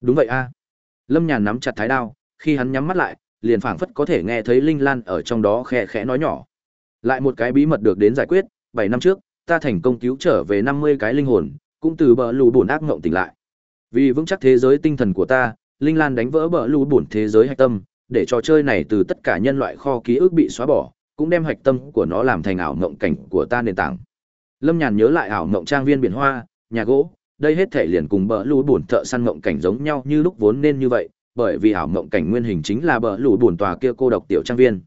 Đúng vậy a. Lâm Nhàn nắm chặt thái đao, khi hắn nhắm mắt lại, liền phảng phất có thể nghe thấy Linh Lan ở trong đó khẽ khẽ nói nhỏ. Lại một cái bí mật được đến giải quyết, bảy năm trước, ta thành công cứu trở về 50 cái linh hồn, cũng từ bờ lù bổn ác ngộng tỉnh lại. Vì vững chắc thế giới tinh thần của ta, Linh Lan đánh vỡ bờ lù bổn thế giới hạch tâm, để trò chơi này từ tất cả nhân loại kho ký ức bị xóa bỏ, cũng đem hạch tâm của nó làm thành ảo ngộng cảnh của ta nền tảng. Lâm Nhàn nhớ lại ảo ngộng trang viên biển hoa, nhà gỗ, đây hết thể liền cùng bờ lũ bổn thợ săn mộng cảnh giống nhau như lúc vốn nên như vậy, bởi vì ảo mộng cảnh nguyên hình chính là bờ lũ bổn tòa kia cô độc tiểu trang viên.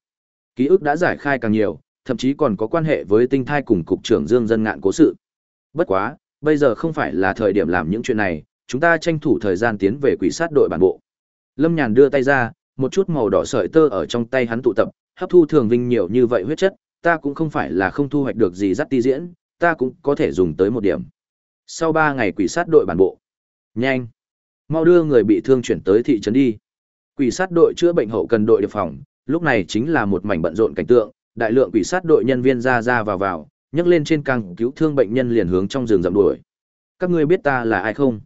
Ký ức đã giải khai càng nhiều, thậm chí còn có quan hệ với tinh thai cùng cục trưởng Dương dân ngạn cố sự. Bất quá, bây giờ không phải là thời điểm làm những chuyện này, chúng ta tranh thủ thời gian tiến về quỷ sát đội bản bộ. Lâm Nhàn đưa tay ra, một chút màu đỏ sợi tơ ở trong tay hắn tụ tập, hấp thu thường vinh nhiều như vậy huyết chất, ta cũng không phải là không thu hoạch được gì dắt ti diễn, ta cũng có thể dùng tới một điểm. Sau 3 ngày quỷ sát đội bản bộ. Nhanh, mau đưa người bị thương chuyển tới thị trấn đi. Quỷ sát đội chữa bệnh hậu cần đội điệp phòng, lúc này chính là một mảnh bận rộn cảnh tượng, đại lượng quỷ sát đội nhân viên ra ra vào vào, nhấc lên trên càng cứu thương bệnh nhân liền hướng trong rừng rậm đuổi. Các ngươi biết ta là ai không?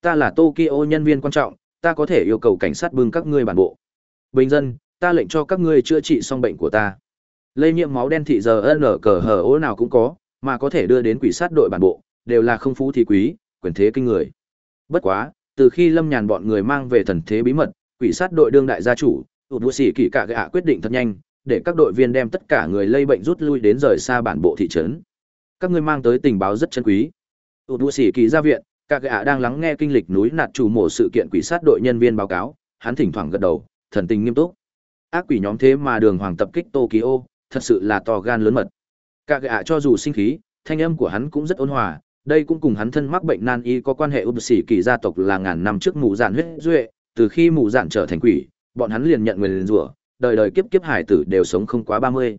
Ta là Tokyo nhân viên quan trọng, ta có thể yêu cầu cảnh sát bưng các ngươi bản bộ. Bình dân, ta lệnh cho các ngươi chữa trị xong bệnh của ta. Lây nhiễm máu đen thị giờ n cờ hở ố nào cũng có, mà có thể đưa đến quỷ sát đội bản bộ, đều là không phú thì quý, quyền thế kinh người. Bất quá, từ khi Lâm Nhàn bọn người mang về thần thế bí mật, quỷ sát đội đương đại gia chủ, tụt đua sĩ kỳ cả gạ quyết định thật nhanh, để các đội viên đem tất cả người lây bệnh rút lui đến rời xa bản bộ thị trấn. Các ngươi mang tới tình báo rất chân quý. Tụt đua sĩ kỳ ra viện, cả gạ đang lắng nghe kinh lịch núi nạt chủ mổ sự kiện quỷ sát đội nhân viên báo cáo, hắn thỉnh thoảng gật đầu, thần tình nghiêm túc. Ác quỷ nhóm thế mà đường hoàng tập kích Tokyo, thật sự là to gan lớn mật. Cả gạ cho dù sinh khí, thanh âm của hắn cũng rất ôn hòa, đây cũng cùng hắn thân mắc bệnh nan y có quan hệ ưu sĩ kỳ gia tộc là ngàn năm trước mù dạn huyết duệ, từ khi mù dạn trở thành quỷ, bọn hắn liền nhận nguyền rủa, đời đời kiếp kiếp hải tử đều sống không quá 30.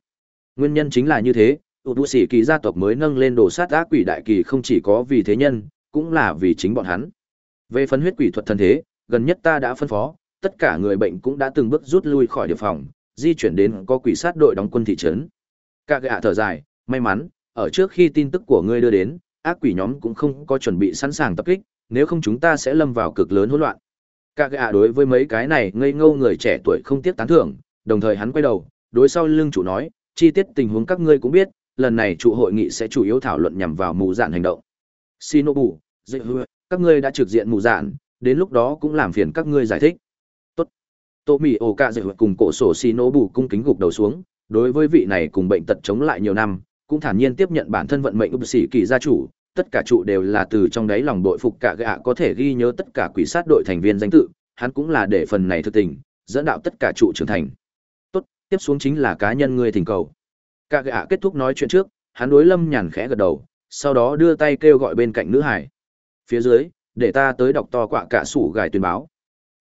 Nguyên nhân chính là như thế, ưu sĩ kỳ gia tộc mới nâng lên đồ sát ác quỷ đại kỳ không chỉ có vì thế nhân, cũng là vì chính bọn hắn. Về phân huyết quỷ thuật thân thế, gần nhất ta đã phân phó, tất cả người bệnh cũng đã từng bước rút lui khỏi địa phòng, di chuyển đến có quỷ sát đội đóng quân thị trấn. Cả gã thở dài, may mắn, ở trước khi tin tức của ngươi đưa đến, ác quỷ nhóm cũng không có chuẩn bị sẵn sàng tập kích, nếu không chúng ta sẽ lâm vào cực lớn hỗn loạn. Cả gã đối với mấy cái này ngây ngô người trẻ tuổi không tiếc tán thưởng, đồng thời hắn quay đầu, đối sau lưng chủ nói, chi tiết tình huống các ngươi cũng biết, lần này trụ hội nghị sẽ chủ yếu thảo luận nhằm vào mù dạn hành động. Shinobu, dễ hứa, các ngươi đã trực diện mù dạn, đến lúc đó cũng làm phiền các ngươi giải thích. Tốt. Tô Mị ổ cả dễ hứa cùng cổ sổ Shinobu cung kính gục đầu xuống, đối với vị này cùng bệnh tật chống lại nhiều năm, cũng thản nhiên tiếp nhận bản thân vận mệnh ưu sĩ kỳ gia chủ, tất cả trụ đều là từ trong đáy lòng đội phục cả gạ có thể ghi nhớ tất cả quỷ sát đội thành viên danh tự, hắn cũng là để phần này thực tình, dẫn đạo tất cả trụ trưởng thành. Tốt, tiếp xuống chính là cá nhân người thỉnh cầu. Cả gạ kết thúc nói chuyện trước, hắn đối Lâm Nhàn khẽ gật đầu, sau đó đưa tay kêu gọi bên cạnh nữ hải. Phía dưới, để ta tới đọc to quạ cả sủ gài tuyên báo.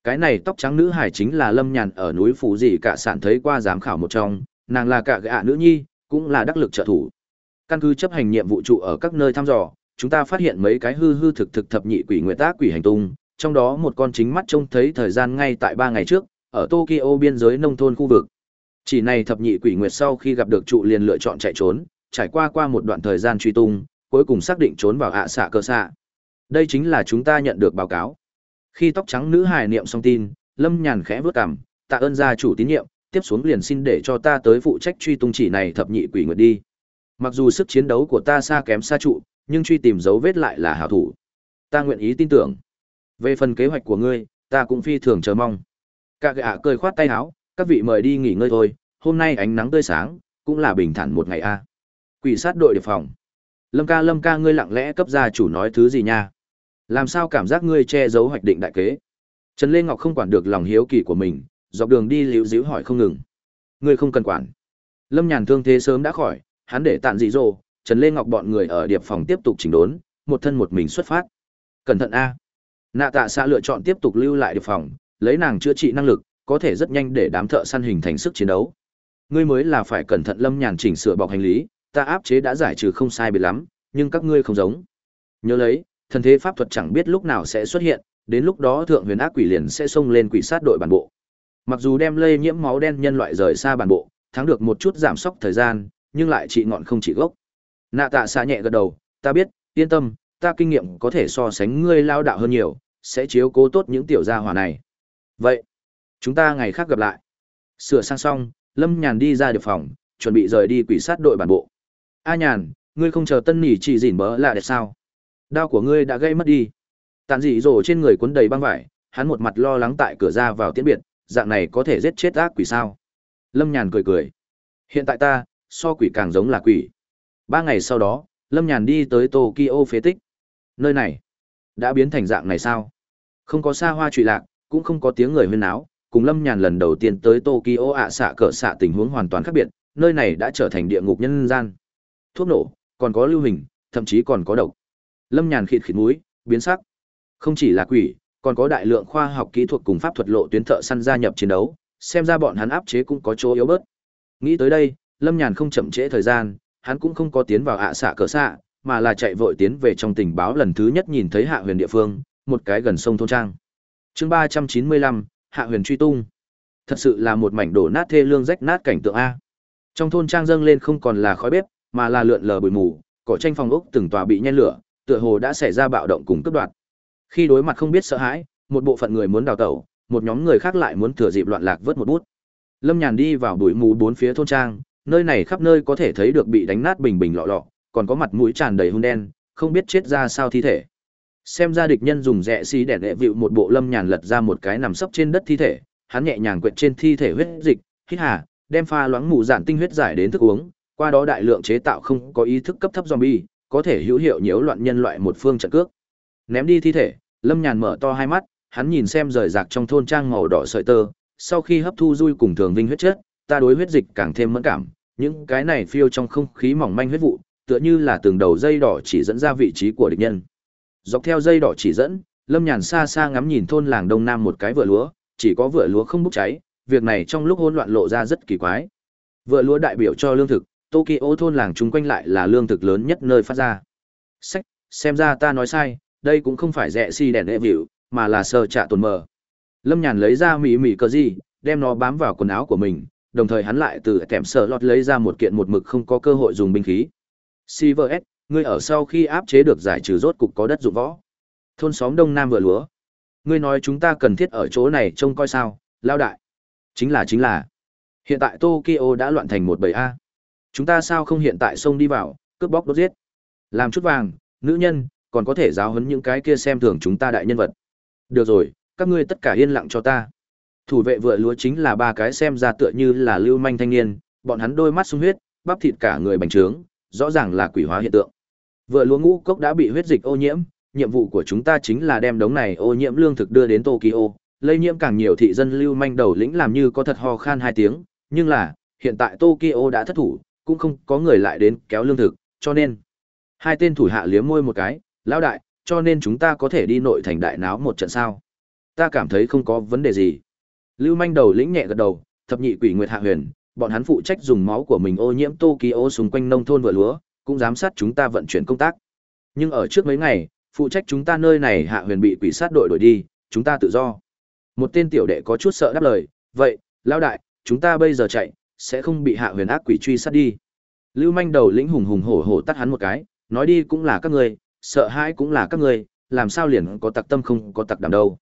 Cái này tóc trắng nữ hải chính là Lâm Nhàn ở núi Phủ gì cả sản thấy qua giám khảo một trong, nàng là cả gạ nữ nhi, cũng là đắc lực trợ thủ. Căn cứ chấp hành nhiệm vụ trụ ở các nơi thăm dò, chúng ta phát hiện mấy cái hư hư thực thực thập nhị quỷ nguyệt tác quỷ hành tung, trong đó một con chính mắt trông thấy thời gian ngay tại ba ngày trước, ở Tokyo biên giới nông thôn khu vực. Chỉ này thập nhị quỷ nguyệt sau khi gặp được trụ liền lựa chọn chạy trốn, trải qua qua một đoạn thời gian truy tung, cuối cùng xác định trốn vào ạ xạ cơ xạ. Đây chính là chúng ta nhận được báo cáo. Khi tóc trắng nữ hài niệm xong tin, Lâm Nhàn khẽ vướt cằm, tạ ơn gia chủ tín nhiệm, tiếp xuống liền xin để cho ta tới phụ trách truy tung chỉ này thập nhị quỷ nguyệt đi. Mặc dù sức chiến đấu của ta xa kém xa trụ, nhưng truy tìm dấu vết lại là hảo thủ. Ta nguyện ý tin tưởng. Về phần kế hoạch của ngươi, ta cũng phi thường chờ mong. Cả gã cười khoát tay áo, các vị mời đi nghỉ ngơi thôi, hôm nay ánh nắng tươi sáng, cũng là bình thản một ngày a. Quỷ sát đội điệp phòng. Lâm ca Lâm ca ngươi lặng lẽ cấp gia chủ nói thứ gì nha? Làm sao cảm giác ngươi che giấu hoạch định đại kế? Trần Lê Ngọc không quản được lòng hiếu kỳ của mình, dọc đường đi liễu díu hỏi không ngừng. Ngươi không cần quản. Lâm Nhàn thương thế sớm đã khỏi, hắn để tạn dị dỗ, Trần Lê Ngọc bọn người ở điệp phòng tiếp tục chỉnh đốn, một thân một mình xuất phát. Cẩn thận a. Nạ Tạ xạ lựa chọn tiếp tục lưu lại điệp phòng, lấy nàng chữa trị năng lực, có thể rất nhanh để đám thợ săn hình thành sức chiến đấu. Ngươi mới là phải cẩn thận Lâm Nhàn chỉnh sửa bọc hành lý, ta áp chế đã giải trừ không sai biệt lắm, nhưng các ngươi không giống. Nhớ lấy, thần thế pháp thuật chẳng biết lúc nào sẽ xuất hiện, đến lúc đó thượng huyền ác quỷ liền sẽ xông lên quỷ sát đội bản bộ. Mặc dù đem lây nhiễm máu đen nhân loại rời xa bản bộ, thắng được một chút giảm sốc thời gian, nhưng lại trị ngọn không trị gốc. Nạ tạ xạ nhẹ gật đầu, ta biết, yên tâm, ta kinh nghiệm có thể so sánh ngươi lao đạo hơn nhiều, sẽ chiếu cố tốt những tiểu gia hỏa này. Vậy, chúng ta ngày khác gặp lại. Sửa sang xong, Lâm Nhàn đi ra được phòng, chuẩn bị rời đi quỷ sát đội bản bộ. A Nhàn, ngươi không chờ tân nỉ chỉ dỉn bỡ là đẹp sao? Đao của ngươi đã gây mất đi. Tàn dị rổ trên người cuốn đầy băng vải, hắn một mặt lo lắng tại cửa ra vào tiễn biệt, dạng này có thể giết chết ác quỷ sao? Lâm Nhàn cười cười. Hiện tại ta, so quỷ càng giống là quỷ. Ba ngày sau đó, Lâm Nhàn đi tới Tokyo phế tích. Nơi này, đã biến thành dạng này sao? Không có xa hoa trụy lạc, cũng không có tiếng người huyên áo, cùng Lâm Nhàn lần đầu tiên tới Tokyo ạ xạ cỡ xạ tình huống hoàn toàn khác biệt, nơi này đã trở thành địa ngục nhân gian. Thuốc nổ, còn có lưu hình, thậm chí còn có độc. Lâm Nhàn khịt khịt mũi, biến sắc. Không chỉ là quỷ, còn có đại lượng khoa học kỹ thuật cùng pháp thuật lộ tuyến thợ săn gia nhập chiến đấu, xem ra bọn hắn áp chế cũng có chỗ yếu bớt. Nghĩ tới đây, Lâm Nhàn không chậm trễ thời gian, hắn cũng không có tiến vào ạ xạ cỡ xạ, mà là chạy vội tiến về trong tình báo lần thứ nhất nhìn thấy hạ huyền địa phương, một cái gần sông thôn trang. Chương ba trăm chín mươi lăm Hạ huyền truy tung. Thật sự là một mảnh đổ nát thê lương rách nát cảnh tượng a. Trong thôn trang dâng lên không còn là khói bếp, mà là lượn lờ bụi mù, cỏ tranh phòng ốc từng tòa bị nhen lửa, tựa hồ đã xảy ra bạo động cùng cướp đoạt. Khi đối mặt không biết sợ hãi, một bộ phận người muốn đào tẩu, một nhóm người khác lại muốn thừa dịp loạn lạc vớt một bút. Lâm Nhàn đi vào bụi mù bốn phía thôn trang, nơi này khắp nơi có thể thấy được bị đánh nát bình bình lọ lọ, còn có mặt mũi tràn đầy hung đen, không biết chết ra sao thi thể. Xem ra địch nhân dùng rẽ xí để đệ vịu một bộ Lâm Nhàn lật ra một cái nằm sấp trên đất thi thể, hắn nhẹ nhàng quệt trên thi thể huyết dịch, hít hà, đem pha loãng mù giản tinh huyết giải đến thức uống, qua đó đại lượng chế tạo không có ý thức cấp thấp zombie, có thể hữu hiệu nhiễu loạn nhân loại một phương trận cước. Ném đi thi thể, Lâm Nhàn mở to hai mắt, hắn nhìn xem rời rạc trong thôn trang màu đỏ sợi tơ, sau khi hấp thu dui cùng thường vinh huyết chất, ta đối huyết dịch càng thêm mẫn cảm, những cái này phiêu trong không khí mỏng manh huyết vụ, tựa như là từng đầu dây đỏ chỉ dẫn ra vị trí của địch nhân. Dọc theo dây đỏ chỉ dẫn, Lâm Nhàn xa xa ngắm nhìn thôn làng đông nam một cái vựa lúa, chỉ có vựa lúa không bốc cháy, việc này trong lúc hỗn loạn lộ ra rất kỳ quái. Vựa lúa đại biểu cho lương thực, Tokyo thôn làng chung quanh lại là lương thực lớn nhất nơi phát ra. Sách, xem ra ta nói sai, đây cũng không phải rẻ si đèn đệ vịu, mà là sơ trạ tồn mờ. Lâm Nhàn lấy ra mỉ mỉ cờ gì, đem nó bám vào quần áo của mình, đồng thời hắn lại từ kèm sở lọt lấy ra một kiện một mực không có cơ hội dùng binh khí. Silver S, ngươi ở sau khi áp chế được giải trừ rốt cục có đất dụng võ. Thôn xóm Đông Nam vừa lúa. Ngươi nói chúng ta cần thiết ở chỗ này trông coi sao, lao đại. Chính là chính là. Hiện tại Tokyo đã loạn thành một bầy A. Chúng ta sao không hiện tại sông đi vào, cướp bóc đốt giết. Làm chút vàng, nữ nhân, còn có thể giáo huấn những cái kia xem thường chúng ta đại nhân vật. Được rồi, các ngươi tất cả yên lặng cho ta. Thủ vệ vừa lúa chính là ba cái xem ra tựa như là lưu manh thanh niên, bọn hắn đôi mắt sung huyết, bắp thịt cả người bành trướng, rõ ràng là quỷ hóa hiện tượng. Vừa lúa ngũ cốc đã bị huyết dịch ô nhiễm, nhiệm vụ của chúng ta chính là đem đống này ô nhiễm lương thực đưa đến Tokyo, lây nhiễm càng nhiều thị dân lưu manh đầu lĩnh làm như có thật ho khan hai tiếng, nhưng là, hiện tại Tokyo đã thất thủ, cũng không có người lại đến kéo lương thực, cho nên hai tên thủ hạ liếm môi một cái, lão đại, cho nên chúng ta có thể đi nội thành đại náo một trận sao? Ta cảm thấy không có vấn đề gì. Lưu manh đầu lĩnh nhẹ gật đầu, thập nhị quỷ nguyệt hạ huyền, bọn hắn phụ trách dùng máu của mình ô nhiễm Tokyo xung quanh nông thôn vừa lúa, cũng giám sát chúng ta vận chuyển công tác. Nhưng ở trước mấy ngày, phụ trách chúng ta nơi này hạ huyền bị quỷ sát đội đuổi đi, chúng ta tự do. Một tên tiểu đệ có chút sợ đáp lời, vậy, lão đại, chúng ta bây giờ chạy, sẽ không bị hạ huyền ác quỷ truy sát đi. Lưu manh đầu lĩnh hùng hùng hổ hổ tắt hắn một cái, nói đi cũng là các người, sợ hãi cũng là các người, làm sao liền có tặc tâm không có tặc đảm đâu.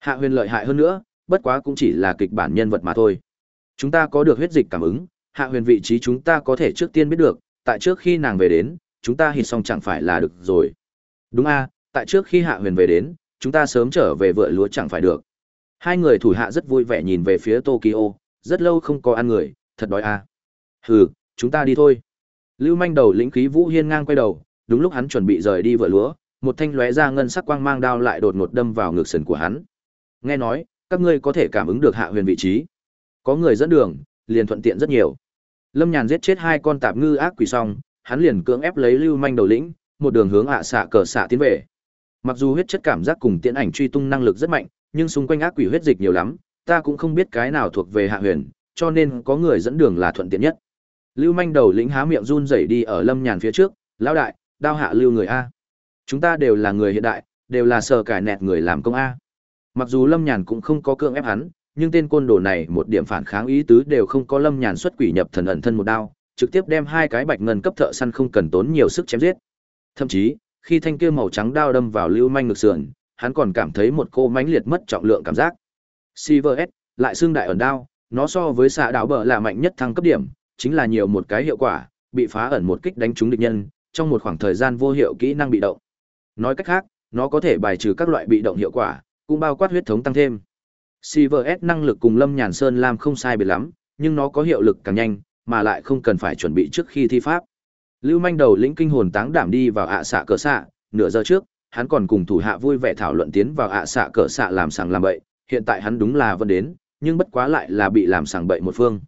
Hạ huyền lợi hại hơn nữa, bất quá cũng chỉ là kịch bản nhân vật mà thôi. Chúng ta có được huyết dịch cảm ứng, hạ huyền vị trí chúng ta có thể trước tiên biết được, tại trước khi nàng về đến, chúng ta hít xong chẳng phải là được rồi. Đúng a, tại trước khi hạ huyền về đến, chúng ta sớm trở về vựa lúa chẳng phải được. Hai người thủ hạ rất vui vẻ nhìn về phía Tokyo, rất lâu không có ăn người, thật đói a. Hừ, chúng ta đi thôi. Lưu manh đầu lĩnh khí Vũ Hiên ngang quay đầu, đúng lúc hắn chuẩn bị rời đi vựa lúa, một thanh lóe ra ngân sắc quang mang đao lại đột ngột đâm vào ngực sườn của hắn. Nghe nói, các ngươi có thể cảm ứng được hạ huyền vị trí. Có người dẫn đường, liền thuận tiện rất nhiều. Lâm Nhàn giết chết hai con tạp ngư ác quỷ xong, hắn liền cưỡng ép lấy Lưu Manh đầu lĩnh, một đường hướng ạ xạ cờ xạ tiến về. Mặc dù huyết chất cảm giác cùng tiễn ảnh truy tung năng lực rất mạnh, nhưng xung quanh ác quỷ huyết dịch nhiều lắm, ta cũng không biết cái nào thuộc về hạ huyền, cho nên có người dẫn đường là thuận tiện nhất. Lưu Manh đầu lĩnh há miệng run rẩy đi ở Lâm Nhàn phía trước, lão đại, đao hạ lưu người a. Chúng ta đều là người hiện đại, đều là sở cải nẹt người làm công a. Mặc dù Lâm Nhàn cũng không có cưỡng ép hắn, nhưng tên côn đồ này một điểm phản kháng ý tứ đều không có Lâm Nhàn xuất quỷ nhập thần ẩn thân một đao, trực tiếp đem hai cái bạch ngân cấp thợ săn không cần tốn nhiều sức chém giết. Thậm chí, khi thanh kia màu trắng đao đâm vào Lưu Manh ngực sườn, hắn còn cảm thấy một cô mãnh liệt mất trọng lượng cảm giác. Silver S, lại xương đại ẩn đao, nó so với xạ đảo bờ là mạnh nhất thăng cấp điểm, chính là nhiều một cái hiệu quả, bị phá ẩn một kích đánh trúng địch nhân, trong một khoảng thời gian vô hiệu kỹ năng bị động. Nói cách khác, nó có thể bài trừ các loại bị động hiệu quả, cũng bao quát huyết thống tăng thêm. Silver năng lực cùng Lâm Nhàn Sơn làm không sai biệt lắm, nhưng nó có hiệu lực càng nhanh, mà lại không cần phải chuẩn bị trước khi thi pháp. Lưu Manh đầu lĩnh kinh hồn táng đảm đi vào ạ xạ cờ xạ, nửa giờ trước, hắn còn cùng thủ hạ vui vẻ thảo luận tiến vào ạ xạ cờ xạ làm sàng làm bậy, hiện tại hắn đúng là vẫn đến, nhưng bất quá lại là bị làm sàng bậy một phương.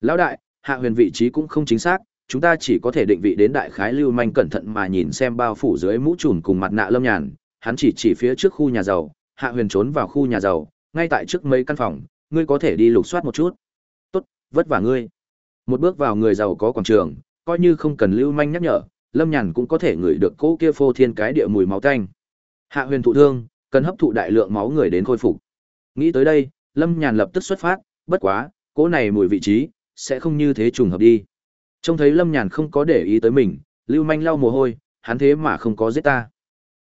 Lão đại, hạ huyền vị trí cũng không chính xác, chúng ta chỉ có thể định vị đến đại khái Lưu Manh cẩn thận mà nhìn xem bao phủ dưới mũ trùm cùng mặt nạ lâm nhàn, hắn chỉ chỉ phía trước khu nhà giàu, hạ huyền trốn vào khu nhà giàu, ngay tại trước mấy căn phòng, ngươi có thể đi lục soát một chút. Tốt, vất vả ngươi. Một bước vào người giàu có quảng trường, coi như không cần lưu manh nhắc nhở, Lâm Nhàn cũng có thể ngửi được cỗ kia phô thiên cái địa mùi máu tanh. Hạ Huyền thụ thương, cần hấp thụ đại lượng máu người đến khôi phục. Nghĩ tới đây, Lâm Nhàn lập tức xuất phát, bất quá, cỗ này mùi vị trí sẽ không như thế trùng hợp đi. Trông thấy Lâm Nhàn không có để ý tới mình, Lưu Manh lau mồ hôi, hắn thế mà không có giết ta.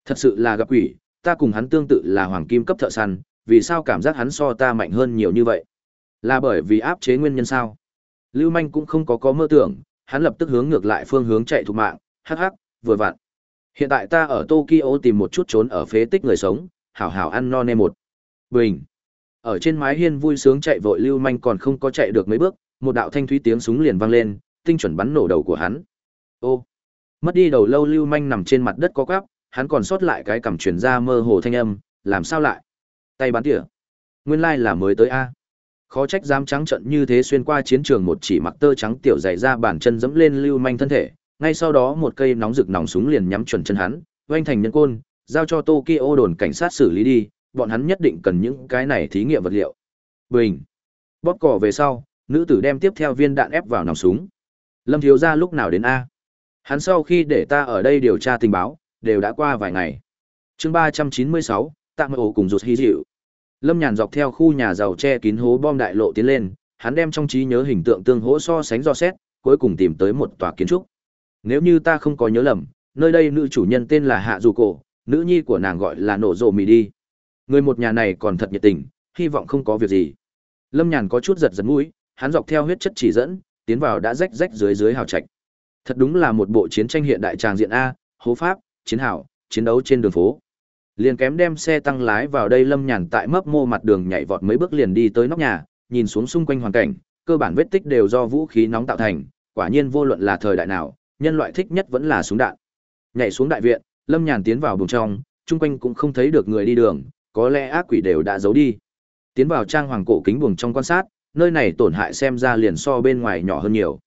Thật sự là gặp quỷ, ta cùng hắn tương tự là hoàng kim cấp thợ săn, vì sao cảm giác hắn so ta mạnh hơn nhiều như vậy? Là bởi vì áp chế nguyên nhân sao? Lưu Manh cũng không có có mơ tưởng, hắn lập tức hướng ngược lại phương hướng chạy thục mạng, hắc hắc, vừa vặn. Hiện tại ta ở Tokyo tìm một chút trốn ở phế tích người sống, hảo hảo ăn no nê một. Bình. Ở trên mái hiên vui sướng chạy vội Lưu Manh còn không có chạy được mấy bước, một đạo thanh thúy tiếng súng liền vang lên, tinh chuẩn bắn nổ đầu của hắn. Ô. Mất đi đầu lâu Lưu Manh nằm trên mặt đất có quắp, hắn còn sót lại cái cằm truyền ra mơ hồ thanh âm, làm sao lại? Tay bắn tỉa. Nguyên lai là mới tới a. Khó trách dám trắng trận như thế xuyên qua chiến trường một chỉ mặc tơ trắng tiểu dày ra bàn chân dẫm lên lưu manh thân thể, ngay sau đó một cây nóng rực nòng súng liền nhắm chuẩn chân hắn, oanh thành nhân côn, giao cho Tokyo đồn cảnh sát xử lý đi, bọn hắn nhất định cần những cái này thí nghiệm vật liệu. Bình. Bóp cỏ về sau, nữ tử đem tiếp theo viên đạn ép vào nòng súng. Lâm thiếu gia lúc nào đến a? Hắn sau khi để ta ở đây điều tra tình báo, đều đã qua vài ngày. Chương ba trăm chín mươi sáu, tạm ổ cùng rụt hy dịu. Lâm Nhàn dọc theo khu nhà giàu che kín hố bom đại lộ tiến lên, hắn đem trong trí nhớ hình tượng tương hỗ so sánh do xét, cuối cùng tìm tới một tòa kiến trúc. Nếu như ta không có nhớ lầm, nơi đây nữ chủ nhân tên là Hạ Dù Cổ, nữ nhi của nàng gọi là Nổ Rồ Mì đi. Người một nhà này còn thật nhiệt tình, hy vọng không có việc gì. Lâm Nhàn có chút giật giật mũi, hắn dọc theo huyết chất chỉ dẫn, tiến vào đã rách rách dưới dưới hào trạch. Thật đúng là một bộ chiến tranh hiện đại tràng diện a, hố pháp, chiến hào, chiến đấu trên đường phố. Liền kém đem xe tăng lái vào đây Lâm Nhàn tại mấp mô mặt đường nhảy vọt mấy bước liền đi tới nóc nhà, nhìn xuống xung quanh hoàn cảnh, cơ bản vết tích đều do vũ khí nóng tạo thành, quả nhiên vô luận là thời đại nào, nhân loại thích nhất vẫn là súng đạn. Nhảy xuống đại viện, Lâm Nhàn tiến vào buồng trong, chung quanh cũng không thấy được người đi đường, có lẽ ác quỷ đều đã giấu đi. Tiến vào trang hoàng cổ kính buồng trong quan sát, nơi này tổn hại xem ra liền so bên ngoài nhỏ hơn nhiều.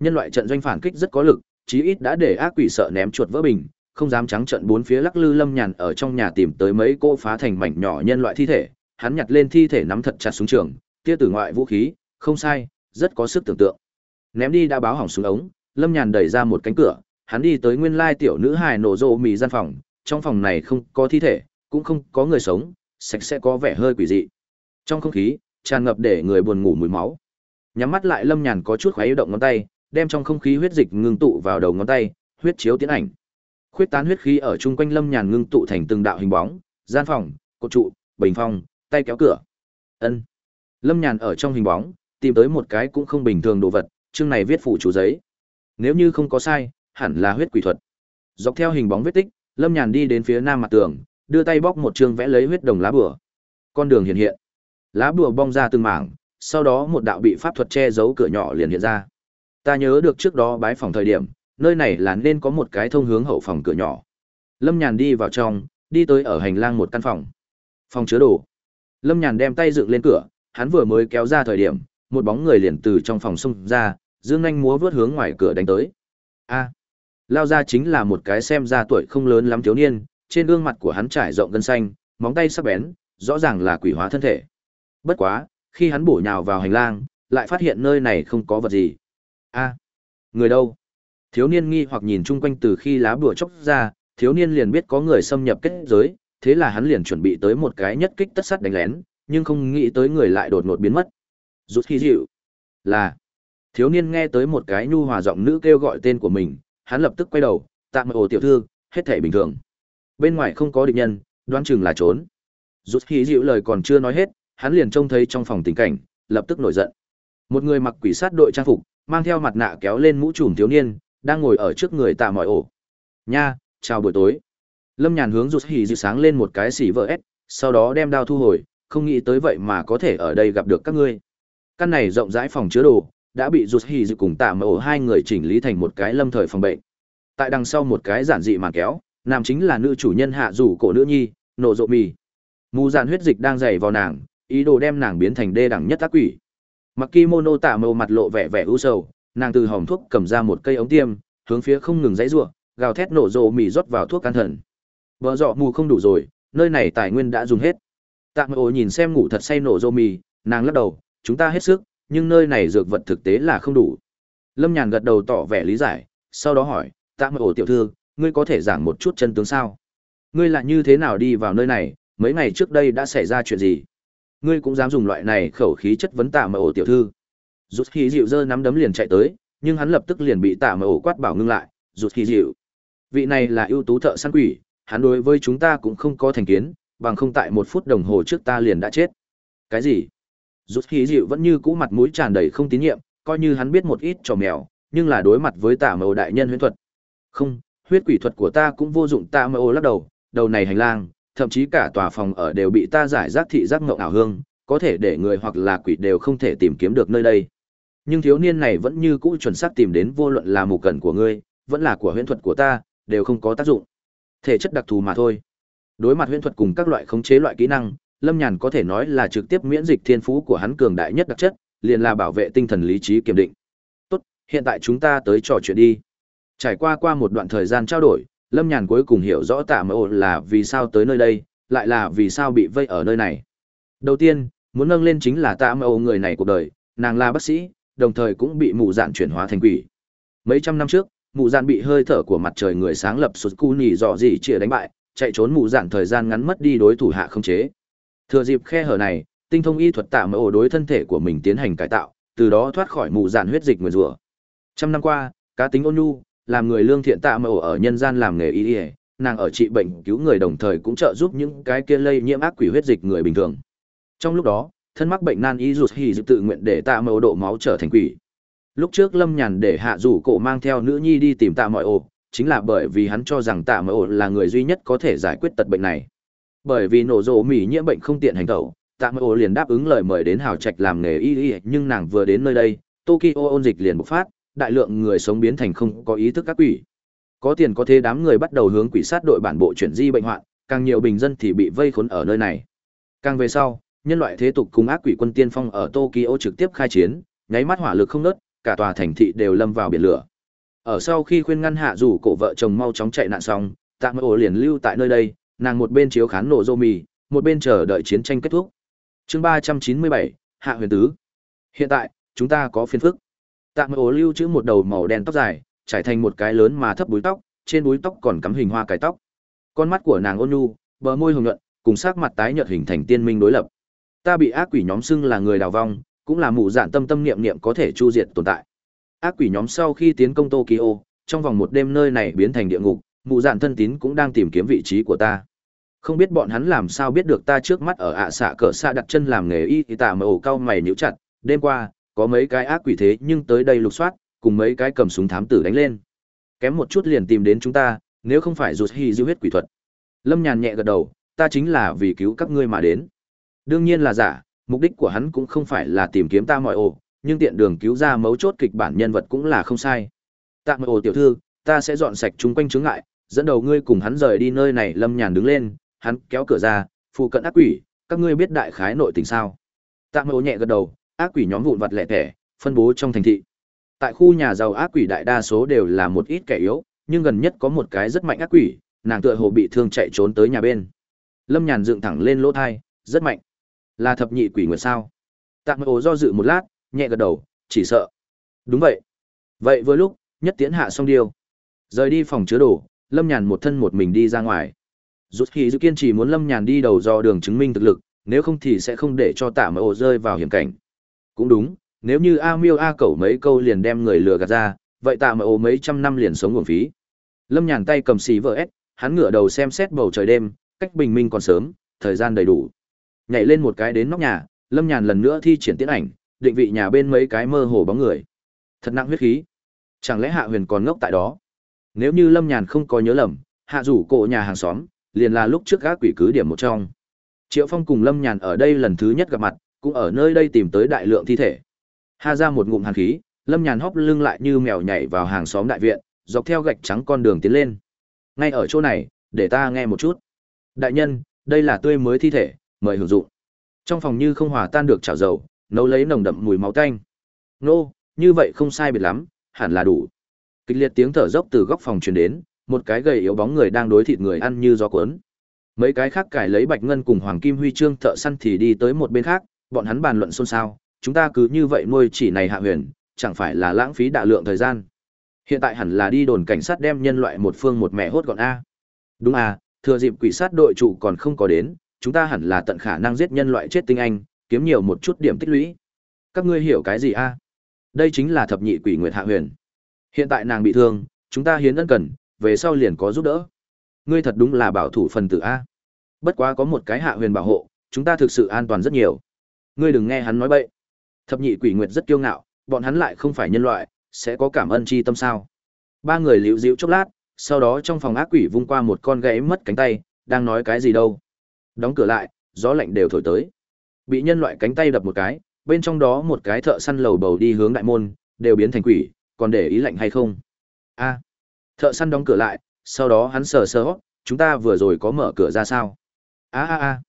Nhân loại trận doanh phản kích rất có lực, chí ít đã để ác quỷ sợ ném chuột vỡ bình, không dám trắng trợn bốn phía lắc lư lâm nhàn ở trong nhà tìm tới mấy cô phá thành mảnh nhỏ nhân loại thi thể. Hắn nhặt lên thi thể nắm thật chặt xuống trường, tia tử ngoại vũ khí, không sai, rất có sức tưởng tượng. Ném đi đã báo hỏng xuống ống, lâm nhàn đẩy ra một cánh cửa, hắn đi tới nguyên lai tiểu nữ hài nổ rộ mì gian phòng. Trong phòng này không có thi thể, cũng không có người sống, sạch sẽ có vẻ hơi quỷ dị. Trong không khí, tràn ngập để người buồn ngủ mùi máu. Nhắm mắt lại, lâm nhàn có chút khóe động ngón tay, đem trong không khí huyết dịch ngưng tụ vào đầu ngón tay, huyết chiếu tiến ảnh. Khuyết tán huyết khí ở chung quanh Lâm Nhàn ngưng tụ thành từng đạo hình bóng, gian phòng, cột trụ, bình phong, tay kéo cửa. Ân. Lâm Nhàn ở trong hình bóng, tìm tới một cái cũng không bình thường đồ vật, chương này viết phủ chủ giấy. Nếu như không có sai, hẳn là huyết quỷ thuật. Dọc theo hình bóng vết tích, Lâm Nhàn đi đến phía nam mặt tường, đưa tay bóc một chương vẽ lấy huyết đồng lá bùa. Con đường hiện hiện. Lá bùa bong ra từng mảng, sau đó một đạo bị pháp thuật che giấu cửa nhỏ liền hiện ra. Ta nhớ được trước đó bái phòng thời điểm, nơi này là nên có một cái thông hướng hậu phòng cửa nhỏ. Lâm Nhàn đi vào trong, đi tới ở hành lang một căn phòng. Phòng chứa đồ. Lâm Nhàn đem tay dựng lên cửa, hắn vừa mới kéo ra thời điểm, một bóng người liền từ trong phòng xông ra, dương nhanh múa vớt hướng ngoài cửa đánh tới. A. lao ra chính là một cái xem ra tuổi không lớn lắm thiếu niên, trên gương mặt của hắn trải rộng gân xanh, móng tay sắc bén, rõ ràng là quỷ hóa thân thể. Bất quá, khi hắn bổ nhào vào hành lang, lại phát hiện nơi này không có vật gì. A. người đâu? Thiếu niên nghi hoặc nhìn chung quanh từ khi lá bùa chốc ra, thiếu niên liền biết có người xâm nhập kết giới, thế là hắn liền chuẩn bị tới một cái nhất kích tất sát đánh lén, nhưng không nghĩ tới người lại đột ngột biến mất. Rút khí dịu. Là. Thiếu niên nghe tới một cái nhu hòa giọng nữ kêu gọi tên của mình, hắn lập tức quay đầu, tạm ồ tiểu thư, hết thể bình thường. Bên ngoài không có địch nhân, đoán chừng là trốn rút khí dịu lời còn chưa nói hết hắn liền trông thấy trong phòng tình cảnh lập tức nổi giận một người mặc quỷ sát đội trang phục mang theo mặt nạ kéo lên mũ trùm thiếu niên đang ngồi ở trước người tạ mọi ổ. Nha, chào buổi tối. Lâm nhàn hướng rụt hì dịu sáng lên một cái xỉ vợ s sau đó đem đao thu hồi, không nghĩ tới vậy mà có thể ở đây gặp được các ngươi. Căn này rộng rãi phòng chứa đồ, đã bị rụt hì dịu cùng tạ mọi ổ hai người chỉnh lý thành một cái lâm thời phòng bệnh. Tại đằng sau một cái giản dị màn kéo, nam chính là nữ chủ nhân hạ rủ cổ nữ nhi nổ rộ mì. Mù dạn huyết dịch đang dày vào nàng, ý đồ đem nàng biến thành đê đẳng nhất ác quỷ. Mặc kimono tạ màu mặt lộ vẻ vẻ u sầu nàng từ hòm thuốc cầm ra một cây ống tiêm, hướng phía không ngừng dãy giụa gào thét nổ rộ mì rót vào thuốc can thần. Vợ dọ mù không đủ rồi, nơi này tài nguyên đã dùng hết. Tạ màu nhìn xem ngủ thật say nổ rộ mì, nàng lắc đầu, chúng ta hết sức, nhưng nơi này dược vật thực tế là không đủ. Lâm nhàn gật đầu tỏ vẻ lý giải, sau đó hỏi, tạ màu tiểu thư, ngươi có thể giảng một chút chân tướng sao? Ngươi là như thế nào đi vào nơi này, mấy ngày trước đây đã xảy ra chuyện gì? Ngươi cũng dám dùng loại này khẩu khí chất vấn tạ mà ổ tiểu thư rút khí dịu dơ nắm đấm liền chạy tới nhưng hắn lập tức liền bị tạ mở ổ quát bảo ngưng lại rút khí dịu vị này là ưu tú thợ săn quỷ hắn đối với chúng ta cũng không có thành kiến bằng không tại một phút đồng hồ trước ta liền đã chết. Cái gì? Rút khí dịu vẫn như cũ mặt mũi tràn đầy không tín nhiệm coi như hắn biết một ít trò mèo nhưng là đối mặt với tạ mà ổ đại nhân huyễn thuật. Không huyết quỷ thuật của ta cũng vô dụng tạ mà ổ lắc đầu đầu này hành lang thậm chí cả tòa phòng ở đều bị ta giải rác thị giác ngộng ảo hương, có thể để người hoặc là quỷ đều không thể tìm kiếm được nơi đây. Nhưng thiếu niên này vẫn như cũ chuẩn xác tìm đến vô luận là mù cẩn của ngươi, vẫn là của huyễn thuật của ta, đều không có tác dụng. Thể chất đặc thù mà thôi. Đối mặt huyễn thuật cùng các loại khống chế loại kỹ năng, Lâm Nhàn có thể nói là trực tiếp miễn dịch thiên phú của hắn cường đại nhất đặc chất, liền là bảo vệ tinh thần lý trí kiểm định. Tốt, hiện tại chúng ta tới trò chuyện đi. Trải qua qua một đoạn thời gian trao đổi, lâm nhàn cuối cùng hiểu rõ tạ mẫu là vì sao tới nơi đây lại là vì sao bị vây ở nơi này đầu tiên muốn nâng lên chính là tạ mẫu người này cuộc đời nàng là bác sĩ đồng thời cũng bị mù dạn chuyển hóa thành quỷ. Mấy trăm năm trước, mù dạn bị hơi thở của mặt trời người sáng lập sụt cu nhì dọ dỉ chĩa đánh bại, chạy trốn mù dạn thời gian ngắn mất đi đối thủ hạ không chế. Thừa dịp khe hở này, tinh thông y thuật tạ mẫu đối thân thể của mình tiến hành cải tạo, từ đó thoát khỏi mù dạn huyết dịch nguyền rủa. Trăm năm qua, cá tính ôn nhu, làm người lương thiện tạ mẫu ở nhân gian làm nghề y ỉa nàng ở trị bệnh cứu người đồng thời cũng trợ giúp những cái kia lây nhiễm ác quỷ huyết dịch người bình thường. Trong lúc đó thân mắc bệnh nan y rụt hì dự tự nguyện để tạ mẫu độ máu trở thành quỷ lúc trước lâm nhàn để hạ rủ cổ mang theo nữ nhi đi tìm tạ mọi ổ chính là bởi vì hắn cho rằng tạ mọi ổ là người duy nhất có thể giải quyết tật bệnh này bởi vì nổ rộ mỹ nhiễm bệnh không tiện hành tẩu tạ mọi ổ liền đáp ứng lời mời đến hào trạch làm nghề y y nhưng nàng vừa đến nơi đây tokyo ôn dịch liền bộc phát đại lượng người sống biến thành không có ý thức các quỷ. Có tiền có thế đám người bắt đầu hướng quỷ sát đội bản bộ chuyển di bệnh hoạn, càng nhiều bình dân thì bị vây khốn ở nơi này. Càng về sau, nhân loại thế tục cùng ác quỷ quân tiên phong ở Tokyo trực tiếp khai chiến, nháy mắt hỏa lực không ngớt, cả tòa thành thị đều lâm vào biển lửa. Ở sau khi khuyên ngăn hạ rủ cổ vợ chồng mau chóng chạy nạn xong, Tạ Ổ liền lưu tại nơi đây, nàng một bên chiếu khán nổ rô mì, một bên chờ đợi chiến tranh kết thúc. Chương 397, Hạ Huyền Tứ. Hiện tại, chúng ta có phiên phức. Tạ ổ lưu chữ một đầu màu đen tóc dài, trải thành một cái lớn mà thấp búi tóc, trên búi tóc còn cắm hình hoa cải tóc. Con mắt của nàng ôn nhu, bờ môi hồng nhuận, cùng sắc mặt tái nhợt hình thành tiên minh đối lập. Ta bị ác quỷ nhóm xưng là người đào vong, cũng là mụ dạn tâm tâm niệm niệm có thể chu diệt tồn tại. Ác quỷ nhóm sau khi tiến công Tokyo, trong vòng một đêm nơi này biến thành địa ngục, mụ dạn thân tín cũng đang tìm kiếm vị trí của ta. Không biết bọn hắn làm sao biết được ta trước mắt ở ạ xạ cỡ xa đặt chân làm nghề y thì tạ mà ổ cao mày nhíu chặt, đêm qua, có mấy cái ác quỷ thế nhưng tới đây lục soát, cùng mấy cái cầm súng thám tử đánh lên. Kém một chút liền tìm đến chúng ta, nếu không phải rụt hy diêu huyết quỷ thuật. Lâm Nhàn nhẹ gật đầu, ta chính là vì cứu các ngươi mà đến. Đương nhiên là giả, mục đích của hắn cũng không phải là tìm kiếm ta mọi ổ, nhưng tiện đường cứu ra mấu chốt kịch bản nhân vật cũng là không sai. Tạ mọi ổ tiểu thư, ta sẽ dọn sạch chúng quanh chướng ngại, dẫn đầu ngươi cùng hắn rời đi nơi này. Lâm Nhàn đứng lên, hắn kéo cửa ra, phụ cận ác quỷ, các ngươi biết đại khái nội tình sao? Tạ mọi ổ nhẹ gật đầu, ác quỷ nhóm vụn vặt lẻ tẻ, phân bố trong thành thị. Tại khu nhà giàu ác quỷ đại đa số đều là một ít kẻ yếu, nhưng gần nhất có một cái rất mạnh ác quỷ, nàng tựa hồ bị thương chạy trốn tới nhà bên. Lâm Nhàn dựng thẳng lên lỗ thai, rất mạnh. Là thập nhị quỷ nguyệt sao? Tạ Mộ do dự một lát, nhẹ gật đầu, chỉ sợ. Đúng vậy. Vậy vừa lúc, nhất tiến hạ xong điều. Rời đi phòng chứa đồ, Lâm Nhàn một thân một mình đi ra ngoài. Rút khi dự kiên trì muốn Lâm Nhàn đi đầu do đường chứng minh thực lực, nếu không thì sẽ không để cho Tạ Mộ rơi vào hiểm cảnh. Cũng đúng, nếu như A Miêu A cẩu mấy câu liền đem người lừa gạt ra, vậy tạ Mộ ô mấy trăm năm liền sống nguồn phí. Lâm Nhàn tay cầm xì vợ ép, hắn ngửa đầu xem xét bầu trời đêm, cách bình minh còn sớm thời gian đầy đủ nhảy lên một cái đến nóc nhà, lâm nhàn lần nữa thi triển tiến ảnh, định vị nhà bên mấy cái mơ hồ bóng người. Thật nặng huyết khí. Chẳng lẽ hạ huyền còn ngốc tại đó? Nếu như lâm nhàn không có nhớ lầm, hạ rủ cộ nhà hàng xóm liền là lúc trước gác quỷ cứ điểm một trong. Triệu phong cùng lâm nhàn ở đây lần thứ nhất gặp mặt, cũng ở nơi đây tìm tới đại lượng thi thể. Ha ra một ngụm hàn khí, lâm nhàn hóp lưng lại như mèo nhảy vào hàng xóm đại viện, dọc theo gạch trắng con đường tiến lên. Ngay ở chỗ này, để ta nghe một chút. Đại nhân, đây là tươi mới thi thể mời hưởng dụng. Trong phòng như không hòa tan được chảo dầu, nấu lấy nồng đậm mùi máu tanh. Nô, như vậy không sai biệt lắm, hẳn là đủ. Kịch liệt tiếng thở dốc từ góc phòng truyền đến, một cái gầy yếu bóng người đang đối thịt người ăn như gió cuốn. Mấy cái khác cải lấy bạch ngân cùng hoàng kim huy chương thợ săn thì đi tới một bên khác, bọn hắn bàn luận xôn xao, chúng ta cứ như vậy nuôi chỉ này hạ huyền, chẳng phải là lãng phí đại lượng thời gian? Hiện tại hẳn là đi đồn cảnh sát đem nhân loại một phương một mẹ hốt gọn a. Đúng à thừa dịp quỷ sát đội trụ còn không có đến chúng ta hẳn là tận khả năng giết nhân loại chết tinh anh, kiếm nhiều một chút điểm tích lũy. Các ngươi hiểu cái gì a? Đây chính là thập nhị quỷ nguyệt hạ huyền. Hiện tại nàng bị thương, chúng ta hiến ân cần, về sau liền có giúp đỡ. Ngươi thật đúng là bảo thủ phần tử a. Bất quá có một cái hạ huyền bảo hộ, chúng ta thực sự an toàn rất nhiều. Ngươi đừng nghe hắn nói bậy. Thập nhị quỷ nguyệt rất kiêu ngạo, bọn hắn lại không phải nhân loại, sẽ có cảm ơn chi tâm sao? Ba người liễu dịu chốc lát, sau đó trong phòng ác quỷ vung qua một con gãy mất cánh tay, đang nói cái gì đâu? Đóng cửa lại, gió lạnh đều thổi tới. Bị nhân loại cánh tay đập một cái, bên trong đó một cái thợ săn lầu bầu đi hướng đại môn, đều biến thành quỷ, còn để ý lạnh hay không? A, thợ săn đóng cửa lại, sau đó hắn sờ sờ hót chúng ta vừa rồi có mở cửa ra sao? A a a.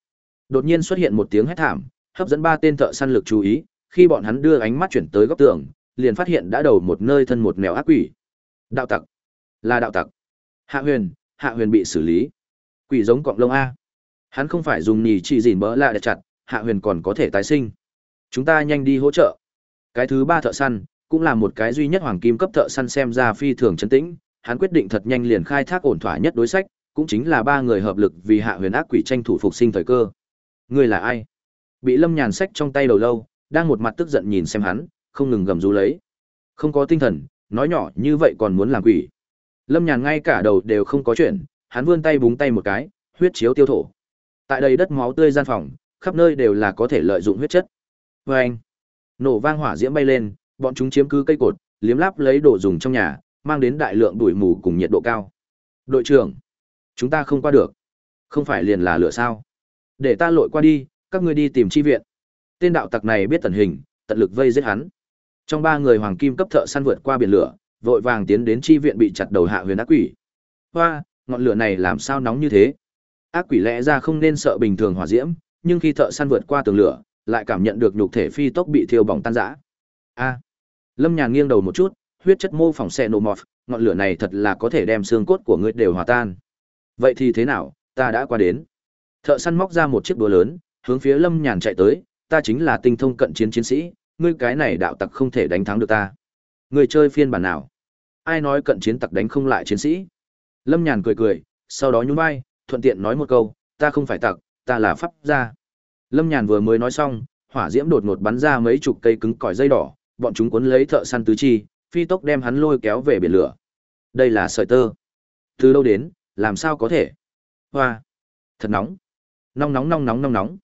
Đột nhiên xuất hiện một tiếng hét thảm, hấp dẫn ba tên thợ săn lực chú ý, khi bọn hắn đưa ánh mắt chuyển tới góc tường, liền phát hiện đã đầu một nơi thân một mèo ác quỷ. Đạo tặc. Là đạo tặc. Hạ huyền hạ huyền bị xử lý. Quỷ giống cọng lông a hắn không phải dùng nhì chỉ dìn bỡ lạ để chặt, hạ huyền còn có thể tái sinh. Chúng ta nhanh đi hỗ trợ. Cái thứ ba thợ săn, cũng là một cái duy nhất hoàng kim cấp thợ săn xem ra phi thường chấn tĩnh. Hắn quyết định thật nhanh liền khai thác ổn thỏa nhất đối sách, cũng chính là ba người hợp lực vì hạ huyền ác quỷ tranh thủ phục sinh thời cơ. Ngươi là ai? Bị lâm nhàn sách trong tay đầu lâu, đang một mặt tức giận nhìn xem hắn, không ngừng gầm rú lấy. Không có tinh thần, nói nhỏ như vậy còn muốn làm quỷ. Lâm nhàn ngay cả đầu đều không có chuyện, hắn vươn tay búng tay một cái, huyết chiếu tiêu thổ tại đây đất máu tươi gian phòng, khắp nơi đều là có thể lợi dụng huyết chất. Vê anh, nổ vang hỏa diễm bay lên, bọn chúng chiếm cứ cây cột, liếm láp lấy đồ dùng trong nhà, mang đến đại lượng đuổi mù cùng nhiệt độ cao. Đội trưởng, chúng ta không qua được. Không phải liền là lửa sao? Để ta lội qua đi, các ngươi đi tìm chi viện. Tên đạo tặc này biết tần hình, tận lực vây giết hắn. Trong ba người hoàng kim cấp thợ săn vượt qua biển lửa, vội vàng tiến đến chi viện bị chặt đầu hạ huyền ác quỷ. Hoa, ngọn lửa này làm sao nóng như thế? Ác quỷ lẽ ra không nên sợ bình thường hỏa diễm, nhưng khi thợ săn vượt qua tường lửa, lại cảm nhận được nhục thể phi tốc bị thiêu bỏng tan rã. A. Lâm nhàn nghiêng đầu một chút, huyết chất mô phỏng xe nổ mọt ngọn lửa này thật là có thể đem xương cốt của ngươi đều hòa tan. Vậy thì thế nào, ta đã qua đến. Thợ săn móc ra một chiếc đũa lớn, hướng phía lâm nhàn chạy tới, ta chính là tinh thông cận chiến chiến sĩ, ngươi cái này đạo tặc không thể đánh thắng được ta. Người chơi phiên bản nào? Ai nói cận chiến tặc đánh không lại chiến sĩ? Lâm nhàn cười cười, sau đó nhún vai thuận tiện nói một câu, ta không phải tặc, ta là pháp gia. Lâm nhàn vừa mới nói xong, hỏa diễm đột ngột bắn ra mấy chục cây cứng cỏi dây đỏ, bọn chúng cuốn lấy thợ săn tứ chi, phi tốc đem hắn lôi kéo về biển lửa. Đây là sợi tơ. Từ đâu đến, làm sao có thể? Hoa. Thật nóng. Nóng nóng nóng nóng nóng nóng.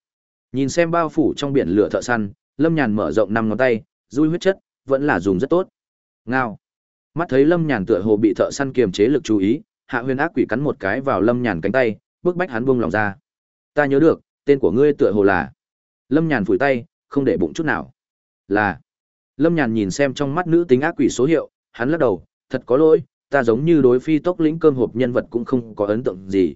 Nhìn xem bao phủ trong biển lửa thợ săn, lâm nhàn mở rộng năm ngón tay dui huyết chất, vẫn là dùng rất tốt. Ngao. Mắt thấy lâm nhàn tựa hồ bị thợ săn kiềm chế lực chú ý hạ huyền ác quỷ cắn một cái vào lâm nhàn cánh tay bước bách hắn buông lòng ra. Ta nhớ được, tên của ngươi tựa hồ là lâm nhàn phủi tay, không để bụng chút nào. Là lâm nhàn nhìn xem trong mắt nữ tính ác quỷ số hiệu, hắn lắc đầu, thật có lỗi, ta giống như đối phi tốc lĩnh cơm hộp nhân vật cũng không có ấn tượng gì.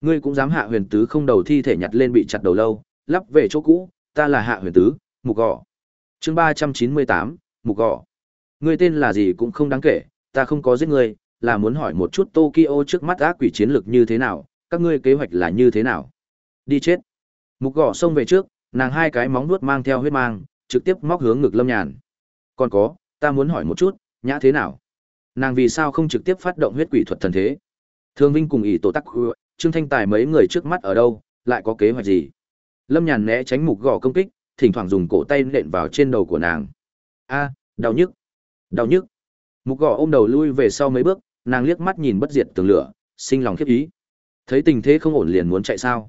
Ngươi cũng dám hạ huyền tứ không đầu thi thể nhặt lên bị chặt đầu lâu, lắp về chỗ cũ, ta là hạ huyền tứ, mục gò. Chương ba trăm chín mươi tám, mục gò. Ngươi tên là gì cũng không đáng kể, ta không có giết ngươi là muốn hỏi một chút tokyo trước mắt ác quỷ chiến lược như thế nào, các ngươi kế hoạch là như thế nào? Đi chết. Mục gò xông về trước, nàng hai cái móng nuốt mang theo huyết mang, trực tiếp móc hướng ngực lâm nhàn. Còn có, ta muốn hỏi một chút, nhã thế nào? Nàng vì sao không trực tiếp phát động huyết quỷ thuật thần thế? Thương vinh cùng ỷ tổ tắc trương thanh tài mấy người trước mắt ở đâu, lại có kế hoạch gì? Lâm nhàn né tránh mục gò công kích, thỉnh thoảng dùng cổ tay nện vào trên đầu của nàng. A, đau nhức. Đau nhức. Mục gò ôm đầu lui về sau mấy bước nàng liếc mắt nhìn bất diệt tường lửa sinh lòng khiếp ý Thấy tình thế không ổn liền muốn chạy sao?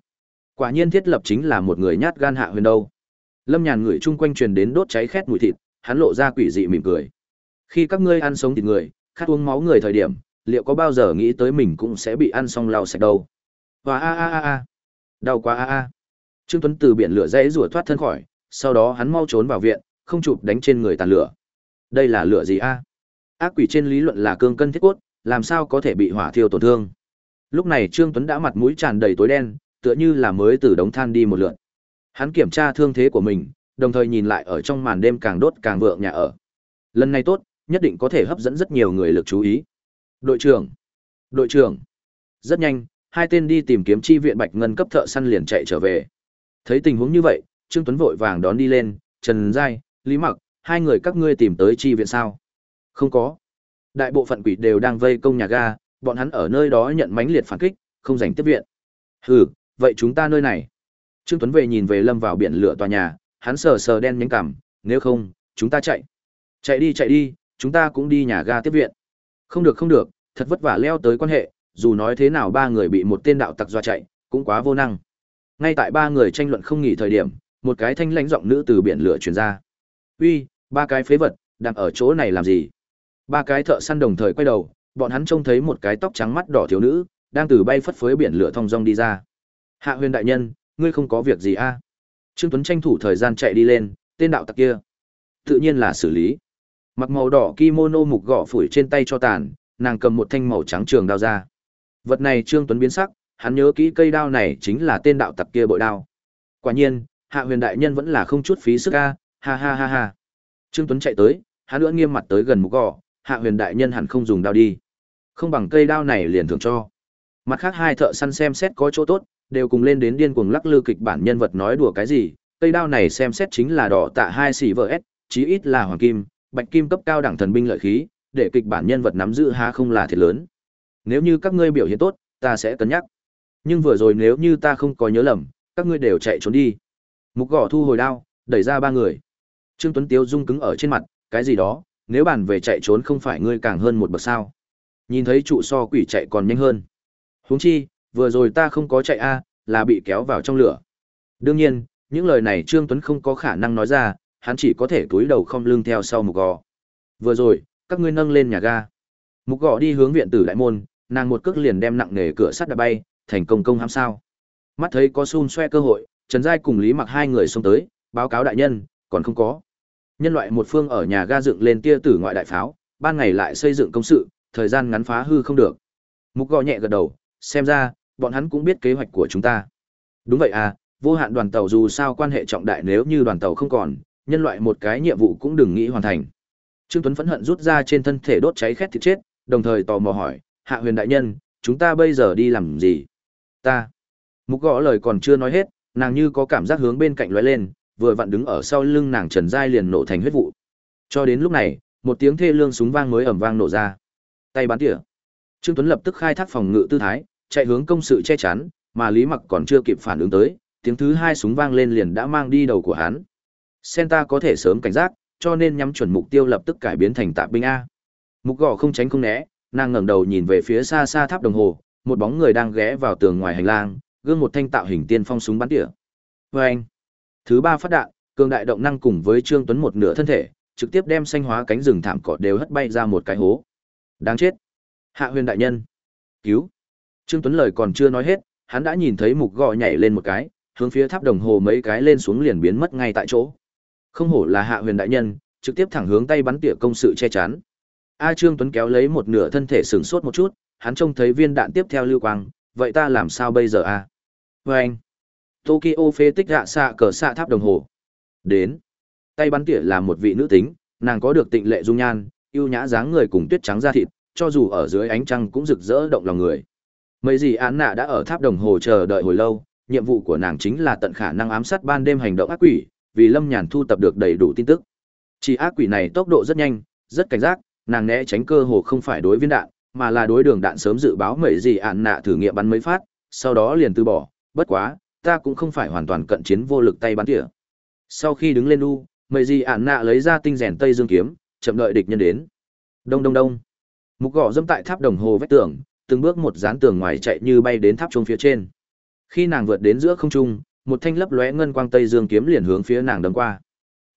Quả nhiên thiết lập chính là một người nhát gan hạ huyền đâu. Lâm Nhàn ngửi chung quanh truyền đến đốt cháy khét mùi thịt, hắn lộ ra quỷ dị mỉm cười. Khi các ngươi ăn sống thịt người, khát uống máu người thời điểm, liệu có bao giờ nghĩ tới mình cũng sẽ bị ăn xong lau sạch đâu? Và a a a a. Đau quá a a. Trương Tuấn từ biển lửa dãy rủa thoát thân khỏi, sau đó hắn mau trốn vào viện, không chụp đánh trên người tàn lửa. Đây là lửa gì a? Ác quỷ trên lý luận là cương cân thiết cốt, làm sao có thể bị hỏa thiêu tổn thương? Lúc này Trương Tuấn đã mặt mũi tràn đầy tối đen, tựa như là mới từ đống than đi một lượt. Hắn kiểm tra thương thế của mình, đồng thời nhìn lại ở trong màn đêm càng đốt càng vượng nhà ở. Lần này tốt, nhất định có thể hấp dẫn rất nhiều người lực chú ý. Đội trưởng, đội trưởng. Rất nhanh, hai tên đi tìm kiếm chi viện Bạch Ngân cấp thợ săn liền chạy trở về. Thấy tình huống như vậy, Trương Tuấn vội vàng đón đi lên, Trần Giai, Lý Mặc, hai người các ngươi tìm tới chi viện sao? Không có. Đại bộ phận quỷ đều đang vây công nhà ga, bọn hắn ở nơi đó nhận mãnh liệt phản kích, không dành tiếp viện. Hừ, vậy chúng ta nơi này. Trương Tuấn về nhìn về lâm vào biển lửa tòa nhà, hắn sờ sờ đen nhánh cằm, nếu không, chúng ta chạy. Chạy đi chạy đi, chúng ta cũng đi nhà ga tiếp viện. Không được không được, thật vất vả leo tới quan hệ, dù nói thế nào ba người bị một tên đạo tặc dọa chạy, cũng quá vô năng. Ngay tại ba người tranh luận không nghỉ thời điểm, một cái thanh lãnh giọng nữ từ biển lửa truyền ra. "Uy, ba cái phế vật, đang ở chỗ này làm gì?" Ba cái thợ săn đồng thời quay đầu, bọn hắn trông thấy một cái tóc trắng mắt đỏ thiếu nữ, đang từ bay phất phới biển lửa thong dong đi ra. "Hạ Huyền đại nhân, ngươi không có việc gì a?" À? Trương Tuấn tranh thủ thời gian chạy đi lên, tên đạo tặc kia, tự nhiên là xử lý. Mặc màu đỏ kimono mục gọ phủi trên tay cho tàn, nàng cầm một thanh màu trắng trường đao ra. Vật này Trương Tuấn biến sắc, hắn nhớ kỹ cây đao này chính là tên đạo tặc kia bội đao. Quả nhiên, Hạ Huyền đại nhân vẫn là không chút phí sức a, ha ha ha ha. Trương Tuấn chạy tới, hắn nữa nghiêm mặt tới gần mục gọ, Hạ Huyền đại nhân hẳn không dùng đao đi. Không bằng cây đao này liền thưởng cho. Mặt khác hai thợ săn xem xét có chỗ tốt, đều cùng lên đến điên cuồng lắc lư kịch bản nhân vật nói đùa cái gì, cây đao này xem xét chính là đỏ tạ hai xỉ vợ S, chí ít là hoàng kim, bạch kim cấp cao đẳng thần binh lợi khí, để kịch bản nhân vật nắm giữ há không là thiệt lớn. Nếu như các ngươi biểu hiện tốt, ta sẽ cân nhắc. Nhưng vừa rồi nếu như ta không có nhớ lầm, các ngươi đều chạy trốn đi. Mục gõ thu hồi đao, đẩy ra ba người. Trương Tuấn Tiếu rung cứng ở trên mặt, cái gì đó, nếu bàn về chạy trốn không phải ngươi càng hơn một bậc sao? Nhìn thấy trụ so quỷ chạy còn nhanh hơn. Huống chi, vừa rồi ta không có chạy a, là bị kéo vào trong lửa. Đương nhiên, những lời này Trương Tuấn không có khả năng nói ra, hắn chỉ có thể túi đầu không lưng theo sau mục gò. Vừa rồi, các ngươi nâng lên nhà ga. Mục gò đi hướng viện tử đại môn, nàng một cước liền đem nặng nề cửa sắt đã bay, thành công công ham sao. Mắt thấy có xun xoe cơ hội, Trần Giai cùng Lý Mặc hai người xông tới, báo cáo đại nhân, còn không có. Nhân loại một phương ở nhà ga dựng lên tia tử ngoại đại pháo, ban ngày lại xây dựng công sự, thời gian ngắn phá hư không được. Mục gò nhẹ gật đầu, xem ra, bọn hắn cũng biết kế hoạch của chúng ta. Đúng vậy à, vô hạn đoàn tàu dù sao quan hệ trọng đại nếu như đoàn tàu không còn, nhân loại một cái nhiệm vụ cũng đừng nghĩ hoàn thành. Trương Tuấn phẫn hận rút ra trên thân thể đốt cháy khét thịt chết, đồng thời tò mò hỏi, Hạ huyền đại nhân, chúng ta bây giờ đi làm gì? Ta. Mục gõ lời còn chưa nói hết, nàng như có cảm giác hướng bên cạnh lóe lên, vừa vặn đứng ở sau lưng nàng Trần Giai liền nổ thành huyết vụ. Cho đến lúc này, một tiếng thê lương súng vang mới ầm vang nổ ra. Tay bắn tỉa. Trương Tuấn lập tức khai thác phòng ngự tư thái, chạy hướng công sự che chắn, mà Lý Mặc còn chưa kịp phản ứng tới, tiếng thứ hai súng vang lên liền đã mang đi đầu của hắn. Senta có thể sớm cảnh giác, cho nên nhắm chuẩn mục tiêu lập tức cải biến thành tạp binh a. Mục gò không tránh không né, nàng ngẩng đầu nhìn về phía xa xa tháp đồng hồ, một bóng người đang ghé vào tường ngoài hành lang, gương một thanh tạo hình tiên phong súng bắn tỉa. Oeng. Thứ ba phát đạn, cường đại động năng cùng với Trương Tuấn một nửa thân thể, trực tiếp đem xanh hóa cánh rừng thảm cỏ đều hất bay ra một cái hố. Đáng chết. Hạ Huyền đại nhân. Cứu. Trương Tuấn lời còn chưa nói hết, hắn đã nhìn thấy mục gò nhảy lên một cái, hướng phía tháp đồng hồ mấy cái lên xuống liền biến mất ngay tại chỗ. Không hổ là Hạ Huyền đại nhân, trực tiếp thẳng hướng tay bắn tỉa công sự che chắn. A Trương Tuấn kéo lấy một nửa thân thể sừng sốt một chút, hắn trông thấy viên đạn tiếp theo lưu quang, vậy ta làm sao bây giờ a? Và anh, Tokyo phê tích hạ xạ cờ xạ tháp đồng hồ. Đến. Tay bắn tỉa là một vị nữ tính, nàng có được tịnh lệ dung nhan, yêu nhã dáng người cùng tuyết trắng da thịt, cho dù ở dưới ánh trăng cũng rực rỡ động lòng người. Mấy gì án nạ đã ở tháp đồng hồ chờ đợi hồi lâu, nhiệm vụ của nàng chính là tận khả năng ám sát ban đêm hành động ác quỷ, vì Lâm Nhàn thu tập được đầy đủ tin tức. Chỉ ác quỷ này tốc độ rất nhanh, rất cảnh giác, nàng né tránh cơ hồ không phải đối viên đạn, mà là đối đường đạn sớm dự báo mấy gì án nạ thử nghiệm bắn mấy phát, sau đó liền từ bỏ, bất quá, ta cũng không phải hoàn toàn cận chiến vô lực tay bắn tỉa. Sau khi đứng lên u, mấy gì ạn nạ lấy ra tinh rèn tây dương kiếm, chậm đợi địch nhân đến. Đông đông đông. Mục gõ dẫm tại tháp đồng hồ vách tường, từng bước một dán tường ngoài chạy như bay đến tháp chuông phía trên. Khi nàng vượt đến giữa không trung, một thanh lấp lóe ngân quang tây dương kiếm liền hướng phía nàng đâm qua.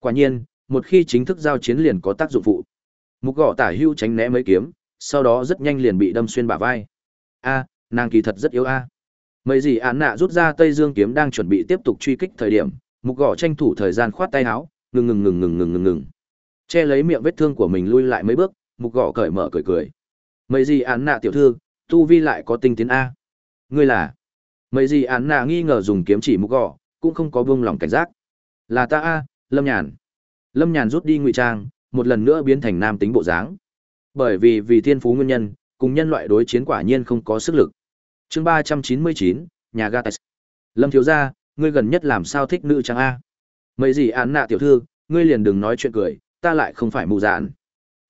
Quả nhiên, một khi chính thức giao chiến liền có tác dụng phụ. Mục gõ tả hưu tránh né mấy kiếm, sau đó rất nhanh liền bị đâm xuyên bả vai. A, nàng kỳ thật rất yếu a. Mấy gì án nạ rút ra Tây Dương kiếm đang chuẩn bị tiếp tục truy kích thời điểm, mục gõ tranh thủ thời gian khoát tay áo, ngừng ngừng ngừng ngừng ngừng ngừng ngừng. Che lấy miệng vết thương của mình lui lại mấy bước, mục gõ cởi mở cười cười. Mấy gì án nạ tiểu thư, tu vi lại có tinh tiến a. Ngươi là? Mấy gì án nạ nghi ngờ dùng kiếm chỉ mục gõ, cũng không có buông lòng cảnh giác. Là ta a, Lâm Nhàn. Lâm Nhàn rút đi ngụy trang, một lần nữa biến thành nam tính bộ dáng. Bởi vì vì thiên phú nguyên nhân, cùng nhân loại đối chiến quả nhiên không có sức lực. Chương ba trăm chín mươi chín, nhà ga Lâm thiếu gia, ngươi gần nhất làm sao thích nữ trang a? Mấy gì án nạ tiểu thư, ngươi liền đừng nói chuyện cười, ta lại không phải mù dạn.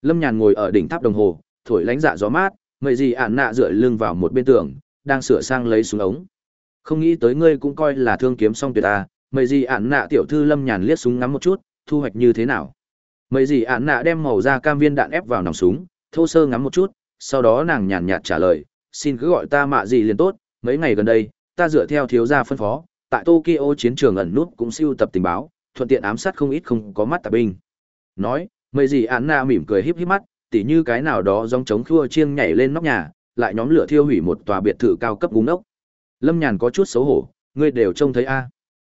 Lâm Nhàn ngồi ở đỉnh tháp đồng hồ, thổi lánh dạ gió mát, mấy gì án nạ dựa lưng vào một bên tường, đang sửa sang lấy súng ống. Không nghĩ tới ngươi cũng coi là thương kiếm xong tuyệt ta, mấy gì án nạ tiểu thư Lâm Nhàn liếc súng ngắm một chút, thu hoạch như thế nào? Mấy gì án nạ đem màu da cam viên đạn ép vào nòng súng, thô sơ ngắm một chút, sau đó nàng nhàn nhạt trả lời, xin cứ gọi ta mạ gì liền tốt, mấy ngày gần đây, ta dựa theo thiếu gia phân phó, tại Tokyo chiến trường ẩn nút cũng siêu tập tình báo, thuận tiện ám sát không ít không có mắt tà binh. Nói, mấy gì án na mỉm cười híp híp mắt, tỉ như cái nào đó dòng trống khua chiêng nhảy lên nóc nhà, lại nhóm lửa thiêu hủy một tòa biệt thự cao cấp búng ốc. Lâm Nhàn có chút xấu hổ, ngươi đều trông thấy a.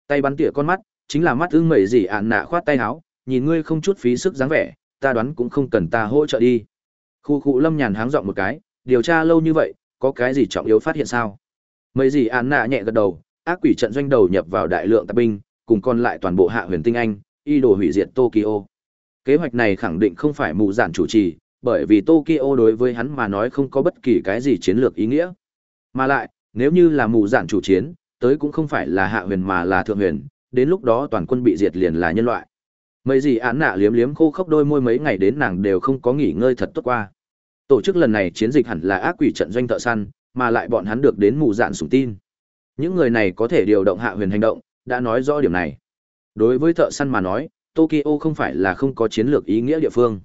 Tay bắn tỉa con mắt, chính là mắt ưng mẩy gì án nạ khoát tay áo, nhìn ngươi không chút phí sức dáng vẻ, ta đoán cũng không cần ta hỗ trợ đi. Khu khu Lâm Nhàn háng giọng một cái, điều tra lâu như vậy, có cái gì trọng yếu phát hiện sao? Mấy gì án nạ nhẹ gật đầu, ác quỷ trận doanh đầu nhập vào đại lượng tạp binh, cùng còn lại toàn bộ hạ huyền tinh anh, y đồ hủy diệt Tokyo. Kế hoạch này khẳng định không phải mù giản chủ trì, bởi vì Tokyo đối với hắn mà nói không có bất kỳ cái gì chiến lược ý nghĩa. Mà lại, nếu như là mù giản chủ chiến, tới cũng không phải là hạ huyền mà là thượng huyền, đến lúc đó toàn quân bị diệt liền là nhân loại. Mấy gì án nạ liếm liếm khô khốc đôi môi mấy ngày đến nàng đều không có nghỉ ngơi thật tốt qua. Tổ chức lần này chiến dịch hẳn là ác quỷ trận doanh thợ săn, mà lại bọn hắn được đến mù dạn sủng tin. Những người này có thể điều động hạ huyền hành động, đã nói rõ điểm này. Đối với thợ săn mà nói, Tokyo không phải là không có chiến lược ý nghĩa địa phương.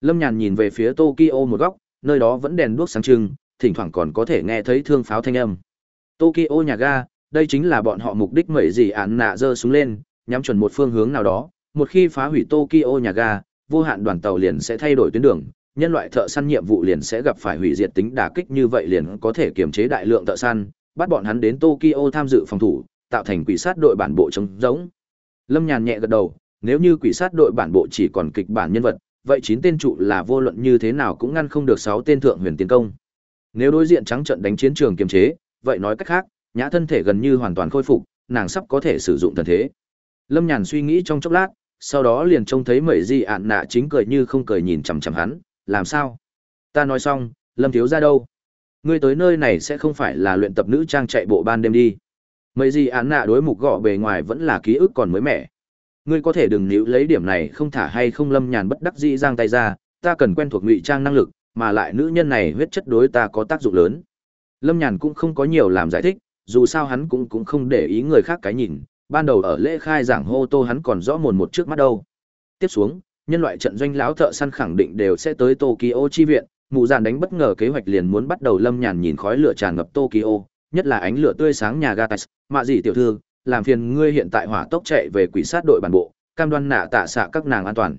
Lâm Nhàn nhìn về phía Tokyo một góc, nơi đó vẫn đèn đuốc sáng trưng, thỉnh thoảng còn có thể nghe thấy thương pháo thanh âm. Tokyo nhà ga, đây chính là bọn họ mục đích mẩy gì ạn nạ dơ xuống lên, nhắm chuẩn một phương hướng nào đó, một khi phá hủy Tokyo nhà ga, vô hạn đoàn tàu liền sẽ thay đổi tuyến đường, nhân loại thợ săn nhiệm vụ liền sẽ gặp phải hủy diệt tính đả kích như vậy liền có thể kiềm chế đại lượng thợ săn, bắt bọn hắn đến Tokyo tham dự phòng thủ, tạo thành quỷ sát đội bản bộ trống giống. Lâm Nhàn nhẹ gật đầu, nếu như quỷ sát đội bản bộ chỉ còn kịch bản nhân vật, vậy chín tên trụ là vô luận như thế nào cũng ngăn không được sáu tên thượng huyền tiến công. Nếu đối diện trắng trận đánh chiến trường kiềm chế, vậy nói cách khác, nhã thân thể gần như hoàn toàn khôi phục, nàng sắp có thể sử dụng thần thế. Lâm Nhàn suy nghĩ trong chốc lát, sau đó liền trông thấy mẩy di ạn nạ chính cười như không cười nhìn chằm chằm hắn, làm sao? Ta nói xong, Lâm thiếu ra đâu? Ngươi tới nơi này sẽ không phải là luyện tập nữ trang chạy bộ ban đêm đi. Mấy gì án nạ đối mục gọ bề ngoài vẫn là ký ức còn mới mẻ. Ngươi có thể đừng níu lấy điểm này không thả hay không lâm nhàn bất đắc dĩ giang tay ra, ta cần quen thuộc ngụy trang năng lực, mà lại nữ nhân này huyết chất đối ta có tác dụng lớn. Lâm nhàn cũng không có nhiều làm giải thích, dù sao hắn cũng cũng không để ý người khác cái nhìn, ban đầu ở lễ khai giảng hô tô hắn còn rõ mồn một trước mắt đâu. Tiếp xuống, nhân loại trận doanh lão thợ săn khẳng định đều sẽ tới Tokyo chi viện, mụ giàn đánh bất ngờ kế hoạch liền muốn bắt đầu lâm nhàn nhìn khói lửa tràn ngập Tokyo, nhất là ánh lửa tươi sáng nhà Gatas, mạ gì tiểu thư, làm phiền ngươi hiện tại hỏa tốc chạy về quỷ sát đội bản bộ, cam đoan nạ tạ xạ các nàng an toàn.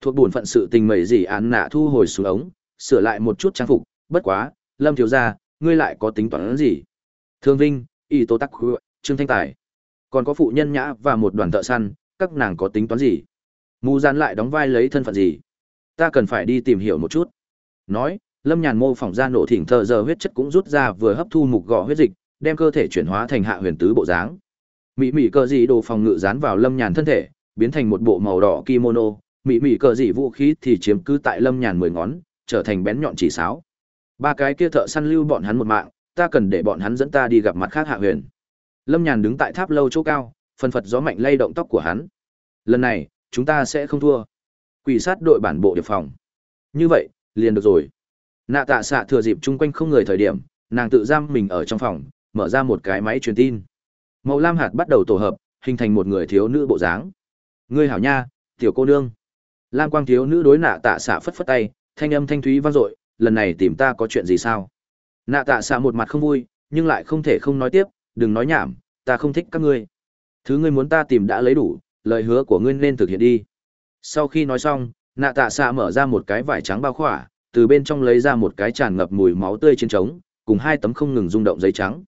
Thuộc buồn phận sự tình mẩy gì án nạ thu hồi xuống ống, sửa lại một chút trang phục, bất quá, lâm thiếu gia, ngươi lại có tính toán gì? Thương Vinh, Y Tô Tắc Trương Thanh Tài, còn có phụ nhân nhã và một đoàn thợ săn, các nàng có tính toán gì? Mù dạn lại đóng vai lấy thân phận gì? Ta cần phải đi tìm hiểu một chút. Nói, Lâm Nhàn mô phỏng ra nổ thỉnh thờ giờ huyết chất cũng rút ra vừa hấp thu mục gọ huyết dịch, đem cơ thể chuyển hóa thành hạ huyền tứ bộ dáng. Mỹ mỹ cờ dị đồ phòng ngự dán vào Lâm Nhàn thân thể, biến thành một bộ màu đỏ kimono, mỹ mỹ cờ dị vũ khí thì chiếm cứ tại Lâm Nhàn mười ngón, trở thành bén nhọn chỉ sáo. Ba cái kia thợ săn lưu bọn hắn một mạng, ta cần để bọn hắn dẫn ta đi gặp mặt khác hạ huyền. Lâm Nhàn đứng tại tháp lâu chỗ cao, phân phật gió mạnh lay động tóc của hắn. Lần này, chúng ta sẽ không thua. Quỷ sát đội bản bộ điệp phòng. Như vậy, liền được rồi. Nạ tạ xạ thừa dịp chung quanh không người thời điểm, nàng tự giam mình ở trong phòng, mở ra một cái máy truyền tin. Màu lam hạt bắt đầu tổ hợp, hình thành một người thiếu nữ bộ dáng. Ngươi hảo nha, tiểu cô nương. Lam quang thiếu nữ đối nạ tạ xạ phất phất tay, thanh âm thanh thúy vang dội, lần này tìm ta có chuyện gì sao? nạ tạ xạ một mặt không vui nhưng lại không thể không nói tiếp đừng nói nhảm ta không thích các ngươi thứ ngươi muốn ta tìm đã lấy đủ lời hứa của ngươi nên thực hiện đi. Sau khi nói xong, nạ tạ xạ mở ra một cái vải trắng bao khỏa, từ bên trong lấy ra một cái tràn ngập mùi máu tươi trên trống, cùng hai tấm không ngừng rung động giấy trắng.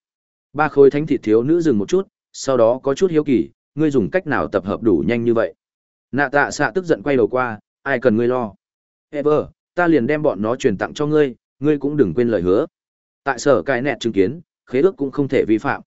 Ba khối thánh thịt thiếu nữ dừng một chút, sau đó có chút hiếu kỳ, ngươi dùng cách nào tập hợp đủ nhanh như vậy? Nạ tạ xạ tức giận quay đầu qua, ai cần ngươi lo? Ever, ta liền đem bọn nó truyền tặng cho ngươi ngươi cũng đừng quên lời hứa. Tại sở cai nẹt chứng kiến, khế ước cũng không thể vi phạm.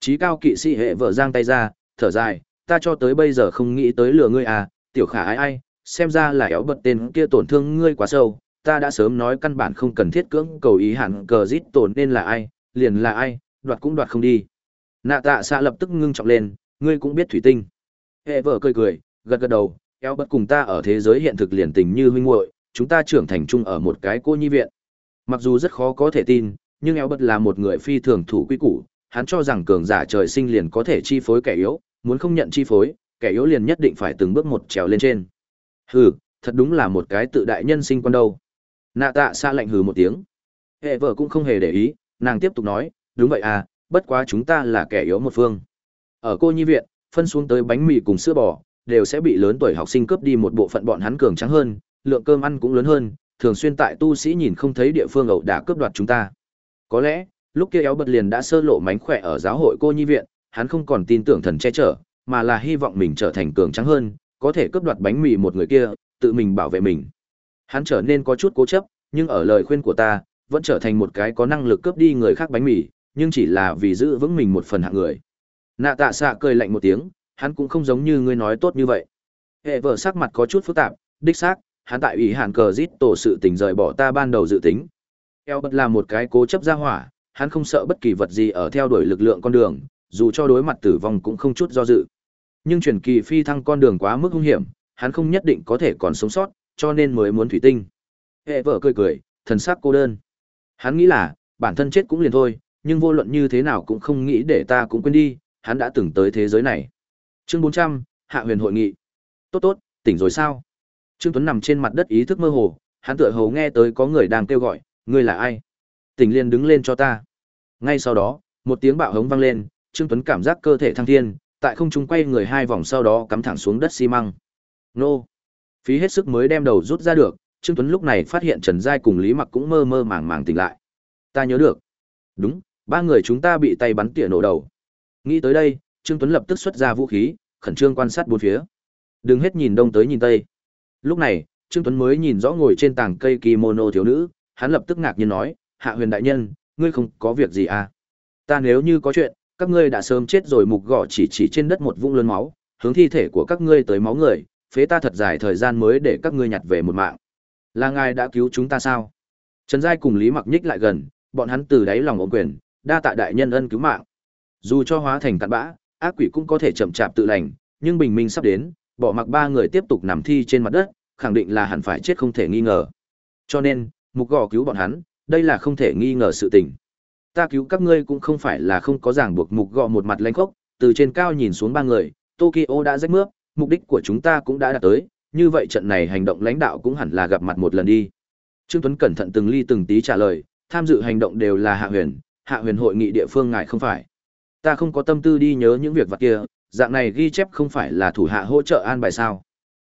Trí cao kỵ sĩ hệ vợ giang tay ra, thở dài ta cho tới bây giờ không nghĩ tới lừa ngươi à tiểu khả ai ai, xem ra là éo bật tên kia tổn thương ngươi quá sâu, ta đã sớm nói căn bản không cần thiết cưỡng cầu ý hẳn cờ giết tổn nên là ai, liền là ai, đoạt cũng đoạt không đi. Nạ tạ xạ lập tức ngưng trọng lên, ngươi cũng biết thủy tinh. Hệ vợ cười cười, gật gật đầu, éo bật cùng ta ở thế giới hiện thực liền tình như huynh muội, chúng ta trưởng thành chung ở một cái cô nhi viện. Mặc dù rất khó có thể tin, nhưng éo bật là một người phi thường thủ quy củ, hắn cho rằng cường giả trời sinh liền có thể chi phối kẻ yếu muốn không nhận chi phối, kẻ yếu liền nhất định phải từng bước một trèo lên trên. Hừ, thật đúng là một cái tự đại nhân sinh quan đâu. Nạ tạ xa lạnh hừ một tiếng. Hệ vợ cũng không hề để ý, nàng tiếp tục nói, đúng vậy à bất quá chúng ta là kẻ yếu một phương. Ở cô nhi viện, phân xuống tới bánh mì cùng sữa bò, đều sẽ bị lớn tuổi học sinh cướp đi một bộ phận bọn hắn cường trắng hơn, lượng cơm ăn cũng lớn hơn, thường xuyên tại tu sĩ nhìn không thấy địa phương ẩu đả cướp đoạt chúng ta. Có lẽ, lúc kia éo bật liền đã sơ lộ mánh khỏe ở giáo hội cô nhi viện hắn không còn tin tưởng thần che chở, mà là hy vọng mình trở thành cường trắng hơn, có thể cướp đoạt bánh mì một người kia, tự mình bảo vệ mình. Hắn trở nên có chút cố chấp, nhưng ở lời khuyên của ta, vẫn trở thành một cái có năng lực cướp đi người khác bánh mì, nhưng chỉ là vì giữ vững mình một phần hạng người. Nạ tạ xạ cười lạnh một tiếng, hắn cũng không giống như ngươi nói tốt như vậy. Hệ vợ sắc mặt có chút phức tạp, đích xác, hắn tại ủy hạn cờ giết tổ sự tình rời bỏ ta ban đầu dự tính. Eo bật là một cái cố chấp ra hỏa, hắn không sợ bất kỳ vật gì ở theo đuổi lực lượng con đường dù cho đối mặt tử vong cũng không chút do dự. Nhưng truyền kỳ phi thăng con đường quá mức hung hiểm, hắn không nhất định có thể còn sống sót, cho nên mới muốn thủy tinh. Hệ vợ cười cười, thần sắc cô đơn. Hắn nghĩ là, bản thân chết cũng liền thôi, nhưng vô luận như thế nào cũng không nghĩ để ta cũng quên đi, hắn đã từng tới thế giới này. Chương bốn trăm, hạ huyền hội nghị. Tốt tốt, tỉnh rồi sao? Trương tuấn nằm trên mặt đất ý thức mơ hồ, hắn tựa hồ nghe tới có người đang kêu gọi, ngươi là ai? Tỉnh liền đứng lên cho ta. Ngay sau đó, một tiếng bạo hống vang lên trương tuấn cảm giác cơ thể thăng thiên, tại không trung quay người hai vòng sau đó cắm thẳng xuống đất xi măng. Nô! Phí hết sức mới đem đầu rút ra được, trương tuấn lúc này phát hiện trần giai cùng lý mặc cũng mơ mơ màng màng tỉnh lại. Ta nhớ được. Đúng, ba người chúng ta bị tay bắn tỉa nổ đầu. Nghĩ tới đây, trương tuấn lập tức xuất ra vũ khí, khẩn trương quan sát bốn phía. Đừng hết nhìn đông tới nhìn tây. Lúc này, trương tuấn mới nhìn rõ ngồi trên tảng cây kimono thiếu nữ, hắn lập tức ngạc nhiên nói, hạ huyền đại nhân, ngươi không có việc gì à? Ta nếu như có chuyện các ngươi đã sớm chết rồi, mục gọ chỉ chỉ trên đất một vũng lớn máu, hướng thi thể của các ngươi tới máu người, phế ta thật dài thời gian mới để các ngươi nhặt về một mạng. Là ngài đã cứu chúng ta sao? Trần giai cùng lý mặc nhích lại gần, bọn hắn từ đáy lòng ổn quyền, đa tạ đại nhân ân cứu mạng. Dù cho hóa thành cặn bã, ác quỷ cũng có thể chậm chạp tự lành, nhưng bình minh sắp đến, bỏ mặc ba người tiếp tục nằm thi trên mặt đất, khẳng định là hẳn phải chết không thể nghi ngờ. Cho nên, mục gò cứu bọn hắn, đây là không thể nghi ngờ sự tình ta cứu các ngươi cũng không phải là không có ràng buộc mục gọ một mặt lanh khốc, từ trên cao nhìn xuống ba người, tokyo đã rách mướp, mục đích của chúng ta cũng đã đạt tới, như vậy trận này hành động lãnh đạo cũng hẳn là gặp mặt một lần đi. Trương tuấn cẩn thận từng ly từng tí trả lời, tham dự hành động đều là hạ huyền hạ huyền hội nghị địa phương ngài không phải. Ta không có tâm tư đi nhớ những việc vặt kia, dạng này ghi chép không phải là thủ hạ hỗ trợ an bài sao?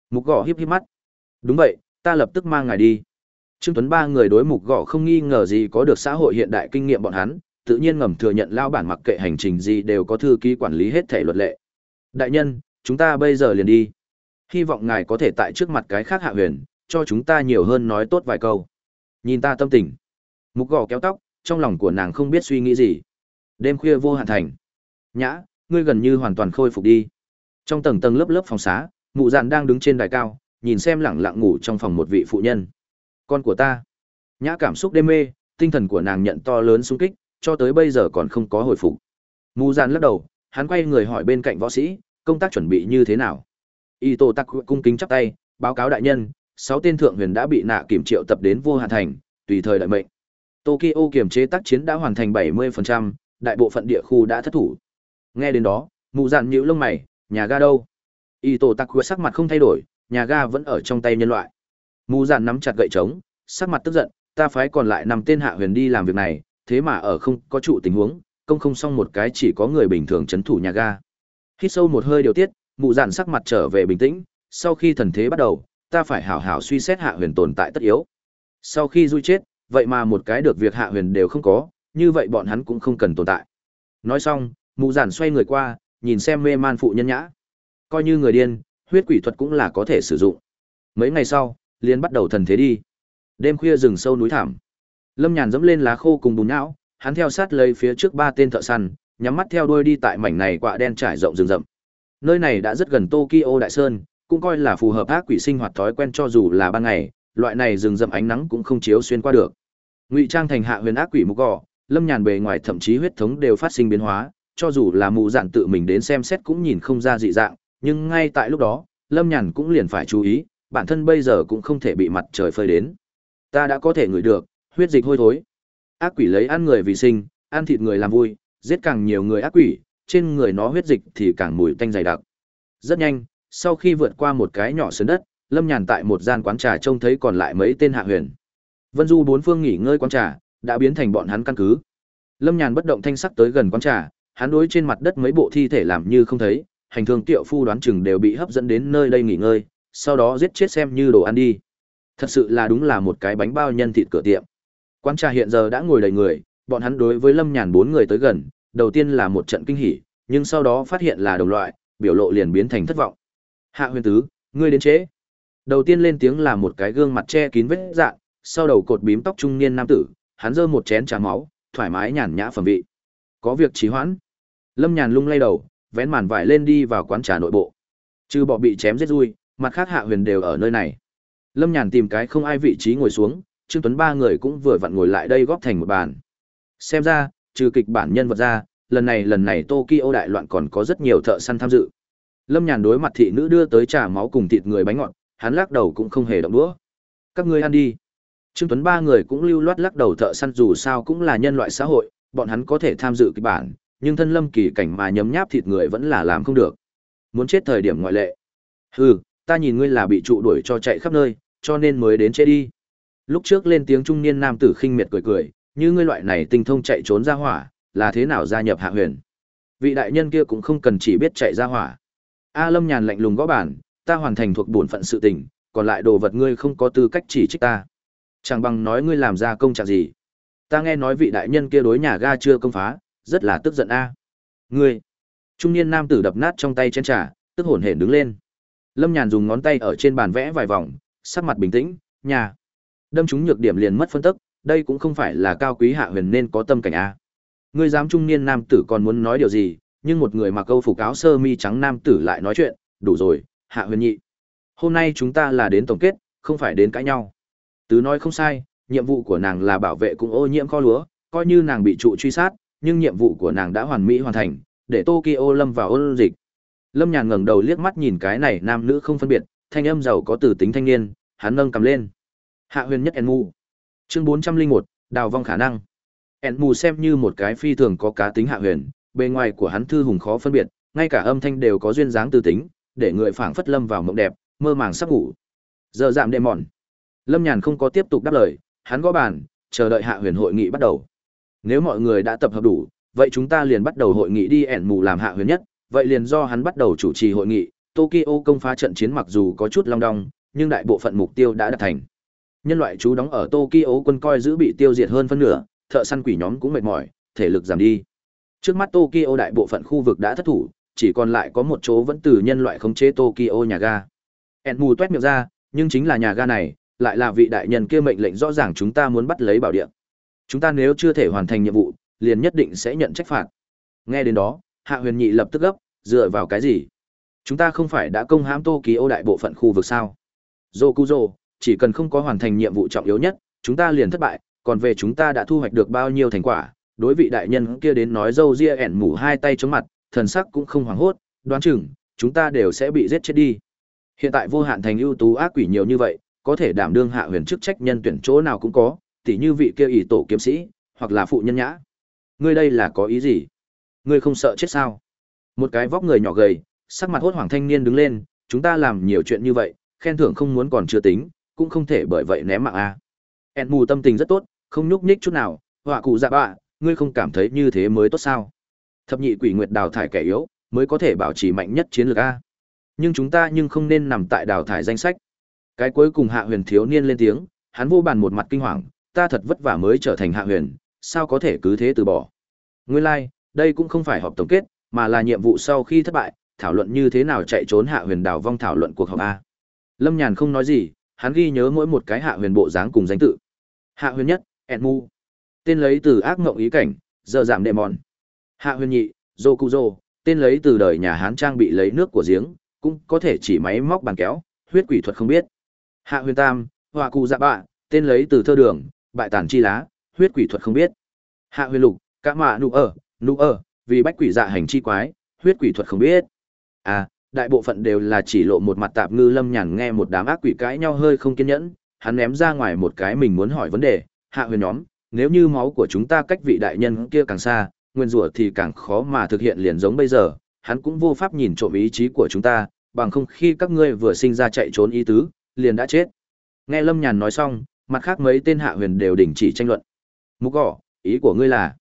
Mục gọ híp híp mắt. Đúng vậy, ta lập tức mang ngài đi trương tuấn ba người đối mục gọ không nghi ngờ gì có được xã hội hiện đại kinh nghiệm bọn hắn, tự nhiên ngầm thừa nhận lao bản mặc kệ hành trình gì đều có thư ký quản lý hết thể luật lệ. Đại nhân, chúng ta bây giờ liền đi. Hy vọng ngài có thể tại trước mặt cái khác hạ huyền, cho chúng ta nhiều hơn nói tốt vài câu. Nhìn ta tâm tình. Mục gò kéo tóc, trong lòng của nàng không biết suy nghĩ gì. Đêm khuya vô hạn thành. Nhã, ngươi gần như hoàn toàn khôi phục đi. Trong tầng tầng lớp lớp phòng xá, mụ dạn đang đứng trên đài cao, nhìn xem lẳng lặng ngủ trong phòng một vị phụ nhân con của ta. Nhã cảm xúc đê mê tinh thần của nàng nhận to lớn sung kích cho tới bây giờ còn không có hồi phục. Mù dạn lắc đầu hắn quay người hỏi bên cạnh võ sĩ công tác chuẩn bị như thế nào? Y tô tắc cung kính chắp tay báo cáo đại nhân sáu tên thượng huyền đã bị nạ kiểm triệu tập đến vô hạn thành tùy thời đợi mệnh. Tokyo kiểm chế tác chiến đã hoàn thành 70%, đại bộ phận địa khu đã thất thủ. Nghe đến đó mù dạn nhíu lông mày nhà ga đâu? Y tô tắc sắc mặt không thay đổi nhà ga vẫn ở trong tay nhân loại mù dạn nắm chặt gậy trống sắc mặt tức giận ta phái còn lại nằm tên hạ huyền đi làm việc này thế mà ở không có trụ tình huống, công không xong một cái chỉ có người bình thường chấn thủ nhà ga. Hít sâu một hơi điều tiết, mụ dạn sắc mặt trở về bình tĩnh, sau khi thần thế bắt đầu, ta phải hảo hảo suy xét hạ huyền tồn tại tất yếu. Sau khi Dui chết, vậy mà một cái được việc hạ huyền đều không có, như vậy bọn hắn cũng không cần tồn tại. Nói xong, mụ dạn xoay người qua, nhìn xem mê man phụ nhân nhã. Coi như người điên, huyết quỷ thuật cũng là có thể sử dụng. Mấy ngày sau, liền bắt đầu thần thế đi. Đêm khuya rừng sâu núi thảm. Lâm Nhàn dẫm lên lá khô cùng bùn não, hắn theo sát lấy phía trước ba tên thợ săn, nhắm mắt theo đuôi đi tại mảnh này quạ đen trải rộng rừng rậm. Nơi này đã rất gần Tokyo Đại Sơn, cũng coi là phù hợp ác quỷ sinh hoạt thói quen cho dù là ban ngày, loại này rừng rậm ánh nắng cũng không chiếu xuyên qua được. Ngụy trang thành hạ huyền ác quỷ mục gò, Lâm Nhàn bề ngoài thậm chí huyết thống đều phát sinh biến hóa, cho dù là mù dạn tự mình đến xem xét cũng nhìn không ra dị dạng, nhưng ngay tại lúc đó, Lâm Nhàn cũng liền phải chú ý, bản thân bây giờ cũng không thể bị mặt trời phơi đến. Ta đã có thể ngửi được, huyết dịch hôi thối. Ác quỷ lấy ăn người vì sinh, ăn thịt người làm vui, giết càng nhiều người ác quỷ, trên người nó huyết dịch thì càng mùi tanh dày đặc. Rất nhanh, sau khi vượt qua một cái nhỏ sườn đất, Lâm Nhàn tại một gian quán trà trông thấy còn lại mấy tên hạ huyền. Vân Du bốn phương nghỉ ngơi quán trà, đã biến thành bọn hắn căn cứ. Lâm Nhàn bất động thanh sắc tới gần quán trà, hắn đối trên mặt đất mấy bộ thi thể làm như không thấy, hành thương tiệu phu đoán chừng đều bị hấp dẫn đến nơi đây nghỉ ngơi, sau đó giết chết xem như đồ ăn đi. Thật sự là đúng là một cái bánh bao nhân thịt cửa tiệm. Quán trà hiện giờ đã ngồi đầy người, bọn hắn đối với Lâm Nhàn bốn người tới gần, đầu tiên là một trận kinh hỉ, nhưng sau đó phát hiện là đồng loại, biểu lộ liền biến thành thất vọng. Hạ Huyền Tứ, ngươi đến chế. Đầu tiên lên tiếng là một cái gương mặt che kín vết dạn, sau đầu cột bím tóc trung niên nam tử, hắn giơ một chén trà máu, thoải mái nhàn nhã phẩm vị. Có việc trì hoãn. Lâm Nhàn lung lay đầu, vén màn vải lên đi vào quán trà nội bộ. Trừ bỏ bị chém giết rui, mặt khác Hạ Huyền đều ở nơi này. Lâm Nhàn tìm cái không ai vị trí ngồi xuống, Trương Tuấn ba người cũng vừa vặn ngồi lại đây góp thành một bàn. Xem ra, trừ kịch bản nhân vật ra, lần này lần này Tokyo đại loạn còn có rất nhiều thợ săn tham dự. Lâm Nhàn đối mặt thị nữ đưa tới trà máu cùng thịt người bánh ngọt, hắn lắc đầu cũng không hề động đũa. Các ngươi ăn đi. Trương Tuấn ba người cũng lưu loát lắc đầu thợ săn dù sao cũng là nhân loại xã hội, bọn hắn có thể tham dự kịch bản, nhưng thân lâm kỳ cảnh mà nhấm nháp thịt người vẫn là làm không được. Muốn chết thời điểm ngoại lệ. Hừ, ta nhìn ngươi là bị trụ đuổi cho chạy khắp nơi, cho nên mới đến chết đi. Lúc trước lên tiếng trung niên nam tử khinh miệt cười cười, như ngươi loại này tinh thông chạy trốn ra hỏa, là thế nào gia nhập hạ huyền. Vị đại nhân kia cũng không cần chỉ biết chạy ra hỏa. A Lâm nhàn lạnh lùng gõ bản, ta hoàn thành thuộc bổn phận sự tình, còn lại đồ vật ngươi không có tư cách chỉ trích ta. Chẳng bằng nói ngươi làm ra công trạng gì. Ta nghe nói vị đại nhân kia đối nhà ga chưa công phá, rất là tức giận a. Ngươi. Trung niên nam tử đập nát trong tay chén trà, tức hổn hển đứng lên. Lâm Nhàn dùng ngón tay ở trên bàn vẽ vài vòng, sắc mặt bình tĩnh, nhà. Đâm chúng nhược điểm liền mất phân tức, đây cũng không phải là cao quý hạ huyền nên có tâm cảnh à. a. Người dám trung niên nam tử còn muốn nói điều gì, nhưng một người mặc câu phục áo sơ mi trắng nam tử lại nói chuyện, đủ rồi, hạ huyền nhị. Hôm nay chúng ta là đến tổng kết, không phải đến cãi nhau. Tứ nói không sai, nhiệm vụ của nàng là bảo vệ cùng ô nhiễm kho lúa, coi như nàng bị trụ truy sát, nhưng nhiệm vụ của nàng đã hoàn mỹ hoàn thành, để Tokyo lâm vào ôn dịch. Lâm Nhàn ngẩng đầu liếc mắt nhìn cái này nam nữ không phân biệt, thanh âm giàu có từ tính thanh niên, hắn nâng cầm lên. Hạ huyền nhất Enmu. Chương 401, đào vong khả năng. Enmu xem như một cái phi thường có cá tính hạ huyền, bề ngoài của hắn thư hùng khó phân biệt, ngay cả âm thanh đều có duyên dáng từ tính, để người phảng phất lâm vào mộng đẹp, mơ màng sắp ngủ. Giờ giảm đệm mòn. Lâm Nhàn không có tiếp tục đáp lời, hắn gõ bàn, chờ đợi hạ huyền hội nghị bắt đầu. Nếu mọi người đã tập hợp đủ, vậy chúng ta liền bắt đầu hội nghị đi ẻn mù làm hạ huyền nhất, vậy liền do hắn bắt đầu chủ trì hội nghị. Tokyo công phá trận chiến mặc dù có chút long đong, nhưng đại bộ phận mục tiêu đã đạt thành. Nhân loại chú đóng ở Tokyo quân coi giữ bị tiêu diệt hơn phân nửa, thợ săn quỷ nhóm cũng mệt mỏi, thể lực giảm đi. Trước mắt Tokyo đại bộ phận khu vực đã thất thủ, chỉ còn lại có một chỗ vẫn từ nhân loại khống chế Tokyo nhà ga. Enmu tuét miệng ra, nhưng chính là nhà ga này, lại là vị đại nhân kia mệnh lệnh rõ ràng chúng ta muốn bắt lấy bảo địa. Chúng ta nếu chưa thể hoàn thành nhiệm vụ, liền nhất định sẽ nhận trách phạt. Nghe đến đó, Hạ Huyền Nhị lập tức gấp, dựa vào cái gì? Chúng ta không phải đã công hãm Tokyo đại bộ phận khu vực sao? Zokuzo, chỉ cần không có hoàn thành nhiệm vụ trọng yếu nhất, chúng ta liền thất bại, còn về chúng ta đã thu hoạch được bao nhiêu thành quả, đối vị đại nhân kia đến nói dâu ria ẻn mủ hai tay chống mặt, thần sắc cũng không hoảng hốt, đoán chừng, chúng ta đều sẽ bị giết chết đi. Hiện tại vô hạn thành ưu tú ác quỷ nhiều như vậy, có thể đảm đương hạ huyền chức trách nhân tuyển chỗ nào cũng có, tỉ như vị kia ỷ tổ kiếm sĩ, hoặc là phụ nhân nhã. Ngươi đây là có ý gì? Ngươi không sợ chết sao? Một cái vóc người nhỏ gầy, sắc mặt hốt hoảng thanh niên đứng lên, chúng ta làm nhiều chuyện như vậy, khen thưởng không muốn còn chưa tính, cũng không thể bởi vậy ném mạng a. En mù tâm tình rất tốt, không nhúc nhích chút nào, họa cụ dạ bạ ngươi không cảm thấy như thế mới tốt sao thập nhị quỷ nguyệt đào thải kẻ yếu mới có thể bảo trì mạnh nhất chiến lược a nhưng chúng ta nhưng không nên nằm tại đào thải danh sách cái cuối cùng hạ huyền thiếu niên lên tiếng hắn vô bàn một mặt kinh hoàng ta thật vất vả mới trở thành hạ huyền sao có thể cứ thế từ bỏ nguyên lai? Đây cũng không phải họp tổng kết, mà là nhiệm vụ sau khi thất bại, thảo luận như thế nào chạy trốn hạ huyền đào vong thảo luận cuộc họp a. Lâm nhàn không nói gì, hắn ghi nhớ mỗi một cái hạ huyền bộ dáng cùng danh tự. Hạ huyền nhất, edmu. Tên lấy từ ác ngộng ý cảnh, giờ giảm đệ mòn hạ huyền nhị jokuzo tên lấy từ đời nhà hán trang bị lấy nước của giếng, cũng có thể chỉ máy móc bàn kéo, huyết quỷ thuật không biết. Hạ huyền tam Hoa cụ dạ bạ tên lấy từ thơ đường, bại tản chi lá, huyết quỷ thuật không biết. Hạ huyền lục cả mạ nụ ở nụ ở vì bách quỷ dạ hành chi quái, huyết quỷ thuật không biết. À đại bộ phận đều là chỉ lộ một mặt tạp ngư lâm nhàn nghe một đám ác quỷ cãi nhau hơi không kiên nhẫn. Hắn ném ra ngoài một cái mình muốn hỏi vấn đề. Hạ huyền nhóm, nếu như máu của chúng ta cách vị đại nhân kia càng xa, nguyên rủa thì càng khó mà thực hiện liền giống bây giờ. Hắn cũng vô pháp nhìn trộm ý chí của chúng ta, bằng không khi các ngươi vừa sinh ra chạy trốn ý tứ, liền đã chết. Nghe lâm nhàn nói xong, mặt khác mấy tên hạ huyền đều đình chỉ tranh luận. Mục gỏ ý của ngươi là?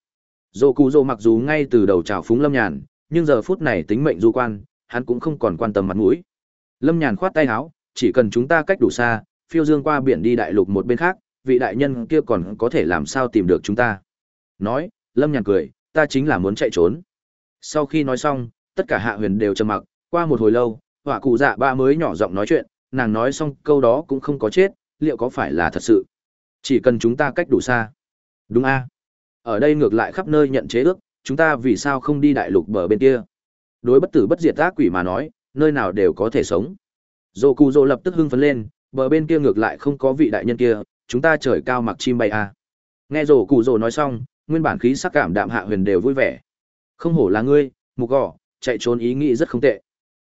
Dô cù dô mặc dù ngay từ đầu trào phúng lâm nhàn, nhưng giờ phút này tính mệnh du quan, hắn cũng không còn quan tâm mặt mũi. Lâm nhàn khoát tay áo, chỉ cần chúng ta cách đủ xa, phiêu dương qua biển đi đại lục một bên khác, vị đại nhân kia còn có thể làm sao tìm được chúng ta? Nói, lâm nhàn cười, ta chính là muốn chạy trốn. Sau khi nói xong, tất cả hạ huyền đều trầm mặc, qua một hồi lâu, họa cụ dạ ba mới nhỏ giọng nói chuyện, nàng nói xong câu đó cũng không có chết, liệu có phải là thật sự? Chỉ cần chúng ta cách đủ xa. Đúng a ở đây ngược lại khắp nơi nhận chế ước, chúng ta vì sao không đi đại lục bờ bên kia? Đối bất tử bất diệt ác quỷ mà nói, nơi nào đều có thể sống. Dồ cù dồ lập tức hưng phấn lên, bờ bên kia ngược lại không có vị đại nhân kia, chúng ta trời cao mặc chim bay à. Nghe rồ cù dồ nói xong, nguyên bản khí sắc cảm đạm hạ huyền đều vui vẻ. Không hổ là ngươi, mục gò, chạy trốn ý nghĩ rất không tệ.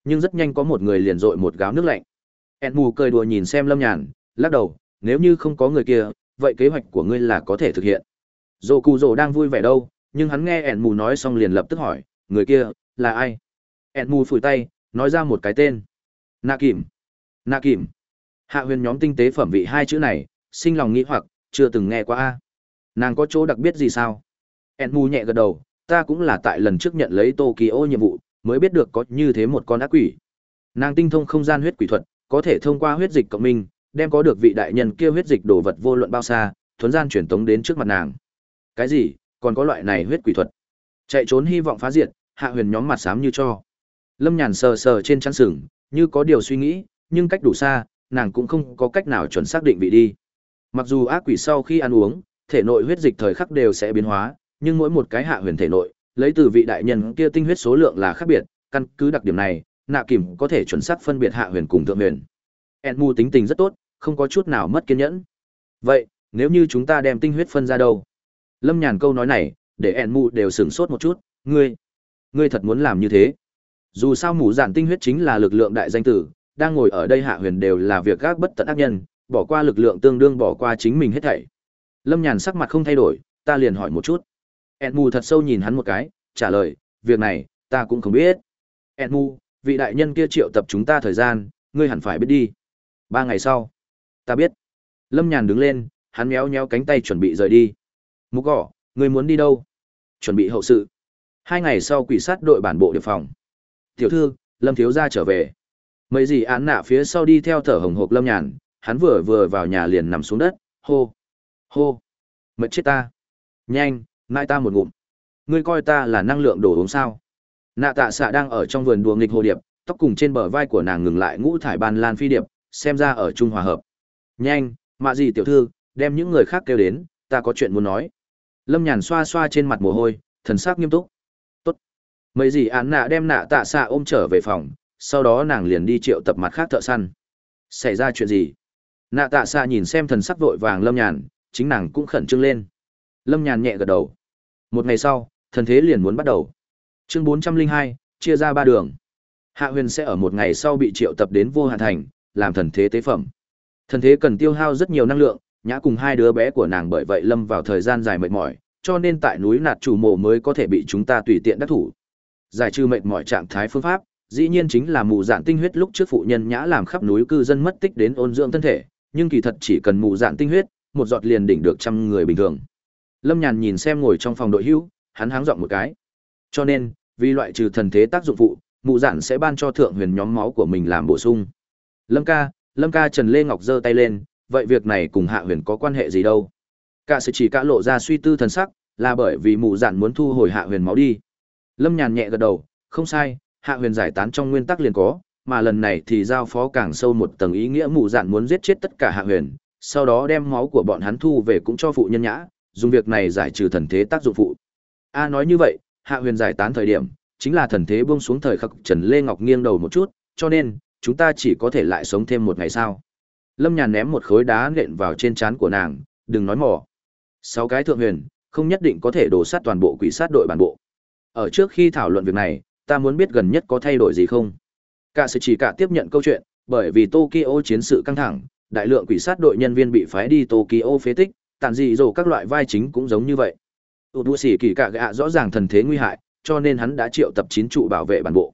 Nhưng rất nhanh có một người liền dội một gáo nước lạnh. Ed mù cười đùa nhìn xem lâm nhàn, lắc đầu, nếu như không có người kia, vậy kế hoạch của ngươi là có thể thực hiện. Dô cụ dô đang vui vẻ đâu, nhưng hắn nghe ẹn mù nói xong liền lập tức hỏi, người kia là ai? Ẹn mù phủi tay, nói ra một cái tên. Nạ kìm. Nạ kìm. Hạ huyền nhóm tinh tế phẩm vị hai chữ này, sinh lòng nghĩ hoặc, chưa từng nghe qua a. Nàng có chỗ đặc biệt gì sao? Ẹn mù nhẹ gật đầu, ta cũng là tại lần trước nhận lấy tokyo nhiệm vụ, mới biết được có như thế một con ác quỷ. Nàng tinh thông không gian huyết quỷ thuật, có thể thông qua huyết dịch cộng minh, đem có được vị đại nhân kia huyết dịch đồ vật vô luận bao xa, thuấn gian truyền tống đến trước mặt nàng cái gì? Còn có loại này huyết quỷ thuật. Chạy trốn hy vọng phá diệt, hạ huyền nhóm mặt xám như cho. Lâm nhàn sờ sờ trên chăn sừng, như có điều suy nghĩ, nhưng cách đủ xa, nàng cũng không có cách nào chuẩn xác định vị đi. Mặc dù ác quỷ sau khi ăn uống, thể nội huyết dịch thời khắc đều sẽ biến hóa, nhưng mỗi một cái hạ huyền thể nội, lấy từ vị đại nhân kia tinh huyết số lượng là khác biệt, căn cứ đặc điểm này, nạ kìm có thể chuẩn xác phân biệt hạ huyền cùng thượng huyền. Enmu tính tình rất tốt, không có chút nào mất kiên nhẫn. Vậy, nếu như chúng ta đem tinh huyết phân ra đâu? Lâm nhàn câu nói này, để enmu đều sửng sốt một chút. Ngươi ngươi thật muốn làm như thế? Dù sao mù giản tinh huyết chính là lực lượng đại danh tử, đang ngồi ở đây hạ huyền đều là việc gác bất tận ác nhân, bỏ qua lực lượng tương đương bỏ qua chính mình hết thảy. Lâm nhàn sắc mặt không thay đổi, ta liền hỏi một chút. Edmu thật sâu nhìn hắn một cái, trả lời, việc này, ta cũng không biết. Edmu vị đại nhân kia triệu tập chúng ta thời gian, ngươi hẳn phải biết đi. Ba ngày sau, ta biết. Lâm nhàn đứng lên, hắn méo méo cánh tay chuẩn bị rời đi mục gõ người muốn đi đâu? Chuẩn bị hậu sự. Hai ngày sau quỷ sát đội bản bộ điều phòng. Tiểu thư, lâm thiếu gia trở về. Mấy gì án nạ phía sau đi theo thở hồng hộc lâm nhàn, hắn vừa vừa vào nhà liền nằm xuống đất. Hô hô. Mệt chết ta. Nhanh, nại ta một ngụm. Ngươi coi ta là năng lượng đổ uống sao? Nạ tạ xạ đang ở trong vườn đùa nghịch hồ điệp, tóc cùng trên bờ vai của nàng ngừng lại ngũ thải ban lan phi điệp, xem ra ở trung hòa hợp. Nhanh, mạ gì tiểu thư, đem những người khác kêu đến, ta có chuyện muốn nói lâm nhàn xoa xoa trên mặt mồ hôi, thần sắc nghiêm túc. Tốt. Mấy gì án nạ đem nạ tạ xạ ôm trở về phòng, sau đó nàng liền đi triệu tập mặt khác thợ săn. Xảy ra chuyện gì? Nạ tạ xạ nhìn xem thần sắc vội vàng lâm nhàn, chính nàng cũng khẩn trương lên. Lâm nhàn nhẹ gật đầu. Một ngày sau, thần thế liền muốn bắt đầu. Chương bốn trăm linh hai, chia ra ba đường. Hạ huyền sẽ ở một ngày sau bị triệu tập đến vô hạn thành, làm thần thế tế phẩm. Thần thế cần tiêu hao rất nhiều năng lượng nhã cùng hai đứa bé của nàng bởi vậy lâm vào thời gian dài mệt mỏi, cho nên tại núi nạt chủ mộ mới có thể bị chúng ta tùy tiện đắc thủ. Giải trừ mệt mỏi trạng thái phương pháp, dĩ nhiên chính là mù dạn tinh huyết lúc trước phụ nhân nhã làm khắp núi cư dân mất tích đến ôn dưỡng thân thể, nhưng kỳ thật chỉ cần mù dạn tinh huyết, một giọt liền đỉnh được trăm người bình thường. Lâm nhàn nhìn xem ngồi trong phòng đội hữu hắn háng dọn một cái. Cho nên, vì loại trừ thần thế tác dụng phụ mụ dạn sẽ ban cho thượng huyền nhóm máu của mình làm bổ sung. Lâm ca lâm ca trần lê ngọc giơ tay lên vậy việc này cùng hạ huyền có quan hệ gì đâu? Cả sự chỉ cả lộ ra suy tư thần sắc, là bởi vì mụ dạn muốn thu hồi hạ huyền máu đi. Lâm nhàn nhẹ gật đầu, không sai, hạ huyền giải tán trong nguyên tắc liền có, mà lần này thì giao phó càng sâu một tầng ý nghĩa mụ dạn muốn giết chết tất cả hạ huyền, sau đó đem máu của bọn hắn thu về cũng cho phụ nhân nhã, dùng việc này giải trừ thần thế tác dụng phụ. A nói như vậy, hạ huyền giải tán thời điểm, chính là thần thế buông xuống thời khắc trần lê ngọc nghiêng đầu một chút, cho nên, chúng ta chỉ có thể lại sống thêm một ngày sao? Lâm nhàn ném một khối đá nện vào trên trán của nàng, đừng nói mỏ sáu cái thượng huyền, không nhất định có thể đổ sát toàn bộ quỷ sát đội bản bộ. Ở trước khi thảo luận việc này, ta muốn biết gần nhất có thay đổi gì không? Cả sự chỉ cả tiếp nhận câu chuyện, bởi vì tokyo chiến sự căng thẳng, đại lượng quỷ sát đội nhân viên bị phái đi tokyo phế tích, tàn dị dỗ các loại vai chính cũng giống như vậy. Ụt đua xỉ kỳ cả gạ rõ ràng thần thế nguy hại, cho nên hắn đã triệu tập chín trụ bảo vệ bản bộ.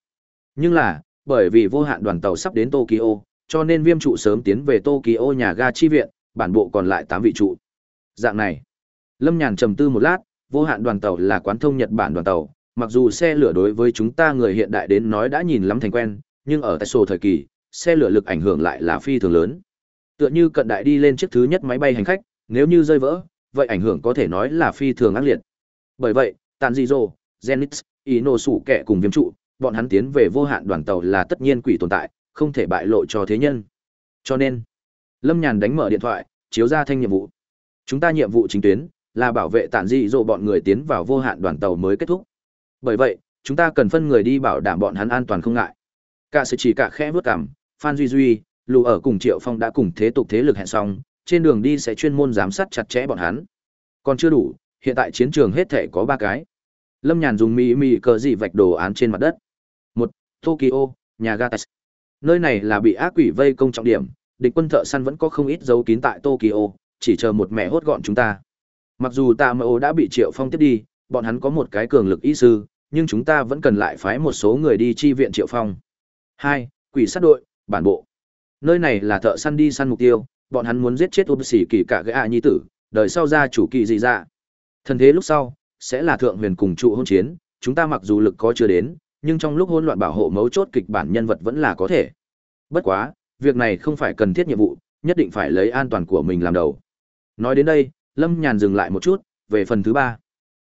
Nhưng là, bởi vì vô hạn đoàn tàu sắp đến tokyo cho nên viêm trụ sớm tiến về tokyo nhà ga chi viện, bản bộ còn lại tám vị trụ. Dạng này, lâm nhàn trầm tư một lát, vô hạn đoàn tàu là quán thông nhật bản đoàn tàu, mặc dù xe lửa đối với chúng ta người hiện đại đến nói đã nhìn lắm thành quen, nhưng ở tại sổ thời kỳ, xe lửa lực ảnh hưởng lại là phi thường lớn. Tựa như cận đại đi lên chiếc thứ nhất máy bay hành khách, nếu như rơi vỡ, vậy ảnh hưởng có thể nói là phi thường ác liệt. Bởi vậy tàn dị dô genix ý nổ sủ Kẻ cùng viêm trụ, bọn hắn tiến về vô hạn đoàn tàu là tất nhiên quỷ tồn tại không thể bại lộ cho thế nhân. Cho nên, lâm nhàn đánh mở điện thoại, chiếu ra thanh nhiệm vụ. Chúng ta nhiệm vụ chính tuyến là bảo vệ tản dị rồi bọn người tiến vào vô hạn đoàn tàu mới kết thúc. Bởi vậy, chúng ta cần phân người đi bảo đảm bọn hắn an toàn không ngại. Cả sự chỉ cả khẽ vớt cằm. phan duy duy, lù ở cùng triệu phong đã cùng thế tục thế lực hẹn xong, trên đường đi sẽ chuyên môn giám sát chặt chẽ bọn hắn. Còn chưa đủ, hiện tại chiến trường hết thể có ba cái. Lâm nhàn dùng mì mì cờ dị vạch đồ án trên mặt đất. Một, tokyo nhà ga nơi này là bị ác quỷ vây công trọng điểm, địch quân thợ săn vẫn có không ít dấu kín tại tokyo, chỉ chờ một mẹ hốt gọn chúng ta. Mặc dù tạ mẫu đã bị triệu phong tiếp đi, bọn hắn có một cái cường lực ý sư, nhưng chúng ta vẫn cần lại phái một số người đi chi viện triệu phong. Hai, quỷ sát đội, bản bộ. Nơi này là thợ săn đi săn mục tiêu, bọn hắn muốn giết chết ôm xỉ kỳ cả gã nhi tử, đời sau ra chủ kỳ dị dạ. Thân thế lúc sau, sẽ là thượng huyền cùng trụ hôn chiến, chúng ta mặc dù lực có chưa đến nhưng trong lúc hỗn loạn bảo hộ mấu chốt kịch bản nhân vật vẫn là có thể. Bất quá, việc này không phải cần thiết nhiệm vụ, nhất định phải lấy an toàn của mình làm đầu. Nói đến đây, lâm nhàn dừng lại một chút, về phần thứ ba.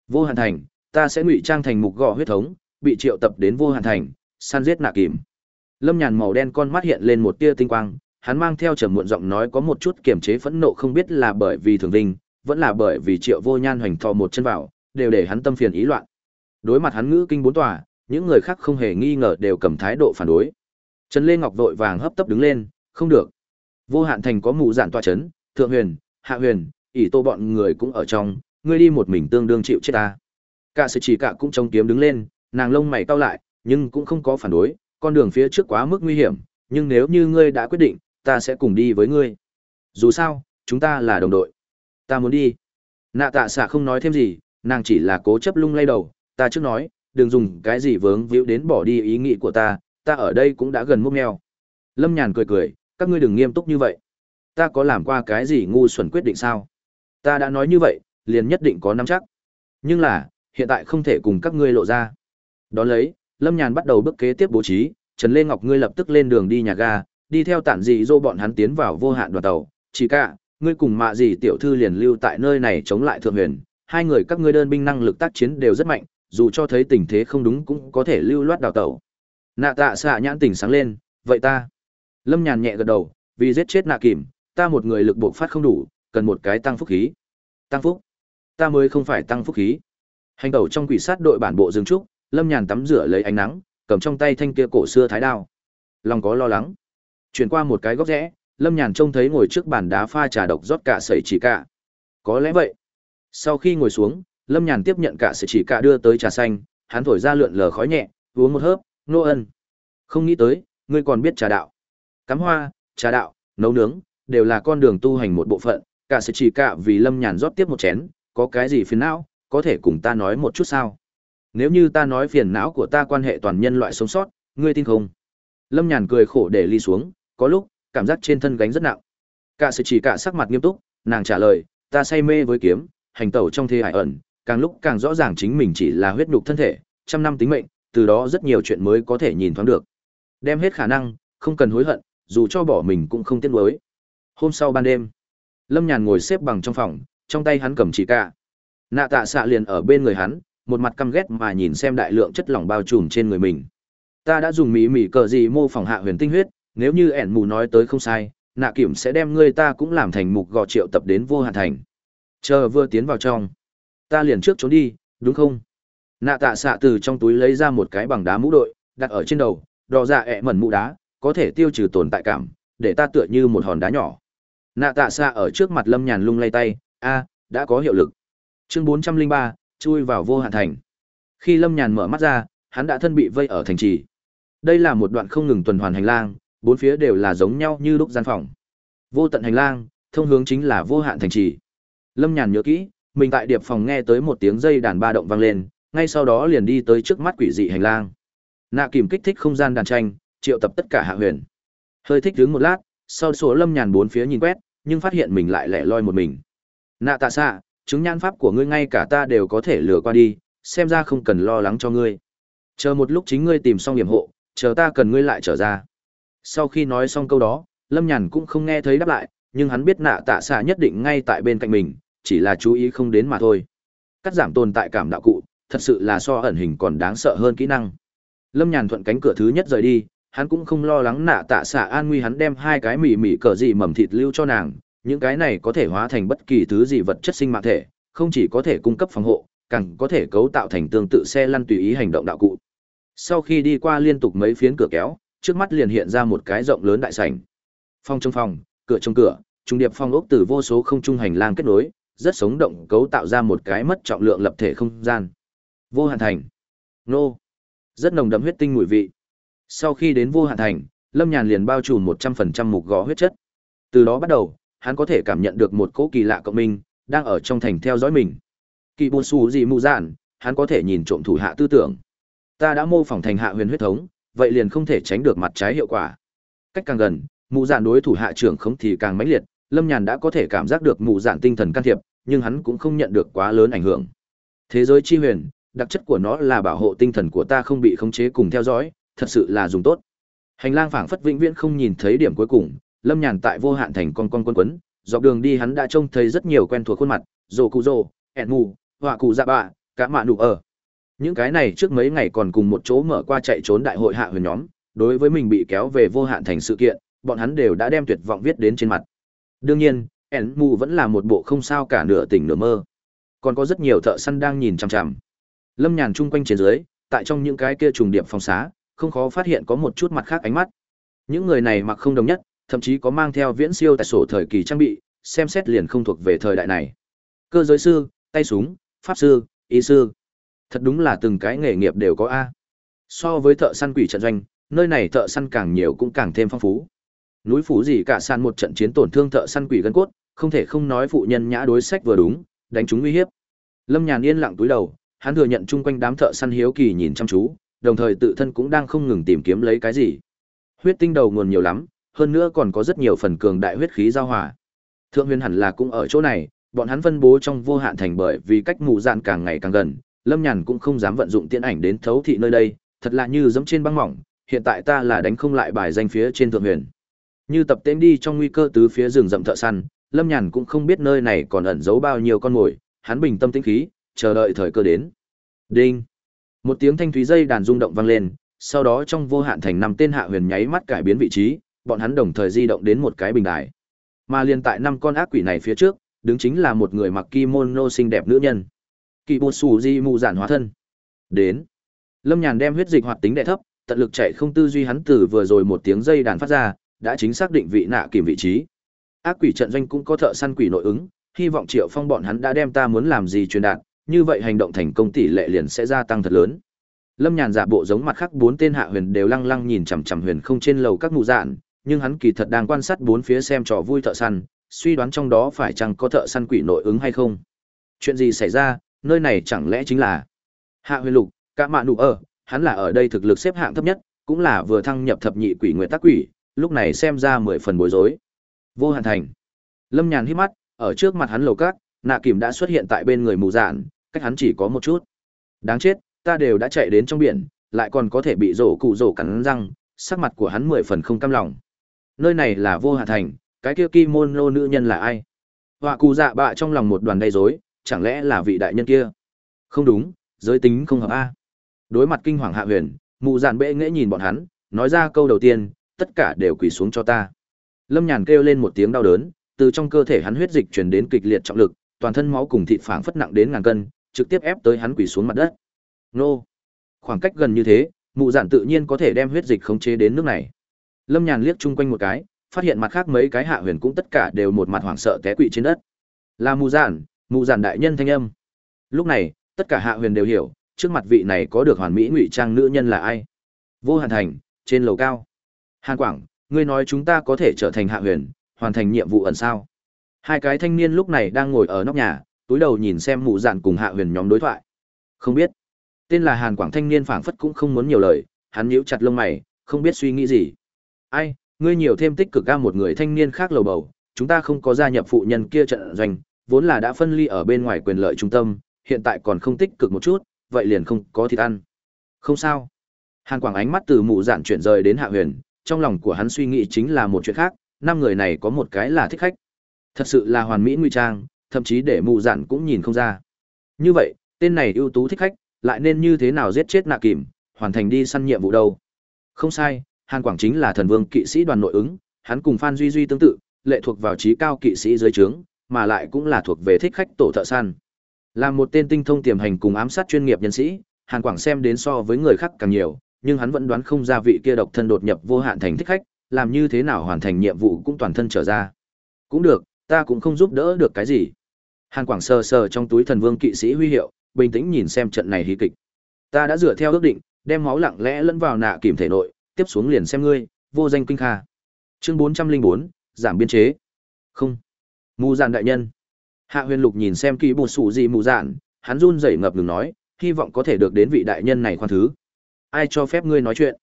Vô hàn thành, ta sẽ ngụy trang thành mục gọ huyết thống, bị triệu tập đến vô hàn thành, săn giết nạ kìm. Lâm nhàn màu đen con mắt hiện lên một tia tinh quang, hắn mang theo trầm muộn giọng nói có một chút kiềm chế phẫn nộ không biết là bởi vì thường vinh vẫn là bởi vì triệu vô nhan hoành thò một chân vào, đều để hắn tâm phiền ý loạn. Đối mặt hắn ngữ kinh bốn tòa những người khác không hề nghi ngờ đều cầm thái độ phản đối. Trần lê ngọc vội vàng hấp tấp đứng lên không được. Vô hạn thành có mụ giản tòa chấn, thượng huyền hạ huyền ỷ tô bọn người cũng ở trong ngươi đi một mình tương đương chịu chết ta. Cả sự chỉ cả cũng trông kiếm đứng lên nàng lông mày cau lại nhưng cũng không có phản đối con đường phía trước quá mức nguy hiểm nhưng nếu như ngươi đã quyết định ta sẽ cùng đi với ngươi. Dù sao chúng ta là đồng đội. Ta muốn đi. Nạ tạ xạ không nói thêm gì nàng chỉ là cố chấp lung lay đầu ta trước nói đừng dùng cái gì vướng víu đến bỏ đi ý nghĩ của ta ta ở đây cũng đã gần mốc neo. Lâm nhàn cười cười, các ngươi đừng nghiêm túc như vậy. Ta có làm qua cái gì ngu xuẩn quyết định sao? Ta đã nói như vậy, liền nhất định có nắm chắc. Nhưng là, hiện tại không thể cùng các ngươi lộ ra. Đón lấy, lâm nhàn bắt đầu bước kế tiếp bố trí, trần lê ngọc ngươi lập tức lên đường đi nhà ga, đi theo tản dị dô bọn hắn tiến vào vô hạn đoàn tàu. Chỉ cả, ngươi cùng mạ dị tiểu thư liền lưu tại nơi này chống lại thượng huyền. Hai người các ngươi đơn binh năng lực tác chiến đều rất mạnh dù cho thấy tình thế không đúng cũng có thể lưu loát đào tẩu. Nạ tạ xạ nhãn tỉnh sáng lên, vậy ta? Lâm nhàn nhẹ gật đầu, vì giết chết nạ kìm, ta một người lực bộc phát không đủ, cần một cái tăng phúc khí. Tăng phúc? Ta mới không phải tăng phúc khí. Hành tẩu trong quỷ sát đội bản bộ dương trúc, lâm nhàn tắm rửa lấy ánh nắng, cầm trong tay thanh kia cổ xưa thái đao. Lòng có lo lắng. Chuyển qua một cái góc rẽ, lâm nhàn trông thấy ngồi trước bàn đá pha trà độc rót cả sẩy chỉ cả có lẽ vậy. Sau khi ngồi xuống lâm nhàn tiếp nhận cả sự chỉ cả đưa tới trà xanh hắn thổi ra lượn lờ khói nhẹ uống một hớp nô ân. Không nghĩ tới ngươi còn biết trà đạo. Cắm hoa trà đạo nấu nướng đều là con đường tu hành một bộ phận cả sự chỉ cả vì lâm nhàn rót tiếp một chén có cái gì phiền não có thể cùng ta nói một chút sao? Nếu như ta nói phiền não của ta quan hệ toàn nhân loại sống sót ngươi tin không? Lâm nhàn cười khổ để ly xuống có lúc cảm giác trên thân gánh rất nặng. Cả sự chỉ cả sắc mặt nghiêm túc nàng trả lời ta say mê với kiếm hành tẩu trong thế hải ẩn, càng lúc càng rõ ràng chính mình chỉ là huyết nhục thân thể, trăm năm tính mệnh, từ đó rất nhiều chuyện mới có thể nhìn thoáng được. Đem hết khả năng, không cần hối hận, dù cho bỏ mình cũng không tiếc nuối. Hôm sau ban đêm, Lâm Nhàn ngồi xếp bằng trong phòng, trong tay hắn cầm chỉ cả. Nạ tạ xạ liền ở bên người hắn, một mặt căm ghét mà nhìn xem đại lượng chất lỏng bao trùm trên người mình. Ta đã dùng mỹ mỹ cờ gì mô phỏng hạ huyền tinh huyết, nếu như ẻn mù nói tới không sai, nạ kiểm sẽ đem ngươi ta cũng làm thành mục gò triệu tập đến vô hạn thành. Chờ vừa tiến vào trong, ta liền trước trốn đi, đúng không? Nạ tạ xạ từ trong túi lấy ra một cái bằng đá mũ đội, đặt ở trên đầu, đò dạ ẹ mẩn mũ đá, có thể tiêu trừ tồn tại cảm, để ta tựa như một hòn đá nhỏ. Nạ tạ xạ ở trước mặt lâm nhàn lung lay tay, a, đã có hiệu lực. Chương bốn trăm linh ba, chui vào vô hạn thành. Khi lâm nhàn mở mắt ra, hắn đã thân bị vây ở thành trì. Đây là một đoạn không ngừng tuần hoàn hành lang, bốn phía đều là giống nhau như lúc gian phòng. Vô tận hành lang, thông hướng chính là vô hạn thành trì. Lâm Nhàn nhớ kỹ, mình tại điệp phòng nghe tới một tiếng dây đàn ba động vang lên, ngay sau đó liền đi tới trước mắt quỷ dị hành lang. Nạ kìm kích thích không gian đàn tranh, triệu tập tất cả hạ huyền. Hơi thích đứng một lát, sau số Lâm Nhàn bốn phía nhìn quét, nhưng phát hiện mình lại lẻ loi một mình. Nạ tạ xạ, chứng nhan pháp của ngươi ngay cả ta đều có thể lừa qua đi, xem ra không cần lo lắng cho ngươi. Chờ một lúc chính ngươi tìm xong điểm hộ, chờ ta cần ngươi lại trở ra. Sau khi nói xong câu đó, Lâm Nhàn cũng không nghe thấy đáp lại, nhưng hắn biết nạ tạ xạ nhất định ngay tại bên cạnh mình, chỉ là chú ý không đến mà thôi. Cắt giảm tồn tại cảm đạo cụ, thật sự là so ẩn hình còn đáng sợ hơn kỹ năng. Lâm Nhàn thuận cánh cửa thứ nhất rời đi, hắn cũng không lo lắng nạ tạ xạ an nguy hắn đem hai cái mỉ mỉ cờ gì mầm thịt lưu cho nàng, những cái này có thể hóa thành bất kỳ thứ gì vật chất sinh mạng thể, không chỉ có thể cung cấp phòng hộ, càng có thể cấu tạo thành tương tự xe lăn tùy ý hành động đạo cụ. Sau khi đi qua liên tục mấy phiến cửa kéo, trước mắt liền hiện ra một cái rộng lớn đại sảnh. Phòng trong phòng, cửa trong cửa, trung điệp phong ốc từ vô số không trung hành lang kết nối, rất sống động cấu tạo ra một cái mất trọng lượng lập thể không gian. Vô hạn thành. Nô. Rất nồng đậm huyết tinh mùi vị. Sau khi đến vô hạn thành, Lâm Nhàn liền bao trùm 100% mục gõ huyết chất. Từ đó bắt đầu, hắn có thể cảm nhận được một cỗ kỳ lạ cộng minh, đang ở trong thành theo dõi mình. Kỳ buồn xù gì mù dạn, hắn có thể nhìn trộm thủ hạ tư tưởng. Ta đã mô phỏng thành hạ huyền huyết thống, vậy liền không thể tránh được mặt trái hiệu quả. Cách càng gần, mù dạn đối thủ hạ trưởng không thì càng mãnh liệt, Lâm Nhàn đã có thể cảm giác được mù dạn tinh thần can thiệp, nhưng hắn cũng không nhận được quá lớn ảnh hưởng. Thế giới chi huyền, đặc chất của nó là bảo hộ tinh thần của ta không bị khống chế cùng theo dõi, thật sự là dùng tốt. Hành lang phảng phất vĩnh viễn không nhìn thấy điểm cuối cùng, Lâm Nhàn tại vô hạn thành con con quân quấn, dọc đường đi hắn đã trông thấy rất nhiều quen thuộc khuôn mặt, rồ Cụ rồ, ẹn mù, họa cụ dạ bạ, cả mạ nụ ở. Những cái này trước mấy ngày còn cùng một chỗ mở qua chạy trốn đại hội hạ huyền nhóm, đối với mình bị kéo về vô hạn thành sự kiện, bọn hắn đều đã đem tuyệt vọng viết đến trên mặt. Đương nhiên, ẻn mù vẫn là một bộ không sao cả nửa tỉnh nửa mơ. Còn có rất nhiều thợ săn đang nhìn chằm chằm. Lâm Nhàn chung quanh trên dưới, tại trong những cái kia trùng điệp phòng xá, không khó phát hiện có một chút mặt khác ánh mắt. Những người này mặc không đồng nhất, thậm chí có mang theo viễn siêu tại sổ thời kỳ trang bị, xem xét liền không thuộc về thời đại này. Cơ giới sư, tay súng, pháp sư, y sư. Thật đúng là từng cái nghề nghiệp đều có A. So với thợ săn quỷ trận doanh, nơi này thợ săn càng nhiều cũng càng thêm phong phú. Núi phủ gì cả sàn một trận chiến tổn thương thợ săn quỷ gân cốt, không thể không nói phụ nhân nhã đối sách vừa đúng, đánh chúng uy hiếp. Lâm Nhàn yên lặng túi đầu, hắn thừa nhận chung quanh đám thợ săn hiếu kỳ nhìn chăm chú, đồng thời tự thân cũng đang không ngừng tìm kiếm lấy cái gì. Huyết tinh đầu nguồn nhiều lắm, hơn nữa còn có rất nhiều phần cường đại huyết khí giao hòa. Thượng huyền hẳn là cũng ở chỗ này, bọn hắn phân bố trong vô hạn thành bởi vì cách mù dạn càng ngày càng gần, Lâm Nhàn cũng không dám vận dụng tiễn ảnh đến thấu thị nơi đây, thật là như giống trên băng mỏng, hiện tại ta là đánh không lại bài danh phía trên thượng huyền. Như tập tên đi trong nguy cơ tứ phía rừng rậm thợ săn, Lâm Nhàn cũng không biết nơi này còn ẩn giấu bao nhiêu con mồi, hắn bình tâm tĩnh khí, chờ đợi thời cơ đến. Đinh. Một tiếng thanh thúy dây đàn rung động vang lên, sau đó trong vô hạn thành năm tên hạ huyền nháy mắt cải biến vị trí, bọn hắn đồng thời di động đến một cái bình đài. Mà liên tại năm con ác quỷ này phía trước, đứng chính là một người mặc kimono xinh đẹp nữ nhân. Kỳ bột sủ di mù giản hóa thân. Đến. Lâm Nhàn đem huyết dịch hoạt tính đệ thấp, tận lực chạy không tư duy hắn từ vừa rồi một tiếng dây đàn phát ra, đã chính xác định vị nạ kìm vị trí. Ác quỷ trận doanh cũng có thợ săn quỷ nội ứng, hy vọng Triệu Phong bọn hắn đã đem ta muốn làm gì truyền đạt, như vậy hành động thành công tỷ lệ liền sẽ gia tăng thật lớn. Lâm Nhàn giả bộ giống mặt khác bốn tên hạ huyền đều lăng lăng nhìn chằm chằm huyền không trên lầu các mụ dạn, nhưng hắn kỳ thật đang quan sát bốn phía xem trò vui thợ săn, suy đoán trong đó phải chăng có thợ săn quỷ nội ứng hay không. Chuyện gì xảy ra, nơi này chẳng lẽ chính là Hạ Huyền Lục, cả mạ nụ ở, hắn là ở đây thực lực xếp hạng thấp nhất, cũng là vừa thăng nhập thập nhị quỷ nguyệt tác quỷ, lúc này xem ra mười phần bối rối. Vô Hạn Thành. Lâm Nhàn hít mắt, ở trước mặt hắn lầu cát, nạ kìm đã xuất hiện tại bên người mù dạn cách hắn chỉ có một chút. Đáng chết ta đều đã chạy đến trong biển lại còn có thể bị rổ cụ rổ cắn răng sắc mặt của hắn mười phần không cam lòng. Nơi này là vô hạ thành cái kia kimono nữ nhân là ai? Họa cụ dạ bạ trong lòng một đoàn gây rối chẳng lẽ là vị đại nhân kia? Không đúng giới tính không hợp a. Đối mặt kinh hoàng hạ huyền mụ dạn bệ nghễ nhìn bọn hắn nói ra câu đầu tiên tất cả đều quỳ xuống cho ta. Lâm nhàn kêu lên một tiếng đau đớn từ trong cơ thể hắn huyết dịch truyền đến kịch liệt trọng lực toàn thân máu cùng thịt phảng phất nặng đến ngàn cân trực tiếp ép tới hắn quỳ xuống mặt đất. Nô! Khoảng cách gần như thế mụ giản tự nhiên có thể đem huyết dịch khống chế đến nước này. Lâm nhàn liếc chung quanh một cái phát hiện mặt khác mấy cái hạ huyền cũng tất cả đều một mặt hoảng sợ té quỵ trên đất. Là mụ giản, mụ giản đại nhân thanh âm. Lúc này tất cả hạ huyền đều hiểu trước mặt vị này có được hoàn mỹ ngụy trang nữ nhân là ai. Vô hàn thành trên lầu cao hàn quảng, ngươi nói chúng ta có thể trở thành hạ huyền, hoàn thành nhiệm vụ ẩn sao? Hai cái thanh niên lúc này đang ngồi ở nóc nhà, túi đầu nhìn xem mụ dạn cùng hạ huyền nhóm đối thoại. Không biết. Tên là hàn quảng thanh niên phảng phất cũng không muốn nhiều lời, hắn nhíu chặt lông mày, không biết suy nghĩ gì. Ai, ngươi nhiều thêm tích cực ca một người thanh niên khác lầu bầu, chúng ta không có gia nhập phụ nhân kia trận doanh, vốn là đã phân ly ở bên ngoài quyền lợi trung tâm, hiện tại còn không tích cực một chút, vậy liền không có thịt ăn. Không sao. Hàn quảng ánh mắt từ mụ dạn chuyển rời đến hạ huyền trong lòng của hắn suy nghĩ chính là một chuyện khác, năm người này có một cái là thích khách. Thật sự là hoàn mỹ nguy trang, thậm chí để mù dạn cũng nhìn không ra. Như vậy, tên này ưu tú thích khách, lại nên như thế nào giết chết nạ kìm, hoàn thành đi săn nhiệm vụ đâu? Không sai, hàn quảng chính là thần vương kỵ sĩ đoàn nội ứng, hắn cùng phan duy duy tương tự, lệ thuộc vào trí cao kỵ sĩ dưới trướng, mà lại cũng là thuộc về thích khách tổ thợ săn. Là một tên tinh thông tiềm hành cùng ám sát chuyên nghiệp nhân sĩ, hàn quảng xem đến so với người khác càng nhiều nhưng hắn vẫn đoán không ra vị kia độc thân đột nhập vô hạn thành thích khách, làm như thế nào hoàn thành nhiệm vụ cũng toàn thân trở ra. Cũng được, ta cũng không giúp đỡ được cái gì. Hàn quảng sờ sờ trong túi thần vương kỵ sĩ huy hiệu, bình tĩnh nhìn xem trận này hí kịch. Ta đã dựa theo ước định, đem máu lặng lẽ lẫn vào nạ kìm thể nội, tiếp xuống liền xem ngươi, vô danh kinh kha. Chương bốn trăm linh bốn, giảm biên chế. Không. Mù dạn đại nhân. Hạ huyền lục nhìn xem kỳ bổ sủ gì mù dạn hắn run rẩy ngập ngừng nói, hy vọng có thể được đến vị đại nhân này khoan thứ ai cho phép ngươi nói chuyện.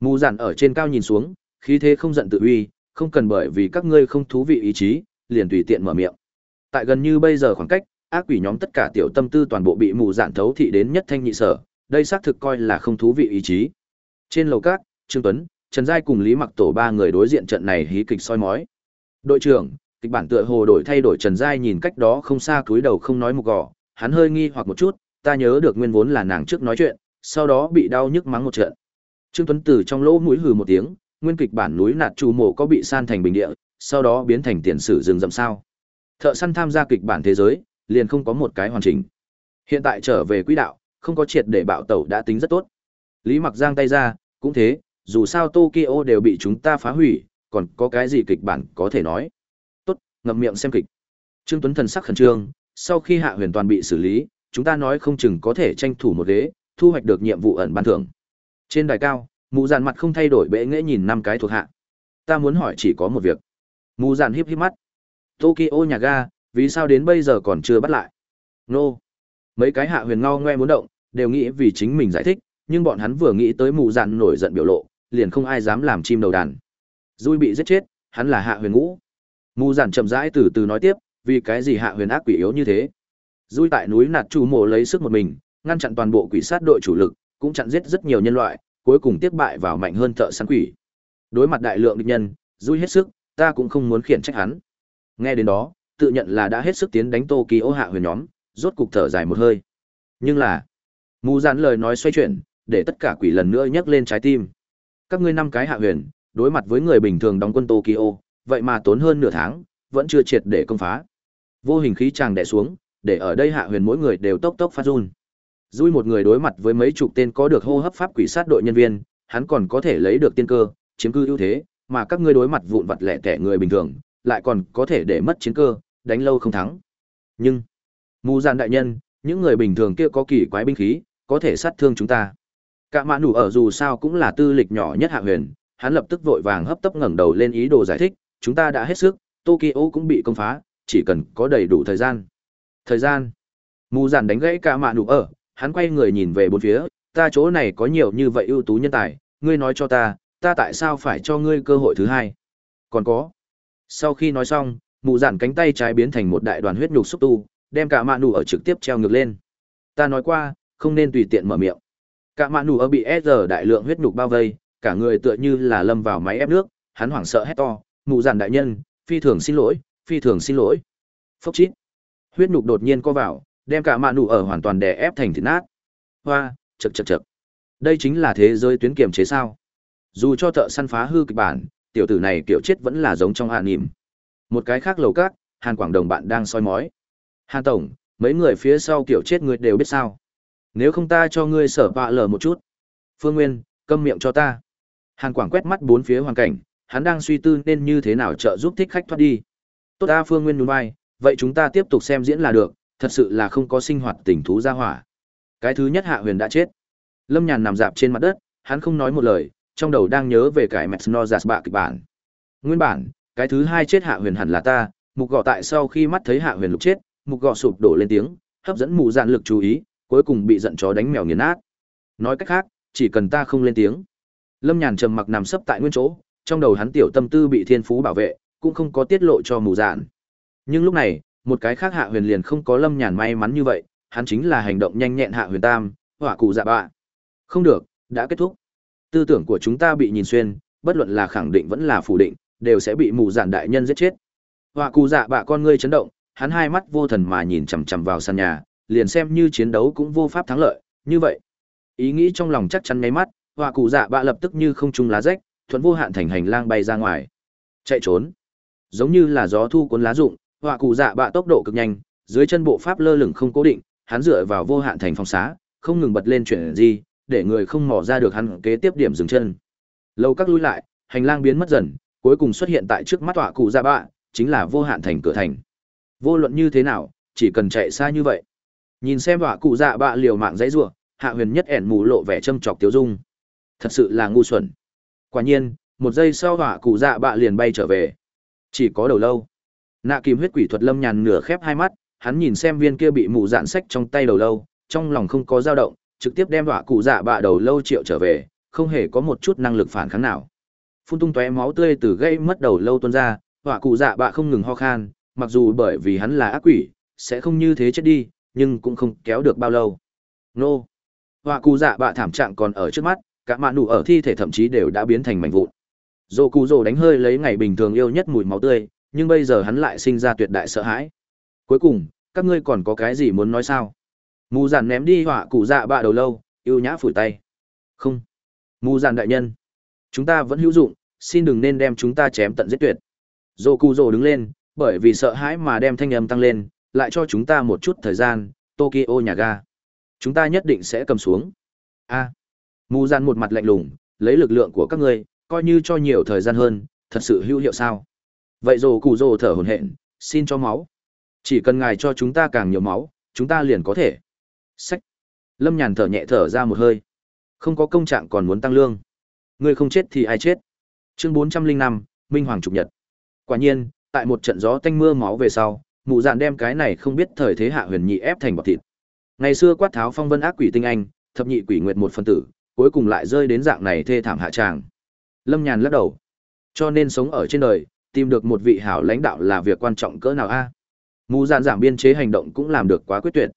Mù giản ở trên cao nhìn xuống, khí thế không giận tự uy, không cần bởi vì các ngươi không thú vị ý chí, liền tùy tiện mở miệng. Tại gần như bây giờ khoảng cách, ác quỷ nhóm tất cả tiểu tâm tư toàn bộ bị mù giản thấu thị đến nhất thanh nhị sở, đây xác thực coi là không thú vị ý chí. Trên lầu cát trương tuấn, trần giai cùng lý mặc tổ ba người đối diện trận này hí kịch soi mói. Đội trưởng, kịch bản tựa hồ đổi thay đổi trần giai nhìn cách đó không xa cúi đầu không nói một gò, hắn hơi nghi hoặc một chút, ta nhớ được nguyên vốn là nàng trước nói chuyện sau đó bị đau nhức mắng một trận. Trương tuấn từ trong lỗ mũi hừ một tiếng, nguyên kịch bản núi nạt trù mộ có bị san thành bình địa, sau đó biến thành tiền sử rừng rậm sao. Thợ săn tham gia kịch bản thế giới, liền không có một cái hoàn chỉnh. Hiện tại trở về quỹ đạo, không có triệt để bạo tẩu đã tính rất tốt. Lý mặc giang tay ra, cũng thế, dù sao tokyo đều bị chúng ta phá hủy, còn có cái gì kịch bản có thể nói? Tốt, ngậm miệng xem kịch. Trương tuấn thần sắc khẩn trương, sau khi hạ huyền toàn bị xử lý, chúng ta nói không chừng có thể tranh thủ một ghế thu hoạch được nhiệm vụ ẩn ban thưởng. Trên đài cao, mù dàn mặt không thay đổi bệ nghễ nhìn năm cái thuộc hạ. Ta muốn hỏi chỉ có một việc. Mù dàn híp híp mắt. Tokyo nhà ga, vì sao đến bây giờ còn chưa bắt lại? Nô、no. mấy cái hạ huyền ngao ngoe muốn động, đều nghĩ vì chính mình giải thích, nhưng bọn hắn vừa nghĩ tới mù dạn nổi giận biểu lộ, liền không ai dám làm chim đầu đàn. Dui bị giết chết, hắn là hạ huyền ngũ. Mù dàn chậm rãi từ từ nói tiếp, vì cái gì hạ huyền ác quỷ yếu như thế? Dui tại núi nạt chủ mộ lấy sức một mình ngăn chặn toàn bộ quỷ sát đội chủ lực cũng chặn giết rất nhiều nhân loại cuối cùng tiếp bại vào mạnh hơn thợ săn quỷ đối mặt đại lượng địch nhân dui hết sức ta cũng không muốn khiển trách hắn nghe đến đó tự nhận là đã hết sức tiến đánh Tokyo hạ huyền nhóm, rốt cục thở dài một hơi. Nhưng là, mù giản lời nói xoay chuyển, để tất cả quỷ lần nữa nhấc lên trái tim. Các ngươi năm cái hạ huyền, đối mặt với người bình thường đóng quân Tokyo, vậy mà tốn hơn nửa tháng, vẫn chưa triệt để công phá. Vô hình khí chàng đè xuống, để ở đây hạ huyền mỗi người đều tốc tốc phát run. Rui một người đối mặt với mấy chục tên có được hô hấp pháp quỷ sát đội nhân viên, hắn còn có thể lấy được tiên cơ, chiếm cư ưu thế, mà các ngươi đối mặt vụn vặt lẻ tẻ người bình thường, lại còn có thể để mất chiến cơ, đánh lâu không thắng. Nhưng, mù giàn đại nhân, những người bình thường kia có kỳ quái binh khí, có thể sát thương chúng ta. Cả mã nủ ở dù sao cũng là tư lịch nhỏ nhất hạ huyền, hắn lập tức vội vàng hấp tấp ngẩng đầu lên ý đồ giải thích, chúng ta đã hết sức, Tokyo cũng bị công phá, chỉ cần có đầy đủ thời gian. Thời gian. Mù giàn đánh gãy cả mạ nủ ở, hắn quay người nhìn về bốn phía, ta chỗ này có nhiều như vậy ưu tú nhân tài, ngươi nói cho ta, ta tại sao phải cho ngươi cơ hội thứ hai? Còn có. Sau khi nói xong, mụ giản cánh tay trái biến thành một đại đoàn huyết nhục xúc tu đem cả mạ nụ ở trực tiếp treo ngược lên ta nói qua không nên tùy tiện mở miệng cả mạ nụ ở bị e s đại lượng huyết nhục bao vây cả người tựa như là lâm vào máy ép nước hắn hoảng sợ hét to mụ giản đại nhân phi thường xin lỗi phi thường xin lỗi phốc chít huyết nhục đột nhiên co vào đem cả mạ nụ ở hoàn toàn đè ép thành thịt nát. Hoa chật chật chật đây chính là thế giới tuyến kiềm chế sao? Dù cho thợ săn phá hư kịch bản, tiểu tử này kiểu chết vẫn là giống trong hạ nỉm một cái khác lầu cát, hàn quảng đồng bạn đang soi mói. Hàn tổng, mấy người phía sau kiểu chết người đều biết sao? Nếu không ta cho ngươi sở bạ lờ một chút. Phương nguyên, câm miệng cho ta. Hàn quảng quét mắt bốn phía hoàn cảnh, hắn đang suy tư nên như thế nào trợ giúp thích khách thoát đi. Tốt ta, phương nguyên núi bay vậy chúng ta tiếp tục xem diễn là được thật sự là không có sinh hoạt tình thú ra hỏa. Cái thứ nhất hạ huyền đã chết. Lâm nhàn nằm dạp trên mặt đất, hắn không nói một lời, trong đầu đang nhớ về cái mẹ no giạt bạ kịch bản. Nguyên bản, cái thứ hai chết hạ huyền hẳn là ta, mục gọ tại sau khi mắt thấy hạ huyền lục chết, mục gọ sụp đổ lên tiếng, hấp dẫn mù dạn lực chú ý, cuối cùng bị giận chó đánh mèo nghiền nát. Nói cách khác, chỉ cần ta không lên tiếng. Lâm nhàn trầm mặc nằm sấp tại nguyên chỗ, trong đầu hắn tiểu tâm tư bị thiên phú bảo vệ, cũng không có tiết lộ cho mù dạn. Nhưng lúc này một cái khác hạ huyền liền không có lâm nhàn may mắn như vậy, hắn chính là hành động nhanh nhẹn hạ huyền tam hỏa cụ dạ bạ. Không được, đã kết thúc. Tư tưởng của chúng ta bị nhìn xuyên, bất luận là khẳng định vẫn là phủ định, đều sẽ bị mù giản đại nhân giết chết. Họa cụ dạ bạ con ngươi chấn động, hắn hai mắt vô thần mà nhìn chằm chằm vào sàn nhà, liền xem như chiến đấu cũng vô pháp thắng lợi, như vậy. Ý nghĩ trong lòng chắc chắn nháy mắt, họa cụ dạ bạ lập tức như không trung lá rách, thuận vô hạn thành hành lang bay ra ngoài. Chạy trốn. Giống như là gió thu cuốn lá rụng họa cụ dạ bạ tốc độ cực nhanh, dưới chân bộ pháp lơ lửng không cố định, hắn dựa vào vô hạn thành phòng xá, không ngừng bật lên chuyện gì để người không mò ra được hắn kế tiếp điểm dừng chân. Lâu các lui lại, hành lang biến mất dần, cuối cùng xuất hiện tại trước mắt họa cụ dạ bạ, chính là vô hạn thành cửa thành. Vô luận như thế nào, chỉ cần chạy xa như vậy. Nhìn xem họa cụ dạ bạ liều mạng dãy rủa, hạ huyền nhất ẻn mù lộ vẻ châm chọc tiêu dung. Thật sự là ngu xuẩn. Quả nhiên, một giây sau họa cụ dạ bạ liền bay trở về. Chỉ có đầu lâu nạ kìm huyết quỷ thuật lâm nhàn nửa khép hai mắt, hắn nhìn xem viên kia bị mù dạn sách trong tay đầu lâu, trong lòng không có dao động, trực tiếp đem đọa cụ dạ bạ đầu lâu triệu trở về, không hề có một chút năng lực phản kháng nào. Phun tung tóe máu tươi từ gây mất đầu lâu tuôn ra đọa cụ dạ bạ không ngừng ho khan, mặc dù bởi vì hắn là ác quỷ, sẽ không như thế chết đi, nhưng cũng không kéo được bao lâu. Nô! Họa cụ dạ bạ thảm trạng còn ở trước mắt, cả mạ nụ ở thi thể thậm chí đều đã biến thành mảnh vụn. Dồ cụ dồ đánh hơi lấy ngày bình thường yêu nhất mùi máu tươi nhưng bây giờ hắn lại sinh ra tuyệt đại sợ hãi. Cuối cùng, các ngươi còn có cái gì muốn nói sao? Mù giản ném đi họa cụ dạ bạ đầu lâu, yêu nhã phủi tay. Không. Mù giản đại nhân, chúng ta vẫn hữu dụng, xin đừng nên đem chúng ta chém tận giết tuyệt. Dô cụ Rồ đứng lên, bởi vì sợ hãi mà đem thanh âm tăng lên, lại cho chúng ta một chút thời gian, tokyo nhà ga. Chúng ta nhất định sẽ cầm xuống. A. Mù giản một mặt lạnh lùng, lấy lực lượng của các ngươi, coi như cho nhiều thời gian hơn, thật sự hữu hiệu sao? Vậy rồ cụ rồ thở hổn hển, xin cho máu. Chỉ cần ngài cho chúng ta càng nhiều máu, chúng ta liền có thể. Sách. Lâm nhàn thở nhẹ thở ra một hơi. Không có công trạng còn muốn tăng lương. Ngươi không chết thì ai chết? Chương bốn trăm linh năm, minh hoàng trục nhật. Quả nhiên, tại một trận gió tanh mưa máu về sau, mụ dạn đem cái này không biết thời thế hạ huyền nhị ép thành bọc thịt. Ngày xưa quát tháo phong vân ác quỷ tinh anh, thập nhị quỷ nguyệt một phân tử, cuối cùng lại rơi đến dạng này thê thảm hạ tràng. Lâm nhàn lắc đầu. Cho nên sống ở trên đời tìm được một vị hảo lãnh đạo là việc quan trọng cỡ nào a? Mù dạn giảm biên chế hành động cũng làm được quá quyết tuyệt.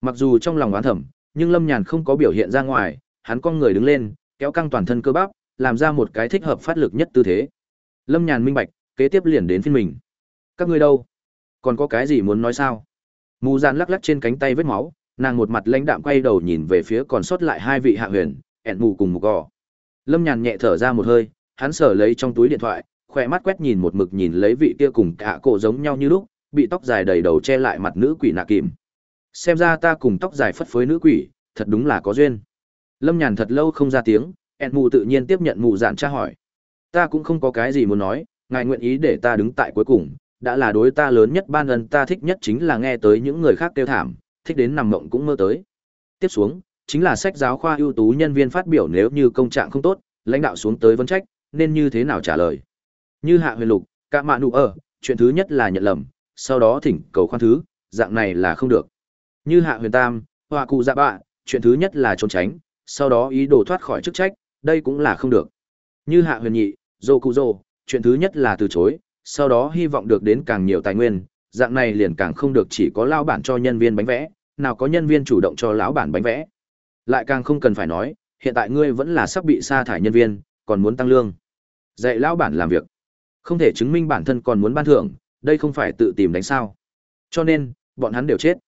Mặc dù trong lòng oán thẩm nhưng lâm nhàn không có biểu hiện ra ngoài, hắn con người đứng lên, kéo căng toàn thân cơ bắp, làm ra một cái thích hợp phát lực nhất tư thế. Lâm nhàn minh bạch, kế tiếp liền đến phiên mình. Các ngươi đâu? Còn có cái gì muốn nói sao? Mù dạn lắc lắc trên cánh tay vết máu, nàng một mặt lãnh đạm quay đầu nhìn về phía còn sót lại hai vị hạ huyền, ẹn mù cùng mù gò. Lâm nhàn nhẹ thở ra một hơi, hắn sở lấy trong túi điện thoại khoe mắt quét nhìn một mực nhìn lấy vị kia cùng cả cổ giống nhau như lúc, bị tóc dài đầy đầu che lại mặt nữ quỷ nạ kìm. Xem ra ta cùng tóc dài phất phới nữ quỷ, thật đúng là có duyên. Lâm nhàn thật lâu không ra tiếng, ẹn mù tự nhiên tiếp nhận mù dạn tra hỏi. Ta cũng không có cái gì muốn nói, ngài nguyện ý để ta đứng tại cuối cùng, đã là đối ta lớn nhất ban ân, ta thích nhất chính là nghe tới những người khác kêu thảm, thích đến nằm mộng cũng mơ tới. Tiếp xuống, chính là sách giáo khoa ưu tú nhân viên phát biểu nếu như công trạng không tốt, lãnh đạo xuống tới vấn trách, nên như thế nào trả lời? Như hạ huyền lục cả mạ nụ ở chuyện thứ nhất là nhận lầm sau đó thỉnh cầu khoan thứ dạng này là không được như hạ huyền tam họa cụ dạ bạ chuyện thứ nhất là trốn tránh sau đó ý đồ thoát khỏi chức trách đây cũng là không được như hạ huyền nhị dô cụ dô chuyện thứ nhất là từ chối sau đó hy vọng được đến càng nhiều tài nguyên dạng này liền càng không được chỉ có lao bản cho nhân viên bánh vẽ, nào có nhân viên chủ động cho lão bản bánh vẽ. Lại càng không cần phải nói, hiện tại ngươi vẫn là sắp bị sa thải nhân viên, còn muốn tăng lương. Dạy lão bản làm việc, không thể chứng minh bản thân còn muốn ban thưởng, đây không phải tự tìm đánh sao. Cho nên, bọn hắn đều chết.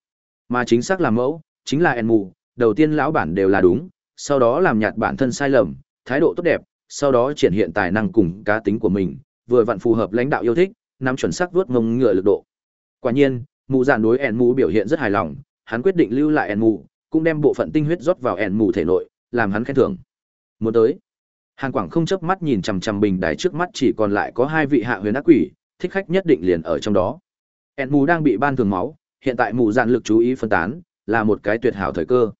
Mà chính xác là mẫu, chính là en mù, đầu tiên lão bản đều là đúng, sau đó làm nhạt bản thân sai lầm, thái độ tốt đẹp, sau đó triển hiện tài năng cùng cá tính của mình, vừa vặn phù hợp lãnh đạo yêu thích, nắm chuẩn xác vuốt ngông ngựa lực độ. Quả nhiên, mù dạn đối en mù biểu hiện rất hài lòng, hắn quyết định lưu lại en mù, cũng đem bộ phận tinh huyết rót vào en mù thể nội, làm hắn khen thưởng. Muốn tới. Hàn Quảng không chớp mắt nhìn chằm chằm bình đài trước mắt chỉ còn lại có hai vị hạ huyền ác quỷ, thích khách nhất định liền ở trong đó. En mù đang bị ban thường máu, hiện tại mù dạn lực chú ý phân tán, là một cái tuyệt hảo thời cơ.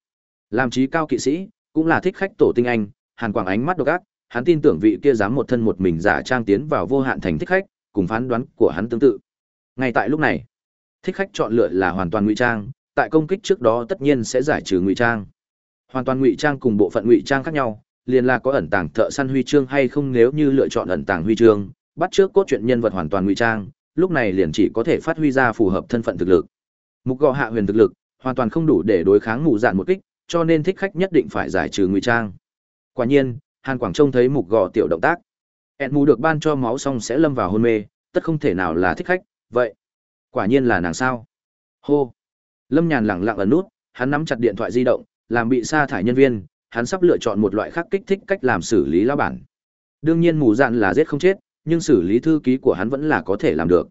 Làm trí cao kỵ sĩ, cũng là thích khách tổ tinh anh, Hàn Quảng ánh mắt độc ác, hắn tin tưởng vị kia dám một thân một mình giả trang tiến vào vô hạn thành thích khách, cùng phán đoán của hắn tương tự. Ngay tại lúc này, thích khách chọn lựa là hoàn toàn ngụy trang, tại công kích trước đó tất nhiên sẽ giải trừ ngụy trang. Hoàn toàn ngụy trang cùng bộ phận ngụy trang khác nhau, liền là có ẩn tàng thợ săn huy chương hay không nếu như lựa chọn ẩn tàng huy chương, bắt trước cốt truyện nhân vật hoàn toàn ngụy trang, lúc này liền chỉ có thể phát huy ra phù hợp thân phận thực lực. Mục gò hạ huyền thực lực, hoàn toàn không đủ để đối kháng mù dạn một kích, cho nên thích khách nhất định phải giải trừ ngụy trang. Quả nhiên, Hàn Quảng trông thấy mục gò tiểu động tác. ẹn mù được ban cho máu xong sẽ lâm vào hôn mê, tất không thể nào là thích khách, vậy. Quả nhiên là nàng sao. Hô. Lâm Nhàn lẳng lặng ẩn nút, hắn nắm chặt điện thoại di động, làm bị sa thải nhân viên, hắn sắp lựa chọn một loại khác kích thích cách làm xử lý lão bản. Đương nhiên mù dạn là giết không chết, nhưng xử lý thư ký của hắn vẫn là có thể làm được.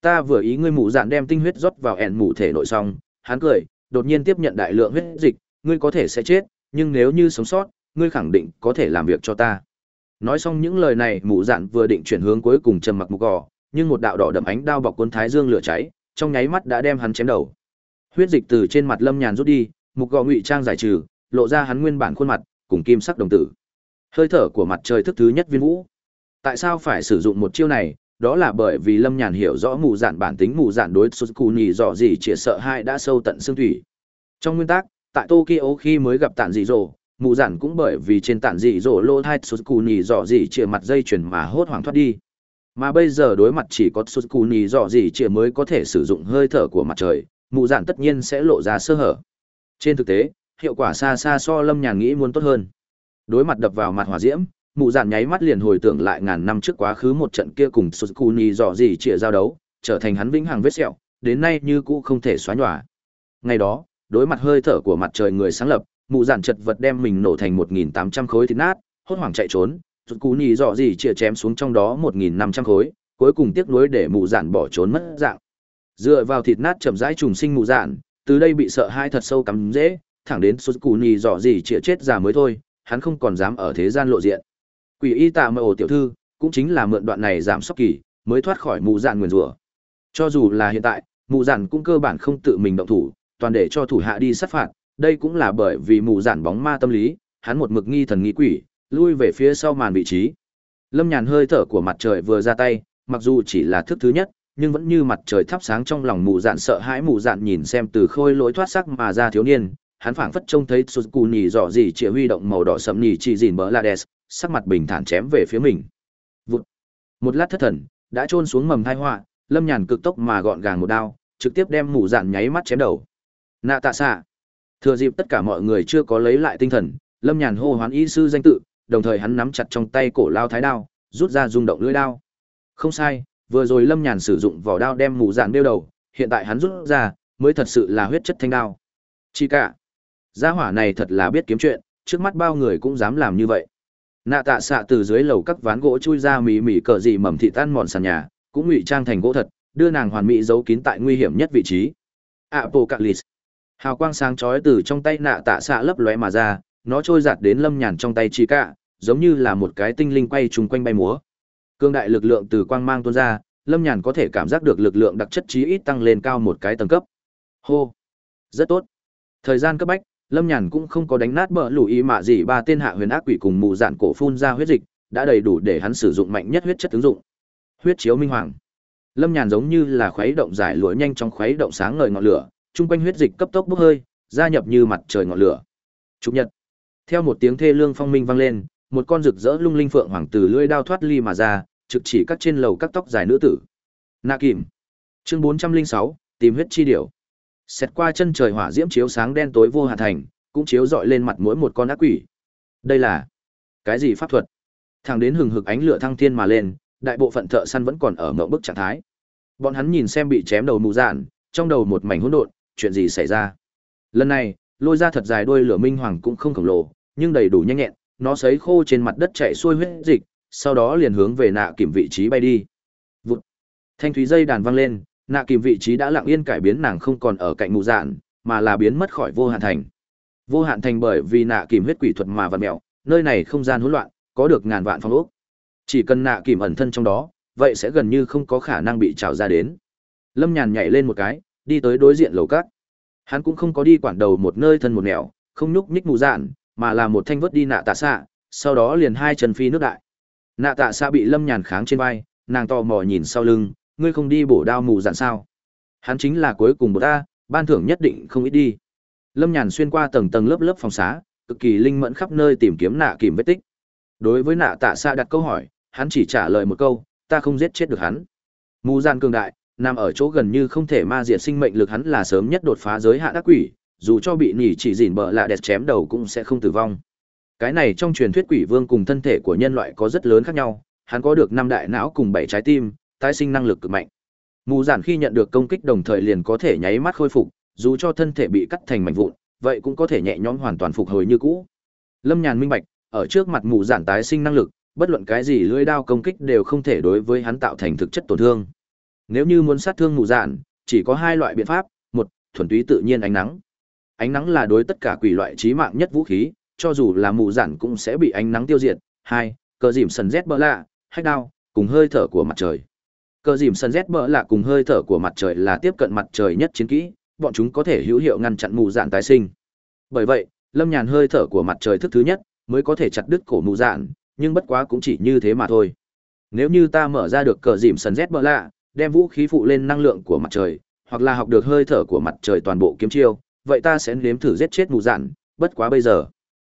Ta vừa ý ngươi mù dạn đem tinh huyết rót vào ẻn mù thể nội xong, hắn cười, đột nhiên tiếp nhận đại lượng huyết dịch, ngươi có thể sẽ chết, nhưng nếu như sống sót, ngươi khẳng định có thể làm việc cho ta. Nói xong những lời này, mù dạn vừa định chuyển hướng cuối cùng trầm mặc mục gò, nhưng một đạo đỏ đậm ánh đao bọc quân thái dương lửa cháy, trong nháy mắt đã đem hắn chém đầu. Huyết dịch từ trên mặt Lâm Nhàn rút đi, mục gò ngụy trang giải trừ, lộ ra hắn nguyên bản khuôn mặt, cùng kim sắc đồng tử. Hơi thở của mặt trời thức thứ nhất viên vũ. Tại sao phải sử dụng một chiêu này? Đó là bởi vì Lâm Nhàn hiểu rõ mù dạn bản tính mù dạn đối Tsukuni dò gì chỉ sợ hai đã sâu tận xương thủy. Trong nguyên tắc, tại Tokyo khi mới gặp tản dị rồ, mù dạn cũng bởi vì trên tản dị rồ lô thai Tsukuni dò gì chỉ mặt dây chuyền mà hốt hoảng thoát đi. Mà bây giờ đối mặt chỉ có Tsukuni dò gì chỉ mới có thể sử dụng hơi thở của mặt trời, mù dạn tất nhiên sẽ lộ ra sơ hở. Trên thực tế, hiệu quả xa xa so Lâm Nhàn nghĩ muốn tốt hơn. Đối mặt đập vào mặt hỏa diễm, mụ dạn nháy mắt liền hồi tưởng lại ngàn năm trước quá khứ một trận kia cùng Sukuni dò gì chĩa giao đấu, trở thành hắn vĩnh hằng vết sẹo, đến nay như cũ không thể xóa nhòa. Ngày đó, đối mặt hơi thở của mặt trời người sáng lập, mụ dạn chật vật đem mình nổ thành 1.800 khối thịt nát, hốt hoảng chạy trốn, Sukuni dò gì chĩa chém xuống trong đó 1.500 khối, cuối cùng tiếc nuối để mụ dạn bỏ trốn mất dạng. Dựa vào thịt nát chậm rãi trùng sinh mụ dạn, từ đây bị sợ hai thật sâu cắm dễ, thẳng đến Sukuni dò gì chĩa chết già mới thôi, hắn không còn dám ở thế gian lộ diện. Quỷ y tạ mơ ổ tiểu thư, cũng chính là mượn đoạn này giảm sốc kỳ, mới thoát khỏi mù dạn nguyền rủa. Cho dù là hiện tại, mù dạn cũng cơ bản không tự mình động thủ, toàn để cho thủ hạ đi sát phạt, đây cũng là bởi vì mù dạn bóng ma tâm lý, hắn một mực nghi thần nghi quỷ, lui về phía sau màn vị trí. Lâm Nhàn hơi thở của mặt trời vừa ra tay, mặc dù chỉ là thức thứ nhất, nhưng vẫn như mặt trời thắp sáng trong lòng mù dạn sợ hãi mù dạn nhìn xem từ khôi lối thoát sắc mà ra thiếu niên, hắn phảng phất trông thấy Suzuku nhì dọ gì chỉ huy động màu đỏ sẫm nhì chỉ gìn bỡ Lades, sắc mặt bình thản chém về phía mình. Vụt. Một lát thất thần, đã trôn xuống mầm thai họa, Lâm Nhàn cực tốc mà gọn gàng một đao, trực tiếp đem mù dạn nháy mắt chém đầu. Nạ tạ xạ. Thừa dịp tất cả mọi người chưa có lấy lại tinh thần, Lâm Nhàn hô hoán y sư danh tự, đồng thời hắn nắm chặt trong tay cổ lao thái đao, rút ra rung động lưỡi đao. Không sai, vừa rồi Lâm Nhàn sử dụng vỏ đao đem mù dạn đeo đầu, hiện tại hắn rút ra, mới thật sự là huyết chất thanh đao. Chỉ cả. Gia hỏa này thật là biết kiếm chuyện, trước mắt bao người cũng dám làm như vậy. Nạ tạ xạ từ dưới lầu các ván gỗ chui ra mỉ mỉ cờ gì mầm thị tan mòn sàn nhà, cũng ngụy trang thành gỗ thật, đưa nàng hoàn mỹ giấu kín tại nguy hiểm nhất vị trí. Apocalypse. Hào quang sáng chói từ trong tay nạ tạ xạ lấp lóe mà ra, nó trôi giạt đến lâm nhàn trong tay chi cả, giống như là một cái tinh linh quay trùng quanh bay múa. Cương đại lực lượng từ quang mang tuôn ra, lâm nhàn có thể cảm giác được lực lượng đặc chất chí ít tăng lên cao một cái tầng cấp. Hô. Rất tốt. Thời gian cấp bách, lâm nhàn cũng không có đánh nát bờ lù ý mạ gì ba tên hạ huyền ác quỷ cùng mù dạn cổ phun ra huyết dịch đã đầy đủ để hắn sử dụng mạnh nhất huyết chất ứng dụng. Huyết chiếu minh hoàng. Lâm nhàn giống như là khuấy động giải lụa nhanh trong khuấy động sáng ngời ngọn lửa chung quanh huyết dịch cấp tốc bốc hơi gia nhập như mặt trời ngọn lửa. Trục nhật. Theo một tiếng thê lương phong minh vang lên một con rực rỡ lung linh phượng hoàng từ lưỡi đao thoát ly mà ra trực chỉ các trên lầu các tóc dài nữ tử. Nạ kìm. Chương 406, tìm huyết chi điểu. Xét qua chân trời hỏa diễm chiếu sáng đen tối vô hạn thành, cũng chiếu rọi lên mặt mỗi một con ác quỷ. Đây là cái gì pháp thuật? Thẳng đến hừng hực ánh lửa thăng thiên mà lên, đại bộ phận thợ săn vẫn còn ở mộng bức trạng thái. Bọn hắn nhìn xem bị chém đầu mù dạn, trong đầu một mảnh hỗn độn, chuyện gì xảy ra? Lần này, lôi ra thật dài đuôi lửa minh hoàng cũng không khổng lồ, nhưng đầy đủ nhanh nhẹn, nó sấy khô trên mặt đất chạy xuôi huyết dịch, sau đó liền hướng về nạ kiểm vị trí bay đi. Vụt. Thanh thúy dây đàn vang lên, nạ kìm vị trí đã lặng yên cải biến nàng không còn ở cạnh mụ dạn, mà là biến mất khỏi vô hạn thành. Vô hạn thành bởi vì nạ kìm huyết quỷ thuật mà vặt mẹo nơi này không gian hỗn loạn, có được ngàn vạn phong ốc. Chỉ cần nạ kìm ẩn thân trong đó, vậy sẽ gần như không có khả năng bị trào ra đến. Lâm nhàn nhảy lên một cái, đi tới đối diện lầu cát. Hắn cũng không có đi quản đầu một nơi thân một nẻo, không nhúc nhích mụ dạn, mà là một thanh vớt đi nạ tạ xạ, sau đó liền hai chân phi nước đại. Nạ tạ xạ bị lâm nhàn kháng trên vai, nàng tò mò nhìn sau lưng ngươi không đi bổ đao mù dạn sao? Hắn chính là cuối cùng một ta, ban thưởng nhất định không ít đi. Lâm nhàn xuyên qua tầng tầng lớp lớp phòng xá, cực kỳ linh mẫn khắp nơi tìm kiếm nạ kìm vết tích. Đối với nạ tạ xa đặt câu hỏi, hắn chỉ trả lời một câu, ta không giết chết được hắn. Mù gian cường đại, nằm ở chỗ gần như không thể ma diệt sinh mệnh lực hắn là sớm nhất đột phá giới hạn ác quỷ, dù cho bị nỉ chỉ dỉn bợ lạ đẹp chém đầu cũng sẽ không tử vong. Cái này trong truyền thuyết quỷ vương cùng thân thể của nhân loại có rất lớn khác nhau, hắn có được năm đại não cùng bảy trái tim tái sinh năng lực cực mạnh. Mù giản khi nhận được công kích đồng thời liền có thể nháy mắt khôi phục, dù cho thân thể bị cắt thành mảnh vụn, vậy cũng có thể nhẹ nhõm hoàn toàn phục hồi như cũ. Lâm Nhàn minh bạch, ở trước mặt mù giản tái sinh năng lực, bất luận cái gì lưỡi đao công kích đều không thể đối với hắn tạo thành thực chất tổn thương. Nếu như muốn sát thương mù giản, chỉ có hai loại biện pháp, một, thuần túy tự nhiên ánh nắng. Ánh nắng là đối tất cả quỷ loại chí mạng nhất vũ khí, cho dù là mù giản cũng sẽ bị ánh nắng tiêu diệt. Hai, cờ dìm sần rét bỡ lạ, hách đao, cùng hơi thở của mặt trời. Cờ dìm sân rét bỡ lạ cùng hơi thở của mặt trời là tiếp cận mặt trời nhất chiến kỹ, bọn chúng có thể hữu hiệu ngăn chặn mù dạn tái sinh. Bởi vậy, Lâm Nhàn hơi thở của mặt trời thức thứ nhất, mới có thể chặt đứt cổ mù dạn, nhưng bất quá cũng chỉ như thế mà thôi. Nếu như ta mở ra được cờ dìm sân rét bỡ lạ, đem vũ khí phụ lên năng lượng của mặt trời, hoặc là học được hơi thở của mặt trời toàn bộ kiếm chiêu, vậy ta sẽ nếm thử giết chết mù dạn, bất quá bây giờ.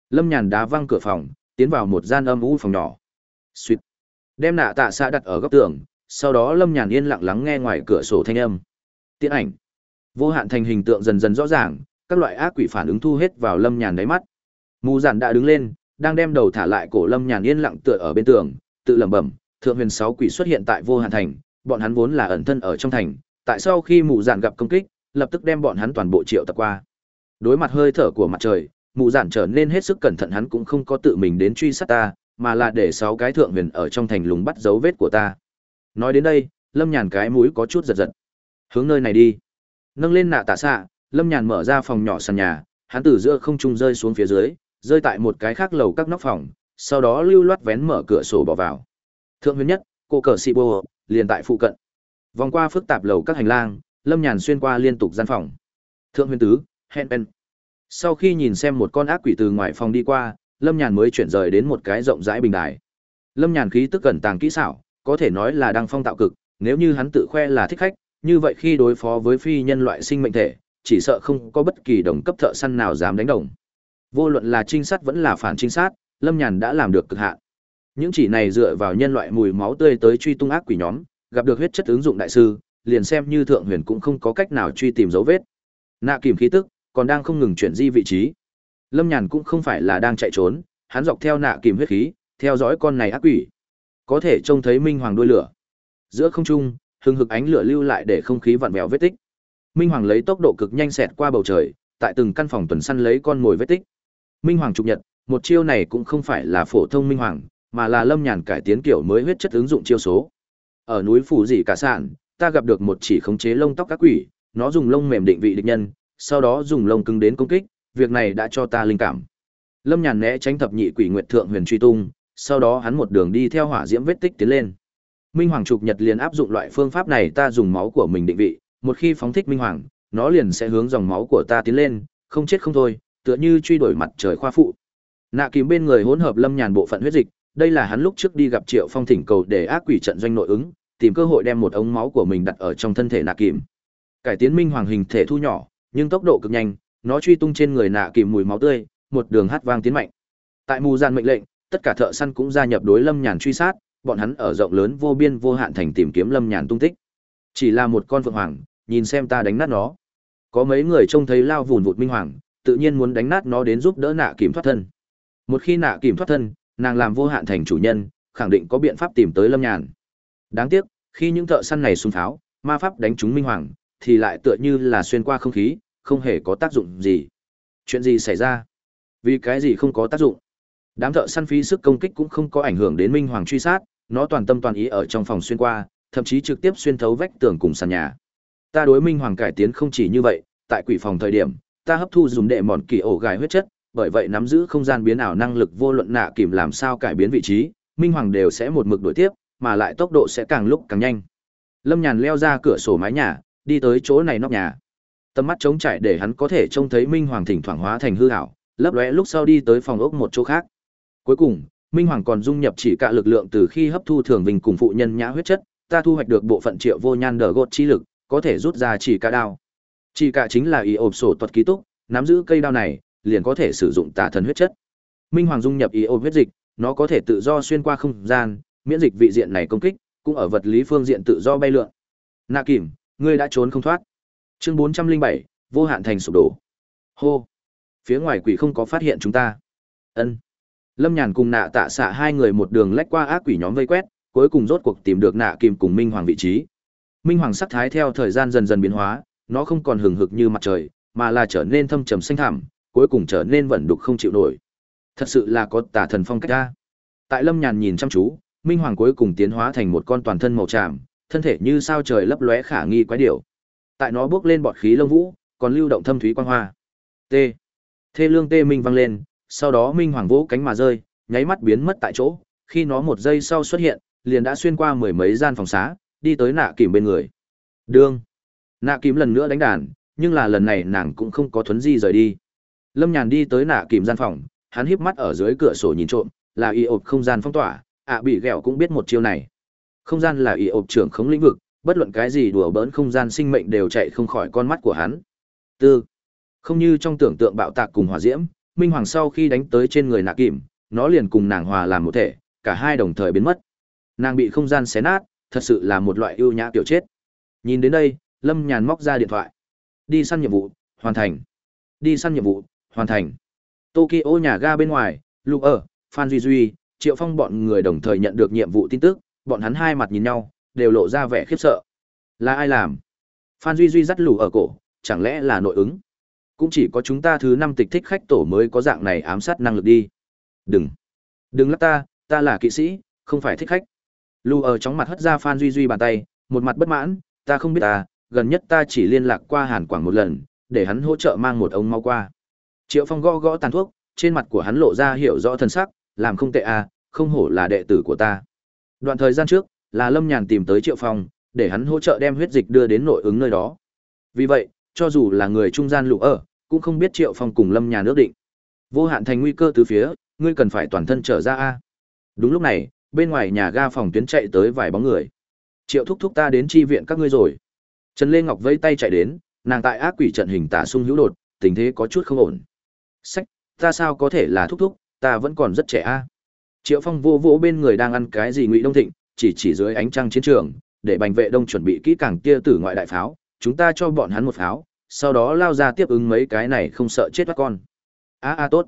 Lâm Nhàn đá văng cửa phòng, tiến vào một gian âm u phòng nhỏ. Xuyệt. Đem nạ tạ xa đặt ở góc tường, sau đó lâm nhàn yên lặng lắng nghe ngoài cửa sổ thanh âm. Tiễn ảnh. Vô hạn thành hình tượng dần dần rõ ràng, các loại ác quỷ phản ứng thu hết vào lâm nhàn đáy mắt. Mù giản đã đứng lên, đang đem đầu thả lại cổ lâm nhàn yên lặng tựa ở bên tường, tự lẩm bẩm, thượng huyền sáu quỷ xuất hiện tại vô hạn thành, bọn hắn vốn là ẩn thân ở trong thành, tại sau khi mù giản gặp công kích, lập tức đem bọn hắn toàn bộ triệu tập qua. Đối mặt hơi thở của mặt trời, mù giản trở nên hết sức cẩn thận, hắn cũng không có tự mình đến truy sát ta, mà là để sáu cái thượng huyền ở trong thành lùng bắt dấu vết của ta nói đến đây, lâm nhàn cái mũi có chút giật giật. Hướng nơi này đi. Nâng lên nạ tạ xạ, lâm nhàn mở ra phòng nhỏ sàn nhà, hắn từ giữa không trung rơi xuống phía dưới, rơi tại một cái khác lầu các nóc phòng, sau đó lưu loát vén mở cửa sổ bỏ vào. Thượng huyền nhất, cô cờ sĩ bô, liền tại phụ cận. Vòng qua phức tạp lầu các hành lang, lâm nhàn xuyên qua liên tục gian phòng. Thượng huyền tứ, hẹn pen sau khi nhìn xem một con ác quỷ từ ngoài phòng đi qua, lâm nhàn mới chuyển rời đến một cái rộng rãi bình đài. Lâm nhàn khí tức cẩn tàng kỹ xảo có thể nói là đang phong tạo cực, nếu như hắn tự khoe là thích khách, như vậy khi đối phó với phi nhân loại sinh mệnh thể, chỉ sợ không có bất kỳ đồng cấp thợ săn nào dám đánh đồng. Vô luận là trinh sát vẫn là phản trinh sát, Lâm Nhàn đã làm được cực hạn. Những chỉ này dựa vào nhân loại mùi máu tươi tới truy tung ác quỷ nhóm, gặp được huyết chất ứng dụng đại sư, liền xem như thượng huyền cũng không có cách nào truy tìm dấu vết. Nạ kìm khí tức, còn đang không ngừng chuyển di vị trí. Lâm Nhàn cũng không phải là đang chạy trốn, hắn dọc theo nạ kìm huyết khí, theo dõi con này ác quỷ. Có thể trông thấy minh hoàng đuôi lửa. Giữa không trung, hừng hực ánh lửa lưu lại để không khí vặn vẹo vết tích. Minh hoàng lấy tốc độ cực nhanh xẹt qua bầu trời, tại từng căn phòng tuần săn lấy con mồi vết tích. Minh hoàng trục nhật, một chiêu này cũng không phải là phổ thông minh hoàng, mà là lâm nhàn cải tiến kiểu mới huyết chất ứng dụng chiêu số. Ở núi phủ dị cả sản, ta gặp được một chỉ khống chế lông tóc các quỷ, nó dùng lông mềm định vị địch nhân, sau đó dùng lông cứng đến công kích, việc này đã cho ta linh cảm. Lâm Nhàn né tránh thập nhị quỷ nguyệt thượng huyền truy tung, sau đó hắn một đường đi theo hỏa diễm vết tích tiến lên. Minh Hoàng trục nhật liền áp dụng loại phương pháp này ta dùng máu của mình định vị, một khi phóng thích Minh Hoàng, nó liền sẽ hướng dòng máu của ta tiến lên, không chết không thôi, tựa như truy đuổi mặt trời khoa phụ. Nạ Kìm bên người hỗn hợp Lâm Nhàn bộ phận huyết dịch, đây là hắn lúc trước đi gặp Triệu Phong thỉnh cầu để ác quỷ trận doanh nội ứng, tìm cơ hội đem một ống máu của mình đặt ở trong thân thể Nạ Kìm. Cải tiến Minh Hoàng hình thể thu nhỏ, nhưng tốc độ cực nhanh, nó truy tung trên người Nạ Kìm mùi máu tươi, một đường hát vang tiến mạnh. Tại mù gian mệnh lệnh, tất cả thợ săn cũng gia nhập đối lâm nhàn truy sát bọn hắn ở rộng lớn vô biên vô hạn thành tìm kiếm lâm nhàn tung tích Chỉ là một con phượng hoàng, nhìn xem ta đánh nát nó. Có mấy người trông thấy lao vùn vụt minh hoàng, tự nhiên muốn đánh nát nó đến giúp đỡ nạ kìm thoát thân. Một khi nạ kìm thoát thân, nàng làm vô hạn thành chủ nhân, khẳng định có biện pháp tìm tới Lâm Nhàn. Đáng tiếc, khi những thợ săn này xung pháo, ma pháp đánh trúng minh hoàng, thì lại tựa như là xuyên qua không khí, không hề có tác dụng gì. Chuyện gì xảy ra? Vì cái gì không có tác dụng? Đám thợ săn phí sức công kích cũng không có ảnh hưởng đến minh hoàng truy sát, nó toàn tâm toàn ý ở trong phòng xuyên qua, thậm chí trực tiếp xuyên thấu vách tường cùng sàn nhà. Ta đối minh hoàng cải tiến không chỉ như vậy, tại quỷ phòng thời điểm, ta hấp thu dùng đệ mòn kỳ ổ gài huyết chất, bởi vậy nắm giữ không gian biến ảo năng lực vô luận nạ kìm làm sao cải biến vị trí, minh hoàng đều sẽ một mực đuổi tiếp, mà lại tốc độ sẽ càng lúc càng nhanh. Lâm Nhàn leo ra cửa sổ mái nhà, đi tới chỗ này nóc nhà. Tầm mắt trống trải để hắn có thể trông thấy minh hoàng thỉnh thoảng hóa thành hư ảo, lấp lóe lúc sau đi tới phòng ốc một chỗ khác. Cuối cùng, minh hoàng còn dung nhập chỉ cả lực lượng từ khi hấp thu thường vinh cùng phụ nhân nhã huyết chất, ta thu hoạch được bộ phận triệu vô nhan đờ gột chi lực, có thể rút ra chỉ cả đao. Chỉ cả chính là y ộp sổ tuật ký túc, nắm giữ cây đao này, liền có thể sử dụng tà thần huyết chất. Minh Hoàng dung nhập y ộp huyết dịch, nó có thể tự do xuyên qua không gian, miễn dịch vị diện này công kích, cũng ở vật lý phương diện tự do bay lượn. Nạ Kìm, ngươi đã trốn không thoát. Chương 407, vô hạn thành sụp đổ. Hô. Phía ngoài quỷ không có phát hiện chúng ta. Ân. Lâm Nhàn cùng Nạ Tạ Xạ hai người một đường lách qua ác quỷ nhóm vây quét, cuối cùng rốt cuộc tìm được Nạ Kìm cùng Minh Hoàng vị trí. Minh Hoàng sắc thái theo thời gian dần dần biến hóa, nó không còn hừng hực như mặt trời, mà là trở nên thâm trầm xanh thẳm, cuối cùng trở nên vẩn đục không chịu nổi. Thật sự là có tà thần phong cách ra Tại Lâm Nhàn nhìn chăm chú, Minh Hoàng cuối cùng tiến hóa thành một con toàn thân màu tràm, thân thể như sao trời lấp lóe khả nghi quái điểu. Tại nó bước lên bọt khí lông vũ, còn lưu động thâm thúy quang hoa. T. Thê lương tê minh vang lên, sau đó Minh Hoàng vỗ cánh mà rơi, nháy mắt biến mất tại chỗ, khi nó một giây sau xuất hiện, liền đã xuyên qua mười mấy gian phòng xá, đi tới nạ kìm bên người. Đương. Nạ kìm lần nữa đánh đàn, nhưng là lần này nàng cũng không có thuấn di rời đi. Lâm Nhàn đi tới nạ kìm gian phòng, hắn híp mắt ở dưới cửa sổ nhìn trộm, là y ộp không gian phong tỏa, ạ bị ghẹo cũng biết một chiêu này. Không gian là y ộp trưởng khống lĩnh vực, bất luận cái gì đùa bỡn không gian sinh mệnh đều chạy không khỏi con mắt của hắn. Tư. Không như trong tưởng tượng bạo tạc cùng hỏa diễm, Minh Hoàng sau khi đánh tới trên người nạ kìm, nó liền cùng nàng hòa làm một thể, cả hai đồng thời biến mất. Nàng bị không gian xé nát, thật sự là một loại ưu nhã tiểu chết. Nhìn đến đây, Lâm Nhàn móc ra điện thoại. Đi săn nhiệm vụ, hoàn thành. Đi săn nhiệm vụ, hoàn thành. Tokyo nhà ga bên ngoài, Lục ở, Phan Duy Duy, Triệu Phong bọn người đồng thời nhận được nhiệm vụ tin tức, bọn hắn hai mặt nhìn nhau, đều lộ ra vẻ khiếp sợ. Là ai làm? Phan Duy Duy dắt lù ở cổ, chẳng lẽ là nội ứng? Cũng chỉ có chúng ta thứ năm tịch thích khách tổ mới có dạng này ám sát năng lực đi. Đừng, đừng lắc ta, ta là kỵ sĩ, không phải thích khách. Lu ở chóng mặt hất ra Phan Duy Duy bàn tay, một mặt bất mãn, ta không biết ta, gần nhất ta chỉ liên lạc qua Hàn Quảng một lần, để hắn hỗ trợ mang một ống máu qua. Triệu Phong gõ gõ tàn thuốc, trên mặt của hắn lộ ra hiểu rõ thân sắc, làm không tệ à, không hổ là đệ tử của ta. Đoạn thời gian trước, là Lâm Nhàn tìm tới Triệu Phong, để hắn hỗ trợ đem huyết dịch đưa đến nội ứng nơi đó. Vì vậy, cho dù là người trung gian lũ ở, cũng không biết Triệu Phong cùng Lâm nhà nước định. Vô hạn thành nguy cơ từ phía, ngươi cần phải toàn thân trở ra a. Đúng lúc này, bên ngoài nhà ga phòng tuyến chạy tới vài bóng người. Triệu thúc thúc ta đến chi viện các ngươi rồi. Trần Lê Ngọc vẫy tay chạy đến, nàng tại ác quỷ trận hình tả sung hữu đột, tình thế có chút không ổn. Sách, ta sao có thể là thúc thúc, ta vẫn còn rất trẻ a. Triệu Phong vô vỗ bên người đang ăn cái gì Ngụy Đông Thịnh, chỉ chỉ dưới ánh trăng chiến trường, để bành vệ đông chuẩn bị kỹ càng tia tử ngoại đại pháo, chúng ta cho bọn hắn một pháo, sau đó lao ra tiếp ứng mấy cái này không sợ chết các con. A a tốt.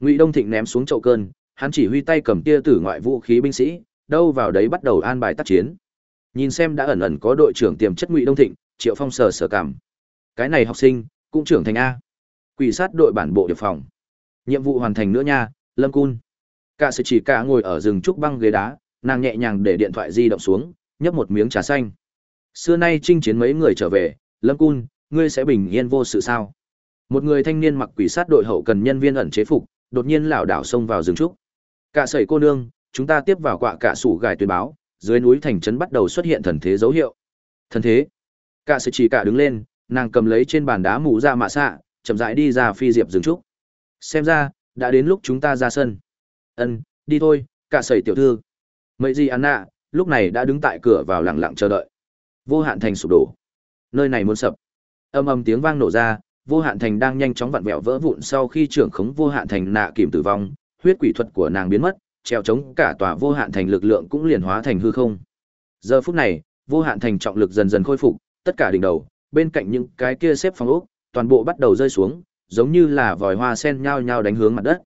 Ngụy Đông Thịnh ném xuống chậu cơn, hắn chỉ huy tay cầm tia tử ngoại vũ khí binh sĩ, đâu vào đấy bắt đầu an bài tác chiến. Nhìn xem đã ẩn ẩn có đội trưởng tiềm chất Ngụy Đông Thịnh, Triệu Phong sờ sờ cảm. Cái này học sinh, cũng trưởng thành a. Quỷ sát đội bản bộ điệp phòng. Nhiệm vụ hoàn thành nữa nha, Lâm Cun. Cả sự chỉ cả ngồi ở rừng trúc băng ghế đá, nàng nhẹ nhàng để điện thoại di động xuống, nhấp một miếng trà xanh. Xưa nay chinh chiến mấy người trở về, Lâm Cun, ngươi sẽ bình yên vô sự sao? Một người thanh niên mặc quỷ sát đội hậu cần nhân viên ẩn chế phục, đột nhiên lảo đảo xông vào rừng trúc. Cả sẩy cô nương, chúng ta tiếp vào quạ cả sủ gài tuyên báo, dưới núi thành trấn bắt đầu xuất hiện thần thế dấu hiệu. Thần thế? Cả sẩy chỉ cả đứng lên, nàng cầm lấy trên bàn đá mũ ra mạ xạ, chậm rãi đi ra phi diệp rừng trúc. Xem ra, đã đến lúc chúng ta ra sân. Ân, đi thôi, cả sẩy tiểu thư. Mấy gì Anna, lúc này đã đứng tại cửa vào lặng lặng chờ đợi. Vô hạn thành sụp đổ. Nơi này muốn sập. Âm âm tiếng vang nổ ra, vô hạn thành đang nhanh chóng vặn vẹo vỡ vụn sau khi trưởng khống vô hạn thành nạ kìm tử vong, huyết quỷ thuật của nàng biến mất, treo chống cả tòa vô hạn thành lực lượng cũng liền hóa thành hư không. Giờ phút này, Vô hạn thành trọng lực dần dần khôi phục, tất cả đỉnh đầu, bên cạnh những cái kia xếp phòng ốc, toàn bộ bắt đầu rơi xuống, giống như là vòi hoa sen nhao nhao đánh hướng mặt đất.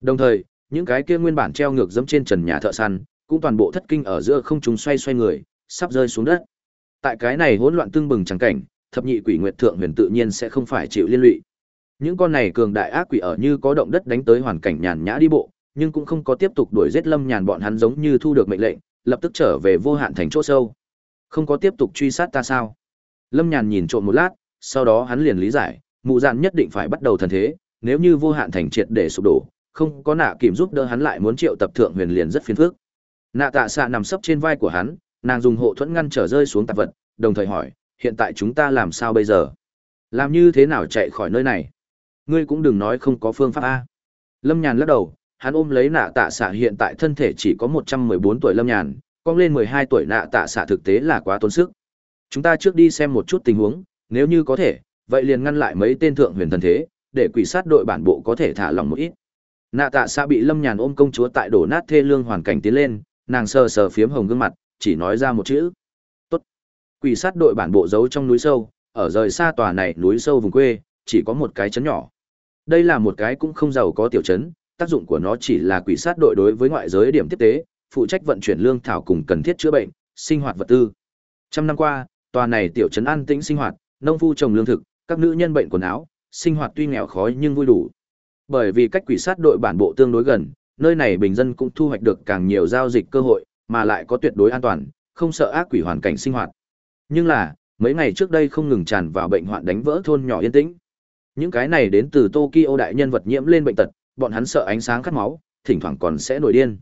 Đồng thời, những cái kia nguyên bản treo ngược dẫm trên trần nhà thợ săn, cũng toàn bộ thất kinh ở giữa không trung xoay xoay người, sắp rơi xuống đất. Tại cái này hỗn loạn tương bừng chẳng cảnh, thập nhị quỷ nguyệt thượng huyền tự nhiên sẽ không phải chịu liên lụy. Những con này cường đại ác quỷ ở như có động đất đánh tới hoàn cảnh nhàn nhã đi bộ, nhưng cũng không có tiếp tục đuổi giết Lâm Nhàn bọn hắn giống như thu được mệnh lệnh, lập tức trở về vô hạn thành chỗ sâu. Không có tiếp tục truy sát ta sao? Lâm Nhàn nhìn trộm một lát, sau đó hắn liền lý giải, mụ dạn nhất định phải bắt đầu thần thế, nếu như vô hạn thành triệt để sụp đổ, không có nạ kìm giúp đỡ hắn lại muốn triệu tập thượng huyền liền rất phiền phức. Nạ tạ xạ nằm sấp trên vai của hắn, nàng dùng hộ thuẫn ngăn trở rơi xuống tạp vật, đồng thời hỏi, hiện tại chúng ta làm sao bây giờ? Làm như thế nào chạy khỏi nơi này? Ngươi cũng đừng nói không có phương pháp A. Lâm Nhàn lắc đầu, hắn ôm lấy nạ tạ xạ hiện tại thân thể chỉ có một trăm mười bốn tuổi Lâm Nhàn, cong lên mười hai tuổi nạ tạ xạ thực tế là quá tốn sức. Chúng ta trước đi xem một chút tình huống, nếu như có thể, vậy liền ngăn lại mấy tên thượng huyền thần thế, để quỷ sát đội bản bộ có thể thả lòng một ít. Nạ tạ xạ bị Lâm Nhàn ôm công chúa tại đổ nát thê lương hoàn cảnh tiến lên, nàng sờ sờ phiếm hồng gương mặt, chỉ nói ra một chữ. Tốt. Quỷ sát đội bản bộ giấu trong núi sâu, ở rời xa tòa này núi sâu vùng quê, chỉ có một cái chấn nhỏ. Đây là một cái cũng không giàu có tiểu trấn, tác dụng của nó chỉ là quỷ sát đội đối với ngoại giới điểm tiếp tế, phụ trách vận chuyển lương thảo cùng cần thiết chữa bệnh, sinh hoạt vật tư. Trăm năm qua, tòa này tiểu trấn an tĩnh sinh hoạt, nông phu trồng lương thực, các nữ nhân bệnh quần áo, sinh hoạt tuy nghèo khó nhưng vui đủ. Bởi vì cách quỷ sát đội bản bộ tương đối gần, nơi này bình dân cũng thu hoạch được càng nhiều giao dịch cơ hội, mà lại có tuyệt đối an toàn, không sợ ác quỷ hoàn cảnh sinh hoạt. Nhưng là, mấy ngày trước đây không ngừng tràn vào bệnh hoạn đánh vỡ thôn nhỏ yên tĩnh. Những cái này đến từ Tokyo đại nhân vật nhiễm lên bệnh tật, bọn hắn sợ ánh sáng cắt máu, thỉnh thoảng còn sẽ nổi điên.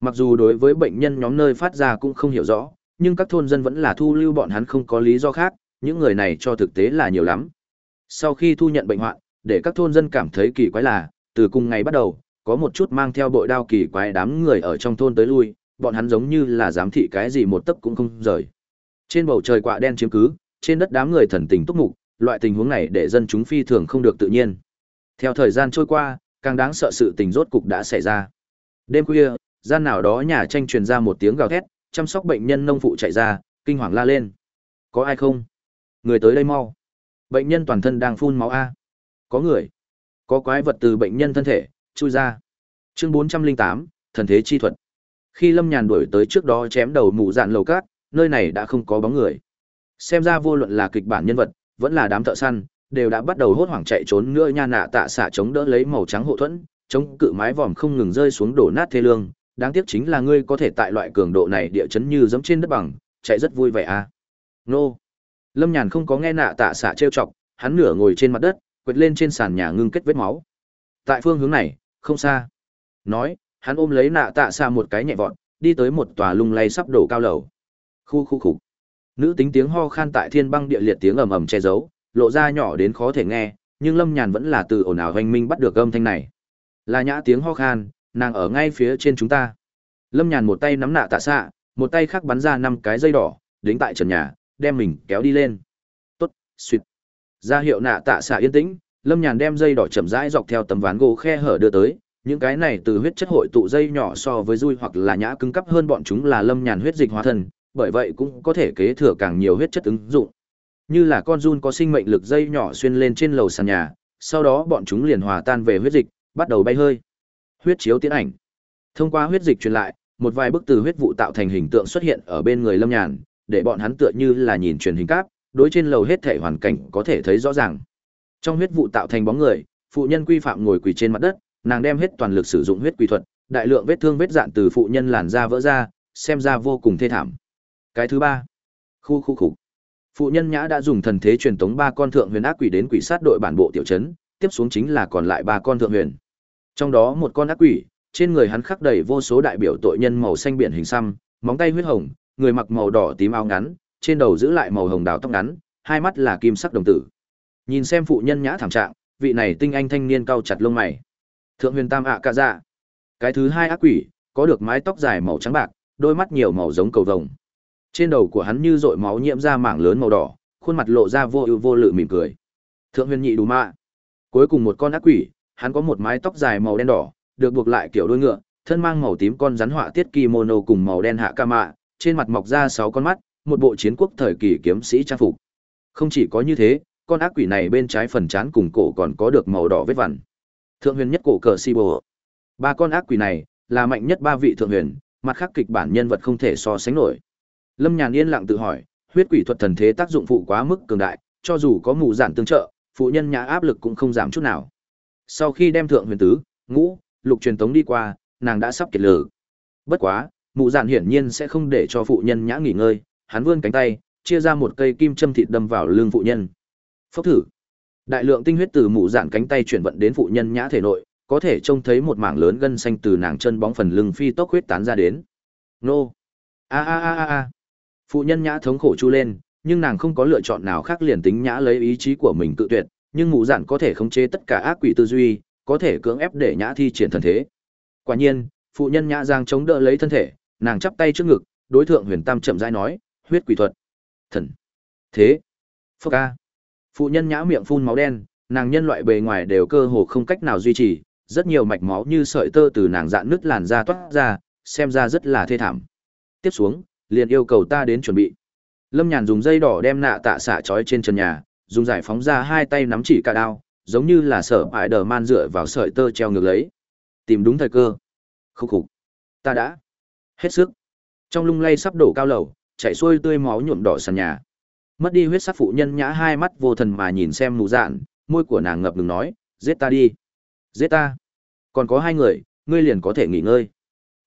Mặc dù đối với bệnh nhân nhóm nơi phát ra cũng không hiểu rõ, nhưng các thôn dân vẫn là thu lưu bọn hắn không có lý do khác, những người này cho thực tế là nhiều lắm. Sau khi thu nhận bệnh hoạn, để các thôn dân cảm thấy kỳ quái là, từ cùng ngày bắt đầu, có một chút mang theo bội đao kỳ quái đám người ở trong thôn tới lui, bọn hắn giống như là giám thị cái gì một tấc cũng không rời. Trên bầu trời quạ đen chiếm cứ, trên đất đám người thần tình túc mục, loại tình huống này để dân chúng phi thường không được tự nhiên. Theo thời gian trôi qua, càng đáng sợ sự tình rốt cục đã xảy ra. Đêm khuya, gian nào đó nhà tranh truyền ra một tiếng gào thét, chăm sóc bệnh nhân nông phụ chạy ra, kinh hoàng la lên. Có ai không? Người tới đây mau. Bệnh nhân toàn thân đang phun máu A. Có người. Có quái vật từ bệnh nhân thân thể, chui ra. Chương 408, thần thế chi thuật. Khi Lâm Nhàn đuổi tới trước đó chém đầu mụ dạn lầu cát, nơi này đã không có bóng người. Xem ra vô luận là kịch bản nhân vật, vẫn là đám thợ săn, đều đã bắt đầu hốt hoảng chạy trốn nữa nha nạ tạ xạ chống đỡ lấy màu trắng hộ thuẫn, chống cự mái vòm không ngừng rơi xuống đổ nát thê lương. Đáng tiếc chính là ngươi có thể tại loại cường độ này địa chấn như giống trên đất bằng, chạy rất vui vẻ à. Nô. Lâm Nhàn không có nghe nạ tạ xạ trêu chọc, hắn nửa ngồi trên mặt đất, quệt lên trên sàn nhà ngưng kết vết máu. Tại phương hướng này, không xa. Nói, hắn ôm lấy nạ tạ xạ một cái nhẹ vọt, đi tới một tòa lung lay sắp đổ cao lầu. Khu khu khục. Nữ tính tiếng ho khan tại thiên băng địa liệt tiếng ầm ầm che giấu, lộ ra nhỏ đến khó thể nghe, nhưng Lâm Nhàn vẫn là từ ồn ào hoành minh bắt được âm thanh này. Là nhã tiếng ho khan, nàng ở ngay phía trên chúng ta. Lâm Nhàn một tay nắm nạ tạ xạ, một tay khác bắn ra năm cái dây đỏ, đính tại trần nhà, đem mình kéo đi lên. Tốt, suýt. Ra hiệu nạ tạ xạ yên tĩnh, Lâm Nhàn đem dây đỏ chậm rãi dọc theo tấm ván gỗ khe hở đưa tới, những cái này từ huyết chất hội tụ dây nhỏ so với dui hoặc là nhã cứng cấp hơn bọn chúng là Lâm Nhàn huyết dịch hóa thân, bởi vậy cũng có thể kế thừa càng nhiều huyết chất ứng dụng. Như là con run có sinh mệnh lực dây nhỏ xuyên lên trên lầu sàn nhà, sau đó bọn chúng liền hòa tan về huyết dịch, bắt đầu bay hơi. Huyết chiếu tiến ảnh. Thông qua huyết dịch truyền lại, một vài bức từ huyết vụ tạo thành hình tượng xuất hiện ở bên người Lâm Nhàn, để bọn hắn tựa như là nhìn truyền hình cáp, đối trên lầu hết thể hoàn cảnh có thể thấy rõ ràng. Trong huyết vụ tạo thành bóng người, phụ nhân quy phạm ngồi quỳ trên mặt đất, nàng đem hết toàn lực sử dụng huyết quỷ thuật, đại lượng vết thương vết dạn từ phụ nhân làn da vỡ ra, xem ra vô cùng thê thảm. Cái thứ ba, khu khu khục. Phụ nhân nhã đã dùng thần thế truyền tống ba con thượng huyền ác quỷ đến quỷ sát đội bản bộ tiểu trấn, tiếp xuống chính là còn lại ba con thượng huyền. Trong đó một con ác quỷ, trên người hắn khắc đầy vô số đại biểu tội nhân màu xanh biển hình xăm, móng tay huyết hồng, người mặc màu đỏ tím áo ngắn, trên đầu giữ lại màu hồng đào tóc ngắn, hai mắt là kim sắc đồng tử. Nhìn xem phụ nhân nhã thảm trạng, vị này tinh anh thanh niên cau chặt lông mày. Thượng huyền tam ạ ca dạ. Cái thứ hai ác quỷ, có được mái tóc dài màu trắng bạc, đôi mắt nhiều màu giống cầu vồng. Trên đầu của hắn như dội máu nhiễm ra mảng lớn màu đỏ, khuôn mặt lộ ra vô ưu vô lự mỉm cười. Thượng huyền nhị đủ mạ. Cuối cùng một con ác quỷ, hắn có một mái tóc dài màu đen đỏ, được buộc lại kiểu đôi ngựa, thân mang màu tím con rắn họa tiết kimono cùng màu đen hạ ca mạ, trên mặt mọc ra sáu con mắt, một bộ chiến quốc thời kỳ kiếm sĩ trang phục. Không chỉ có như thế, con ác quỷ này bên trái phần trán cùng cổ còn có được màu đỏ vết vằn. Thượng huyền nhất cổ cờ si bồ. Ba con ác quỷ này là mạnh nhất ba vị thượng huyền, mặt khác kịch bản nhân vật không thể so sánh nổi. Lâm Nhàn yên lặng tự hỏi, huyết quỷ thuật thần thế tác dụng phụ quá mức cường đại, cho dù có mù giản tương trợ, phụ nhân nhã áp lực cũng không giảm chút nào. Sau khi đem thượng huyền tứ, ngũ, lục truyền tống đi qua, nàng đã sắp kiệt lử. Bất quá, mụ giản hiển nhiên sẽ không để cho phụ nhân nhã nghỉ ngơi, hắn vươn cánh tay, chia ra một cây kim châm thịt đâm vào lưng phụ nhân. Phốc thử. Đại lượng tinh huyết từ mụ dạn cánh tay chuyển vận đến phụ nhân nhã thể nội, có thể trông thấy một mảng lớn gân xanh từ nàng chân bóng phần lưng phi tốc huyết tán ra đến. Nô. A a a a. Phụ nhân nhã thống khổ chu lên, nhưng nàng không có lựa chọn nào khác liền tính nhã lấy ý chí của mình cự tuyệt, nhưng mụ dạn có thể khống chế tất cả ác quỷ tư duy, có thể cưỡng ép để nhã thi triển thần thế. Quả nhiên, phụ nhân nhã giang chống đỡ lấy thân thể, nàng chắp tay trước ngực, đối tượng Huyền Tam chậm rãi nói, huyết quỷ thuật. Thần. Thế. Phốc ca. Phụ nhân nhã miệng phun máu đen, nàng nhân loại bề ngoài đều cơ hồ không cách nào duy trì, rất nhiều mạch máu như sợi tơ từ nàng dạn nứt làn da toát ra, xem ra rất là thê thảm. Tiếp xuống, liền yêu cầu ta đến chuẩn bị. Lâm Nhàn dùng dây đỏ đem nạ tạ xạ trói trên trần nhà, dùng giải phóng ra hai tay nắm chỉ cả đao, giống như là sở ải đờ man dựa vào sợi tơ treo ngược lấy. Tìm đúng thời cơ. Khúc khục. Ta đã. Hết sức. Trong lung lay sắp đổ cao lầu, chảy xuôi tươi máu nhuộm đỏ sàn nhà. Mất đi huyết sắc phụ nhân nhã hai mắt vô thần mà nhìn xem mù dạn, môi của nàng ngập ngừng nói, giết ta đi. Giết ta. Còn có hai người, ngươi liền có thể nghỉ ngơi.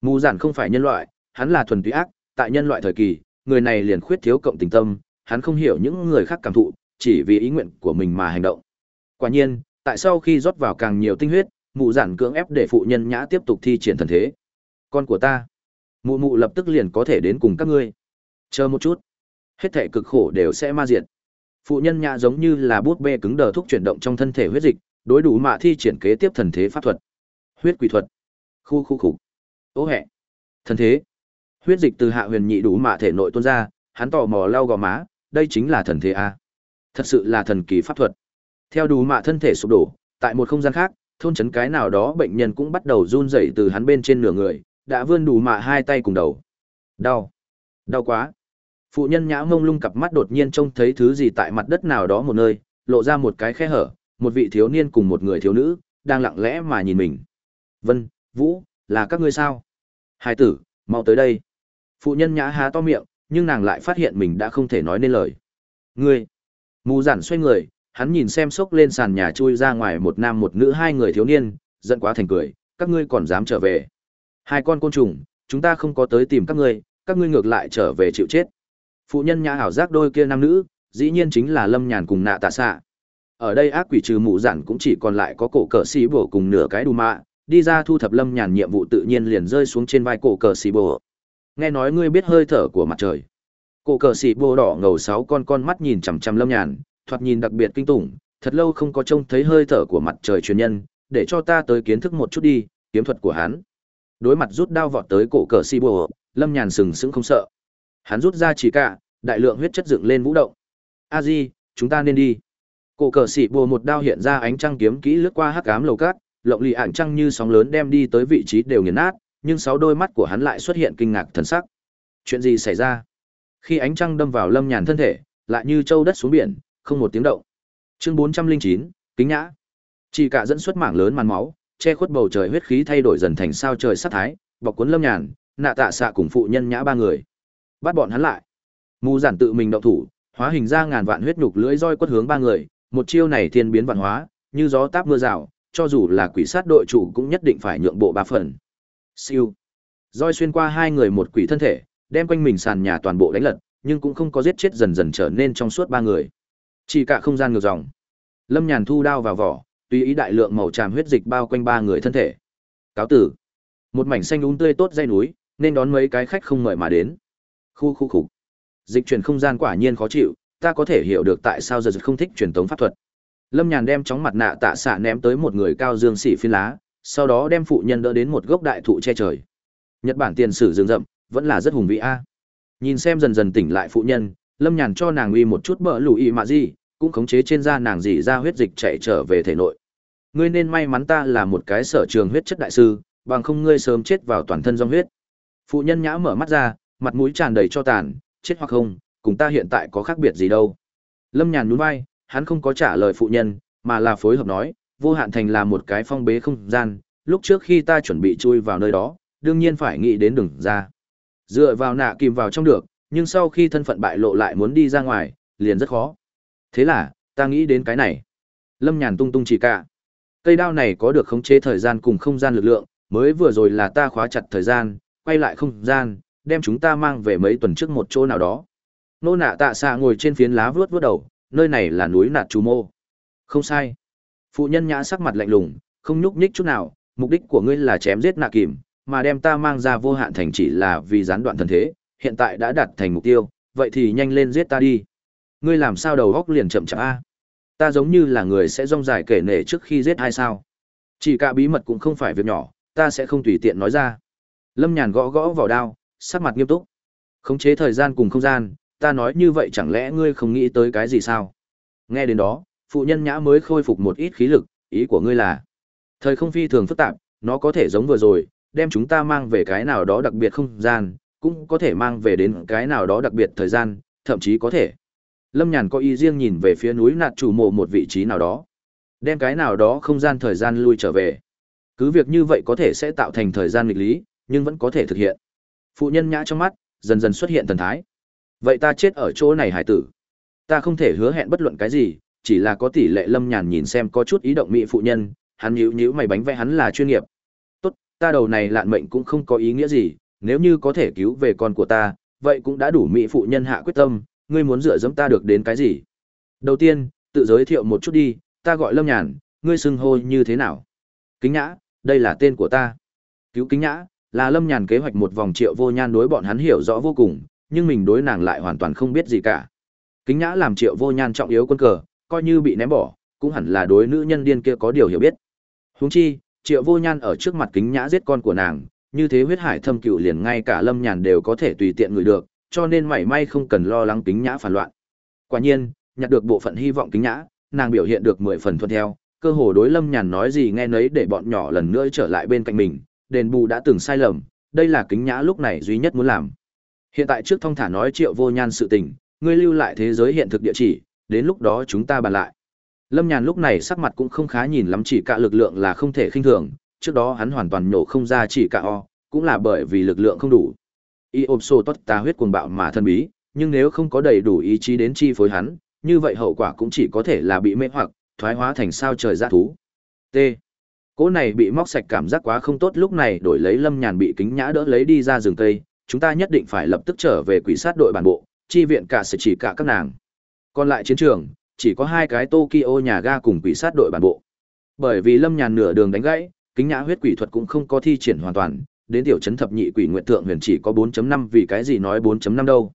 Mù dạn không phải nhân loại, hắn là thuần túy ác, tại nhân loại thời kỳ, người này liền khuyết thiếu cộng tình tâm, hắn không hiểu những người khác cảm thụ, chỉ vì ý nguyện của mình mà hành động. Quả nhiên, tại sau khi rót vào càng nhiều tinh huyết, mụ giản cưỡng ép để phụ nhân nhã tiếp tục thi triển thần thế. Con của ta, mụ mụ lập tức liền có thể đến cùng các ngươi. Chờ một chút, hết thể cực khổ đều sẽ ma diệt. Phụ nhân nhã giống như là bút bê cứng đờ thúc chuyển động trong thân thể huyết dịch, đối đủ mạ thi triển kế tiếp thần thế pháp thuật. Huyết quỷ thuật. Khu khu khục ố hẹ. Thần thế. Huyết dịch từ hạ huyền nhị đủ mạ thể nội tuôn ra, hắn tò mò lau gò má, đây chính là thần thế a. Thật sự là thần kỳ pháp thuật. Theo đủ mạ thân thể sụp đổ, tại một không gian khác, thôn trấn cái nào đó bệnh nhân cũng bắt đầu run rẩy từ hắn bên trên nửa người, đã vươn đủ mạ hai tay cùng đầu. Đau, đau quá. Phụ nhân nhã mông lung cặp mắt đột nhiên trông thấy thứ gì tại mặt đất nào đó một nơi, lộ ra một cái khe hở, một vị thiếu niên cùng một người thiếu nữ, đang lặng lẽ mà nhìn mình. Vân, Vũ, là các ngươi sao? Hai tử, mau tới đây. Phụ nhân nhã há to miệng, nhưng nàng lại phát hiện mình đã không thể nói nên lời. Ngươi! Mù giản xoay người, hắn nhìn xem sốc lên sàn nhà chui ra ngoài một nam một nữ hai người thiếu niên, giận quá thành cười, các ngươi còn dám trở về. Hai con côn trùng, chúng ta không có tới tìm các ngươi, các ngươi ngược lại trở về chịu chết. Phụ nhân nhã hảo giác đôi kia nam nữ, dĩ nhiên chính là Lâm Nhàn cùng nạ tạ xạ. Ở đây ác quỷ trừ mụ giản cũng chỉ còn lại có cổ cờ xì bổ cùng nửa cái đù mạ, đi ra thu thập Lâm Nhàn nhiệm vụ tự nhiên liền rơi xuống trên vai cổ cờ xì bổ. Nghe nói ngươi biết hơi thở của mặt trời. Cổ cờ xì bồ đỏ ngầu sáu con con mắt nhìn chằm chằm lâm nhàn thoạt nhìn đặc biệt kinh tủng. Thật lâu không có trông thấy hơi thở của mặt trời truyền nhân để cho ta tới kiến thức một chút đi kiếm thuật của hắn. Đối mặt rút đao vọt tới cổ cờ xì bồ lâm nhàn sừng sững không sợ hắn rút ra chỉ cả đại lượng huyết chất dựng lên vũ động a di chúng ta nên đi cổ cờ xị bồ một đao hiện ra ánh trăng kiếm kỹ lướt qua hắc ám lầu cát lộng lì ảng trăng như sóng lớn đem đi tới vị trí đều nghiền nát nhưng sáu đôi mắt của hắn lại xuất hiện kinh ngạc thần sắc. Chuyện gì xảy ra? Khi ánh trăng đâm vào Lâm Nhàn thân thể, lại như châu đất xuống biển, không một tiếng động. Chương 409, kính nhã. Chỉ cả dẫn xuất mảng lớn màn máu, che khuất bầu trời huyết khí thay đổi dần thành sao trời sát thái, bọc cuốn Lâm Nhàn, nạ tạ xạ cùng phụ nhân nhã ba người. Bắt bọn hắn lại. Mù giản tự mình động thủ, hóa hình ra ngàn vạn huyết nhục lưỡi roi quất hướng ba người, một chiêu này thiên biến vạn hóa, như gió táp mưa rào, cho dù là quỷ sát đội chủ cũng nhất định phải nhượng bộ ba phần. Siêu. Roi xuyên qua hai người một quỷ thân thể, đem quanh mình sàn nhà toàn bộ đánh lật, nhưng cũng không có giết chết dần dần trở nên trong suốt ba người. Chỉ cả không gian ngược dòng. Lâm Nhàn thu đao vào vỏ, tùy ý đại lượng màu tràm huyết dịch bao quanh ba người thân thể. Cáo tử. Một mảnh xanh úng tươi tốt dây núi, nên đón mấy cái khách không mời mà đến. Khu khu khục. Dịch chuyển không gian quả nhiên khó chịu, ta có thể hiểu được tại sao giờ giật không thích truyền tống pháp thuật. Lâm Nhàn đem chóng mặt nạ tạ xạ ném tới một người cao dương xỉ phiến lá, sau đó đem phụ nhân đỡ đến một gốc đại thụ che trời. Nhật Bản tiền sử rừng rậm, vẫn là rất hùng vĩ a. Nhìn xem dần dần tỉnh lại phụ nhân, Lâm Nhàn cho nàng uy một chút bỡ lùi mạ gì, cũng khống chế trên da nàng dỉ ra huyết dịch chạy trở về thể nội. Ngươi nên may mắn ta là một cái sở trường huyết chất đại sư, bằng không ngươi sớm chết vào toàn thân dòng huyết. Phụ nhân nhã mở mắt ra, mặt mũi tràn đầy cho tàn, chết hoặc không, cùng ta hiện tại có khác biệt gì đâu. Lâm Nhàn nhún vai, hắn không có trả lời phụ nhân, mà là phối hợp nói, vô hạn thành là một cái phong bế không gian, lúc trước khi ta chuẩn bị chui vào nơi đó, đương nhiên phải nghĩ đến đường ra. Dựa vào nạ kìm vào trong được, nhưng sau khi thân phận bại lộ lại muốn đi ra ngoài, liền rất khó. Thế là, ta nghĩ đến cái này. Lâm Nhàn tung tung chỉ cả. Cây đao này có được khống chế thời gian cùng không gian lực lượng, mới vừa rồi là ta khóa chặt thời gian, quay lại không gian, đem chúng ta mang về mấy tuần trước một chỗ nào đó. Nô nạ tạ xạ ngồi trên phiến lá vuốt vuốt đầu, nơi này là núi nạt chú mô. Không sai. Phụ nhân nhã sắc mặt lạnh lùng, không nhúc nhích chút nào, mục đích của ngươi là chém giết nạ kìm, mà đem ta mang ra vô hạn thành chỉ là vì gián đoạn thần thế, hiện tại đã đạt thành mục tiêu, vậy thì nhanh lên giết ta đi. Ngươi làm sao đầu góc liền chậm chạp a? Ta giống như là người sẽ rong dài kể nể trước khi giết hay sao? Chỉ cả bí mật cũng không phải việc nhỏ, ta sẽ không tùy tiện nói ra. Lâm Nhàn gõ gõ vào đao, sắc mặt nghiêm túc. Khống chế thời gian cùng không gian, ta nói như vậy chẳng lẽ ngươi không nghĩ tới cái gì sao? Nghe đến đó, phụ nhân nhã mới khôi phục một ít khí lực, ý của ngươi là thời không phi thường phức tạp, nó có thể giống vừa rồi, đem chúng ta mang về cái nào đó đặc biệt không gian, cũng có thể mang về đến cái nào đó đặc biệt thời gian, thậm chí có thể. Lâm Nhàn có ý riêng nhìn về phía núi nạt chủ mộ một vị trí nào đó. Đem cái nào đó không gian thời gian lui trở về. Cứ việc như vậy có thể sẽ tạo thành thời gian nghịch lý, nhưng vẫn có thể thực hiện. Phụ nhân nhã trong mắt, dần dần xuất hiện thần thái. Vậy ta chết ở chỗ này hải tử. Ta không thể hứa hẹn bất luận cái gì, chỉ là có tỷ lệ lâm nhàn nhìn xem có chút ý động mỹ phụ nhân, hắn nhíu nhíu mày bánh vẽ hắn là chuyên nghiệp. Tốt, ta đầu này lạn mệnh cũng không có ý nghĩa gì, nếu như có thể cứu về con của ta, vậy cũng đã đủ mỹ phụ nhân hạ quyết tâm, ngươi muốn dựa dẫm ta được đến cái gì? Đầu tiên, tự giới thiệu một chút đi, ta gọi Lâm Nhàn, ngươi xưng hô như thế nào? Kính Nhã, đây là tên của ta. Cứu Kính Nhã, là Lâm Nhàn kế hoạch một vòng triệu vô nhan đối bọn hắn hiểu rõ vô cùng, nhưng mình đối nàng lại hoàn toàn không biết gì cả. Kính Nhã làm triệu vô nhan trọng yếu quân cờ, coi như bị ném bỏ, cũng hẳn là đối nữ nhân điên kia có điều hiểu biết. Huống chi, triệu vô nhan ở trước mặt Kính Nhã giết con của nàng, như thế huyết hải thâm cựu liền ngay cả Lâm Nhàn đều có thể tùy tiện người được, cho nên mảy may không cần lo lắng Kính Nhã phản loạn. Quả nhiên, nhặt được bộ phận hy vọng Kính Nhã, nàng biểu hiện được mười phần thuận theo, cơ hồ đối Lâm Nhàn nói gì nghe nấy để bọn nhỏ lần nữa trở lại bên cạnh mình, đền bù đã từng sai lầm, đây là Kính Nhã lúc này duy nhất muốn làm. Hiện tại trước thông thả nói Triệu Vô Nhan sự tình, ngươi lưu lại thế giới hiện thực địa chỉ, đến lúc đó chúng ta bàn lại. Lâm Nhàn lúc này sắc mặt cũng không khá nhìn lắm chỉ cả lực lượng là không thể khinh thường, trước đó hắn hoàn toàn nhổ không ra chỉ cả o, cũng là bởi vì lực lượng không đủ. Y ôm sô tốt ta huyết cuồng bạo mà thân bí, nhưng nếu không có đầy đủ ý chí đến chi phối hắn, như vậy hậu quả cũng chỉ có thể là bị mê hoặc, thoái hóa thành sao trời dã thú. T. Cỗ này bị móc sạch cảm giác quá không tốt lúc này đổi lấy Lâm Nhàn bị kính nhã đỡ lấy đi ra rừng cây, chúng ta nhất định phải lập tức trở về quỷ sát đội bản bộ, chi viện cả sẽ chỉ cả các nàng. Còn lại chiến trường, chỉ có hai cái Tokyo nhà ga cùng quỷ sát đội bản bộ. Bởi vì Lâm Nhàn nửa đường đánh gãy, kính nhã huyết quỷ thuật cũng không có thi triển hoàn toàn, đến tiểu trấn thập nhị quỷ nguyện thượng huyền chỉ có 4.5 vì cái gì nói 4.5 đâu.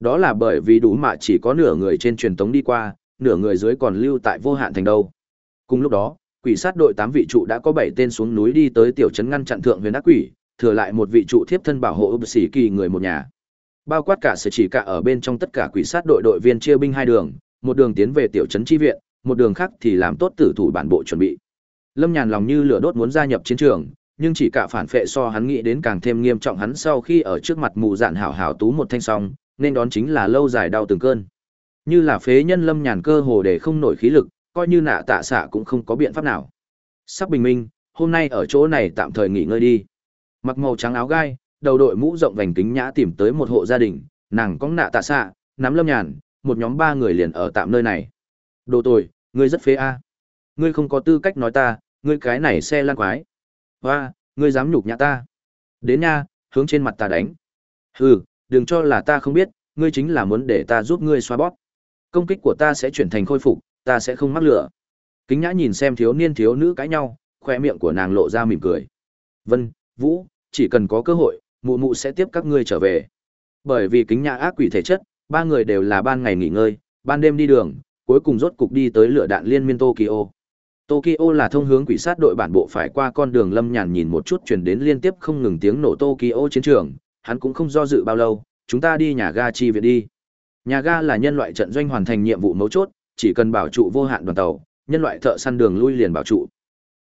Đó là bởi vì đủ mạ chỉ có nửa người trên truyền tống đi qua, nửa người dưới còn lưu tại vô hạn thành đâu. Cùng lúc đó, quỷ sát đội 8 vị trụ đã có 7 tên xuống núi đi tới tiểu trấn ngăn chặn thượng huyền ác quỷ, thừa lại một vị trụ thiếp thân bảo hộ ấp sĩ kỳ người một nhà. Bao quát cả sự chỉ cả ở bên trong tất cả quỷ sát đội đội viên chia binh hai đường, một đường tiến về tiểu trấn chi viện, một đường khác thì làm tốt tử thủ bản bộ chuẩn bị. Lâm Nhàn lòng như lửa đốt muốn gia nhập chiến trường, nhưng chỉ cả phản phệ so hắn nghĩ đến càng thêm nghiêm trọng hắn sau khi ở trước mặt mù dạn hảo hảo tú một thanh song, nên đón chính là lâu dài đau từng cơn. Như là phế nhân Lâm Nhàn cơ hồ để không nổi khí lực, coi như nạ tạ xạ cũng không có biện pháp nào. Sắp bình minh, hôm nay ở chỗ này tạm thời nghỉ ngơi đi. Mặc màu trắng áo gai, đầu đội mũ rộng vành kính nhã tìm tới một hộ gia đình, nàng có nạ tạ xạ, nắm Lâm Nhàn, một nhóm ba người liền ở tạm nơi này. Đồ tồi, ngươi rất phế a. Ngươi không có tư cách nói ta, ngươi cái này xe lan quái. Hoa, ngươi dám nhục nhã ta. Đến nha, hướng trên mặt ta đánh. Hừ, đừng cho là ta không biết, ngươi chính là muốn để ta giúp ngươi xoa bóp. Công kích của ta sẽ chuyển thành khôi phục, ta sẽ không mắc lửa. Kính nhã nhìn xem thiếu niên thiếu nữ cãi nhau, khoe miệng của nàng lộ ra mỉm cười. Vân, Vũ, chỉ cần có cơ hội, mụ mụ sẽ tiếp các ngươi trở về. Bởi vì kính nhã ác quỷ thể chất, ba người đều là ban ngày nghỉ ngơi, ban đêm đi đường, cuối cùng rốt cục đi tới lửa đạn liên miên Tokyo. Tokyo là thông hướng quỷ sát đội bản bộ phải qua con đường Lâm Nhàn nhìn một chút truyền đến liên tiếp không ngừng tiếng nổ Tokyo chiến trường, hắn cũng không do dự bao lâu, chúng ta đi nhà ga chi viện đi. Nhà ga là nhân loại trận doanh hoàn thành nhiệm vụ mấu chốt, chỉ cần bảo trụ vô hạn đoàn tàu, nhân loại thợ săn đường lui liền bảo trụ.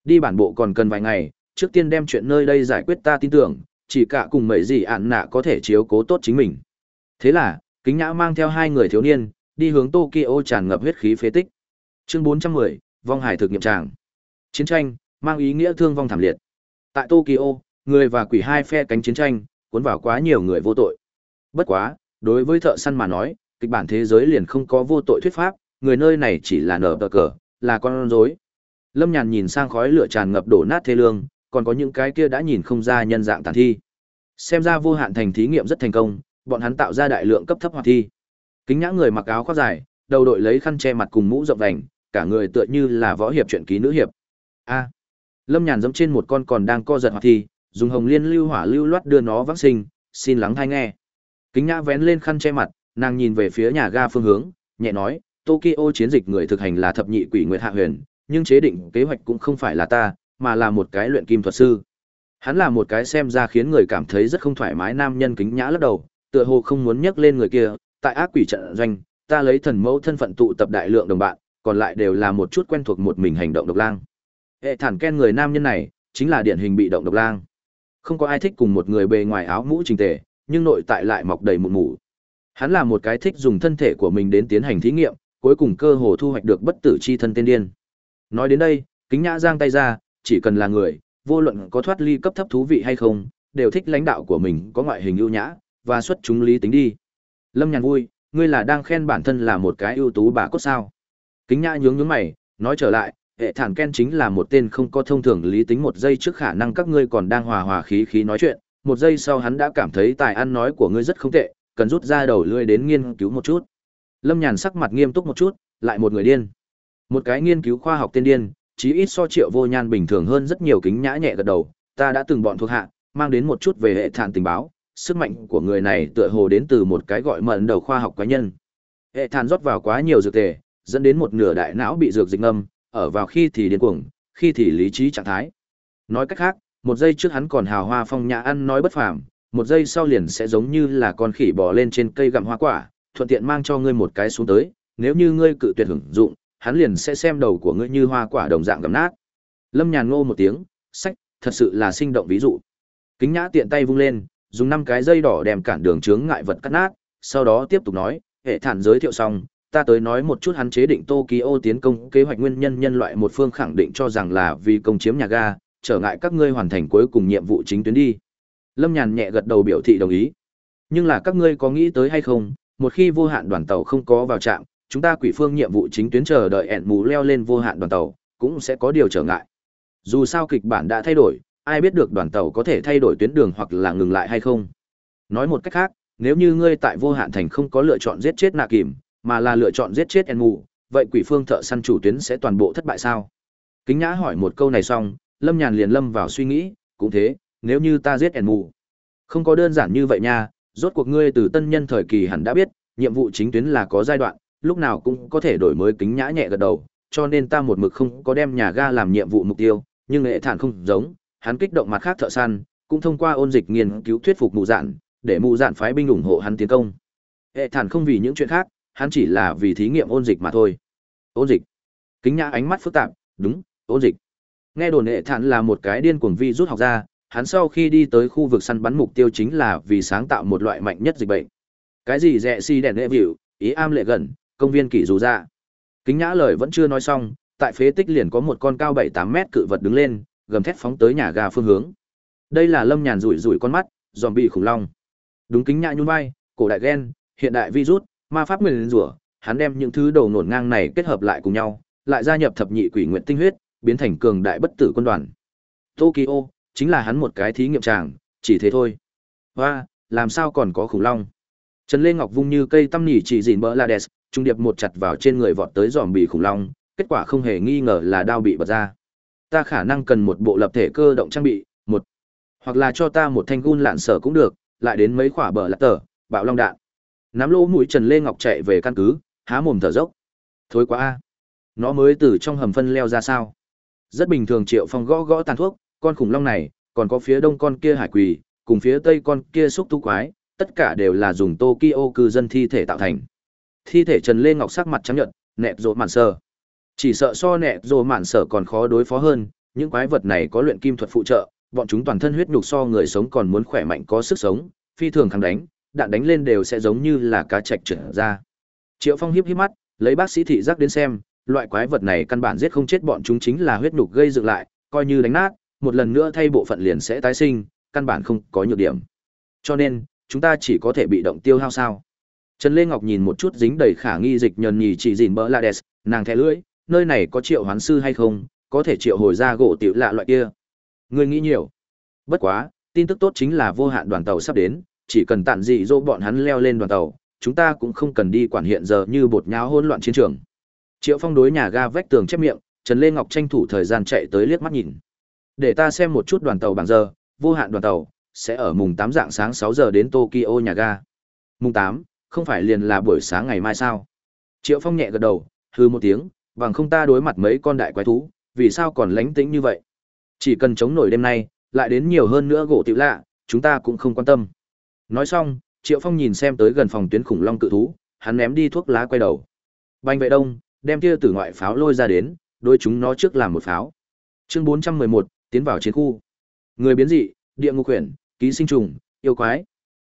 Đi bản bộ còn cần vài ngày, trước tiên đem chuyện nơi đây giải quyết ta tin tưởng, chỉ cả cùng mấy gì ạn nạ có thể chiếu cố tốt chính mình. Thế là, Kính Nhã mang theo hai người thiếu niên, đi hướng Tokyo tràn ngập huyết khí phế tích. Chương 410, vong hải thực nghiệm tràng. Chiến tranh, mang ý nghĩa thương vong thảm liệt. Tại Tokyo, người và quỷ hai phe cánh chiến tranh, cuốn vào quá nhiều người vô tội. Bất quá, đối với thợ săn mà nói, kịch bản thế giới liền không có vô tội thuyết pháp, người nơi này chỉ là nở tờ cờ, là con rối. Lâm Nhàn nhìn sang khói lửa tràn ngập đổ nát thê lương, còn có những cái kia đã nhìn không ra nhân dạng tàn thi. Xem ra vô hạn thành thí nghiệm rất thành công, bọn hắn tạo ra đại lượng cấp thấp hoạt thi. Kính nhã người mặc áo khoác dài, đầu đội lấy khăn che mặt cùng mũ rộng vành, cả người tựa như là võ hiệp truyện ký nữ hiệp. A. Lâm Nhàn giẫm trên một con còn đang co giật hoạt thi, dùng hồng liên lưu hỏa lưu loát đưa nó vắc sinh, xin lắng thai nghe. Kính nhã vén lên khăn che mặt, nàng nhìn về phía nhà ga phương hướng, nhẹ nói, Tokyo chiến dịch người thực hành là thập nhị quỷ nguyệt hạ huyền, nhưng chế định kế hoạch cũng không phải là ta, mà là một cái luyện kim thuật sư. Hắn là một cái xem ra khiến người cảm thấy rất không thoải mái nam nhân kính nhã lắc đầu, tựa hồ không muốn nhắc lên người kia, tại ác quỷ trận doanh, ta lấy thần mẫu thân phận tụ tập đại lượng đồng bạn, còn lại đều là một chút quen thuộc một mình hành động độc lang. Hệ thản ken người nam nhân này, chính là điển hình bị động độc lang. Không có ai thích cùng một người bề ngoài áo mũ trình tề, nhưng nội tại lại mọc đầy mụn mủ. Hắn là một cái thích dùng thân thể của mình đến tiến hành thí nghiệm, cuối cùng cơ hồ thu hoạch được bất tử chi thân tiên điên. Nói đến đây, kính nhã giang tay ra, chỉ cần là người, vô luận có thoát ly cấp thấp thú vị hay không, đều thích lãnh đạo của mình có ngoại hình ưu nhã, và xuất chúng lý tính đi. Lâm Nhàn vui, ngươi là đang khen bản thân là một cái ưu tú bà cốt sao? Kính Nhã nhướng nhướng mày, nói trở lại, hệ thản Ken chính là một tên không có thông thường lý tính một giây trước khả năng các ngươi còn đang hòa hòa khí khí nói chuyện, một giây sau hắn đã cảm thấy tài ăn nói của ngươi rất không tệ, cần rút ra đầu lưỡi đến nghiên cứu một chút. Lâm Nhàn sắc mặt nghiêm túc một chút, lại một người điên. Một cái nghiên cứu khoa học tiên điên, chí ít so Triệu Vô Nhan bình thường hơn rất nhiều kính nhã nhẹ gật đầu, ta đã từng bọn thuộc hạ, mang đến một chút về hệ thản tình báo, sức mạnh của người này tựa hồ đến từ một cái gọi mận đầu khoa học cá nhân. Hệ thản rót vào quá nhiều dược tề, dẫn đến một nửa đại não bị dược dịch ngâm, ở vào khi thì điên cuồng, khi thì lý trí trạng thái. Nói cách khác, một giây trước hắn còn hào hoa phong nhã ăn nói bất phàm, một giây sau liền sẽ giống như là con khỉ bò lên trên cây gặm hoa quả, thuận tiện mang cho ngươi một cái xuống tới, nếu như ngươi cự tuyệt hưởng dụng, hắn liền sẽ xem đầu của ngươi như hoa quả đồng dạng gặm nát. Lâm Nhàn ngô một tiếng, sách, thật sự là sinh động ví dụ. Kính Nhã tiện tay vung lên, dùng năm cái dây đỏ đem cản đường chướng ngại vật cắt nát, sau đó tiếp tục nói, hệ thản giới thiệu xong, ta tới nói một chút hắn chế định Tokyo tiến công kế hoạch nguyên nhân nhân loại một phương khẳng định cho rằng là vì công chiếm nhà ga, trở ngại các ngươi hoàn thành cuối cùng nhiệm vụ chính tuyến đi. Lâm Nhàn nhẹ gật đầu biểu thị đồng ý. Nhưng là các ngươi có nghĩ tới hay không, một khi vô hạn đoàn tàu không có vào trạm, chúng ta quỷ phương nhiệm vụ chính tuyến chờ đợi ẹn mù leo lên vô hạn đoàn tàu, cũng sẽ có điều trở ngại. Dù sao kịch bản đã thay đổi, ai biết được đoàn tàu có thể thay đổi tuyến đường hoặc là ngừng lại hay không. Nói một cách khác, nếu như ngươi tại vô hạn thành không có lựa chọn giết chết nạ kìm, mà là lựa chọn giết chết ẹn mù, vậy quỷ phương thợ săn chủ tuyến sẽ toàn bộ thất bại sao? Kính Nhã hỏi một câu này xong, Lâm Nhàn liền lâm vào suy nghĩ, cũng thế, nếu như ta giết ẻn mù. Không có đơn giản như vậy nha, rốt cuộc ngươi từ tân nhân thời kỳ hẳn đã biết, nhiệm vụ chính tuyến là có giai đoạn, lúc nào cũng có thể đổi mới kính nhã nhẹ gật đầu, cho nên ta một mực không có đem nhà ga làm nhiệm vụ mục tiêu, nhưng hệ thản không giống, hắn kích động mặt khác thợ săn, cũng thông qua ôn dịch nghiên cứu thuyết phục mụ dạn, để mụ dạn phái binh ủng hộ hắn tiến công. Hệ thản không vì những chuyện khác, hắn chỉ là vì thí nghiệm ôn dịch mà thôi. Ôn dịch. Kính nhã ánh mắt phức tạp, đúng, ôn dịch. Nghe đồn hệ thản là một cái điên cuồng vi rút học ra, hắn sau khi đi tới khu vực săn bắn mục tiêu chính là vì sáng tạo một loại mạnh nhất dịch bệnh. Cái gì rẻ si đèn lễ vịu, ý am lệ gần, công viên kỷ dù ra. Kính nhã lời vẫn chưa nói xong, tại phế tích liền có một con cao bảy tám mét cự vật đứng lên, gầm thét phóng tới nhà ga phương hướng. Đây là Lâm Nhàn rủi rủi con mắt, bị khủng long. Đúng kính nhã nhún vai, cổ đại gen, hiện đại virus, ma pháp nguyên rủa, hắn đem những thứ đầu nổn ngang này kết hợp lại cùng nhau, lại gia nhập thập nhị quỷ nguyện tinh huyết, biến thành cường đại bất tử quân đoàn. Tokyo chính là hắn một cái thí nghiệm tràng, chỉ thế thôi. Hoa, làm sao còn có khủng long? Trần Lê Ngọc vung như cây tăm nhỉ chỉ dịn bỡ la đès, trung điệp một chặt vào trên người vọt tới giòm bị khủng long, kết quả không hề nghi ngờ là đao bị bật ra. Ta khả năng cần một bộ lập thể cơ động trang bị, một hoặc là cho ta một thanh gun lạn sở cũng được, lại đến mấy quả bờ lạt tờ, bạo long đạn. Nắm lỗ mũi Trần Lê Ngọc chạy về căn cứ, há mồm thở dốc. Thối quá a. Nó mới từ trong hầm phân leo ra sao? Rất bình thường Triệu Phong gõ gõ tàn thuốc, con khủng long này, còn có phía đông con kia hải quỳ, cùng phía tây con kia xúc tu quái, tất cả đều là dùng Tokyo cư dân thi thể tạo thành. Thi thể Trần Lê Ngọc sắc mặt trắng nhợt, nẹp rộ mạn sờ. Chỉ sợ so nẹp rộ mạn sờ còn khó đối phó hơn, những quái vật này có luyện kim thuật phụ trợ, bọn chúng toàn thân huyết nhục so người sống còn muốn khỏe mạnh có sức sống, phi thường kháng đánh, đạn đánh lên đều sẽ giống như là cá trạch trở ra. Triệu Phong hiếp hiếp mắt, lấy bác sĩ thị giác đến xem, loại quái vật này căn bản giết không chết bọn chúng chính là huyết nhục gây dựng lại, coi như đánh nát, một lần nữa thay bộ phận liền sẽ tái sinh, căn bản không có nhược điểm. Cho nên, chúng ta chỉ có thể bị động tiêu hao sao? Trần Lê Ngọc nhìn một chút dính đầy khả nghi dịch nhờn nhì chỉ gìn bỡ la nàng thẻ lưỡi, nơi này có triệu hoán sư hay không, có thể triệu hồi ra gỗ tiểu lạ loại kia. Người nghĩ nhiều. Bất quá, tin tức tốt chính là vô hạn đoàn tàu sắp đến, chỉ cần tạm dị dỗ bọn hắn leo lên đoàn tàu, chúng ta cũng không cần đi quản hiện giờ như bột nháo hỗn loạn chiến trường. Triệu Phong đối nhà ga vách tường chép miệng, Trần Lê Ngọc tranh thủ thời gian chạy tới liếc mắt nhìn. Để ta xem một chút đoàn tàu bằng giờ, vô hạn đoàn tàu sẽ ở mùng 8 dạng sáng 6 giờ đến Tokyo nhà ga. Mùng 8, không phải liền là buổi sáng ngày mai sao? Triệu Phong nhẹ gật đầu, hừ một tiếng, bằng không ta đối mặt mấy con đại quái thú, vì sao còn lánh tĩnh như vậy? Chỉ cần chống nổi đêm nay, lại đến nhiều hơn nữa gỗ tiểu lạ, chúng ta cũng không quan tâm. Nói xong, Triệu Phong nhìn xem tới gần phòng tuyến khủng long cự thú, hắn ném đi thuốc lá quay đầu. Bành vệ đông, đem kia tử ngoại pháo lôi ra đến, đối chúng nó trước làm một pháo. Chương 411, tiến vào chiến khu. Người biến dị, địa ngục quyển, ký sinh trùng, yêu quái.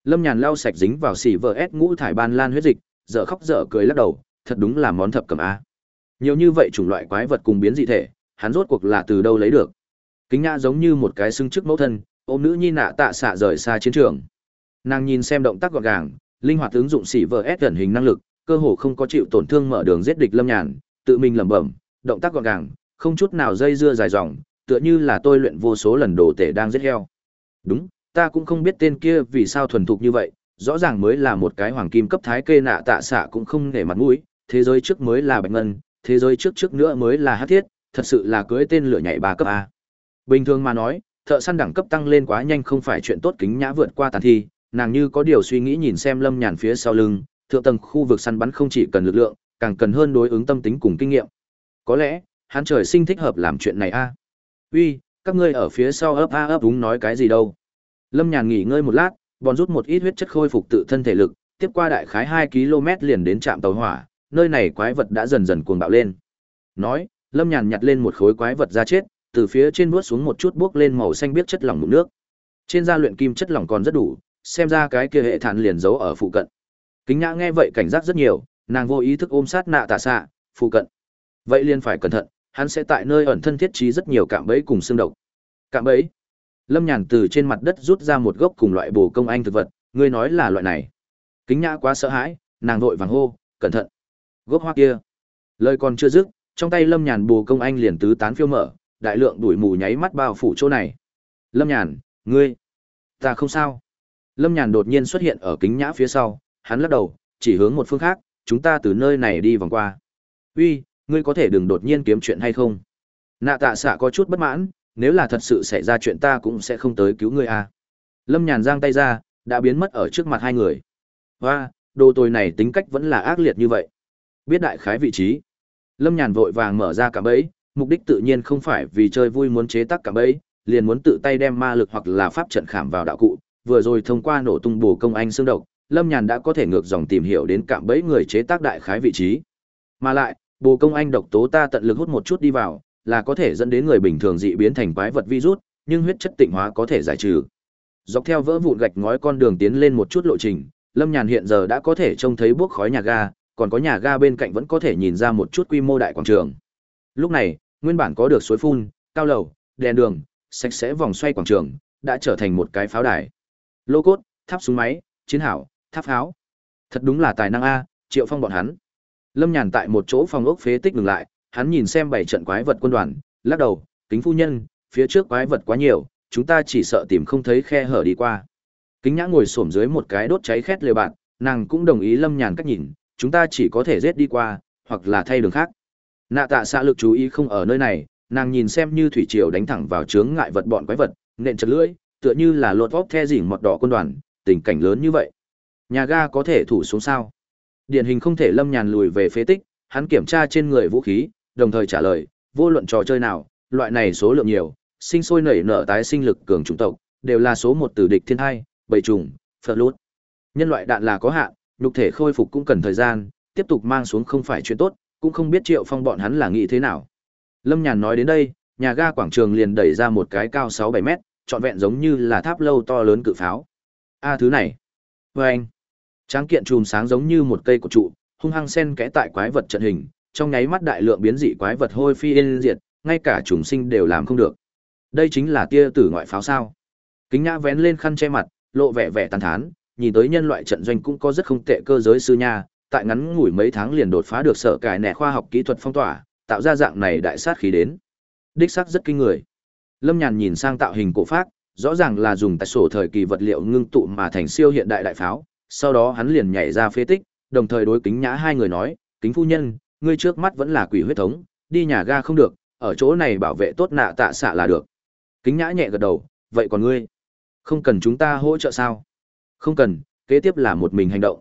Lâm Nhàn lau sạch dính vào xỉ vợ ép ngũ thải ban lan huyết dịch, dở khóc dở cười lắc đầu, thật đúng là món thập cẩm a. Nhiều như vậy chủng loại quái vật cùng biến dị thể, hắn rốt cuộc là từ đâu lấy được? Kính Nhã giống như một cái xưng trước mẫu thân, ôm nữ nhi nạ tạ xạ rời xa chiến trường. Nàng nhìn xem động tác gọn gàng, linh hoạt ứng dụng xỉ vợ ép gần hình năng lực, cơ hồ không có chịu tổn thương mở đường giết địch Lâm Nhàn, tự mình lẩm bẩm, động tác gọn gàng, không chút nào dây dưa dài dòng, tựa như là tôi luyện vô số lần đồ tể đang giết heo. Đúng, ta cũng không biết tên kia vì sao thuần thục như vậy, rõ ràng mới là một cái hoàng kim cấp thái kê nạ tạ xạ cũng không để mặt mũi, thế giới trước mới là bạch ngân, thế giới trước trước nữa mới là hắc thiết, thật sự là cưới tên lửa nhảy ba cấp a. Bình thường mà nói, thợ săn đẳng cấp tăng lên quá nhanh không phải chuyện tốt kính nhã vượt qua tàn thi, nàng như có điều suy nghĩ nhìn xem Lâm Nhàn phía sau lưng, thượng tầng khu vực săn bắn không chỉ cần lực lượng, càng cần hơn đối ứng tâm tính cùng kinh nghiệm. Có lẽ, hắn trời sinh thích hợp làm chuyện này a. Uy, các ngươi ở phía sau ấp a ấp đúng nói cái gì đâu? Lâm Nhàn nghỉ ngơi một lát, bòn rút một ít huyết chất khôi phục tự thân thể lực, tiếp qua đại khái hai km liền đến trạm tàu hỏa, nơi này quái vật đã dần dần cuồng bạo lên. Nói, Lâm Nhàn nhặt lên một khối quái vật ra chết, từ phía trên bước xuống một chút bước lên màu xanh biết chất lỏng mụn nước. Trên da luyện kim chất lỏng còn rất đủ, xem ra cái kia hệ thản liền giấu ở phụ cận. Kính Nhã nghe vậy cảnh giác rất nhiều, nàng vô ý thức ôm sát nạ tạ xạ, phụ cận. Vậy liền phải cẩn thận, hắn sẽ tại nơi ẩn thân thiết trí rất nhiều cạm bẫy cùng xương độc. Cạm bẫy? Lâm Nhàn từ trên mặt đất rút ra một gốc cùng loại bổ công anh thực vật, ngươi nói là loại này. Kính Nhã quá sợ hãi, nàng vội vàng hô, cẩn thận. Gốc hoa kia. Lời còn chưa dứt, trong tay Lâm Nhàn bổ công anh liền tứ tán phiêu mở, đại lượng đuổi mù nháy mắt bao phủ chỗ này. Lâm Nhàn, ngươi, ta không sao. Lâm Nhàn đột nhiên xuất hiện ở kính nhã phía sau, hắn lắc đầu, chỉ hướng một phương khác, chúng ta từ nơi này đi vòng qua. Uy, ngươi có thể đừng đột nhiên kiếm chuyện hay không? Nạ tạ xạ có chút bất mãn, nếu là thật sự xảy ra chuyện ta cũng sẽ không tới cứu ngươi à. Lâm Nhàn giang tay ra, đã biến mất ở trước mặt hai người. Hoa, đồ tồi này tính cách vẫn là ác liệt như vậy. Biết đại khái vị trí. Lâm Nhàn vội vàng mở ra cả bẫy, mục đích tự nhiên không phải vì chơi vui muốn chế tác cả bẫy, liền muốn tự tay đem ma lực hoặc là pháp trận khảm vào đạo cụ, vừa rồi thông qua nổ tung bổ công anh xương độc, Lâm Nhàn đã có thể ngược dòng tìm hiểu đến cạm bẫy người chế tác đại khái vị trí. Mà lại, bồ công anh độc tố ta tận lực hút một chút đi vào, là có thể dẫn đến người bình thường dị biến thành quái vật virus, nhưng huyết chất tịnh hóa có thể giải trừ. Dọc theo vỡ vụn gạch ngói con đường tiến lên một chút lộ trình, Lâm Nhàn hiện giờ đã có thể trông thấy buốc khói nhà ga, còn có nhà ga bên cạnh vẫn có thể nhìn ra một chút quy mô đại quảng trường. Lúc này, nguyên bản có được suối phun, cao lầu, đèn đường, sạch sẽ vòng xoay quảng trường, đã trở thành một cái pháo đài. Lô cốt, tháp súng máy, chiến hảo, tháp pháo. Thật đúng là tài năng a, Triệu Phong bọn hắn. Lâm Nhàn tại một chỗ phòng ốc phế tích ngừng lại, hắn nhìn xem bảy trận quái vật quân đoàn, lắc đầu, "Kính phu nhân, phía trước quái vật quá nhiều, chúng ta chỉ sợ tìm không thấy khe hở đi qua." Kính Nhã ngồi xổm dưới một cái đốt cháy khét lều bạn, nàng cũng đồng ý Lâm Nhàn cách nhìn, chúng ta chỉ có thể giết đi qua, hoặc là thay đường khác. Nạ tạ xạ lực chú ý không ở nơi này, nàng nhìn xem như thủy triều đánh thẳng vào chướng ngại vật bọn quái vật, nện chật lưỡi, tựa như là lột vóc the dỉn mọt đỏ quân đoàn, tình cảnh lớn như vậy. Nhà ga có thể thủ xuống sao? Điển hình không thể lâm nhàn lùi về phế tích, hắn kiểm tra trên người vũ khí, đồng thời trả lời, vô luận trò chơi nào, loại này số lượng nhiều, sinh sôi nảy nở tái sinh lực cường chủng tộc, đều là số một tử địch thiên hai, bầy trùng, phật lút. Nhân loại đạn là có hạn, nhục thể khôi phục cũng cần thời gian, tiếp tục mang xuống không phải chuyện tốt, cũng không biết Triệu Phong bọn hắn là nghĩ thế nào. Lâm Nhàn nói đến đây, nhà ga quảng trường liền đẩy ra một cái cao 6-7 mét, trọn vẹn giống như là tháp lâu to lớn cự pháo. A thứ này. Và anh, tráng kiện chùm sáng giống như một cây cột trụ, hung hăng sen kẽ tại quái vật trận hình, trong nháy mắt đại lượng biến dị quái vật hôi phi yên diệt, ngay cả trùng sinh đều làm không được. Đây chính là tia tử ngoại pháo sao? Kính Nhã vén lên khăn che mặt, lộ vẻ vẻ tàn thán, nhìn tới nhân loại trận doanh cũng có rất không tệ cơ giới sư nha, tại ngắn ngủi mấy tháng liền đột phá được sở cải nẻ khoa học kỹ thuật phong tỏa, tạo ra dạng này đại sát khí đến. Đích xác rất kinh người. Lâm Nhàn nhìn sang tạo hình cổ phác, rõ ràng là dùng tại sổ thời kỳ vật liệu ngưng tụ mà thành siêu hiện đại đại pháo, sau đó hắn liền nhảy ra phế tích, đồng thời đối kính nhã hai người nói, kính phu nhân, ngươi trước mắt vẫn là quỷ huyết thống, đi nhà ga không được, ở chỗ này bảo vệ tốt nạ tạ xạ là được. Kính nhã nhẹ gật đầu, vậy còn ngươi? Không cần chúng ta hỗ trợ sao? Không cần, kế tiếp là một mình hành động.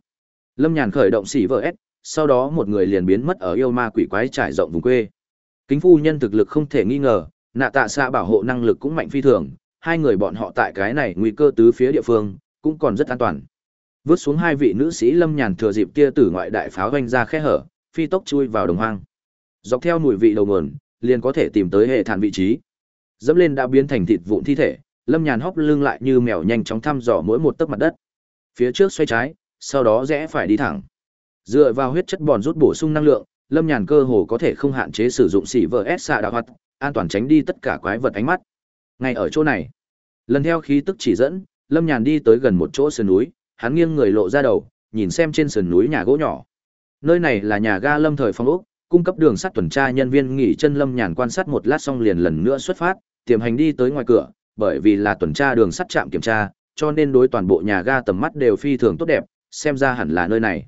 Lâm Nhàn khởi động xỉ vợ S, sau đó một người liền biến mất ở yêu ma quỷ quái trải rộng vùng quê. Kính phu nhân thực lực không thể nghi ngờ, nạ tạ xạ bảo hộ năng lực cũng mạnh phi thường, hai người bọn họ tại cái này nguy cơ tứ phía địa phương, cũng còn rất an toàn. Vướt xuống hai vị nữ sĩ Lâm Nhàn thừa dịp kia tử ngoại đại pháo vanh ra khe hở, phi tốc chui vào đồng hoang. Dọc theo mùi vị đầu nguồn, liền có thể tìm tới hệ thản vị trí. Dẫm lên đã biến thành thịt vụn thi thể, Lâm Nhàn hóc lưng lại như mèo nhanh chóng thăm dò mỗi một tấc mặt đất. Phía trước xoay trái, sau đó rẽ phải đi thẳng. Dựa vào huyết chất bòn rút bổ sung năng lượng, Lâm Nhàn cơ hồ có thể không hạn chế sử dụng xỉ vợ S xạ đạo hoạt, an toàn tránh đi tất cả quái vật ánh mắt. Ngay ở chỗ này, lần theo khí tức chỉ dẫn, Lâm Nhàn đi tới gần một chỗ sườn núi, hắn nghiêng người lộ ra đầu, nhìn xem trên sườn núi nhà gỗ nhỏ. Nơi này là nhà ga Lâm thời phong ốc, cung cấp đường sắt tuần tra nhân viên nghỉ chân Lâm Nhàn quan sát một lát xong liền lần nữa xuất phát, tiềm hành đi tới ngoài cửa, bởi vì là tuần tra đường sắt trạm kiểm tra, cho nên đối toàn bộ nhà ga tầm mắt đều phi thường tốt đẹp, xem ra hẳn là nơi này.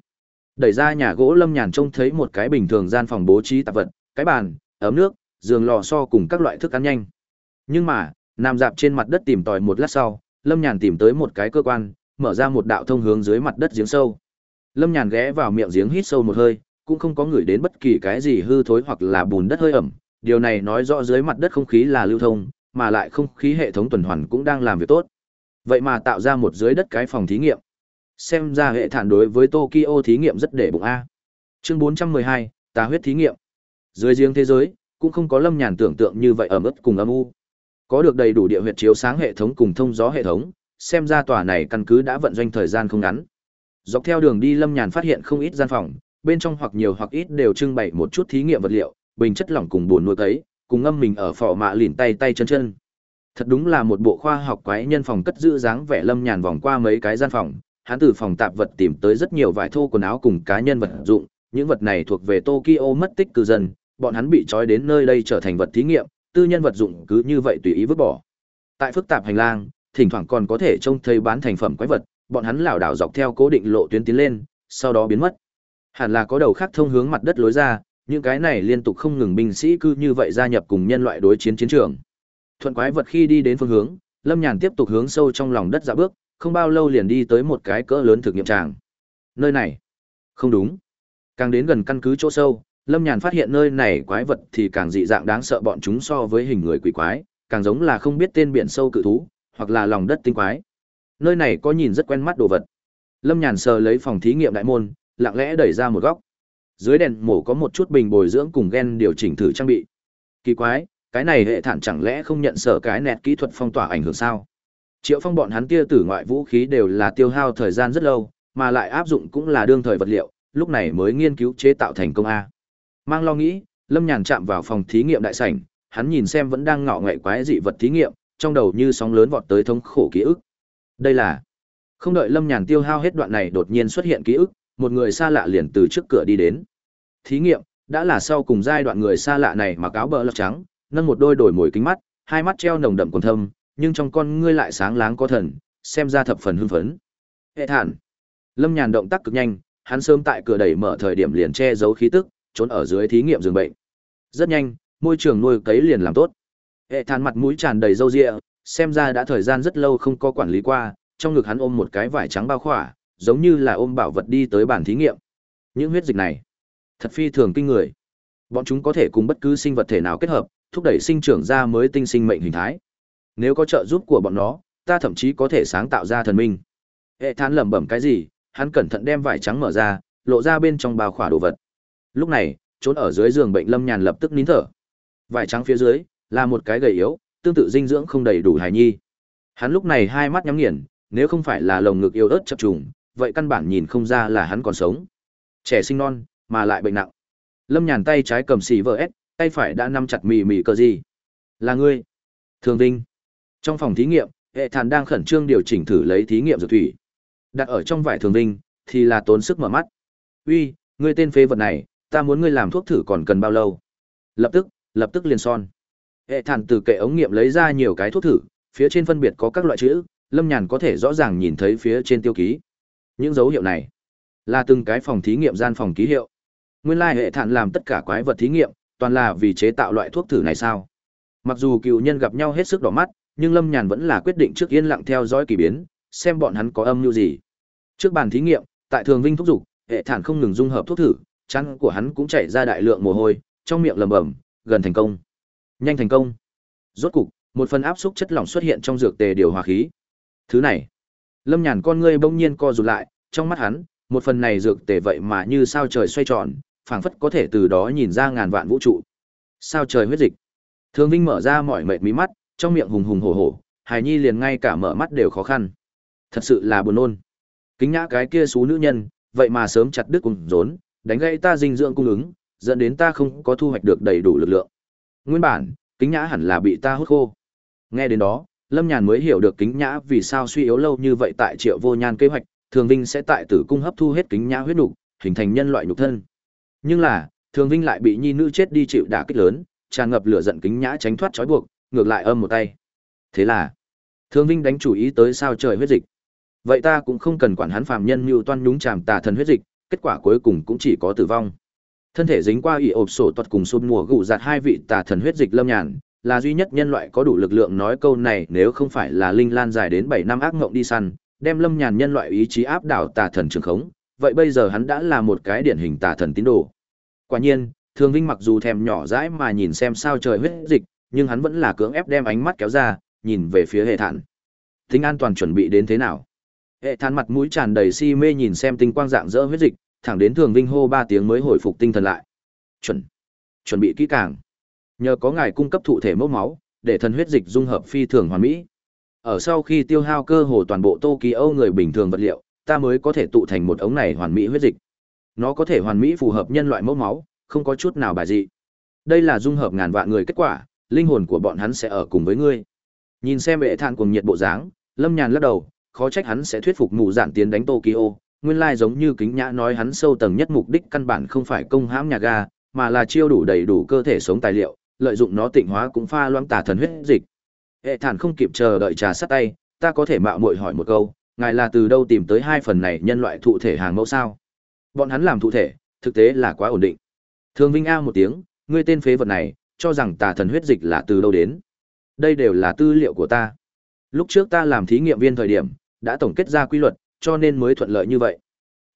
Đẩy ra nhà gỗ Lâm Nhàn trông thấy một cái bình thường gian phòng bố trí tạp vật, cái bàn, ấm nước, giường lò xo cùng các loại thức ăn nhanh. Nhưng mà, nằm dạp trên mặt đất tìm tòi một lát sau, Lâm Nhàn tìm tới một cái cơ quan, mở ra một đạo thông hướng dưới mặt đất giếng sâu. Lâm Nhàn ghé vào miệng giếng hít sâu một hơi, cũng không có người đến bất kỳ cái gì hư thối hoặc là bùn đất hơi ẩm, điều này nói rõ dưới mặt đất không khí là lưu thông, mà lại không khí hệ thống tuần hoàn cũng đang làm việc tốt. Vậy mà tạo ra một dưới đất cái phòng thí nghiệm. Xem ra hệ thản đối với Tokyo thí nghiệm rất để bụng a. Chương 412, tà huyết thí nghiệm. Dưới giếng thế giới, cũng không có Lâm Nhàn tưởng tượng như vậy ở mức cùng âm u. Có được đầy đủ địa huyệt chiếu sáng hệ thống cùng thông gió hệ thống, xem ra tòa này căn cứ đã vận doanh thời gian không ngắn. Dọc theo đường đi Lâm Nhàn phát hiện không ít gian phòng, bên trong hoặc nhiều hoặc ít đều trưng bày một chút thí nghiệm vật liệu, bình chất lỏng cùng buồn nuôi cấy, cùng ngâm mình ở phò mạ lìn tay tay chân chân. Thật đúng là một bộ khoa học quái nhân phòng cất giữ dáng vẻ Lâm Nhàn vòng qua mấy cái gian phòng, hắn từ phòng tạp vật tìm tới rất nhiều vải thô quần áo cùng cá nhân vật dụng, những vật này thuộc về Tokyo mất tích cư dân, bọn hắn bị trói đến nơi đây trở thành vật thí nghiệm, tư nhân vật dụng cứ như vậy tùy ý vứt bỏ. Tại phức tạp hành lang, thỉnh thoảng còn có thể trông thấy bán thành phẩm quái vật, bọn hắn lảo đảo dọc theo cố định lộ tuyến tiến lên, sau đó biến mất. Hẳn là có đầu khác thông hướng mặt đất lối ra, những cái này liên tục không ngừng binh sĩ cứ như vậy gia nhập cùng nhân loại đối chiến chiến trường. Thuận quái vật khi đi đến phương hướng, Lâm Nhàn tiếp tục hướng sâu trong lòng đất dạ bước, không bao lâu liền đi tới một cái cỡ lớn thực nghiệm tràng. Nơi này, không đúng. Càng đến gần căn cứ chỗ sâu, Lâm Nhàn phát hiện nơi này quái vật thì càng dị dạng đáng sợ bọn chúng so với hình người quỷ quái, càng giống là không biết tên biển sâu cự thú, hoặc là lòng đất tinh quái. Nơi này có nhìn rất quen mắt đồ vật. Lâm Nhàn sờ lấy phòng thí nghiệm đại môn, lặng lẽ đẩy ra một góc. Dưới đèn mổ có một chút bình bồi dưỡng cùng gen điều chỉnh thử trang bị. Kỳ quái, cái này hệ thản chẳng lẽ không nhận sở cái nẹt kỹ thuật phong tỏa ảnh hưởng sao? Triệu Phong bọn hắn kia tử ngoại vũ khí đều là tiêu hao thời gian rất lâu, mà lại áp dụng cũng là đương thời vật liệu, lúc này mới nghiên cứu chế tạo thành công a. Mang lo nghĩ, Lâm Nhàn chạm vào phòng thí nghiệm đại sảnh, hắn nhìn xem vẫn đang ngọ ngậy quái dị vật thí nghiệm, trong đầu như sóng lớn vọt tới thống khổ ký ức. Đây là Không đợi Lâm Nhàn tiêu hao hết đoạn này đột nhiên xuất hiện ký ức, một người xa lạ liền từ trước cửa đi đến. Thí nghiệm, đã là sau cùng giai đoạn người xa lạ này mặc áo bờ lọc trắng, nâng một đôi đổi mồi kính mắt, hai mắt treo nồng đậm quần thâm, nhưng trong con ngươi lại sáng láng có thần, xem ra thập phần hưng phấn. Hệ thản. Lâm Nhàn động tác cực nhanh, hắn sớm tại cửa đẩy mở thời điểm liền che giấu khí tức, trốn ở dưới thí nghiệm giường bệnh. Rất nhanh, môi trường nuôi cấy liền làm tốt. Hệ thản mặt mũi tràn đầy râu ria, xem ra đã thời gian rất lâu không có quản lý qua, trong ngực hắn ôm một cái vải trắng bao khỏa, giống như là ôm bảo vật đi tới bàn thí nghiệm. Những huyết dịch này, thật phi thường kinh người. Bọn chúng có thể cùng bất cứ sinh vật thể nào kết hợp, thúc đẩy sinh trưởng ra mới tinh sinh mệnh hình thái. Nếu có trợ giúp của bọn nó, ta thậm chí có thể sáng tạo ra thần minh. Hệ thán lẩm bẩm cái gì, hắn cẩn thận đem vải trắng mở ra, lộ ra bên trong bao khỏa đồ vật. Lúc này, trốn ở dưới giường bệnh Lâm Nhàn lập tức nín thở. Vải trắng phía dưới là một cái gầy yếu, tương tự dinh dưỡng không đầy đủ hài nhi. Hắn lúc này hai mắt nhắm nghiền, nếu không phải là lồng ngực yếu ớt chập trùng, vậy căn bản nhìn không ra là hắn còn sống. Trẻ sinh non, mà lại bệnh nặng. Lâm Nhàn tay trái cầm xì vợ S, tay phải đã nắm chặt mì mì cờ gì. Là ngươi. Thường Vinh. Trong phòng thí nghiệm, hệ thản đang khẩn trương điều chỉnh thử lấy thí nghiệm dược thủy. Đặt ở trong vải Thường Vinh, thì là tốn sức mở mắt. Uy, ngươi tên phế vật này, ta muốn ngươi làm thuốc thử còn cần bao lâu? Lập tức, lập tức liền son. Hệ thản từ kệ ống nghiệm lấy ra nhiều cái thuốc thử, phía trên phân biệt có các loại chữ, Lâm Nhàn có thể rõ ràng nhìn thấy phía trên tiêu ký. Những dấu hiệu này là từng cái phòng thí nghiệm gian phòng ký hiệu. Nguyên lai hệ thản làm tất cả quái vật thí nghiệm, toàn là vì chế tạo loại thuốc thử này sao? Mặc dù cựu nhân gặp nhau hết sức đỏ mắt, nhưng Lâm Nhàn vẫn là quyết định trước yên lặng theo dõi kỳ biến, xem bọn hắn có âm mưu gì. Trước bàn thí nghiệm, tại Thường Vinh thúc giục hệ thản không ngừng dung hợp thuốc thử, chăn của hắn cũng chảy ra đại lượng mồ hôi, trong miệng lẩm bẩm, gần thành công. Nhanh thành công. Rốt cục, một phần áp xúc chất lỏng xuất hiện trong dược tề điều hòa khí. Thứ này, Lâm Nhàn con ngươi bỗng nhiên co rụt lại, trong mắt hắn, một phần này dược tề vậy mà như sao trời xoay tròn, phảng phất có thể từ đó nhìn ra ngàn vạn vũ trụ. Sao trời huyết dịch. Thường Vinh mở ra mỏi mệt mí mắt, trong miệng hùng hùng hổ hổ, Hải Nhi liền ngay cả mở mắt đều khó khăn. Thật sự là buồn nôn. Kính nhã cái kia xú nữ nhân, vậy mà sớm chặt đứt cùng rốn, đánh gãy ta dinh dưỡng cung ứng, dẫn đến ta không có thu hoạch được đầy đủ lực lượng. Nguyên bản, kính nhã hẳn là bị ta hút khô. Nghe đến đó, Lâm Nhàn mới hiểu được kính nhã vì sao suy yếu lâu như vậy tại Triệu Vô Nhan kế hoạch, Thường Vinh sẽ tại tử cung hấp thu hết kính nhã huyết nục, hình thành nhân loại nhục thân. Nhưng là, Thường Vinh lại bị nhi nữ chết đi chịu đả kích lớn, tràn ngập lửa giận kính nhã tránh thoát trói buộc, ngược lại âm một tay. Thế là, Thường Vinh đánh chủ ý tới sao trời huyết dịch. Vậy ta cũng không cần quản hắn phàm nhân như toan nhúng chàm tà thần huyết dịch, kết quả cuối cùng cũng chỉ có tử vong. Thân thể dính qua ỉ ộp sổ tuật cùng sụp mùa gù giạt hai vị tà thần huyết dịch lâm nhàn, là duy nhất nhân loại có đủ lực lượng nói câu này nếu không phải là linh lan dài đến bảy năm ác ngộng đi săn, đem lâm nhàn nhân loại ý chí áp đảo tà thần trường khống, vậy bây giờ hắn đã là một cái điển hình tà thần tín đồ. Quả nhiên, Thường Vinh mặc dù thèm nhỏ dãi mà nhìn xem sao trời huyết dịch, nhưng hắn vẫn là cưỡng ép đem ánh mắt kéo ra, nhìn về phía hệ thản. Tính an toàn chuẩn bị đến thế nào? Hệ thản mặt mũi tràn đầy si mê nhìn xem tinh quang dạng dỡ huyết dịch, thẳng đến Thường Vinh hô ba tiếng mới hồi phục tinh thần lại. Chuẩn, chuẩn bị kỹ càng. Nhờ có ngài cung cấp thụ thể mẫu máu, để thần huyết dịch dung hợp phi thường hoàn mỹ. Ở sau khi tiêu hao cơ hồ toàn bộ Tokyo người bình thường vật liệu, ta mới có thể tụ thành một ống này hoàn mỹ huyết dịch. Nó có thể hoàn mỹ phù hợp nhân loại mẫu máu, không có chút nào bài dị. Đây là dung hợp ngàn vạn người kết quả, linh hồn của bọn hắn sẽ ở cùng với ngươi. Nhìn xem bệ thản cùng nhiệt bộ dáng, Lâm Nhàn lắc đầu, khó trách hắn sẽ thuyết phục mù giản tiến đánh Tokyo, nguyên lai giống như kính nhã nói hắn sâu tầng nhất mục đích căn bản không phải công hãm nhà ga, mà là chiêu đủ đầy đủ cơ thể sống tài liệu, lợi dụng nó tịnh hóa cũng pha loãng tà thần huyết dịch. Hệ thản không kịp chờ đợi trà sát tay, ta có thể mạo muội hỏi một câu, ngài là từ đâu tìm tới hai phần này nhân loại thụ thể hàng mẫu sao? Bọn hắn làm thụ thể, thực tế là quá ổn định. Thường Vinh A một tiếng, ngươi tên phế vật này, cho rằng tà thần huyết dịch là từ đâu đến. Đây đều là tư liệu của ta. Lúc trước ta làm thí nghiệm viên thời điểm, đã tổng kết ra quy luật, cho nên mới thuận lợi như vậy.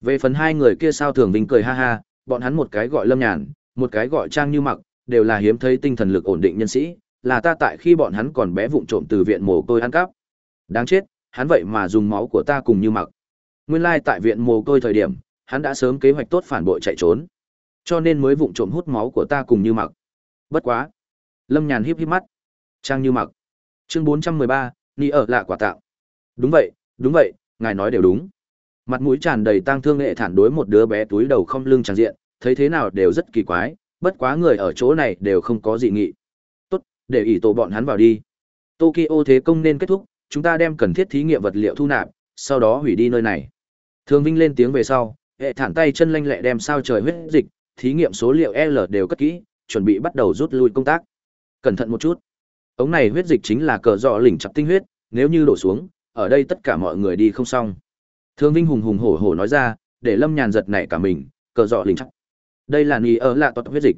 Về phần hai người kia sao Thường Vinh cười ha ha, bọn hắn một cái gọi Lâm Nhàn, một cái gọi Trang Như Mặc, đều là hiếm thấy tinh thần lực ổn định nhân sĩ, là ta tại khi bọn hắn còn bé vụng trộm từ viện mồ côi ăn cắp. Đáng chết, hắn vậy mà dùng máu của ta cùng Như Mặc. Nguyên lai tại viện mồ côi thời điểm, hắn đã sớm kế hoạch tốt phản bội chạy trốn. Cho nên mới vụng trộm hút máu của ta cùng Như Mặc. Bất quá, Lâm Nhàn híp híp mắt. Trang Như Mặc. Chương 413, ni ở lạ quả tạo. Đúng vậy, đúng vậy, ngài nói đều đúng. Mặt mũi tràn đầy tang thương nghệ thản đối một đứa bé túi đầu không lưng tràn diện, thấy thế nào đều rất kỳ quái, bất quá người ở chỗ này đều không có dị nghị. Tốt, để ỷ tổ bọn hắn vào đi. Tokyo thế công nên kết thúc, chúng ta đem cần thiết thí nghiệm vật liệu thu nạp, sau đó hủy đi nơi này. Thương Vinh lên tiếng về sau, hệ thản tay chân lanh lẹ đem sao trời huyết dịch, thí nghiệm số liệu L đều cất kỹ, chuẩn bị bắt đầu rút lui công tác. Cẩn thận một chút. Ống này huyết dịch chính là cờ dọ lỉnh chặt tinh huyết, nếu như đổ xuống, ở đây tất cả mọi người đi không xong. Thương Vinh hùng hùng hổ hổ nói ra, để Lâm Nhàn giật nảy cả mình, cờ dọ lỉnh chắc, Đây là nghi ở lạ tọt huyết dịch.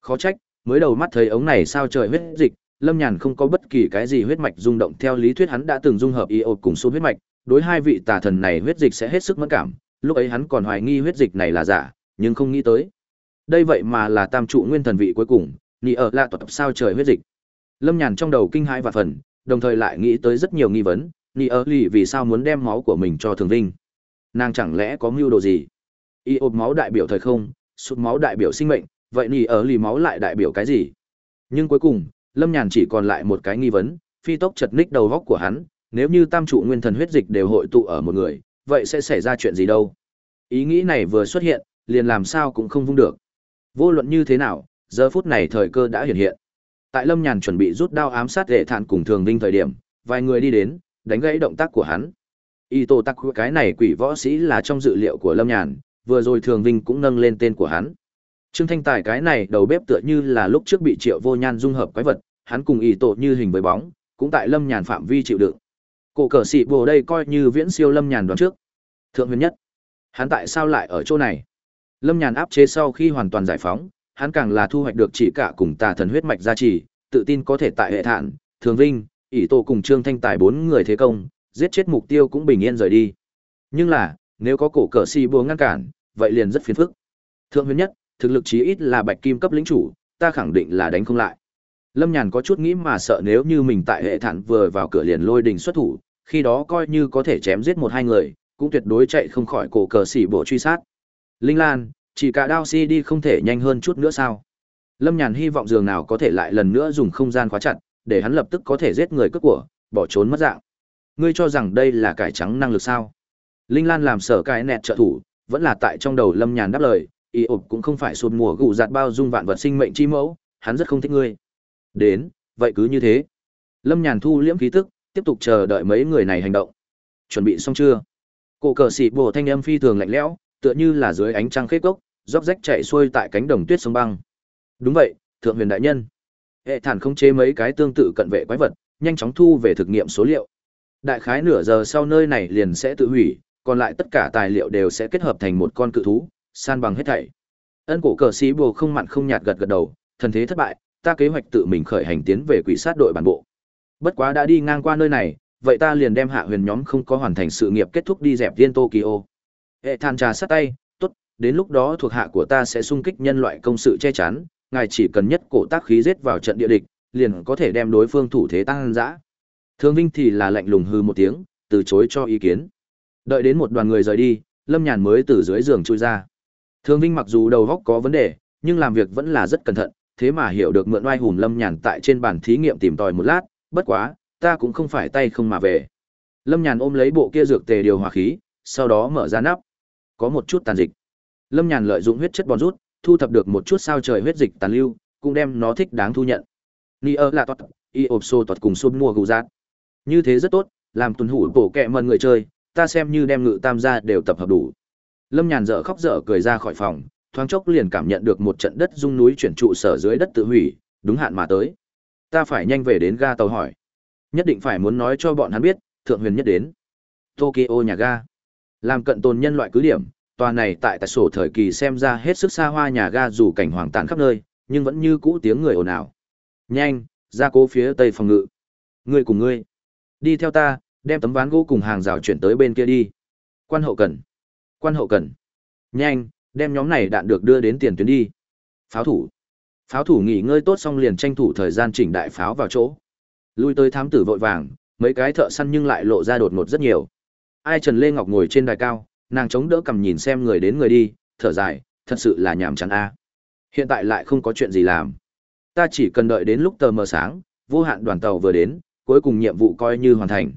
Khó trách, mới đầu mắt thấy ống này sao trời huyết dịch, Lâm Nhàn không có bất kỳ cái gì huyết mạch rung động theo lý thuyết hắn đã từng dung hợp iốt cùng số huyết mạch, đối hai vị tà thần này huyết dịch sẽ hết sức mẫn cảm, lúc ấy hắn còn hoài nghi huyết dịch này là giả, nhưng không nghĩ tới. Đây vậy mà là tam trụ nguyên thần vị cuối cùng, nghi ở lạ tọt sao trời huyết dịch. Lâm Nhàn trong đầu kinh hãi và phần, đồng thời lại nghĩ tới rất nhiều nghi vấn, nghi ở lì vì sao muốn đem máu của mình cho Thường Vinh. Nàng chẳng lẽ có mưu đồ gì? Iốt máu đại biểu thời không, sụt máu đại biểu sinh mệnh, vậy nỉ ở lì máu lại đại biểu cái gì? Nhưng cuối cùng, Lâm Nhàn chỉ còn lại một cái nghi vấn, phi tốc chật ních đầu góc của hắn, nếu như tam trụ nguyên thần huyết dịch đều hội tụ ở một người, vậy sẽ xảy ra chuyện gì đâu. Ý nghĩ này vừa xuất hiện, liền làm sao cũng không vung được. Vô luận như thế nào, giờ phút này thời cơ đã hiện hiện. Tại Lâm Nhàn chuẩn bị rút đao ám sát hệ thản cùng Thường Vinh thời điểm, vài người đi đến, đánh gãy động tác của hắn. Y Tô Tắc cái này quỷ võ sĩ là trong dự liệu của Lâm Nhàn, vừa rồi Thường Vinh cũng nâng lên tên của hắn. Trương Thanh Tài cái này đầu bếp tựa như là lúc trước bị Triệu Vô Nhan dung hợp quái vật, hắn cùng Y Tô như hình với bóng, cũng tại Lâm Nhàn phạm vi chịu đựng. Cổ cờ sĩ bồ đây coi như viễn siêu Lâm Nhàn đoán trước. Thượng huyền nhất, hắn tại sao lại ở chỗ này? Lâm Nhàn áp chế sau khi hoàn toàn giải phóng, hắn càng là thu hoạch được chỉ cả cùng tà thần huyết mạch gia trì, tự tin có thể tại hệ thản, Thường Vinh, ỷ tổ cùng Trương Thanh Tài bốn người thế công, giết chết mục tiêu cũng bình yên rời đi. Nhưng là, nếu có cổ cờ si búa ngăn cản, vậy liền rất phiền phức. Thượng huyền nhất, thực lực chí ít là bạch kim cấp lĩnh chủ, ta khẳng định là đánh không lại. Lâm Nhàn có chút nghĩ mà sợ nếu như mình tại hệ thản vừa vào cửa liền lôi đình xuất thủ, khi đó coi như có thể chém giết một hai người, cũng tuyệt đối chạy không khỏi cổ cờ xỉ bộ truy sát. Linh Lan, chỉ cả đao si đi không thể nhanh hơn chút nữa sao? Lâm Nhàn hy vọng dường nào có thể lại lần nữa dùng không gian khóa chặt, để hắn lập tức có thể giết người cướp của, bỏ trốn mất dạng. Ngươi cho rằng đây là cải trắng năng lực sao? Linh Lan làm sở cái nẹt trợ thủ, vẫn là tại trong đầu Lâm Nhàn đáp lời, y ộp cũng không phải xuân mùa gù giạt bao dung vạn vật sinh mệnh chi mẫu, hắn rất không thích ngươi. Đến, vậy cứ như thế. Lâm Nhàn thu liễm khí tức, tiếp tục chờ đợi mấy người này hành động. Chuẩn bị xong chưa? Cổ cờ xị bổ thanh âm phi thường lạnh lẽo, tựa như là dưới ánh trăng khết gốc, róc rách chạy xuôi tại cánh đồng tuyết sông băng. Đúng vậy, thượng huyền đại nhân. Hệ thản không chế mấy cái tương tự cận vệ quái vật, nhanh chóng thu về thực nghiệm số liệu. Đại khái nửa giờ sau nơi này liền sẽ tự hủy, còn lại tất cả tài liệu đều sẽ kết hợp thành một con cự thú, san bằng hết thảy. Ân cổ cờ sĩ bồ không mặn không nhạt gật gật đầu, thần thế thất bại, ta kế hoạch tự mình khởi hành tiến về quỷ sát đội bản bộ. Bất quá đã đi ngang qua nơi này, vậy ta liền đem hạ huyền nhóm không có hoàn thành sự nghiệp kết thúc đi dẹp viên Tokyo. Hệ than trà sát tay, tốt, đến lúc đó thuộc hạ của ta sẽ xung kích nhân loại công sự che chắn, ngài chỉ cần nhất cổ tác khí giết vào trận địa địch, liền có thể đem đối phương thủ thế tăng dã. Thương Vinh thì là lạnh lùng hư một tiếng, từ chối cho ý kiến. Đợi đến một đoàn người rời đi, Lâm Nhàn mới từ dưới giường chui ra. Thương Vinh mặc dù đầu óc có vấn đề, nhưng làm việc vẫn là rất cẩn thận, thế mà hiểu được mượn oai hùng Lâm Nhàn tại trên bàn thí nghiệm tìm tòi một lát, bất quá, ta cũng không phải tay không mà về. Lâm Nhàn ôm lấy bộ kia dược tề điều hòa khí, sau đó mở ra nắp. Có một chút tàn dịch. Lâm Nhàn lợi dụng huyết chất bòn rút, thu thập được một chút sao trời huyết dịch tàn lưu, cũng đem nó thích đáng thu nhận. Ni ơ là toát, y ộp xô toát cùng xôn mua gù giác. Như thế rất tốt, làm tuần hủ bổ kẹ mần người chơi, ta xem như đem ngự tam gia đều tập hợp đủ. Lâm Nhàn dở khóc dở cười ra khỏi phòng, thoáng chốc liền cảm nhận được một trận đất rung núi chuyển trụ sở dưới đất tự hủy, đúng hạn mà tới. Ta phải nhanh về đến ga tàu hỏi. Nhất định phải muốn nói cho bọn hắn biết, thượng huyền nhất đến. Tokyo nhà ga. Làm cận tồn nhân loại cứ điểm, tòa này tại tại sổ thời kỳ xem ra hết sức xa hoa nhà ga dù cảnh hoàng tàn khắp nơi, nhưng vẫn như cũ tiếng người ồn ào. Nhanh, ra cố phía tây phòng ngự. Ngươi cùng ngươi. Đi theo ta, đem tấm ván gỗ cùng hàng rào chuyển tới bên kia đi. Quan hậu cần. Quan hậu cần. Nhanh, đem nhóm này đạn được đưa đến tiền tuyến đi. Pháo thủ. Pháo thủ nghỉ ngơi tốt xong liền tranh thủ thời gian chỉnh đại pháo vào chỗ. Lui tới thám tử vội vàng, mấy cái thợ săn nhưng lại lộ ra đột ngột rất nhiều. Ai Trần Lê Ngọc ngồi trên đài cao, nàng chống đỡ cầm nhìn xem người đến người đi, thở dài, thật sự là nhàm chán a. Hiện tại lại không có chuyện gì làm. Ta chỉ cần đợi đến lúc tờ mờ sáng, vô hạn đoàn tàu vừa đến, cuối cùng nhiệm vụ coi như hoàn thành.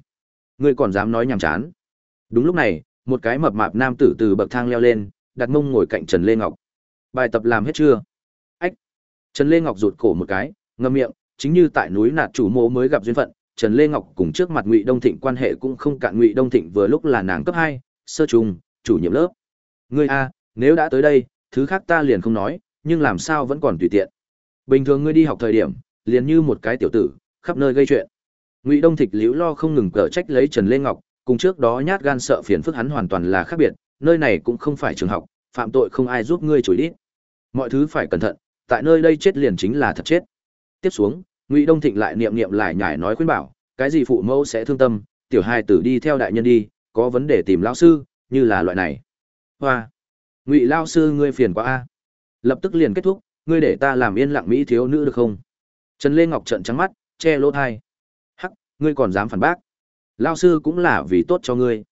Ngươi còn dám nói nhàm chán? Đúng lúc này, một cái mập mạp nam tử từ bậc thang leo lên, đặt mông ngồi cạnh Trần Lê Ngọc. Bài tập làm hết chưa? Ách. Trần Lê Ngọc rụt cổ một cái, ngậm miệng, chính như tại núi nạt chủ mộ mới gặp duyên phận, Trần Lê Ngọc cùng trước mặt Ngụy Đông Thịnh quan hệ cũng không cạn Ngụy Đông Thịnh vừa lúc là nàng cấp hai, sơ trung, chủ nhiệm lớp. Ngươi a, nếu đã tới đây, thứ khác ta liền không nói, nhưng làm sao vẫn còn tùy tiện. Bình thường ngươi đi học thời điểm, liền như một cái tiểu tử, khắp nơi gây chuyện. Ngụy Đông Thịnh liễu lo không ngừng cở trách lấy Trần Lê Ngọc, cùng trước đó nhát gan sợ phiền phức hắn hoàn toàn là khác biệt, nơi này cũng không phải trường học, phạm tội không ai giúp ngươi chối đi. Mọi thứ phải cẩn thận, tại nơi đây chết liền chính là thật chết. Tiếp xuống, Ngụy Đông Thịnh lại niệm niệm lại nhải nói khuyên bảo, cái gì phụ mẫu sẽ thương tâm, tiểu hài tử đi theo đại nhân đi, có vấn đề tìm lão sư, như là loại này. Hoa, Ngụy lão sư ngươi phiền quá a. Lập tức liền kết thúc, ngươi để ta làm yên lặng mỹ thiếu nữ được không? Trần Lê Ngọc trợn trắng mắt, che lỗ tai. Hắc, ngươi còn dám phản bác? Lão sư cũng là vì tốt cho ngươi.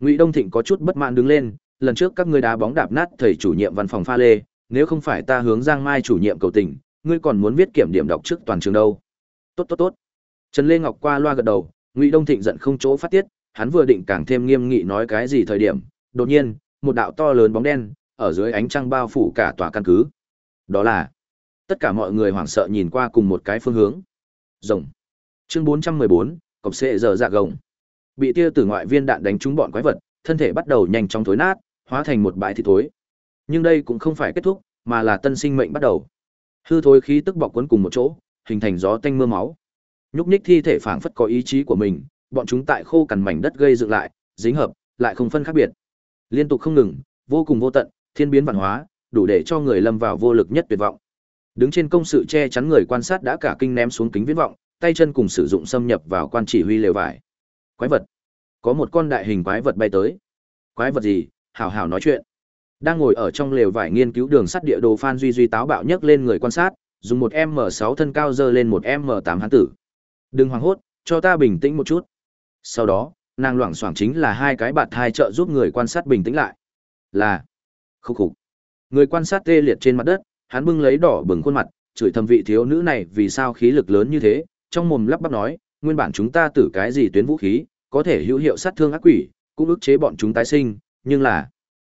Ngụy Đông Thịnh có chút bất mãn đứng lên, lần trước các ngươi đá bóng đạp nát thầy chủ nhiệm văn phòng pha lê, nếu không phải ta hướng Giang Mai chủ nhiệm cầu tình, ngươi còn muốn viết kiểm điểm đọc trước toàn trường đâu tốt tốt tốt trần lê ngọc qua loa gật đầu ngụy đông thịnh giận không chỗ phát tiết hắn vừa định càng thêm nghiêm nghị nói cái gì thời điểm, đột nhiên, một đạo to lớn bóng đen, ở dưới ánh trăng bao phủ cả tòa căn cứ. Đó là, tất cả mọi người hoảng sợ nhìn qua cùng một cái phương hướng. Rồng. Chương 414, cọp xệ giờ dạ gồng. Bị tia tử ngoại viên đạn đánh trúng bọn quái vật, thân thể bắt đầu nhanh chóng thối nát, hóa thành một bãi thịt thối. Nhưng đây cũng không phải kết thúc, mà là tân sinh mệnh bắt đầu. Hư thối khí tức bọc quấn cùng một chỗ, hình thành gió tanh mưa máu. Nhúc nhích thi thể phảng phất có ý chí của mình, bọn chúng tại khô cằn mảnh đất gây dựng lại, dính hợp, lại không phân khác biệt. Liên tục không ngừng, vô cùng vô tận, thiên biến vạn hóa, đủ để cho người lâm vào vô lực nhất tuyệt vọng. Đứng trên công sự che chắn người quan sát đã cả kinh ném xuống kính viễn vọng, tay chân cùng sử dụng xâm nhập vào quan chỉ huy lều vải. Quái vật. Có một con đại hình quái vật bay tới. Quái vật gì? Hảo hảo nói chuyện. Đang ngồi ở trong lều vải nghiên cứu đường sắt địa đồ Phan Duy Duy táo bạo nhấc lên người quan sát, dùng một M6 thân cao dơ lên một M8 hắn tử. Đừng hoảng hốt, cho ta bình tĩnh một chút. Sau đó, nàng loảng xoảng chính là hai cái bạt thai trợ giúp người quan sát bình tĩnh lại. Là khúc khục. Người quan sát tê liệt trên mặt đất, hắn bưng lấy đỏ bừng khuôn mặt, chửi thầm vị thiếu nữ này vì sao khí lực lớn như thế, trong mồm lắp bắp nói, nguyên bản chúng ta tử cái gì tuyến vũ khí, có thể hữu hiệu sát thương ác quỷ, cũng ức chế bọn chúng tái sinh, nhưng là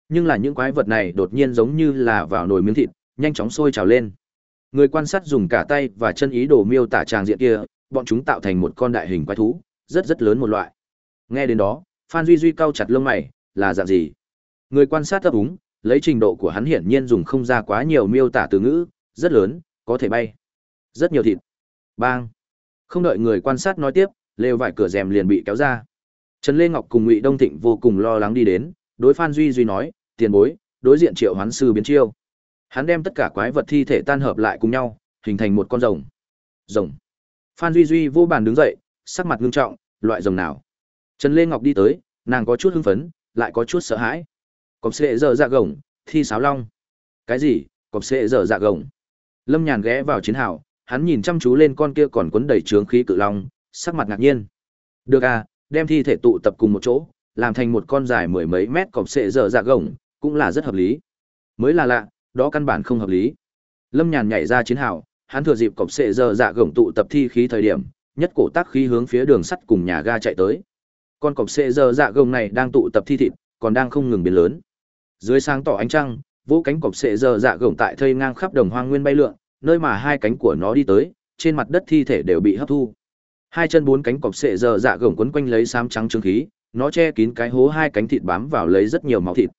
nhưng là những quái vật này đột nhiên giống như là vào nồi miếng thịt, nhanh chóng sôi trào lên. Người quan sát dùng cả tay và chân ý đồ miêu tả tràng diện kia, bọn chúng tạo thành một con đại hình quái thú, rất rất lớn một loại. Nghe đến đó, Phan Duy Duy cau chặt lông mày, là dạng gì? Người quan sát ấp úng, lấy trình độ của hắn hiển nhiên dùng không ra quá nhiều miêu tả từ ngữ, rất lớn, có thể bay. Rất nhiều thịt. Bang. Không đợi người quan sát nói tiếp, lều vải cửa rèm liền bị kéo ra. Trần Lê Ngọc cùng Ngụy Đông Thịnh vô cùng lo lắng đi đến, đối Phan Duy Duy nói, tiền bối, đối diện triệu hoán sư biến chiêu. Hắn đem tất cả quái vật thi thể tan hợp lại cùng nhau, hình thành một con rồng. Rồng. Phan Duy Duy vô bàn đứng dậy, sắc mặt ngưng trọng, loại rồng nào? Trần Lê Ngọc đi tới, nàng có chút hưng phấn, lại có chút sợ hãi. Cọp sệ giờ dạ gồng, thi sáo long. Cái gì? Cọp sệ giờ dạ gồng. Lâm Nhàn ghé vào chiến hào, hắn nhìn chăm chú lên con kia còn quấn đầy trướng khí cự long, sắc mặt ngạc nhiên. Được à, đem thi thể tụ tập cùng một chỗ, làm thành một con dài mười mấy mét cọp sệ dở dạ gồng, cũng là rất hợp lý. Mới là lạ, đó căn bản không hợp lý. Lâm Nhàn nhảy ra chiến hào, hắn thừa dịp cọp sệ dở dạ gồng tụ tập thi khí thời điểm, nhất cổ tác khí hướng phía đường sắt cùng nhà ga chạy tới. Con cọp sệ giờ dạ gồng này đang tụ tập thi thịt, còn đang không ngừng biến lớn. Dưới sáng tỏ ánh trăng, vỗ cánh cọp sệ giờ dạ gồng tại thây ngang khắp đồng hoang nguyên bay lượn, nơi mà hai cánh của nó đi tới, trên mặt đất thi thể đều bị hấp thu. Hai chân bốn cánh cọp sệ giờ dạ gồng quấn quanh lấy xám trắng trứng khí, nó che kín cái hố hai cánh thịt bám vào lấy rất nhiều máu thịt.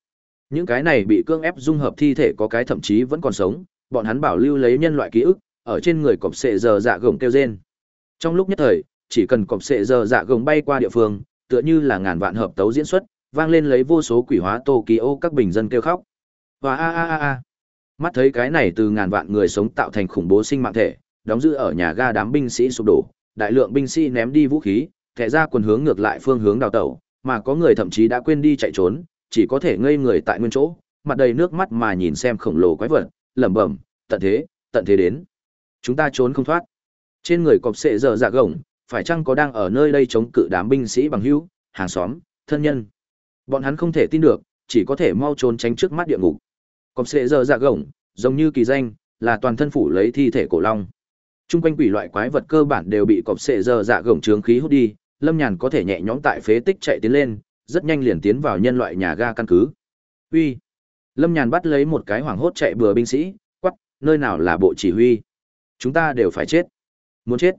Những cái này bị cương ép dung hợp thi thể có cái thậm chí vẫn còn sống, bọn hắn bảo lưu lấy nhân loại ký ức, ở trên người cọp xệ giờ dạ gồng kêu rên. Trong lúc nhất thời, chỉ cần cọp sệ giờ dạ gồng bay qua địa phương, tựa như là ngàn vạn hợp tấu diễn xuất, vang lên lấy vô số quỷ hóa Tokyo các bình dân kêu khóc. Và a a a a. Mắt thấy cái này từ ngàn vạn người sống tạo thành khủng bố sinh mạng thể, đóng giữ ở nhà ga đám binh sĩ sụp đổ, đại lượng binh sĩ ném đi vũ khí, kẻ ra quần hướng ngược lại phương hướng đào tẩu, mà có người thậm chí đã quên đi chạy trốn, chỉ có thể ngây người tại nguyên chỗ, mặt đầy nước mắt mà nhìn xem khổng lồ quái vật, lẩm bẩm, tận thế, tận thế đến. Chúng ta trốn không thoát. Trên người cọp sệ giờ dạ gồng, phải chăng có đang ở nơi đây chống cự đám binh sĩ bằng hữu, hàng xóm, thân nhân. Bọn hắn không thể tin được, chỉ có thể mau trốn tránh trước mắt địa ngục. Cọp sệ giờ dạ gồng, giống như kỳ danh, là toàn thân phủ lấy thi thể cổ long. Trung quanh quỷ loại quái vật cơ bản đều bị cọp sệ giờ dạ gồng trướng khí hút đi, Lâm Nhàn có thể nhẹ nhõm tại phế tích chạy tiến lên, rất nhanh liền tiến vào nhân loại nhà ga căn cứ. Uy. Lâm Nhàn bắt lấy một cái hoảng hốt chạy bừa binh sĩ, quắp nơi nào là bộ chỉ huy? Chúng ta đều phải chết. Muốn chết.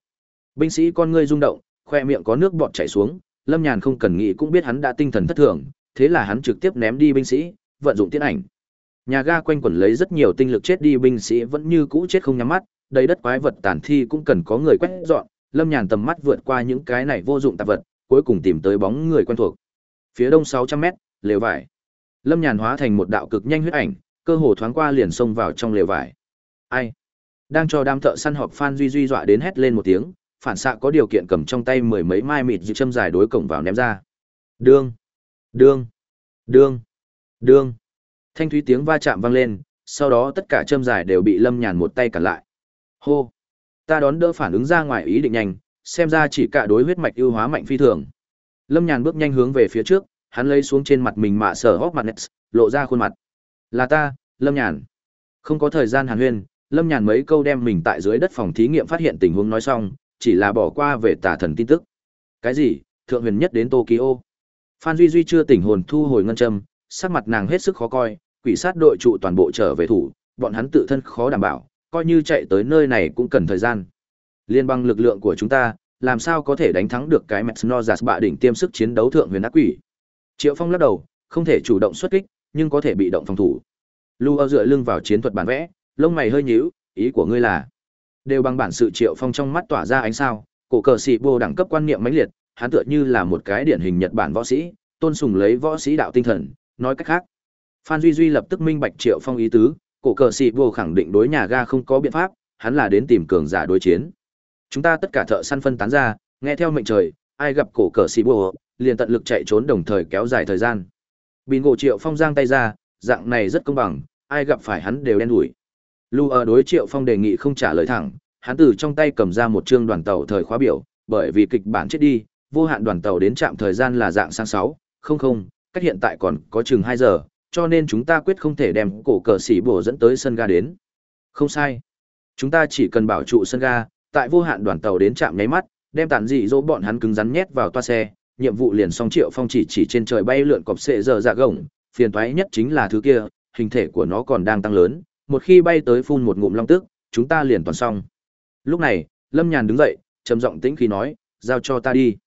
Binh sĩ con ngươi rung động, khoe miệng có nước bọt chảy xuống, Lâm Nhàn không cần nghĩ cũng biết hắn đã tinh thần thất thường, thế là hắn trực tiếp ném đi binh sĩ, vận dụng tiến ảnh. Nhà ga quanh quẩn lấy rất nhiều tinh lực chết đi binh sĩ vẫn như cũ chết không nhắm mắt, đầy đất quái vật tàn thi cũng cần có người quét dọn, Lâm Nhàn tầm mắt vượt qua những cái này vô dụng tạp vật, cuối cùng tìm tới bóng người quen thuộc. Phía đông 600 mét, lều vải. Lâm Nhàn hóa thành một đạo cực nhanh huyết ảnh, cơ hồ thoáng qua liền xông vào trong lều vải. Ai? Đang cho đám thợ săn họp Phan Duy Duy dọa đến hét lên một tiếng, phản xạ có điều kiện cầm trong tay mười mấy mai mịt dịu châm dài đối cổng vào ném ra. Đương, đương, đương, đương. Thanh thúy tiếng va chạm vang lên, sau đó tất cả châm dài đều bị Lâm Nhàn một tay cản lại. Hô! Ta đón đỡ phản ứng ra ngoài ý định nhanh, xem ra chỉ cả đối huyết mạch ưu hóa mạnh phi thường. Lâm Nhàn bước nhanh hướng về phía trước, hắn lấy xuống trên mặt mình mạ sở hóc mặt nets, lộ ra khuôn mặt. Là ta, Lâm Nhàn. Không có thời gian hàn huyên, Lâm Nhàn mấy câu đem mình tại dưới đất phòng thí nghiệm phát hiện tình huống nói xong, chỉ là bỏ qua về tà thần tin tức. Cái gì? thượng huyền nhất đến Tokyo. Phan Duy Duy chưa tỉnh hồn thu hồi ngân châm, sắc mặt nàng hết sức khó coi, quỷ sát đội trụ toàn bộ trở về thủ, bọn hắn tự thân khó đảm bảo, coi như chạy tới nơi này cũng cần thời gian. Liên bang lực lượng của chúng ta, làm sao có thể đánh thắng được cái Metsnozas bạ đỉnh tiêm sức chiến đấu thượng huyền ác quỷ. Triệu Phong lắc đầu, không thể chủ động xuất kích, nhưng có thể bị động phòng thủ. Lu ơ dựa lưng vào chiến thuật bản vẽ, lông mày hơi nhíu, ý của ngươi là? Đều bằng bản sự Triệu Phong trong mắt tỏa ra ánh sao, cổ cờ sĩ bô đẳng cấp quan niệm mãnh liệt, hắn tựa như là một cái điển hình Nhật Bản võ sĩ, tôn sùng lấy võ sĩ đạo tinh thần, nói cách khác. Phan Duy Duy lập tức minh bạch Triệu Phong ý tứ, cổ cờ sĩ bô khẳng định đối nhà ga không có biện pháp, hắn là đến tìm cường giả đối chiến. Chúng ta tất cả thợ săn phân tán ra, nghe theo mệnh trời, ai gặp cổ cờ sĩ bô, liền tận lực chạy trốn đồng thời kéo dài thời gian. Bingo Triệu Phong giang tay ra, dạng này rất công bằng, ai gặp phải hắn đều đen đuổi. Lu ở đối Triệu Phong đề nghị không trả lời thẳng, hắn từ trong tay cầm ra một chương đoàn tàu thời khóa biểu, bởi vì kịch bản chết đi, vô hạn đoàn tàu đến trạm thời gian là dạng sáng 6, không không, cách hiện tại còn có chừng 2 giờ, cho nên chúng ta quyết không thể đem cổ cờ sĩ bổ dẫn tới sân ga đến. Không sai. Chúng ta chỉ cần bảo trụ sân ga, tại vô hạn đoàn tàu đến trạm nháy mắt, đem tản dị dỗ bọn hắn cứng rắn nhét vào toa xe, nhiệm vụ liền xong Triệu Phong chỉ chỉ trên trời bay lượn cọp sệ giờ dạ gồng, phiền toái nhất chính là thứ kia, hình thể của nó còn đang tăng lớn, một khi bay tới phun một ngụm long tức, chúng ta liền toàn xong. Lúc này, Lâm Nhàn đứng dậy, trầm giọng tĩnh khí nói, giao cho ta đi.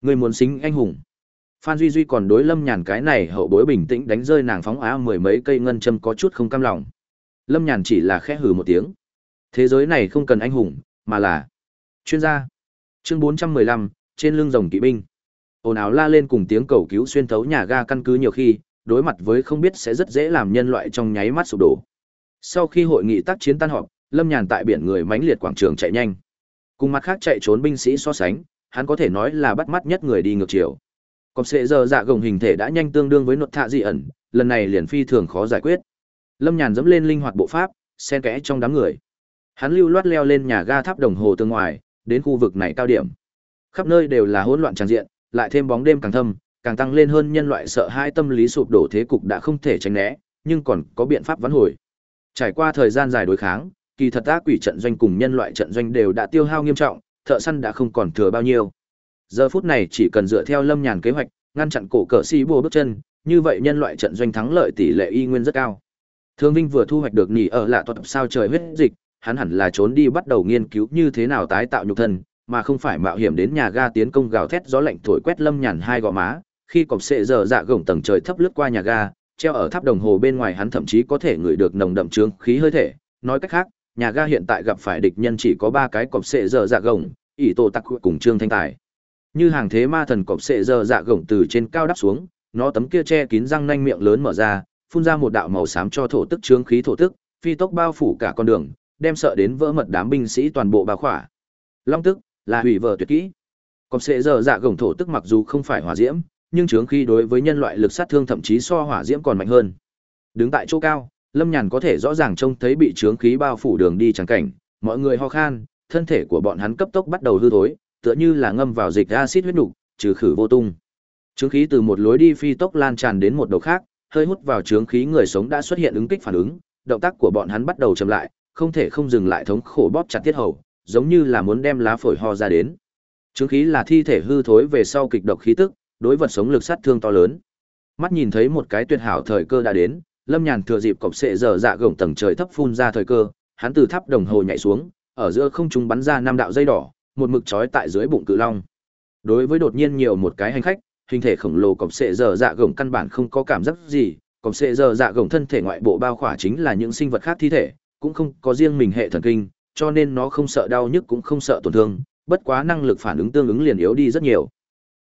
Người muốn xính anh hùng. Phan Duy Duy còn đối Lâm Nhàn cái này hậu bối bình tĩnh đánh rơi nàng phóng á mười mấy cây ngân châm có chút không cam lòng. Lâm Nhàn chỉ là khẽ hừ một tiếng. Thế giới này không cần anh hùng, mà là chuyên gia. Chương 415, trên lưng rồng kỵ binh. Ồn ào la lên cùng tiếng cầu cứu xuyên thấu nhà ga căn cứ nhiều khi, đối mặt với không biết sẽ rất dễ làm nhân loại trong nháy mắt sụp đổ. Sau khi hội nghị tác chiến tan họp, Lâm Nhàn tại biển người mãnh liệt quảng trường chạy nhanh. Cùng mặt khác chạy trốn binh sĩ so sánh, hắn có thể nói là bắt mắt nhất người đi ngược chiều. Còn sẽ giờ dạ gồng hình thể đã nhanh tương đương với nốt thạ dị ẩn, lần này liền phi thường khó giải quyết. Lâm Nhàn dẫm lên linh hoạt bộ pháp, xen kẽ trong đám người. Hắn lưu loát leo lên nhà ga tháp đồng hồ tương ngoài, đến khu vực này cao điểm. Khắp nơi đều là hỗn loạn tràn diện, lại thêm bóng đêm càng thâm, càng tăng lên hơn nhân loại sợ hai tâm lý sụp đổ thế cục đã không thể tránh né, nhưng còn có biện pháp vãn hồi. Trải qua thời gian dài đối kháng, kỳ thật ác quỷ trận doanh cùng nhân loại trận doanh đều đã tiêu hao nghiêm trọng, thợ săn đã không còn thừa bao nhiêu. Giờ phút này chỉ cần dựa theo Lâm Nhàn kế hoạch, ngăn chặn cổ cờ xì bùa bước chân, như vậy nhân loại trận doanh thắng lợi tỷ lệ y nguyên rất cao. Thương Vinh vừa thu hoạch được nỉ ở lạ thuật sao trời huyết dịch, hắn hẳn là trốn đi bắt đầu nghiên cứu như thế nào tái tạo nhục thân, mà không phải mạo hiểm đến nhà ga tiến công gào thét gió lạnh thổi quét Lâm Nhàn hai gò má, khi cọp sệ giờ dạ gồng tầng trời thấp lướt qua nhà ga, treo ở tháp đồng hồ bên ngoài hắn thậm chí có thể ngửi được nồng đậm trướng khí hơi thể, nói cách khác, nhà ga hiện tại gặp phải địch nhân chỉ có ba cái cọp sệ giờ dạ gồng, ỷ tổ tặc cùng trương thanh tài. Như hàng thế ma thần cọp sệ giờ dạ gồng từ trên cao đắp xuống, nó tấm kia che kín răng nanh miệng lớn mở ra, phun ra một đạo màu xám cho thổ tức trướng khí thổ tức, phi tốc bao phủ cả con đường, đem sợ đến vỡ mật đám binh sĩ toàn bộ bao khỏa. Long tức là hủy vợ tuyệt kỹ. Cọp sệ giờ dạ gồng thổ tức mặc dù không phải hỏa diễm, nhưng chướng khí đối với nhân loại lực sát thương thậm chí so hỏa diễm còn mạnh hơn. Đứng tại chỗ cao, Lâm Nhàn có thể rõ ràng trông thấy bị chướng khí bao phủ đường đi chẳng cảnh, mọi người ho khan, thân thể của bọn hắn cấp tốc bắt đầu hư thối, tựa như là ngâm vào dịch axit huyết nục, trừ khử vô tung. Chướng khí từ một lối đi phi tốc lan tràn đến một đầu khác, hơi hút vào chướng khí người sống đã xuất hiện ứng kích phản ứng, động tác của bọn hắn bắt đầu chậm lại, không thể không dừng lại thống khổ bóp chặt tiết hầu, giống như là muốn đem lá phổi ho ra đến. Chướng khí là thi thể hư thối về sau kịch độc khí tức, đối vật sống lực sát thương to lớn. Mắt nhìn thấy một cái tuyệt hảo thời cơ đã đến, Lâm Nhàn thừa dịp cọp sệ giờ dạ gồng tầng trời thấp phun ra thời cơ, hắn từ tháp đồng hồ nhảy xuống, ở giữa không trung bắn ra năm đạo dây đỏ, một mực trói tại dưới bụng cự long. Đối với đột nhiên nhiều một cái hành khách, hình thể khổng lồ cọp sệ giờ dạ gồng căn bản không có cảm giác gì, cọp sệ giờ dạ gồng thân thể ngoại bộ bao khỏa chính là những sinh vật khác thi thể, cũng không có riêng mình hệ thần kinh, cho nên nó không sợ đau nhức cũng không sợ tổn thương, bất quá năng lực phản ứng tương ứng liền yếu đi rất nhiều.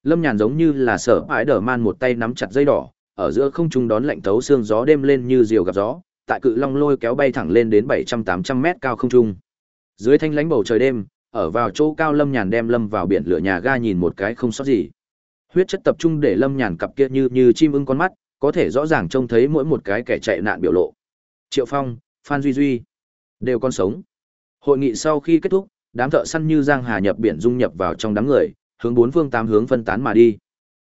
Lâm Nhàn giống như là sở ái đờ man một tay nắm chặt dây đỏ, ở giữa không trung đón lạnh thấu xương gió đêm lên như diều gặp gió, tại cự long lôi kéo bay thẳng lên đến 700-800 mét cao không trung. Dưới thanh lãnh bầu trời đêm, ở vào chỗ cao Lâm Nhàn đem lâm vào biển lửa nhà ga nhìn một cái không sót gì. Huyết chất tập trung để Lâm Nhàn cặp kia như như chim ưng con mắt, có thể rõ ràng trông thấy mỗi một cái kẻ chạy nạn biểu lộ. Triệu Phong, Phan Duy Duy, đều còn sống. Hội nghị sau khi kết thúc, đám thợ săn như giang hà nhập biển dung nhập vào trong đám người, hướng bốn phương tám hướng phân tán mà đi.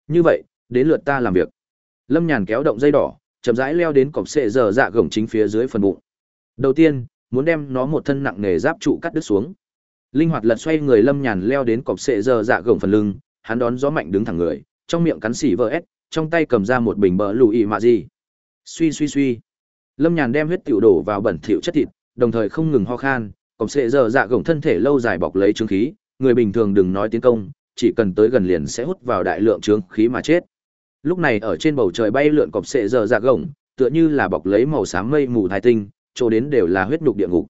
Như vậy, đến lượt ta làm việc. Lâm Nhàn kéo động dây đỏ, chậm rãi leo đến cọp sệ giờ dạ gổng chính phía dưới phần bụng. Đầu tiên, muốn đem nó một thân nặng nề giáp trụ cắt đứt xuống. Linh hoạt lật xoay người Lâm Nhàn leo đến cọp sệ giờ dạ gổng phần lưng, hắn đón gió mạnh đứng thẳng người trong miệng cắn xỉ vỡ ép trong tay cầm ra một bình bờ lùi mạ gì suy suy suy lâm nhàn đem huyết tiểu đổ vào bẩn thỉu chất thịt đồng thời không ngừng ho khan cổng sệ giờ dạ gổng thân thể lâu dài bọc lấy chứng khí người bình thường đừng nói tiến công chỉ cần tới gần liền sẽ hút vào đại lượng trướng khí mà chết. Lúc này ở trên bầu trời bay lượn cọp sệ giờ dạ gồng, tựa như là bọc lấy màu xám mây mù thái tinh, chỗ đến đều là huyết nhục địa ngục.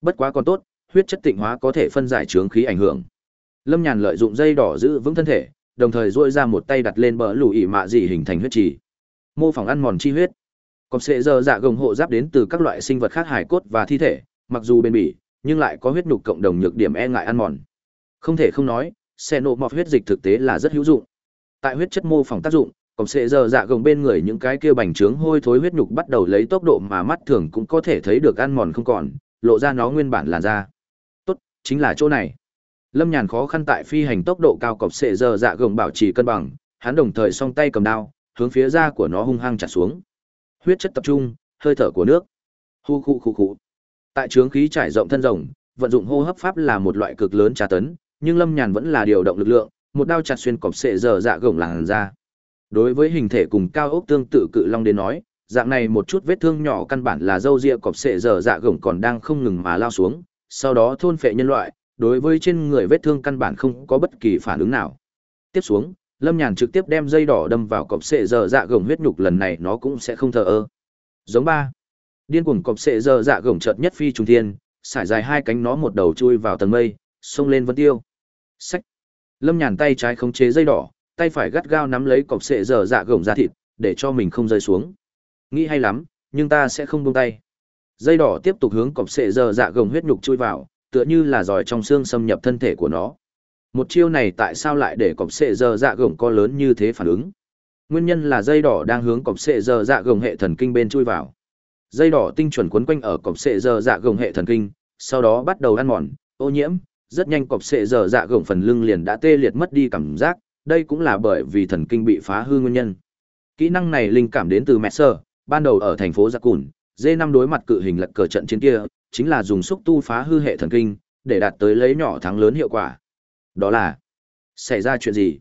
Bất quá còn tốt, huyết chất tịnh hóa có thể phân giải trướng khí ảnh hưởng. Lâm nhàn lợi dụng dây đỏ giữ vững thân thể, đồng thời duỗi ra một tay đặt lên bờ lù ỉ mạ dị hình thành huyết trì. Mô phỏng ăn mòn chi huyết. Cọp sệ giờ dạ gồng hộ giáp đến từ các loại sinh vật khác hải cốt và thi thể, mặc dù bền bỉ, nhưng lại có huyết nhục cộng đồng nhược điểm e ngại ăn mòn. Không thể không nói xe nộ mọt huyết dịch thực tế là rất hữu dụng. Tại huyết chất mô phỏng tác dụng cổng sệ giờ dạ gồng bên người những cái kia bành trướng hôi thối huyết nhục bắt đầu lấy tốc độ mà mắt thường cũng có thể thấy được ăn mòn không còn, lộ ra nó nguyên bản làn da. Tốt, chính là chỗ này. Lâm nhàn khó khăn tại phi hành tốc độ cao cọc sệ giờ dạ gồng bảo trì cân bằng, hắn đồng thời song tay cầm đao, hướng phía da của nó hung hăng chặt xuống. Huyết chất tập trung, hơi thở của nước. Hu khu khu khu. Tại trướng khí trải rộng thân rồng, vận dụng hô hấp pháp là một loại cực lớn tra tấn nhưng lâm nhàn vẫn là điều động lực lượng, một đao chặt xuyên cọp sệ dở dạ gồng làn ra. Đối với hình thể cùng cao ốc tương tự cự long đến nói, dạng này một chút vết thương nhỏ căn bản là dâu ria cọp sệ dở dạ gồng còn đang không ngừng mà lao xuống, sau đó thôn phệ nhân loại, đối với trên người vết thương căn bản không có bất kỳ phản ứng nào. Tiếp xuống, lâm nhàn trực tiếp đem dây đỏ đâm vào cọp sệ dở dạ gồng huyết nhục lần này nó cũng sẽ không thờ ơ. Giống ba, điên cuồng cọp sệ dở dạ gồng chợt nhất phi trung thiên sải dài hai cánh nó một đầu chui vào tầng mây, xông lên vân tiêu sách. Lâm nhàn tay trái khống chế dây đỏ, tay phải gắt gao nắm lấy cọc sệ dở dạ gồng ra thịt, để cho mình không rơi xuống. Nghĩ hay lắm, nhưng ta sẽ không buông tay. Dây đỏ tiếp tục hướng cọc sệ dở dạ gồng huyết nhục chui vào, tựa như là giỏi trong xương xâm nhập thân thể của nó. Một chiêu này tại sao lại để cọp sệ giờ dạ gồng có lớn như thế phản ứng? Nguyên nhân là dây đỏ đang hướng cọp sệ giờ dạ gồng hệ thần kinh bên chui vào. Dây đỏ tinh chuẩn quấn quanh ở cọp sệ giờ dạ gồng hệ thần kinh, sau đó bắt đầu ăn mòn, ô nhiễm rất nhanh cọp sệ dở dạ gồng phần lưng liền đã tê liệt mất đi cảm giác đây cũng là bởi vì thần kinh bị phá hư nguyên nhân. Kỹ năng này linh cảm đến từ mẹ Messer, ban đầu ở thành phố Giặc Cùn, d năm đối mặt cự hình lật cờ trận trên kia, chính là dùng xúc tu phá hư hệ thần kinh, để đạt tới lấy nhỏ thắng lớn hiệu quả. Đó là, xảy ra chuyện gì?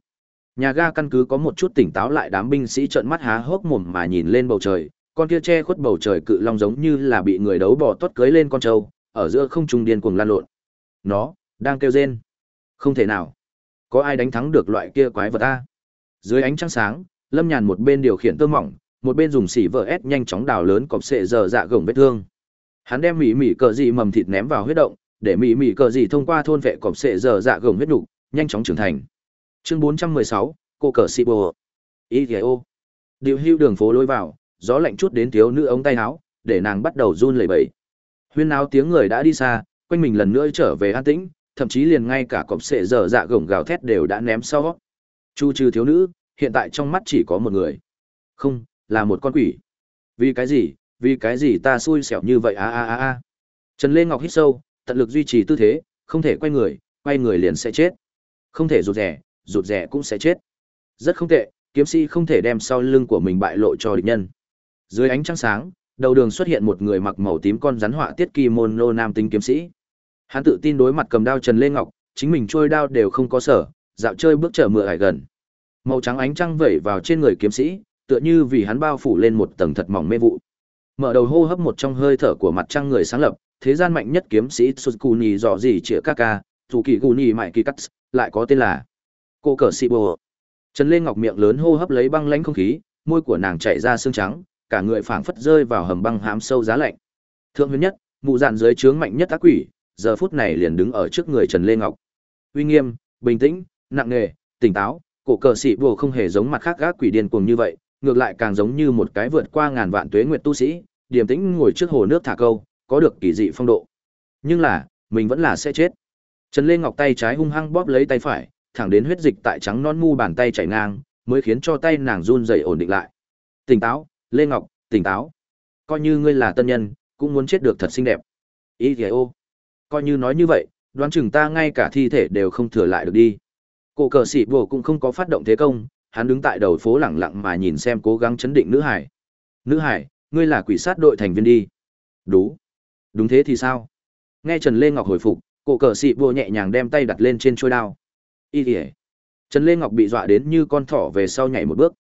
Nhà ga căn cứ có một chút tỉnh táo lại đám binh sĩ trợn mắt há hốc mồm mà nhìn lên bầu trời, con kia che khuất bầu trời cự long giống như là bị người đấu bỏ tốt cưới lên con trâu, ở giữa không trung điên cuồng lan lộn. Nó đang kêu rên. Không thể nào. Có ai đánh thắng được loại kia quái vật a? Dưới ánh trăng sáng, Lâm Nhàn một bên điều khiển tơ mỏng, một bên dùng xỉ vợ ép nhanh chóng đào lớn cọp sệ giờ dạ gồng vết thương. Hắn đem mỉ mỉ cờ dị mầm thịt ném vào huyết động, để mỉ mỉ cờ dị thông qua thôn vệ cọp sệ giờ dạ gồng huyết nục, nhanh chóng trưởng thành. Chương 416, cô cờ xị bồ. IGO. Điều hưu đường phố lối vào, gió lạnh chút đến thiếu nữ ống tay áo, để nàng bắt đầu run lẩy bẩy. Huyên náo tiếng người đã đi xa, quanh mình lần nữa trở về an tĩnh, thậm chí liền ngay cả cọp sệ dở dạ gồng gào thét đều đã ném sau. Chu trừ thiếu nữ, hiện tại trong mắt chỉ có một người. Không, là một con quỷ. Vì cái gì, vì cái gì ta xui xẻo như vậy? A a a a. Trần lê ngọc hít sâu, tận lực duy trì tư thế, không thể quay người quay người liền sẽ chết. Không thể rụt rẻ rụt rẻ cũng sẽ chết. Rất không tệ, kiếm sĩ không thể đem sau lưng của mình bại lộ cho địch nhân. Dưới ánh trăng sáng, đầu đường xuất hiện một người mặc màu tím con rắn họa tiết kimono nam tính kiếm sĩ. Hắn tự tin đối mặt cầm đao Trần Lê Ngọc, chính mình trôi đao đều không có sở, dạo chơi bước trở mưa hải gần. Màu trắng ánh trăng vẩy vào trên người kiếm sĩ, tựa như vì hắn bao phủ lên một tầng thật mỏng mê vụ. Mở đầu hô hấp một trong hơi thở của mặt trăng người sáng lập, thế gian mạnh nhất kiếm sĩ Tsukuni dò gì chĩa Kaka, dù kỳ Guni mại kỳ cắt, lại có tên là Cô cờ sĩ bồ. Trần Lê Ngọc miệng lớn hô hấp lấy băng lãnh không khí, môi của nàng chảy ra xương trắng, cả người phảng phất rơi vào hầm băng hám sâu giá lạnh. Thượng huyền nhất, mụ dạn dưới trướng mạnh nhất ác quỷ, giờ phút này liền đứng ở trước người Trần Lê Ngọc. Uy nghiêm, bình tĩnh, nặng nề, tỉnh táo, cổ cờ sĩ vô không hề giống mặt khác gác quỷ điên cuồng như vậy, ngược lại càng giống như một cái vượt qua ngàn vạn tuế nguyệt tu sĩ, điềm tĩnh ngồi trước hồ nước thả câu, có được kỳ dị phong độ. Nhưng là, mình vẫn là sẽ chết. Trần Lê Ngọc tay trái hung hăng bóp lấy tay phải, thẳng đến huyết dịch tại trắng non mu bàn tay chảy ngang, mới khiến cho tay nàng run rẩy ổn định lại. Tỉnh táo, Lê Ngọc, tỉnh táo. Coi như ngươi là tân nhân, cũng muốn chết được thật xinh đẹp. Ý ô. Coi như nói như vậy, đoán chừng ta ngay cả thi thể đều không thừa lại được đi. Cổ cờ sĩ bồ cũng không có phát động thế công, hắn đứng tại đầu phố lẳng lặng mà nhìn xem cố gắng chấn định nữ hải. Nữ hải, ngươi là quỷ sát đội thành viên đi. Đúng. Đúng thế thì sao? Nghe Trần Lê Ngọc hồi phục, cổ cờ sĩ bồ nhẹ nhàng đem tay đặt lên trên trôi đao. Y ỉa Trần Lê Ngọc bị dọa đến như con thỏ về sau nhảy một bước.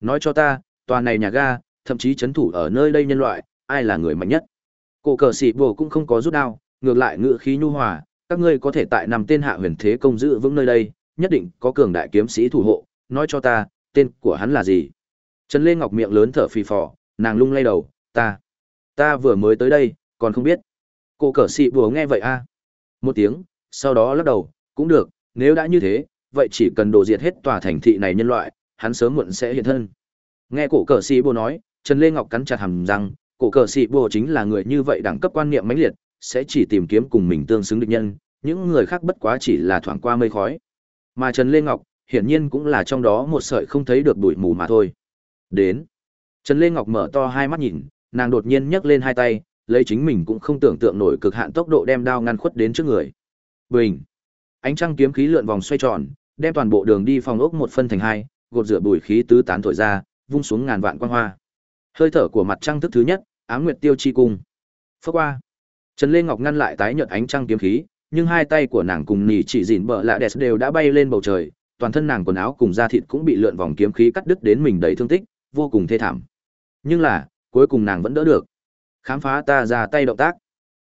Nói cho ta, tòa này nhà ga, thậm chí chấn thủ ở nơi đây nhân loại, ai là người mạnh nhất? Cổ cờ sĩ bồ cũng không có rút đao, ngược lại ngự khí nhu hòa, các ngươi có thể tại nằm tên hạ huyền thế công giữ vững nơi đây, nhất định có cường đại kiếm sĩ thủ hộ, nói cho ta, tên của hắn là gì? Trần Lê Ngọc miệng lớn thở phì phò, nàng lung lay đầu, ta, ta vừa mới tới đây, còn không biết. cô cờ sĩ bùa nghe vậy a, một tiếng, sau đó lắc đầu, cũng được, nếu đã như thế, vậy chỉ cần đổ diệt hết tòa thành thị này nhân loại, hắn sớm muộn sẽ hiện thân. Nghe cổ cờ sĩ bùa nói, Trần Lê Ngọc cắn chặt hàm răng, cổ cờ sĩ bùa chính là người như vậy đẳng cấp quan niệm mãnh liệt, sẽ chỉ tìm kiếm cùng mình tương xứng địch nhân, những người khác bất quá chỉ là thoảng qua mây khói. Mà Trần Lê Ngọc, hiển nhiên cũng là trong đó một sợi không thấy được bụi mù mà thôi. Đến. Trần Lê Ngọc mở to hai mắt nhìn, nàng đột nhiên nhấc lên hai tay, lấy chính mình cũng không tưởng tượng nổi cực hạn tốc độ đem đao ngăn khuất đến trước người. Bình. Ánh trăng kiếm khí lượn vòng xoay tròn, đem toàn bộ đường đi phòng ốc một phân thành hai, gột rửa bụi khí tứ tán thổi ra, vung xuống ngàn vạn quang hoa. Hơi thở của mặt trăng thức thứ nhất, Ám Nguyệt Tiêu chi cung. Phước qua. Trần Lê Ngọc ngăn lại tái nhợt ánh trăng kiếm khí, nhưng hai tay của nàng cùng nỉ chỉ dịn bờ lạ đẹp đều đã bay lên bầu trời, toàn thân nàng quần áo cùng da thịt cũng bị lượn vòng kiếm khí cắt đứt đến mình đầy thương tích, vô cùng thê thảm. Nhưng là, cuối cùng nàng vẫn đỡ được. Khám phá ta ra tay động tác.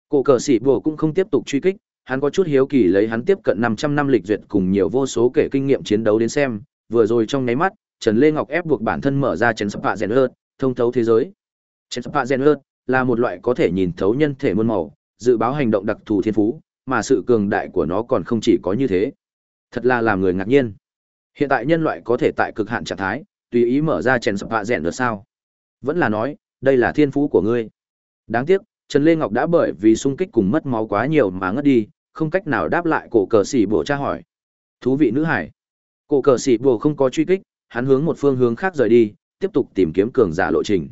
Cổ cờ sĩ bùa cũng không tiếp tục truy kích, hắn có chút hiếu kỳ lấy hắn tiếp cận 500 năm lịch duyệt cùng nhiều vô số kể kinh nghiệm chiến đấu đến xem, vừa rồi trong nháy mắt, Trần Lê Ngọc ép buộc bản thân mở ra chấn sắp hạ hơn, thông thấu thế giới. Chấn sắp hạ hơn là một loại có thể nhìn thấu nhân thể muôn màu, dự báo hành động đặc thù thiên phú, mà sự cường đại của nó còn không chỉ có như thế. Thật là làm người ngạc nhiên. Hiện tại nhân loại có thể tại cực hạn trạng thái, tùy ý mở ra chèn sập hạ rèn được sao? Vẫn là nói, đây là thiên phú của ngươi. Đáng tiếc, Trần Lê Ngọc đã bởi vì sung kích cùng mất máu quá nhiều mà ngất đi, không cách nào đáp lại cổ cờ sĩ bộ tra hỏi. Thú vị nữ hải. Cổ cờ sĩ bộ không có truy kích, hắn hướng một phương hướng khác rời đi, tiếp tục tìm kiếm cường giả lộ trình.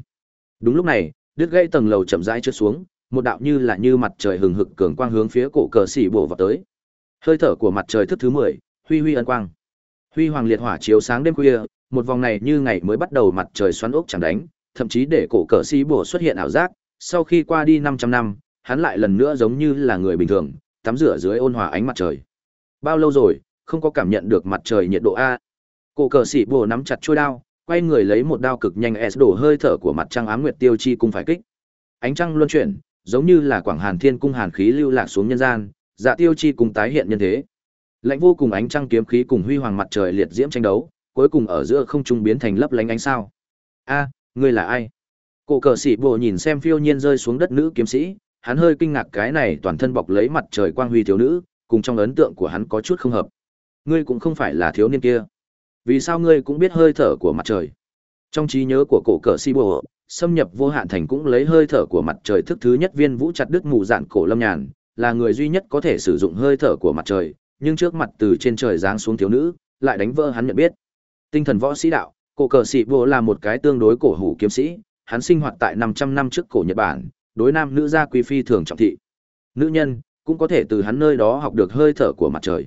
Đúng lúc này, đứt gãy tầng lầu chậm rãi trượt xuống, một đạo như là như mặt trời hừng hực cường quang hướng phía cổ cờ xỉ bổ vào tới. Hơi thở của mặt trời thức thứ 10, huy huy ân quang. Huy hoàng liệt hỏa chiếu sáng đêm khuya, một vòng này như ngày mới bắt đầu mặt trời xoắn ốc chẳng đánh, thậm chí để cổ cờ xỉ bổ xuất hiện ảo giác, sau khi qua đi 500 năm, hắn lại lần nữa giống như là người bình thường, tắm rửa dưới ôn hòa ánh mặt trời. Bao lâu rồi, không có cảm nhận được mặt trời nhiệt độ a. Cổ cờ xỉ bổ nắm chặt chuôi đao, quay người lấy một đao cực nhanh S đổ hơi thở của mặt trăng ám nguyệt tiêu chi cung phải kích. Ánh trăng luân chuyển, giống như là quảng hàn thiên cung hàn khí lưu lạc xuống nhân gian, dạ tiêu chi cùng tái hiện nhân thế. lãnh vô cùng ánh trăng kiếm khí cùng huy hoàng mặt trời liệt diễm tranh đấu, cuối cùng ở giữa không trung biến thành lấp lánh ánh sao. A, ngươi là ai? Cổ cờ sĩ bộ nhìn xem phiêu nhiên rơi xuống đất nữ kiếm sĩ, hắn hơi kinh ngạc cái này toàn thân bọc lấy mặt trời quang huy thiếu nữ, cùng trong ấn tượng của hắn có chút không hợp. Ngươi cũng không phải là thiếu niên kia. Vì sao ngươi cũng biết hơi thở của mặt trời? Trong trí nhớ của cổ cờ sĩ bộ, xâm nhập vô hạn thành cũng lấy hơi thở của mặt trời thức thứ nhất viên vũ chặt đứt mù dạn cổ lâm nhàn, là người duy nhất có thể sử dụng hơi thở của mặt trời, nhưng trước mặt từ trên trời giáng xuống thiếu nữ, lại đánh vỡ hắn nhận biết. Tinh thần võ sĩ đạo, cổ cờ sĩ vô là một cái tương đối cổ hủ kiếm sĩ, hắn sinh hoạt tại 500 năm trước cổ Nhật Bản, đối nam nữ gia quý phi thường trọng thị. Nữ nhân cũng có thể từ hắn nơi đó học được hơi thở của mặt trời.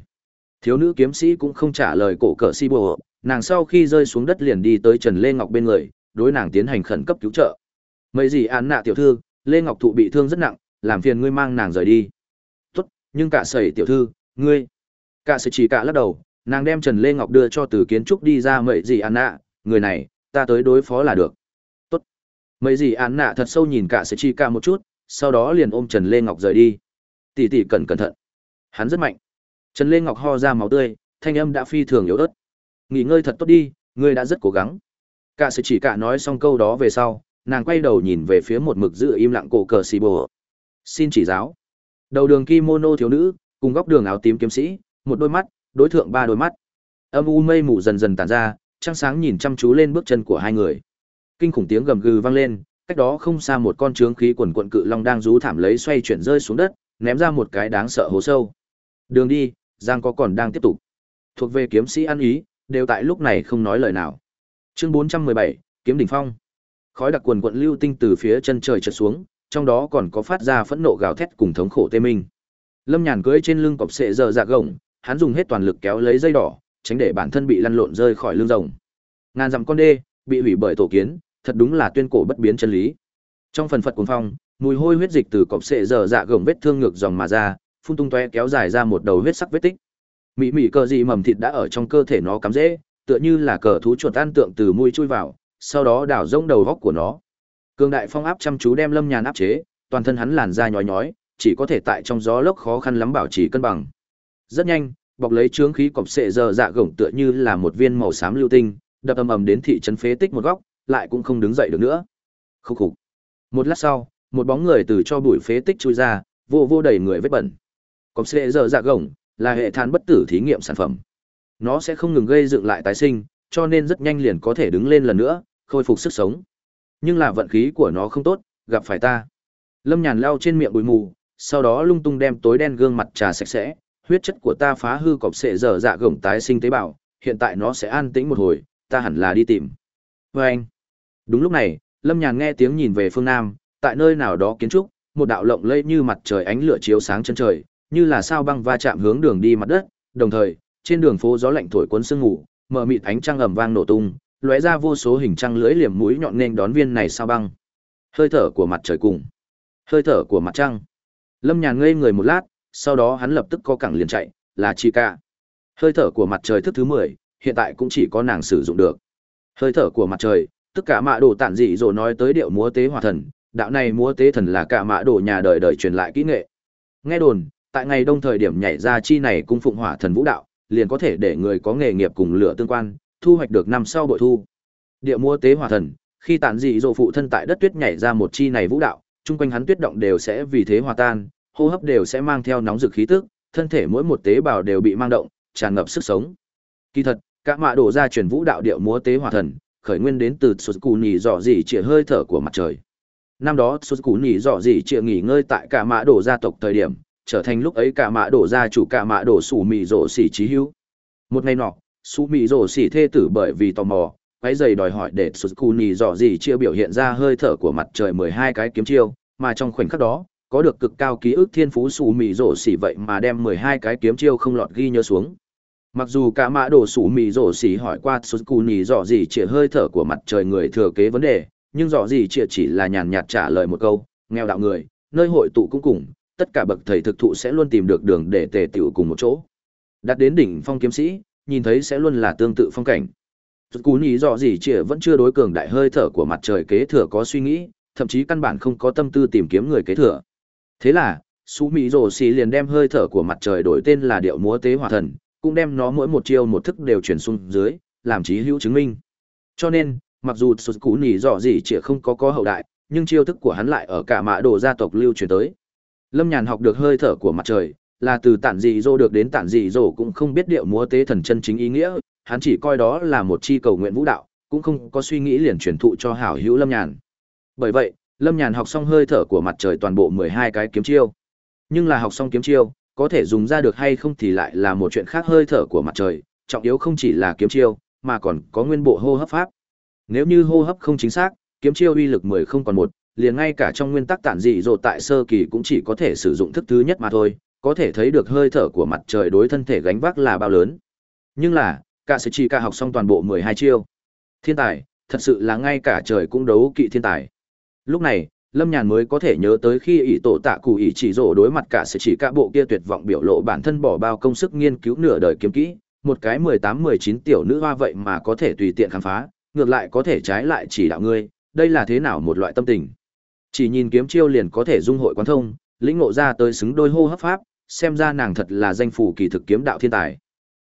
Thiếu nữ kiếm sĩ cũng không trả lời cổ cờ sĩ vô nàng sau khi rơi xuống đất liền đi tới Trần Lê Ngọc bên người, đối nàng tiến hành khẩn cấp cứu trợ. Mấy gì án nạ tiểu thư, Lê Ngọc thụ bị thương rất nặng, làm phiền ngươi mang nàng rời đi. Tốt, nhưng cả sẩy tiểu thư, ngươi. Cả sẩy chỉ cả lắc đầu, nàng đem Trần Lê Ngọc đưa cho từ kiến trúc đi ra Mấy gì án nạ, người này, ta tới đối phó là được. Tốt. Mấy gì án nạ thật sâu nhìn cả sẩy chỉ cả một chút, sau đó liền ôm Trần Lê Ngọc rời đi. Tỷ tỷ cẩn cẩn thận. Hắn rất mạnh. Trần Lê Ngọc ho ra máu tươi, thanh âm đã phi thường yếu ớt. Nghỉ ngơi thật tốt đi, ngươi đã rất cố gắng. Cả sự chỉ cả nói xong câu đó về sau, nàng quay đầu nhìn về phía một mực giữ im lặng cổ cờ xì bồ. Xin chỉ giáo. Đầu đường kimono thiếu nữ, cùng góc đường áo tím kiếm sĩ, một đôi mắt, đối thượng ba đôi mắt. Âm u mây mù dần dần tàn ra, trăng sáng nhìn chăm chú lên bước chân của hai người kinh khủng tiếng gầm gừ vang lên cách đó không xa một con trướng khí quần quận cự long đang rú thảm lấy xoay chuyển rơi xuống đất ném ra một cái đáng sợ hố sâu đường đi giang có còn đang tiếp tục thuộc về kiếm sĩ ăn ý đều tại lúc này không nói lời nào chương 417, kiếm đỉnh phong khói đặc quần quận lưu tinh từ phía chân trời trượt xuống trong đó còn có phát ra phẫn nộ gào thét cùng thống khổ tê minh lâm nhàn cưỡi trên lưng cọp sệ dơ dạ gồng hắn dùng hết toàn lực kéo lấy dây đỏ tránh để bản thân bị lăn lộn rơi khỏi lưng rồng ngàn dặm con đê bị hủy bởi tổ kiến thật đúng là tuyên cổ bất biến chân lý. Trong phần phật cuồng phong, mùi hôi huyết dịch từ cọp sệ dở dạ gồng vết thương ngược dòng mà ra, phun tung tóe kéo dài ra một đầu huyết sắc vết tích. Mị mị cơ dị mầm thịt đã ở trong cơ thể nó cắm rễ, tựa như là cờ thú chuột ăn tượng từ mũi chui vào, sau đó đảo rông đầu góc của nó. Cương đại phong áp chăm chú đem Lâm Nhàn áp chế, toàn thân hắn làn da nhói nhói, chỉ có thể tại trong gió lốc khó khăn lắm bảo trì cân bằng. Rất nhanh, bọc lấy trướng khí cọp sệ giờ dạ gổng tựa như là một viên màu xám lưu tinh, đập ầm ầm đến thị trấn phế tích một góc, lại cũng không đứng dậy được nữa. Khúc khục. Một lát sau, một bóng người từ cho bụi phế tích chui ra, vô vô đầy người vết bẩn. Cọp sệ giờ dạ gổng là hệ than bất tử thí nghiệm sản phẩm. Nó sẽ không ngừng gây dựng lại tái sinh, cho nên rất nhanh liền có thể đứng lên lần nữa, khôi phục sức sống. Nhưng là vận khí của nó không tốt, gặp phải ta. Lâm Nhàn lao trên miệng bụi mù, sau đó lung tung đem tối đen gương mặt trà sạch sẽ, huyết chất của ta phá hư cọp sệ dở dạ gồng tái sinh tế bào, hiện tại nó sẽ an tĩnh một hồi, ta hẳn là đi tìm. Và anh. Đúng lúc này, Lâm Nhàn nghe tiếng nhìn về phương nam, tại nơi nào đó kiến trúc, một đạo lộng lẫy như mặt trời ánh lửa chiếu sáng chân trời, như là sao băng va chạm hướng đường đi mặt đất, đồng thời, trên đường phố gió lạnh thổi cuốn sương ngủ, mờ mịt ánh trăng ầm vang nổ tung, lóe ra vô số hình trăng lưỡi liềm mũi nhọn nên đón viên này sao băng. Hơi thở của mặt trời cùng, hơi thở của mặt trăng. Lâm Nhàn ngây người một lát, sau đó hắn lập tức có cẳng liền chạy, là chi ca. Hơi thở của mặt trời thức thứ mười, hiện tại cũng chỉ có nàng sử dụng được. Hơi thở của mặt trời, tất cả mạ đồ tản dị rồi nói tới điệu múa tế hòa thần, đạo này múa tế thần là cả mạ đồ nhà đời đời truyền lại kỹ nghệ. Nghe đồn, tại ngày đông thời điểm nhảy ra chi này cung phụng hỏa thần vũ đạo, liền có thể để người có nghề nghiệp cùng lửa tương quan, thu hoạch được năm sau bội thu. Địa múa tế hỏa thần, khi tản dị dỗ phụ thân tại đất tuyết nhảy ra một chi này vũ đạo, chung quanh hắn tuyết động đều sẽ vì thế hòa tan, hô hấp đều sẽ mang theo nóng dực khí tức, thân thể mỗi một tế bào đều bị mang động, tràn ngập sức sống. Kỳ thật, các mạ đổ ra truyền vũ đạo điệu múa tế hỏa thần, khởi nguyên đến từ sụt cù nhì dọ dỉ chĩa hơi thở của mặt trời. Năm đó sụt cù nhì dọ dỉ chĩa nghỉ ngơi tại cả mạ đổ gia tộc thời điểm, trở thành lúc ấy cả mạ đổ ra chủ cả mạ đổ sủ mì rổ xỉ trí hữu. Một ngày nọ, sủ mì rổ xỉ thê tử bởi vì tò mò, quái dày đòi hỏi để sụt cù nì dò gì chia biểu hiện ra hơi thở của mặt trời mười hai cái kiếm chiêu, mà trong khoảnh khắc đó, có được cực cao ký ức thiên phú sủ mì rổ xỉ vậy mà đem mười hai cái kiếm chiêu không lọt ghi nhớ xuống. Mặc dù cả mã đồ sủ mì rổ xỉ hỏi qua sụt cù nì dò gì chia hơi thở của mặt trời người thừa kế vấn đề, nhưng dò gì chia chỉ là nhàn nhạt trả lời một câu, nghèo đạo người, nơi hội tụ cũng cùng, tất cả bậc thầy thực thụ sẽ luôn tìm được đường để tề tiểu cùng một chỗ. Đạt đến đỉnh phong kiếm sĩ, nhìn thấy sẽ luôn là tương tự phong cảnh. Sụt cú nhì dọ gì chỉ vẫn chưa đối cường đại hơi thở của mặt trời kế thừa có suy nghĩ, thậm chí căn bản không có tâm tư tìm kiếm người kế thừa. Thế là, Sú Mỹ Rồ Xì liền đem hơi thở của mặt trời đổi tên là điệu múa tế hỏa thần, cũng đem nó mỗi một chiêu một thức đều chuyển xuống dưới, làm chí hữu chứng minh. Cho nên, mặc dù sụt Cú nỉ dọ gì chỉ không có có hậu đại, nhưng chiêu thức của hắn lại ở cả mã đồ gia tộc lưu truyền tới. Lâm Nhàn học được hơi thở của mặt trời, là từ tản dị dô được đến tản dị dô cũng không biết điệu múa tế thần chân chính ý nghĩa, hắn chỉ coi đó là một chi cầu nguyện vũ đạo, cũng không có suy nghĩ liền truyền thụ cho hảo hữu Lâm Nhàn. Bởi vậy, Lâm Nhàn học xong hơi thở của mặt trời toàn bộ 12 cái kiếm chiêu. Nhưng là học xong kiếm chiêu, có thể dùng ra được hay không thì lại là một chuyện khác hơi thở của mặt trời, trọng yếu không chỉ là kiếm chiêu, mà còn có nguyên bộ hô hấp pháp. Nếu như hô hấp không chính xác, kiếm chiêu uy lực 10 không còn một, liền ngay cả trong nguyên tắc tản dị rồi tại sơ kỳ cũng chỉ có thể sử dụng thức thứ nhất mà thôi, có thể thấy được hơi thở của mặt trời đối thân thể gánh vác là bao lớn. Nhưng là, cả sẽ chỉ cả học xong toàn bộ 12 chiêu. Thiên tài, thật sự là ngay cả trời cũng đấu kỵ thiên tài. Lúc này, lâm nhàn mới có thể nhớ tới khi ỷ tổ tạ cụ ỷ chỉ rổ đối mặt cả sẽ chỉ cả bộ kia tuyệt vọng biểu lộ bản thân bỏ bao công sức nghiên cứu nửa đời kiếm kỹ một cái mười tám mười chín tiểu nữ hoa vậy mà có thể tùy tiện khám phá ngược lại có thể trái lại chỉ đạo ngươi đây là thế nào một loại tâm tình chỉ nhìn kiếm chiêu liền có thể dung hội quán thông lĩnh ngộ ra tới xứng đôi hô hấp pháp xem ra nàng thật là danh phủ kỳ thực kiếm đạo thiên tài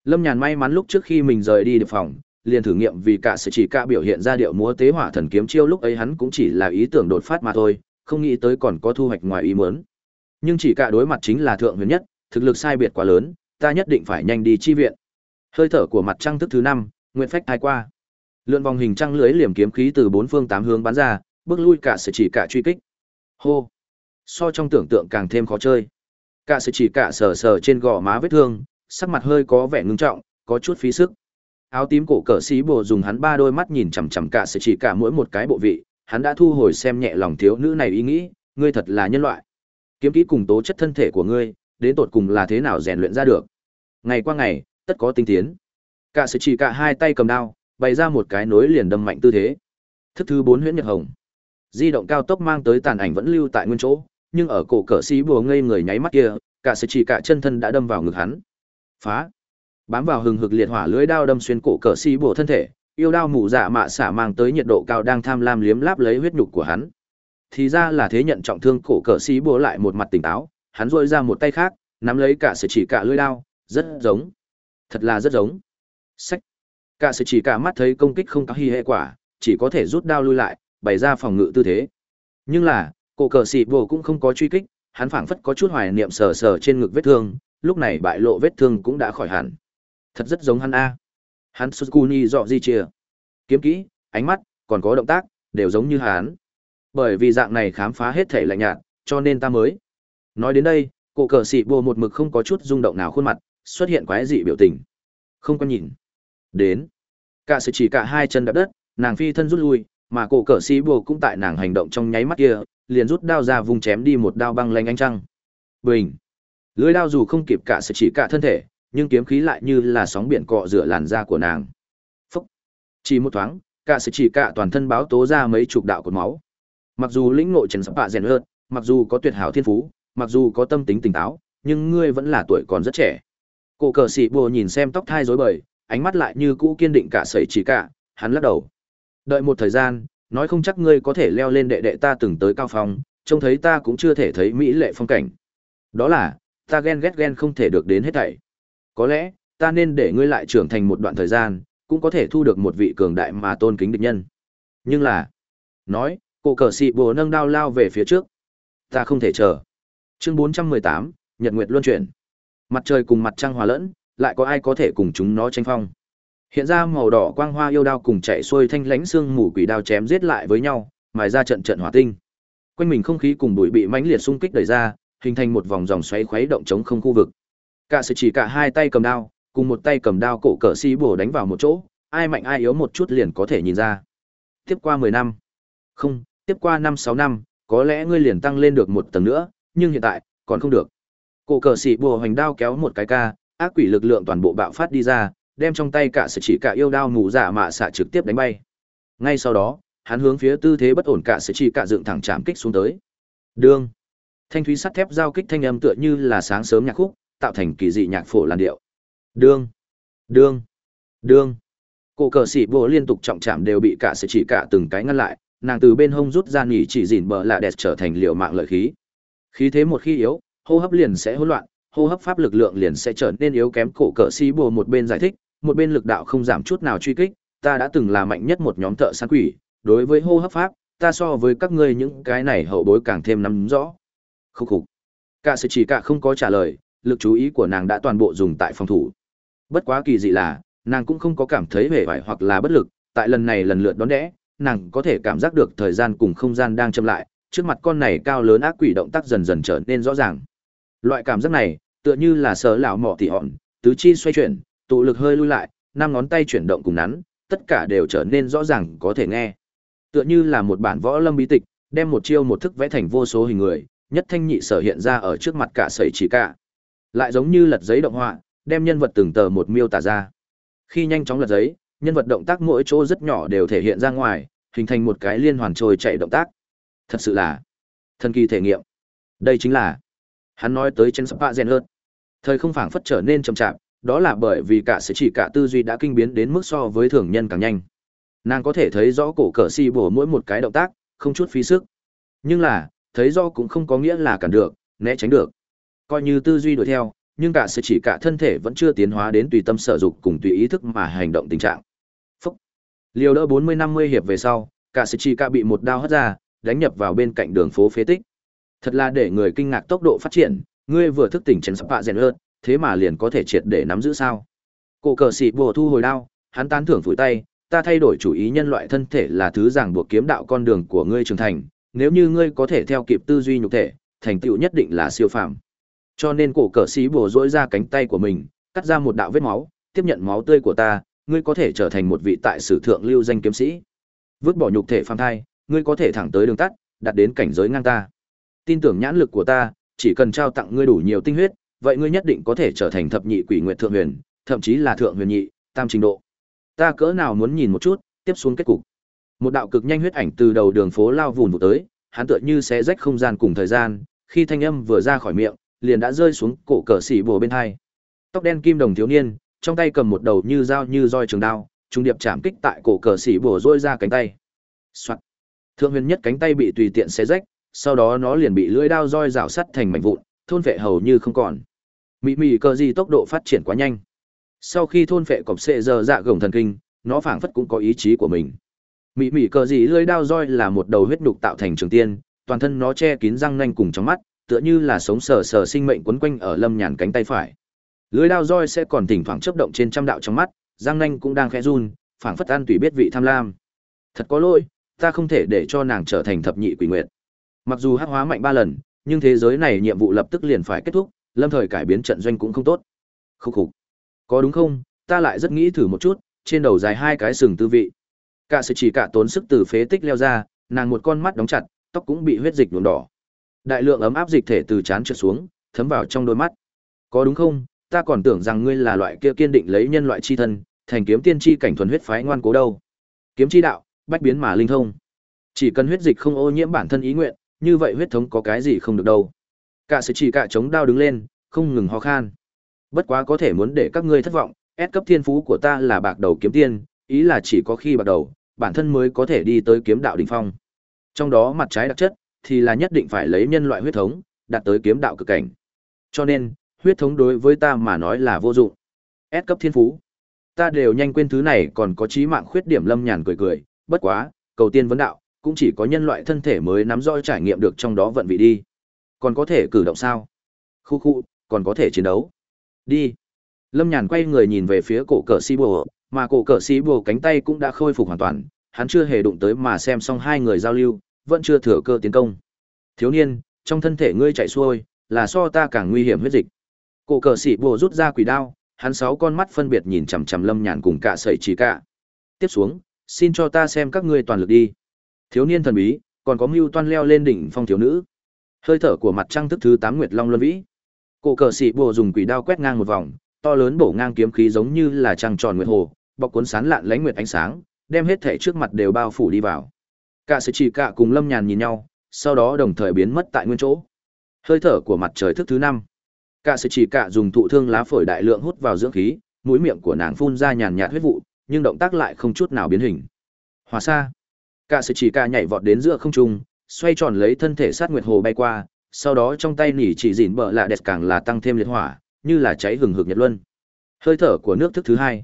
lâm nhàn may mắn lúc trước khi mình rời đi được phòng liền thử nghiệm vì cả sự chỉ cả biểu hiện ra điệu múa tế hỏa thần kiếm chiêu lúc ấy hắn cũng chỉ là ý tưởng đột phát mà thôi, không nghĩ tới còn có thu hoạch ngoài ý muốn. Nhưng chỉ cả đối mặt chính là thượng huyền nhất, thực lực sai biệt quá lớn, ta nhất định phải nhanh đi chi viện. Hơi thở của mặt trăng thức thứ năm, nguyện phách thai qua. Lượn vòng hình trăng lưới liềm kiếm khí từ bốn phương tám hướng bắn ra, bước lui cả sự chỉ cả truy kích. Hô. So trong tưởng tượng càng thêm khó chơi. Cả sự chỉ cả sờ sờ trên gò má vết thương, sắc mặt hơi có vẻ ngưng trọng, có chút phí sức áo tím cổ cờ xí bồ dùng hắn ba đôi mắt nhìn chằm chằm cả sự chỉ cả mỗi một cái bộ vị hắn đã thu hồi xem nhẹ lòng thiếu nữ này ý nghĩ ngươi thật là nhân loại kiếm kỹ cùng tố chất thân thể của ngươi đến tột cùng là thế nào rèn luyện ra được ngày qua ngày tất có tinh tiến cả sự chỉ cả hai tay cầm đao bày ra một cái nối liền đâm mạnh tư thế thức thứ bốn huyễn nhật hồng di động cao tốc mang tới tàn ảnh vẫn lưu tại nguyên chỗ, nhưng ở cổ cờ xí bùa ngây người nháy mắt kia, cả sẽ chỉ cả chân thân đã đâm vào ngực hắn. Phá! Bám vào hừng hực liệt hỏa lưỡi đao đâm xuyên cổ cờ xí bùa thân thể, yêu đao mù dạ mạ xả mang tới nhiệt độ cao đang tham lam liếm láp lấy huyết nhục của hắn. Thì ra là thế nhận trọng thương cổ cờ xí bùa lại một mặt tỉnh táo, hắn dội ra một tay khác, nắm lấy cả sự chỉ cả lưỡi đao, rất giống. Thật là rất giống. Sách cả sự chỉ cả mắt thấy công kích không có hy hệ quả, chỉ có thể rút đao lui lại bày ra phòng ngự tư thế. Nhưng là, cổ cờ xị bồ cũng không có truy kích, hắn phảng phất có chút hoài niệm sờ sờ trên ngực vết thương, lúc này bại lộ vết thương cũng đã khỏi hẳn. Thật rất giống hắn a. Hắn sukuni dọ di chia kiếm kỹ, ánh mắt, còn có động tác, đều giống như hắn. Bởi vì dạng này khám phá hết thể lạnh nhạt, cho nên ta mới. Nói đến đây, cổ cờ xị bồ một mực không có chút rung động nào khuôn mặt, xuất hiện quái dị biểu tình. Không có nhìn. Đến. Cả sự chỉ cả hai chân đạp đất, nàng phi thân rút lui mà cổ cờ sĩ bồ cũng tại nàng hành động trong nháy mắt kia, liền rút đao ra vùng chém đi một đao băng lanh ánh trăng. Bình! Lưới đao dù không kịp cả sẽ chỉ cả thân thể, nhưng kiếm khí lại như là sóng biển cọ rửa làn da của nàng. Phúc! Chỉ một thoáng, cả sẽ chỉ cả toàn thân báo tố ra mấy chục đạo cột máu. Mặc dù lĩnh ngộ trần sắp bạ rèn hơn, mặc dù có tuyệt hảo thiên phú, mặc dù có tâm tính tỉnh táo, nhưng ngươi vẫn là tuổi còn rất trẻ. Cổ cờ sĩ bồ nhìn xem tóc thai rối bời, ánh mắt lại như cũ kiên định cả sẩy chỉ cả, hắn lắc đầu đợi một thời gian nói không chắc ngươi có thể leo lên đệ đệ ta từng tới cao phong trông thấy ta cũng chưa thể thấy mỹ lệ phong cảnh. Đó là ta ghen ghét ghen không thể được đến hết thảy. Có lẽ ta nên để ngươi lại trưởng thành một đoạn thời gian cũng có thể thu được một vị cường đại mà tôn kính địch nhân. Nhưng là nói cô cờ xị bồ nâng đao lao về phía trước. Ta không thể chờ. Chương 418, nhật nguyệt luân chuyển. Mặt trời cùng mặt trăng hòa lẫn lại có ai có thể cùng chúng nó tranh phong? Hiện ra màu đỏ quang hoa yêu đao cùng chạy xuôi thanh lãnh xương mù quỷ đao chém giết lại với nhau, mài ra trận trận hỏa tinh. Quanh mình không khí cùng bụi bị mãnh liệt xung kích đẩy ra, hình thành một vòng dòng xoáy khuấy động chống không khu vực. Cả sự chỉ cả hai tay cầm đao, cùng một tay cầm đao cổ cờ xi bổ đánh vào một chỗ, ai mạnh ai yếu một chút liền có thể nhìn ra. Tiếp qua mười năm. Không, tiếp qua năm sáu năm, có lẽ ngươi liền tăng lên được một tầng nữa, nhưng hiện tại, còn không được. Cổ cờ xỉ bùa hoành đao kéo một cái ca, ác quỷ lực lượng toàn bộ bạo phát đi ra đem trong tay cả sự chỉ cả yêu đao mù giả dạ mạ xạ trực tiếp đánh bay. Ngay sau đó, hắn hướng phía tư thế bất ổn cả sự chỉ cả dựng thẳng chạm kích xuống tới. Đương thanh thúy sắt thép giao kích thanh âm tựa như là sáng sớm nhạc khúc, tạo thành kỳ dị nhạc phổ làn điệu. Đương đương đương cổ cờ xỉ bộ liên tục trọng chạm đều bị cả sự chỉ cả từng cái ngăn lại, nàng từ bên hông rút ra nghỉ chỉ dìn bờ lạ đẹp trở thành liệu mạng lợi khí. Khí thế một khi yếu, hô hấp liền sẽ hỗn loạn hô hấp pháp lực lượng liền sẽ trở nên yếu kém. Cổ cỡ xí bùa một bên giải thích một bên lực đạo không giảm chút nào truy kích. Ta đã từng là mạnh nhất một nhóm thợ săn quỷ. Đối với hô hấp pháp ta so với các ngươi những cái này hậu bối càng thêm nắm rõ. Khúc khục. Cả sự chỉ cả không có trả lời lực chú ý của nàng đã toàn bộ dùng tại phòng thủ. Bất quá kỳ dị là nàng cũng không có cảm thấy hề vải hoặc là bất lực. Tại lần này lần lượt đón đẽ nàng có thể cảm giác được thời gian cùng không gian đang chậm lại, trước mặt con này cao lớn ác quỷ động tác dần dần trở nên rõ ràng. Loại cảm giác này, tựa như là sờ lão mỏ tỉ hòn, tứ chi xoay chuyển, tụ lực hơi lui lại, năm ngón tay chuyển động cùng nắn, tất cả đều trở nên rõ ràng có thể nghe. Tựa như là một bản võ lâm bí tịch, đem một chiêu một thức vẽ thành vô số hình người, nhất thanh nhị sở hiện ra ở trước mặt cả sẩy chỉ cả. Lại giống như lật giấy động họa, đem nhân vật từng tờ một miêu tả ra. Khi nhanh chóng lật giấy, nhân vật động tác mỗi chỗ rất nhỏ đều thể hiện ra ngoài, hình thành một cái liên hoàn trôi chạy động tác. Thật sự là thần kỳ thể nghiệm. Đây chính là hắn nói tới chân spa rèn hơn. Thời không phảng phất trở nên chậm chạp, đó là bởi vì cả sẽ chỉ cả tư duy đã kinh biến đến mức so với thường nhân càng nhanh. Nàng có thể thấy rõ cổ cờ si bổ mỗi một cái động tác, không chút phí sức. Nhưng là, thấy rõ cũng không có nghĩa là cản được, né tránh được. Coi như tư duy đuổi theo, nhưng cả sẽ chỉ cả thân thể vẫn chưa tiến hóa đến tùy tâm sở dục cùng tùy ý thức mà hành động tình trạng. Liều đỡ 40-50 hiệp về sau, cả sĩ chỉ cả bị một đao hất ra, đánh nhập vào bên cạnh đường phố phế tích. Thật là để người kinh ngạc tốc độ phát triển, ngươi vừa thức tỉnh chấn sắp bạ rèn ơn, thế mà liền có thể triệt để nắm giữ sao? Cổ cờ sĩ bùa thu hồi đao, hắn tán thưởng phủi tay, ta thay đổi chủ ý nhân loại thân thể là thứ ràng buộc kiếm đạo con đường của ngươi trưởng thành, nếu như ngươi có thể theo kịp tư duy nhục thể, thành tựu nhất định là siêu phàm. Cho nên cổ cờ sĩ bùa duỗi ra cánh tay của mình, cắt ra một đạo vết máu, tiếp nhận máu tươi của ta, ngươi có thể trở thành một vị tại sử thượng lưu danh kiếm sĩ. Vứt bỏ nhục thể phàm thai, ngươi có thể thẳng tới đường tắt, đạt đến cảnh giới ngang ta. Tin tưởng nhãn lực của ta, chỉ cần trao tặng ngươi đủ nhiều tinh huyết, vậy ngươi nhất định có thể trở thành thập nhị quỷ nguyệt thượng huyền, thậm chí là thượng huyền nhị, tam trình độ. Ta cỡ nào muốn nhìn một chút, tiếp xuống kết cục. Một đạo cực nhanh huyết ảnh từ đầu đường phố lao vụn vụt tới, hắn tựa như xé rách không gian cùng thời gian, khi thanh âm vừa ra khỏi miệng, liền đã rơi xuống cổ cờ xỉ bồ bên hai. Tóc đen kim đồng thiếu niên, trong tay cầm một đầu như dao như roi trường đao trung điệp chạm kích tại cổ cờ xỉ bổ rôi ra cánh tay Soạn. thượng huyền nhất cánh tay bị tùy tiện xé rách sau đó nó liền bị lưỡi đao roi rào sắt thành mảnh vụn, thôn vệ hầu như không còn. Mị mị cờ gì tốc độ phát triển quá nhanh. Sau khi thôn vệ cọp sệ giờ dạ gồng thần kinh, nó phảng phất cũng có ý chí của mình. Mị mị cờ gì lưỡi đao roi là một đầu huyết nhục tạo thành trường tiên, toàn thân nó che kín răng nanh cùng trong mắt, tựa như là sống sờ sờ sinh mệnh quấn quanh ở lâm nhàn cánh tay phải. Lưỡi đao roi sẽ còn thỉnh thoảng chấp động trên trăm đạo trong mắt, răng nanh cũng đang khẽ run, phảng phất an tùy biết vị tham lam. Thật có lỗi, ta không thể để cho nàng trở thành thập nhị quỷ nguyện mặc dù hắc hóa mạnh ba lần, nhưng thế giới này nhiệm vụ lập tức liền phải kết thúc, lâm thời cải biến trận doanh cũng không tốt. Khúc khục. Có đúng không? Ta lại rất nghĩ thử một chút, trên đầu dài hai cái sừng tư vị. Cả sự chỉ cả tốn sức từ phế tích leo ra, nàng một con mắt đóng chặt, tóc cũng bị huyết dịch nhuộm đỏ. Đại lượng ấm áp dịch thể từ trán trượt xuống, thấm vào trong đôi mắt. Có đúng không? Ta còn tưởng rằng ngươi là loại kia kiên định lấy nhân loại chi thân, thành kiếm tiên tri cảnh thuần huyết phái ngoan cố đâu. Kiếm chi đạo, bách biến mà linh thông. Chỉ cần huyết dịch không ô nhiễm bản thân ý nguyện như vậy huyết thống có cái gì không được đâu. Cả sự chỉ cả chống đao đứng lên, không ngừng ho khan. Bất quá có thể muốn để các ngươi thất vọng ép cấp thiên phú của ta là bạc đầu kiếm tiên, ý là chỉ có khi bạc đầu, bản thân mới có thể đi tới kiếm đạo đỉnh phong. Trong đó mặt trái đặc chất thì là nhất định phải lấy nhân loại huyết thống, đạt tới kiếm đạo cực cảnh. Cho nên, huyết thống đối với ta mà nói là vô dụng. Ép cấp thiên phú. Ta đều nhanh quên thứ này còn có trí mạng khuyết điểm lâm nhàn cười cười, bất quá, cầu tiên vấn đạo cũng chỉ có nhân loại thân thể mới nắm rõ trải nghiệm được trong đó vận vị đi. Còn có thể cử động sao? Khu khu, còn có thể chiến đấu. Đi. Lâm nhàn quay người nhìn về phía cổ cờ si bồ mà cổ cờ si bồ cánh tay cũng đã khôi phục hoàn toàn, hắn chưa hề đụng tới mà xem xong hai người giao lưu, vẫn chưa thừa cơ tiến công. Thiếu niên, trong thân thể ngươi chạy xuôi, là so ta càng nguy hiểm huyết dịch. Cổ cờ sĩ bồ rút ra quỷ đao, hắn sáu con mắt phân biệt nhìn chằm chằm lâm nhàn cùng cả sẩy chỉ cả. Tiếp xuống, xin cho ta xem các ngươi toàn lực đi thiếu niên thần bí, còn có mưu toan leo lên đỉnh phong thiếu nữ. Hơi thở của mặt trăng thức thứ tám nguyệt long luân vĩ. Cổ cờ sĩ bồ dùng quỷ đao quét ngang một vòng, to lớn bổ ngang kiếm khí giống như là trăng tròn nguyệt hồ, bọc cuốn sán lạn lánh nguyệt ánh sáng, đem hết thể trước mặt đều bao phủ đi vào. Cả sự chỉ cả cùng lâm nhàn nhìn nhau, sau đó đồng thời biến mất tại nguyên chỗ. Hơi thở của mặt trời thức thứ năm. Cả sự chỉ cả dùng thụ thương lá phổi đại lượng hút vào dưỡng khí, mũi miệng của nàng phun ra nhàn nhạt huyết vụ, nhưng động tác lại không chút nào biến hình. Hòa xa cả sự chỉ ca nhảy vọt đến giữa không trung xoay tròn lấy thân thể sát nguyệt hồ bay qua sau đó trong tay nỉ chỉ dỉn bợ lạ đẹp càng là tăng thêm liệt hỏa như là cháy hừng hực nhật luân. Hơi thở của nước thức thứ hai.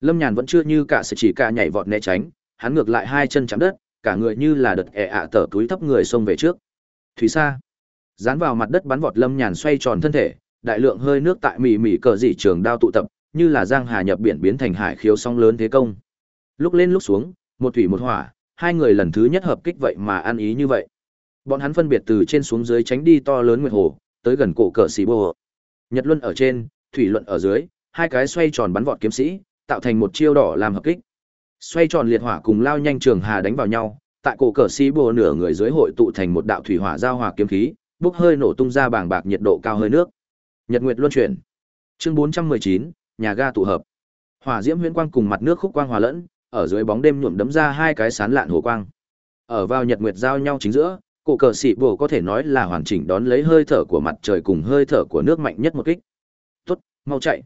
Lâm nhàn vẫn chưa như cả sự chỉ ca nhảy vọt né tránh hắn ngược lại hai chân chạm đất cả người như là đợt ẹ ạ tở túi thấp người xông về trước. Thủy xa, dán vào mặt đất bắn vọt lâm nhàn xoay tròn thân thể đại lượng hơi nước tại mỉ mỉ cờ dị trường đao tụ tập như là giang hà nhập biển biến thành hải khiếu sóng lớn thế công. Lúc lên lúc xuống một thủy một hỏa hai người lần thứ nhất hợp kích vậy mà ăn ý như vậy. Bọn hắn phân biệt từ trên xuống dưới tránh đi to lớn nguyệt hồ tới gần cổ cờ sĩ bô. Nhật luân ở trên thủy luận ở dưới hai cái xoay tròn bắn vọt kiếm sĩ tạo thành một chiêu đỏ làm hợp kích. Xoay tròn liệt hỏa cùng lao nhanh trường hà đánh vào nhau tại cổ cờ sĩ bô nửa người dưới hội tụ thành một đạo thủy hỏa giao hòa kiếm khí bốc hơi nổ tung ra bàng bạc nhiệt độ cao hơi nước. Nhật nguyệt luân chuyển. Chương 419, nhà ga tụ hợp. Hỏa diễm huyễn quang cùng mặt nước khúc quang hòa lẫn ở dưới bóng đêm nhuộm đấm ra hai cái sán lạn hồ quang. Ở vào nhật nguyệt giao nhau chính giữa, cổ cờ sĩ bổ có thể nói là hoàn chỉnh đón lấy hơi thở của mặt trời cùng hơi thở của nước mạnh nhất một kích. Tốt, mau chạy.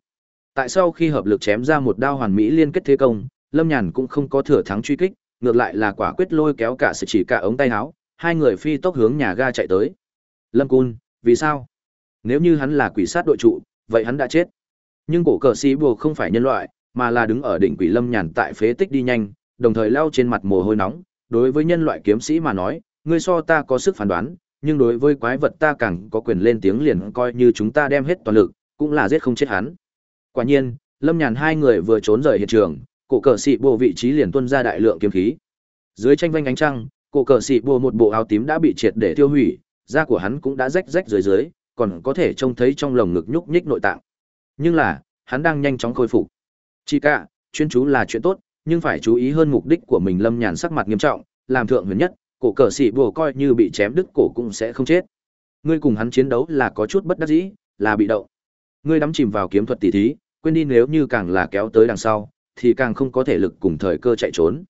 Tại sau khi hợp lực chém ra một đao hoàn mỹ liên kết thế công, lâm nhàn cũng không có thừa thắng truy kích, ngược lại là quả quyết lôi kéo cả sự chỉ cả ống tay áo, hai người phi tốc hướng nhà ga chạy tới. Lâm cun, vì sao? Nếu như hắn là quỷ sát đội trụ, vậy hắn đã chết. Nhưng cổ cờ sĩ bồ không phải nhân loại mà là đứng ở đỉnh quỷ lâm nhàn tại phế tích đi nhanh đồng thời lao trên mặt mồ hôi nóng đối với nhân loại kiếm sĩ mà nói ngươi so ta có sức phán đoán nhưng đối với quái vật ta càng có quyền lên tiếng liền coi như chúng ta đem hết toàn lực cũng là giết không chết hắn quả nhiên lâm nhàn hai người vừa trốn rời hiện trường cổ cờ sĩ bộ vị trí liền tuân ra đại lượng kiếm khí dưới tranh vanh ánh trăng cổ cờ sĩ bộ một bộ áo tím đã bị triệt để tiêu hủy da của hắn cũng đã rách rách dưới dưới còn có thể trông thấy trong lồng ngực nhúc nhích nội tạng. Nhưng là, hắn đang nhanh chóng khôi phục. Chỉ cả, chuyên chú là chuyện tốt, nhưng phải chú ý hơn mục đích của mình Lâm Nhàn sắc mặt nghiêm trọng, làm thượng huyền nhất, cổ cờ sĩ bùa coi như bị chém đứt cổ cũng sẽ không chết. Ngươi cùng hắn chiến đấu là có chút bất đắc dĩ, là bị động. Ngươi đắm chìm vào kiếm thuật tỉ thí, quên đi nếu như càng là kéo tới đằng sau, thì càng không có thể lực cùng thời cơ chạy trốn.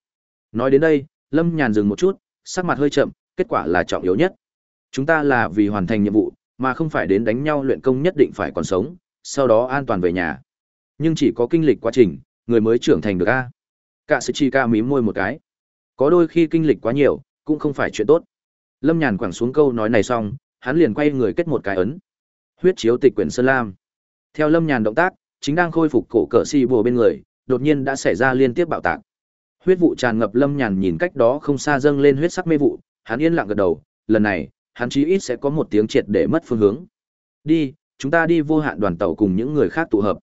Nói đến đây, Lâm Nhàn dừng một chút, sắc mặt hơi chậm, kết quả là trọng yếu nhất. Chúng ta là vì hoàn thành nhiệm vụ, mà không phải đến đánh nhau luyện công nhất định phải còn sống, sau đó an toàn về nhà. Nhưng chỉ có kinh lịch quá trình, người mới trưởng thành được a. Cả sự chi ca mím môi một cái. Có đôi khi kinh lịch quá nhiều, cũng không phải chuyện tốt. Lâm Nhàn quẳng xuống câu nói này xong, hắn liền quay người kết một cái ấn. Huyết chiếu tịch quyển Sơn Lam. Theo Lâm Nhàn động tác, chính đang khôi phục cổ cỡ si bùa bên người, đột nhiên đã xảy ra liên tiếp bạo tạc. Huyết vụ tràn ngập Lâm Nhàn nhìn cách đó không xa dâng lên huyết sắc mê vụ, hắn yên lặng gật đầu, lần này, hắn chí ít sẽ có một tiếng triệt để mất phương hướng. Đi, chúng ta đi vô hạn đoàn tàu cùng những người khác tụ hợp.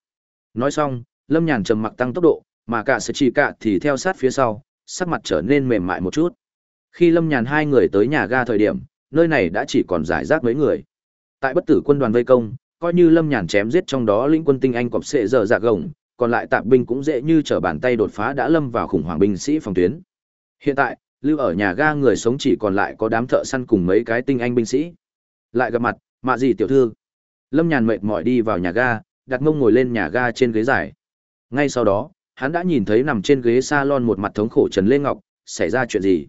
Nói xong, Lâm Nhàn trầm mặc tăng tốc độ, mà cả sự chỉ cả thì theo sát phía sau, sắc mặt trở nên mềm mại một chút. Khi Lâm Nhàn hai người tới nhà ga thời điểm, nơi này đã chỉ còn giải rác mấy người. Tại bất tử quân đoàn vây công, coi như Lâm Nhàn chém giết trong đó lĩnh quân tinh anh cọp sệ giờ dạ gồng, còn lại tạp binh cũng dễ như trở bàn tay đột phá đã lâm vào khủng hoảng binh sĩ phòng tuyến. Hiện tại, lưu ở nhà ga người sống chỉ còn lại có đám thợ săn cùng mấy cái tinh anh binh sĩ. Lại gặp mặt, mạ gì tiểu thư. Lâm Nhàn mệt mỏi đi vào nhà ga, đặt mông ngồi lên nhà ga trên ghế dài. Ngay sau đó, hắn đã nhìn thấy nằm trên ghế salon một mặt thống khổ Trần Lê Ngọc, xảy ra chuyện gì?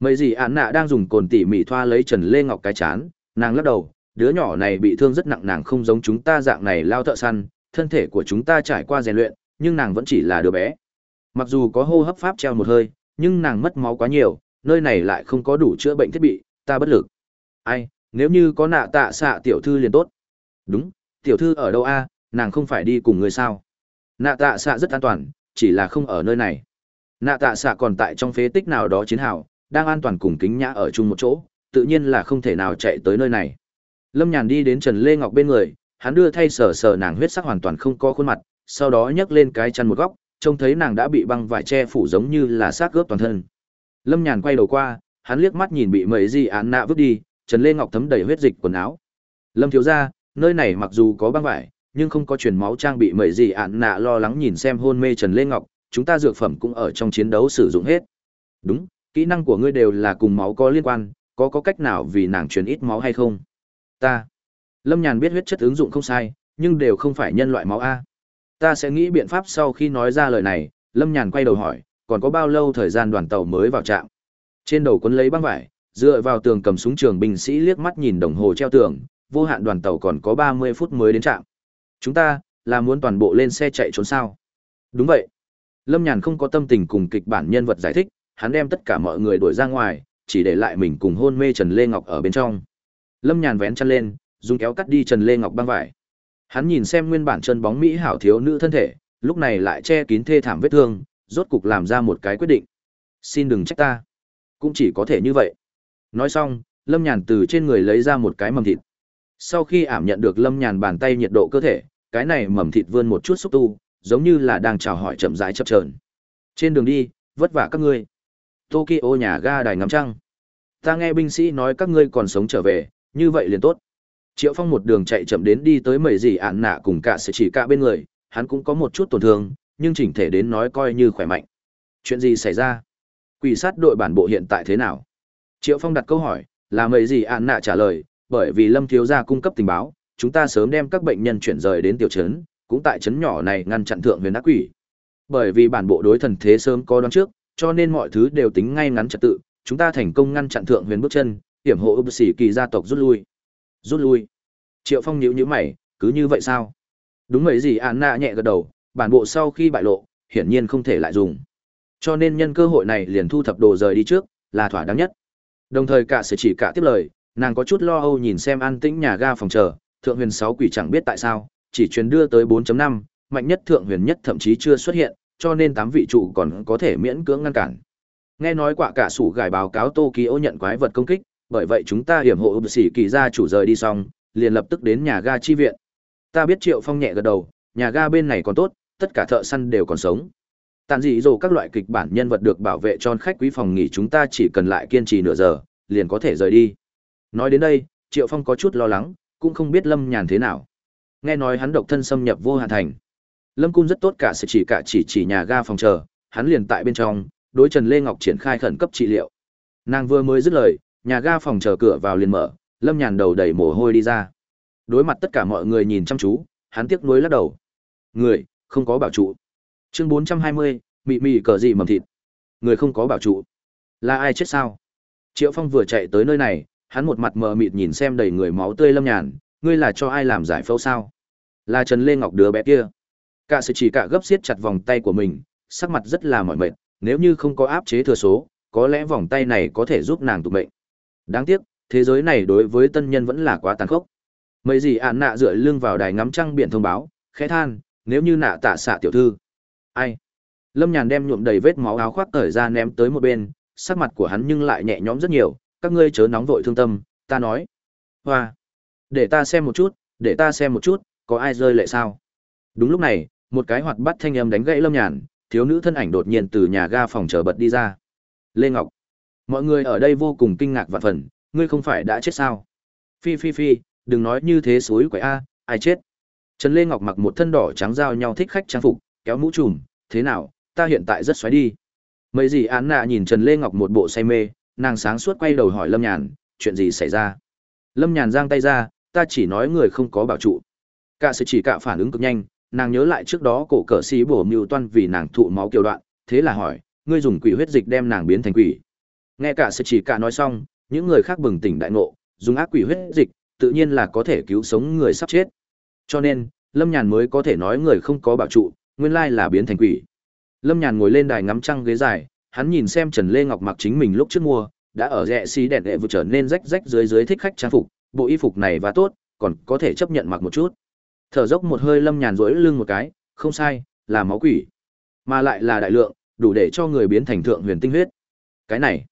Mấy gì án nạ đang dùng cồn tỉ mỉ thoa lấy Trần Lê Ngọc cái chán, nàng lắc đầu, đứa nhỏ này bị thương rất nặng nàng không giống chúng ta dạng này lao thợ săn, thân thể của chúng ta trải qua rèn luyện, nhưng nàng vẫn chỉ là đứa bé. Mặc dù có hô hấp pháp treo một hơi, nhưng nàng mất máu quá nhiều, nơi này lại không có đủ chữa bệnh thiết bị, ta bất lực. Ai, nếu như có nạ tạ xạ tiểu thư liền tốt. Đúng, tiểu thư ở đâu a? Nàng không phải đi cùng người sao? Nạ tạ xạ rất an toàn, chỉ là không ở nơi này. Nạ tạ xạ còn tại trong phế tích nào đó chiến hào, đang an toàn cùng kính nhã ở chung một chỗ, tự nhiên là không thể nào chạy tới nơi này. Lâm Nhàn đi đến Trần Lê Ngọc bên người, hắn đưa thay sờ sờ nàng huyết sắc hoàn toàn không có khuôn mặt, sau đó nhấc lên cái chăn một góc, trông thấy nàng đã bị băng vải che phủ giống như là xác ướp toàn thân. Lâm Nhàn quay đầu qua, hắn liếc mắt nhìn bị mấy gì án nạ vứt đi, Trần Lê Ngọc thấm đầy huyết dịch quần áo. Lâm thiếu gia, nơi này mặc dù có băng vải, nhưng không có truyền máu trang bị mấy gì ạn nạ lo lắng nhìn xem hôn mê Trần Lê Ngọc, chúng ta dược phẩm cũng ở trong chiến đấu sử dụng hết. Đúng, kỹ năng của ngươi đều là cùng máu có liên quan, có có cách nào vì nàng truyền ít máu hay không? Ta. Lâm Nhàn biết huyết chất ứng dụng không sai, nhưng đều không phải nhân loại máu A. Ta sẽ nghĩ biện pháp sau khi nói ra lời này, Lâm Nhàn quay đầu hỏi, còn có bao lâu thời gian đoàn tàu mới vào trạm? Trên đầu quấn lấy băng vải, dựa vào tường cầm súng trường binh sĩ liếc mắt nhìn đồng hồ treo tường, vô hạn đoàn tàu còn có 30 phút mới đến trạm. Chúng ta, là muốn toàn bộ lên xe chạy trốn sao? Đúng vậy. Lâm Nhàn không có tâm tình cùng kịch bản nhân vật giải thích, hắn đem tất cả mọi người đuổi ra ngoài, chỉ để lại mình cùng hôn mê Trần Lê Ngọc ở bên trong. Lâm Nhàn vén chăn lên, dùng kéo cắt đi Trần Lê Ngọc băng vải. Hắn nhìn xem nguyên bản chân bóng mỹ hảo thiếu nữ thân thể, lúc này lại che kín thê thảm vết thương, rốt cục làm ra một cái quyết định. Xin đừng trách ta. Cũng chỉ có thể như vậy. Nói xong, Lâm Nhàn từ trên người lấy ra một cái mầm thịt. Sau khi ảm nhận được Lâm Nhàn bàn tay nhiệt độ cơ thể, cái này mầm thịt vươn một chút xúc tu, giống như là đang chào hỏi chậm rãi chập chờn. Trên đường đi, vất vả các ngươi. Tokyo nhà ga đài ngắm trăng. Ta nghe binh sĩ nói các ngươi còn sống trở về, như vậy liền tốt. Triệu Phong một đường chạy chậm đến đi tới mấy gì ạn nạ cùng cả sẽ chỉ cả bên người, hắn cũng có một chút tổn thương, nhưng chỉnh thể đến nói coi như khỏe mạnh. Chuyện gì xảy ra? Quỷ sát đội bản bộ hiện tại thế nào? Triệu Phong đặt câu hỏi, là mấy gì ạn nạ trả lời, bởi vì Lâm thiếu gia cung cấp tình báo, chúng ta sớm đem các bệnh nhân chuyển rời đến tiểu trấn, cũng tại trấn nhỏ này ngăn chặn thượng huyền ác quỷ. Bởi vì bản bộ đối thần thế sớm có đoán trước, cho nên mọi thứ đều tính ngay ngắn trật tự, chúng ta thành công ngăn chặn thượng huyền bước chân, hiểm hộ ưu sĩ kỳ gia tộc rút lui. Rút lui. Triệu Phong nhíu nhíu mày, cứ như vậy sao? Đúng vậy gì An Na nhẹ gật đầu, bản bộ sau khi bại lộ, hiển nhiên không thể lại dùng. Cho nên nhân cơ hội này liền thu thập đồ rời đi trước, là thỏa đáng nhất. Đồng thời cả sẽ chỉ cả tiếp lời, nàng có chút lo âu nhìn xem an tĩnh nhà ga phòng chờ, thượng huyền sáu quỷ chẳng biết tại sao, chỉ truyền đưa tới 4.5, mạnh nhất thượng huyền nhất thậm chí chưa xuất hiện, cho nên tám vị trụ còn có thể miễn cưỡng ngăn cản. Nghe nói quả cả sủ gài báo cáo tô ký ô nhận quái vật công kích, bởi vậy chúng ta hiểm hộ ưu sĩ kỳ ra chủ rời đi xong, liền lập tức đến nhà ga chi viện. Ta biết Triệu Phong nhẹ gật đầu, nhà ga bên này còn tốt, tất cả thợ săn đều còn sống. Tàn dị dồ các loại kịch bản nhân vật được bảo vệ cho khách quý phòng nghỉ chúng ta chỉ cần lại kiên trì nửa giờ, liền có thể rời đi. Nói đến đây, Triệu Phong có chút lo lắng, cũng không biết Lâm Nhàn thế nào. Nghe nói hắn độc thân xâm nhập vô hạn thành. Lâm Cung rất tốt cả sẽ chỉ cả chỉ chỉ nhà ga phòng chờ, hắn liền tại bên trong, đối Trần Lê Ngọc triển khai khẩn cấp trị liệu. Nàng vừa mới dứt lời, nhà ga phòng chờ cửa vào liền mở, Lâm Nhàn đầu đầy mồ hôi đi ra. Đối mặt tất cả mọi người nhìn chăm chú, hắn tiếc nuối lắc đầu. Người, không có bảo trụ. Chương 420, mị mị cờ gì mầm thịt. Người không có bảo trụ. Là ai chết sao? Triệu Phong vừa chạy tới nơi này, hắn một mặt mờ mịt nhìn xem đầy người máu tươi Lâm Nhàn, ngươi là cho ai làm giải phẫu sao? Là Trần Lê Ngọc đứa bé kia. Cả sự chỉ cả gấp siết chặt vòng tay của mình, sắc mặt rất là mỏi mệt, nếu như không có áp chế thừa số, có lẽ vòng tay này có thể giúp nàng tụ mệnh. Đáng tiếc, thế giới này đối với tân nhân vẫn là quá tàn khốc. Mấy gì ạn nạ dựa lưng vào đài ngắm trăng biển thông báo, khẽ than, nếu như nạ tạ xạ tiểu thư. Ai? Lâm Nhàn đem nhuộm đầy vết máu áo khoác cởi ra ném tới một bên, sắc mặt của hắn nhưng lại nhẹ nhõm rất nhiều, các ngươi chớ nóng vội thương tâm, ta nói. Hoa! Để ta xem một chút, để ta xem một chút, có ai rơi lệ sao? Đúng lúc này, một cái hoạt bắt thanh âm đánh gãy Lâm Nhàn, thiếu nữ thân ảnh đột nhiên từ nhà ga phòng chờ bật đi ra. Lê Ngọc. Mọi người ở đây vô cùng kinh ngạc vạn phần, ngươi không phải đã chết sao? Phi phi phi, đừng nói như thế suối quậy a, ai chết? Trần Lê Ngọc mặc một thân đỏ trắng giao nhau thích khách trang phục, kéo mũ trùm, thế nào, ta hiện tại rất xoáy đi. Mấy gì án nạ nhìn Trần Lê Ngọc một bộ say mê, nàng sáng suốt quay đầu hỏi Lâm Nhàn, chuyện gì xảy ra? Lâm Nhàn giang tay ra, ta chỉ nói người không có bảo trụ. Cả sự chỉ cả phản ứng cực nhanh, nàng nhớ lại trước đó cổ cờ sĩ bổ mưu toan vì nàng thụ máu kiều đoạn, thế là hỏi, ngươi dùng quỷ huyết dịch đem nàng biến thành quỷ. Nghe cả sự chỉ cả nói xong, những người khác bừng tỉnh đại ngộ, dùng ác quỷ huyết dịch, tự nhiên là có thể cứu sống người sắp chết. Cho nên, Lâm Nhàn mới có thể nói người không có bảo trụ, nguyên lai là biến thành quỷ. Lâm Nhàn ngồi lên đài ngắm trăng ghế dài, hắn nhìn xem Trần Lê Ngọc mặc chính mình lúc trước mua, đã ở rẻ xí đèn đệ vừa trở nên rách rách dưới dưới thích khách trang phục, bộ y phục này và tốt, còn có thể chấp nhận mặc một chút. Thở dốc một hơi Lâm Nhàn rỗi lưng một cái, không sai, là máu quỷ, mà lại là đại lượng, đủ để cho người biến thành thượng huyền tinh huyết. Cái này,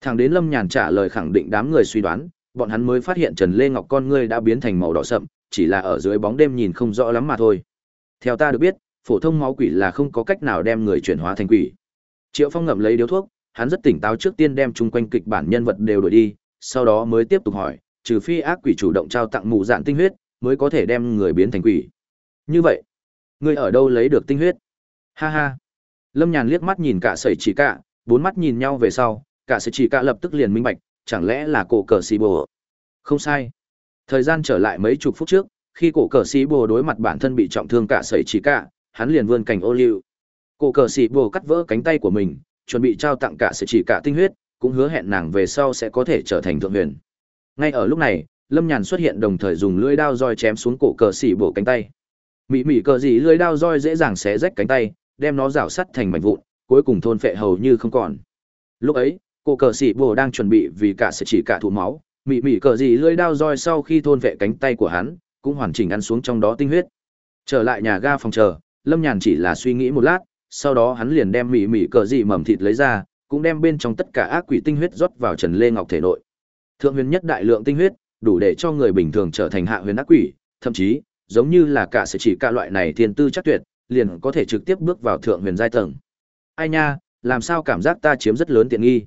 thằng đến Lâm Nhàn trả lời khẳng định đám người suy đoán, bọn hắn mới phát hiện Trần Lê Ngọc con ngươi đã biến thành màu đỏ sậm, chỉ là ở dưới bóng đêm nhìn không rõ lắm mà thôi. Theo ta được biết, phổ thông máu quỷ là không có cách nào đem người chuyển hóa thành quỷ. Triệu Phong ngậm lấy điếu thuốc, hắn rất tỉnh táo trước tiên đem chung quanh kịch bản nhân vật đều đổi đi, sau đó mới tiếp tục hỏi, trừ phi ác quỷ chủ động trao tặng mù dạn tinh huyết, mới có thể đem người biến thành quỷ. Như vậy, ngươi ở đâu lấy được tinh huyết? Ha ha. Lâm Nhàn liếc mắt nhìn cả sẩy chỉ cả, bốn mắt nhìn nhau về sau, cả sẩy chỉ cả lập tức liền minh bạch, chẳng lẽ là cổ cờ xì bồ? Không sai. Thời gian trở lại mấy chục phút trước, khi cổ cờ xì bồ đối mặt bản thân bị trọng thương cả sẩy chỉ cả, hắn liền vươn cảnh ô liu. Cổ cờ xì bồ cắt vỡ cánh tay của mình, chuẩn bị trao tặng cả sự chỉ cả tinh huyết, cũng hứa hẹn nàng về sau sẽ có thể trở thành thượng huyền. Ngay ở lúc này, Lâm Nhàn xuất hiện đồng thời dùng lưỡi đao roi chém xuống cổ cờ xì bồ cánh tay. Mị mị cờ gì lưỡi đao roi dễ dàng xé rách cánh tay, đem nó rào sắt thành mảnh vụn, cuối cùng thôn phệ hầu như không còn. Lúc ấy, cổ cờ sĩ bồ đang chuẩn bị vì cả sẽ chỉ cả thủ máu, mị mị cờ gì lưỡi đao roi sau khi thôn vệ cánh tay của hắn, cũng hoàn chỉnh ăn xuống trong đó tinh huyết. Trở lại nhà ga phòng chờ, Lâm Nhàn chỉ là suy nghĩ một lát, sau đó hắn liền đem mị mị cờ dị mầm thịt lấy ra, cũng đem bên trong tất cả ác quỷ tinh huyết rót vào Trần Lê Ngọc thể nội. Thượng huyền nhất đại lượng tinh huyết, đủ để cho người bình thường trở thành hạ huyền ác quỷ, thậm chí, giống như là cả sẽ chỉ cả loại này thiên tư chắc tuyệt, liền có thể trực tiếp bước vào thượng huyền giai tầng. Ai nha, làm sao cảm giác ta chiếm rất lớn tiện nghi.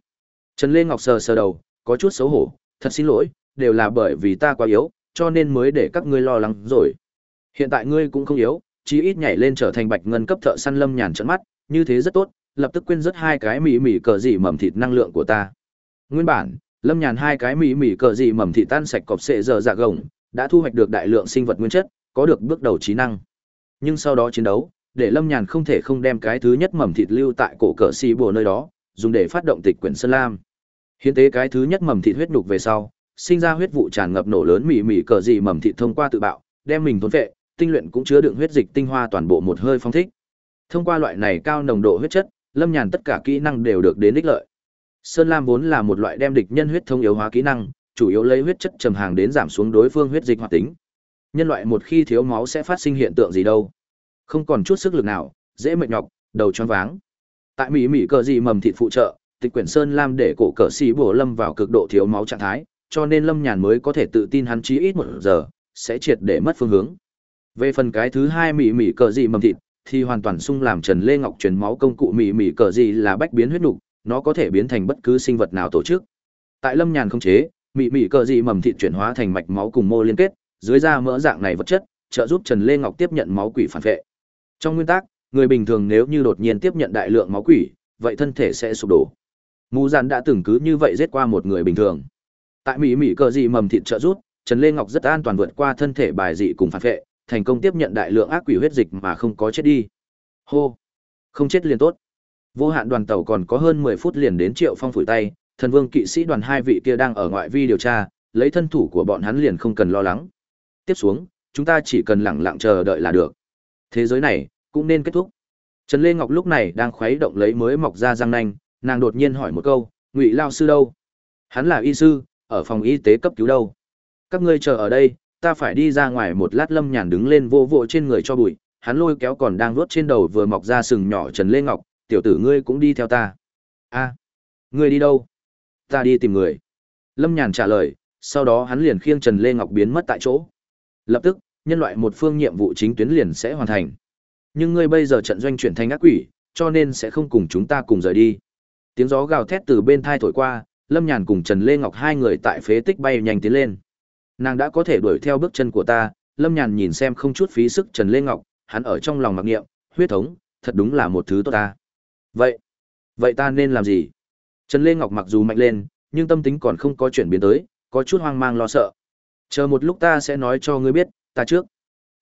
Trần Lê Ngọc sờ sờ đầu, có chút xấu hổ, thật xin lỗi, đều là bởi vì ta quá yếu, cho nên mới để các ngươi lo lắng rồi. Hiện tại ngươi cũng không yếu, chí ít nhảy lên trở thành bạch ngân cấp thợ săn lâm nhàn trận mắt, như thế rất tốt, lập tức quên rất hai cái mỉ mỉ cờ dị mầm thịt năng lượng của ta. Nguyên bản, lâm nhàn hai cái mỉ mỉ cờ dị mầm thịt tan sạch cọp sệ giờ dạ gồng, đã thu hoạch được đại lượng sinh vật nguyên chất, có được bước đầu trí năng. Nhưng sau đó chiến đấu, để lâm nhàn không thể không đem cái thứ nhất mầm thịt lưu tại cổ cờ xì bùa nơi đó, dùng để phát động tịch quyển sơn lam. Hiến tế cái thứ nhất mầm thịt huyết nhục về sau, sinh ra huyết vụ tràn ngập nổ lớn mỉ mỉ cờ gì mầm thịt thông qua tự bạo, đem mình thôn vệ, tinh luyện cũng chứa đựng huyết dịch tinh hoa toàn bộ một hơi phong thích. Thông qua loại này cao nồng độ huyết chất, Lâm Nhàn tất cả kỹ năng đều được đến ích lợi. Sơn Lam vốn là một loại đem địch nhân huyết thông yếu hóa kỹ năng, chủ yếu lấy huyết chất trầm hàng đến giảm xuống đối phương huyết dịch hoạt tính. Nhân loại một khi thiếu máu sẽ phát sinh hiện tượng gì đâu? Không còn chút sức lực nào, dễ mệt nhọc, đầu choáng váng. Tại mỹ mỹ cờ gì mầm thịt phụ trợ, tịch quyển sơn lam để cổ cờ xì bổ lâm vào cực độ thiếu máu trạng thái cho nên lâm nhàn mới có thể tự tin hắn chí ít một giờ sẽ triệt để mất phương hướng về phần cái thứ hai mỉ mỉ cờ gì mầm thịt, thì hoàn toàn sung làm trần lê ngọc truyền máu công cụ mỉ mỉ cờ gì là bách biến huyết nục, nó có thể biến thành bất cứ sinh vật nào tổ chức. Tại lâm nhàn không chế mỉ mỉ cờ gì mầm thịt chuyển hóa thành mạch máu cùng mô liên kết, dưới da mỡ dạng này vật chất, trợ giúp trần lê ngọc tiếp nhận máu quỷ phản vệ. Trong nguyên tắc, người bình thường nếu như đột nhiên tiếp nhận đại lượng máu quỷ, vậy thân thể sẽ sụp đổ. Mù dàn đã từng cứ như vậy giết qua một người bình thường. Tại mỹ mỹ cờ dị mầm thịt trợ rút trần lê ngọc rất an toàn vượt qua thân thể bài dị cùng phản vệ thành công tiếp nhận đại lượng ác quỷ huyết dịch mà không có chết đi. Hô. Không chết liền tốt. Vô hạn đoàn tàu còn có hơn mười phút liền đến triệu phong phủi tay, thần vương kỵ sĩ đoàn hai vị kia đang ở ngoại vi điều tra, lấy thân thủ của bọn hắn liền không cần lo lắng. Tiếp xuống, chúng ta chỉ cần lẳng lặng chờ đợi là được. Thế giới này cũng nên kết thúc. Trần lê ngọc lúc này đang khuấy động lấy mới mọc ra răng nanh, nàng đột nhiên hỏi một câu, ngụy lao sư đâu? Hắn là y sư, ở phòng y tế cấp cứu đâu? Các ngươi chờ ở đây ta phải đi ra ngoài một lát lâm nhàn đứng lên vô vội trên người cho bụi, hắn lôi kéo còn đang vuốt trên đầu vừa mọc ra sừng nhỏ trần lê ngọc, tiểu tử ngươi cũng đi theo ta. A, ngươi đi đâu? Ta đi tìm người. Lâm nhàn trả lời, sau đó hắn liền khiêng trần lê ngọc biến mất tại chỗ. Lập tức, nhân loại một phương nhiệm vụ chính tuyến liền sẽ hoàn thành. Nhưng ngươi bây giờ trận doanh chuyển thành ác quỷ, cho nên sẽ không cùng chúng ta cùng rời đi. Tiếng gió gào thét từ bên thai thổi qua, lâm nhàn cùng trần lê ngọc hai người tại phế tích bay nhanh tiến lên nàng đã có thể đuổi theo bước chân của ta. Lâm nhàn nhìn xem không chút phí sức trần lê ngọc hắn ở trong lòng mặc niệm huyết thống thật đúng là một thứ tốt ta. Vậy vậy ta nên làm gì? Trần lê ngọc mặc dù mạnh lên nhưng tâm tính còn không có chuyển biến tới có chút hoang mang lo sợ. Chờ một lúc ta sẽ nói cho ngươi biết ta trước.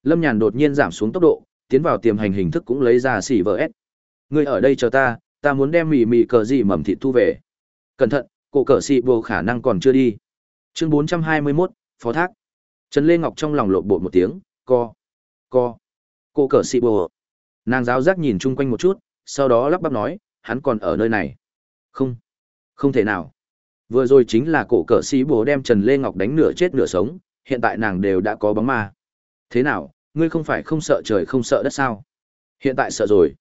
Lâm nhàn đột nhiên giảm xuống tốc độ tiến vào tiềm hành hình thức cũng lấy ra xỉ vờ s ngươi ở đây chờ ta ta muốn đem mì mì cờ gì mầm thịt thu về. Cẩn thận cổ cờ xị bồ khả năng còn chưa đi. Chương bốn trăm hai mươi 421, phó thác. Trần lê ngọc trong lòng lộn bột một tiếng, co co, cô cờ xị bồ. Nàng giáo giác nhìn chung quanh một chút, sau đó lắp bắp nói, hắn còn ở nơi này. Không không thể nào. Vừa rồi chính là cổ cờ xị bồ đem trần lê ngọc đánh nửa chết nửa sống, hiện tại nàng đều đã có bóng ma. Thế nào, ngươi không phải không sợ trời không sợ đất sao? Hiện tại sợ rồi.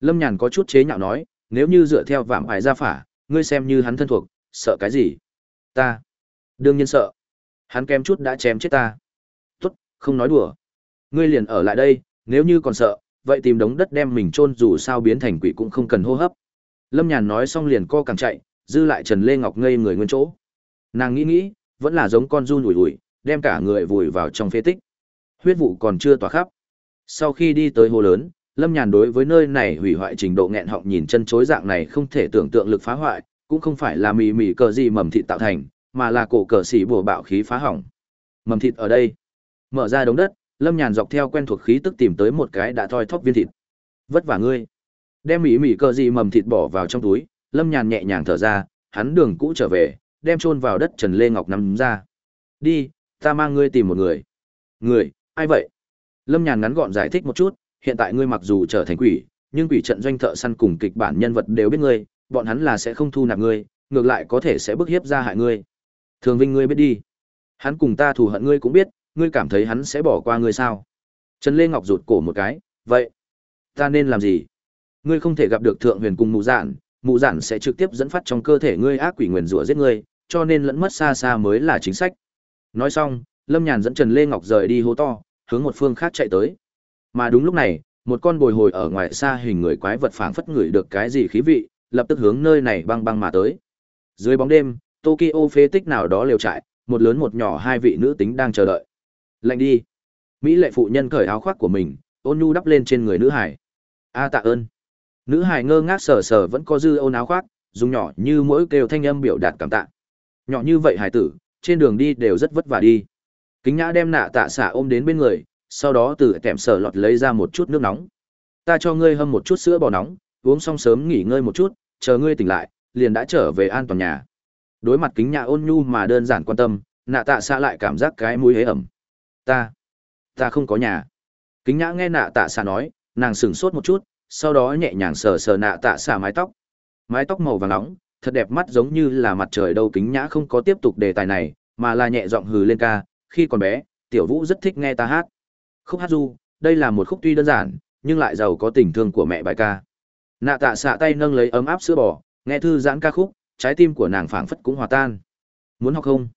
Lâm nhàn có chút chế nhạo nói, nếu như dựa theo vảm ải gia phả, ngươi xem như hắn thân thuộc, sợ cái gì? Ta, đương nhiên sợ hắn kém chút đã chém chết ta. Tốt, không nói đùa. Ngươi liền ở lại đây, nếu như còn sợ, vậy tìm đống đất đem mình chôn dù sao biến thành quỷ cũng không cần hô hấp. Lâm nhàn nói xong liền co càng chạy, dư lại trần lê ngọc ngây người nguyên chỗ. Nàng nghĩ nghĩ, vẫn là giống con run ủi ủi, đem cả người vùi vào trong phế tích. Huyết vụ còn chưa tỏa khắp. Sau khi đi tới hồ lớn, lâm nhàn đối với nơi này hủy hoại trình độ nghẹn họng nhìn chân chối dạng này không thể tưởng tượng lực phá hoại, cũng không phải là mì mì cờ gì mầm thịt tạo thành mà là cổ cờ xỉ bùa bạo khí phá hỏng. Mầm thịt ở đây. Mở ra đống đất, lâm nhàn dọc theo quen thuộc khí tức tìm tới một cái đã thoi thóp viên thịt. Vất vả ngươi. Đem mì mì cờ gì mầm thịt bỏ vào trong túi, lâm nhàn nhẹ nhàng thở ra, hắn đường cũ trở về, đem chôn vào đất trần lê ngọc nắm ra. Đi, ta mang ngươi tìm một người. Người, ai vậy? Lâm nhàn ngắn gọn giải thích một chút, hiện tại ngươi mặc dù trở thành quỷ, nhưng quỷ trận doanh thợ săn cùng kịch bản nhân vật đều biết ngươi, bọn hắn là sẽ không thu nạp ngươi, ngược lại có thể sẽ bức hiếp ra hại ngươi thường vinh ngươi biết đi. Hắn cùng ta thù hận ngươi cũng biết, ngươi cảm thấy hắn sẽ bỏ qua ngươi sao? Trần lê ngọc rụt cổ một cái, vậy, ta nên làm gì? Ngươi không thể gặp được thượng huyền cùng mụ dạn mụ dạn sẽ trực tiếp dẫn phát trong cơ thể ngươi ác quỷ nguyền rủa giết ngươi, cho nên lẫn mất xa xa mới là chính sách. Nói xong, lâm nhàn dẫn trần lê ngọc rời đi hố to, hướng một phương khác chạy tới. Mà đúng lúc này, một con bồi hồi ở ngoài xa hình người quái vật phảng phất ngửi được cái gì khí vị, lập tức hướng nơi này băng băng mà tới. Dưới bóng đêm tokyo phế tích nào đó liều trại, một lớn một nhỏ hai vị nữ tính đang chờ đợi. Lạnh đi. Mỹ lệ phụ nhân cởi áo khoác của mình, ôn nhu đắp lên trên người nữ hải. A tạ ơn. Nữ hải ngơ ngác sờ sờ vẫn có dư ôn áo khoác, dùng nhỏ như mỗi kêu thanh âm biểu đạt cảm tạ. Nhỏ như vậy hải tử, trên đường đi đều rất vất vả đi. Kính nhã đem nạ tạ xả ôm đến bên người, sau đó từ kèm sở lọt lấy ra một chút nước nóng. Ta cho ngươi hâm một chút sữa bò nóng, uống xong sớm nghỉ ngơi một chút, chờ ngươi tỉnh lại, liền đã trở về an toàn nhà đối mặt kính nhã ôn nhu mà đơn giản quan tâm, nạ tạ xạ lại cảm giác cái mũi hế ẩm. Ta ta không có nhà. Kính nhã nghe nạ tạ xạ nói, nàng sửng sốt một chút, sau đó nhẹ nhàng sờ sờ nạ tạ xạ mái tóc. Mái tóc màu vàng nóng, thật đẹp mắt giống như là mặt trời đâu kính nhã không có tiếp tục đề tài này, mà là nhẹ giọng hừ lên ca, khi còn bé, tiểu vũ rất thích nghe ta hát. Khúc hát du, đây là một khúc tuy đơn giản, nhưng lại giàu có tình thương của mẹ bài ca. Nạ tạ xạ tay nâng lấy ấm áp sữa bò, nghe thư giãn ca khúc trái tim của nàng phảng phất cũng hòa tan. Muốn học không?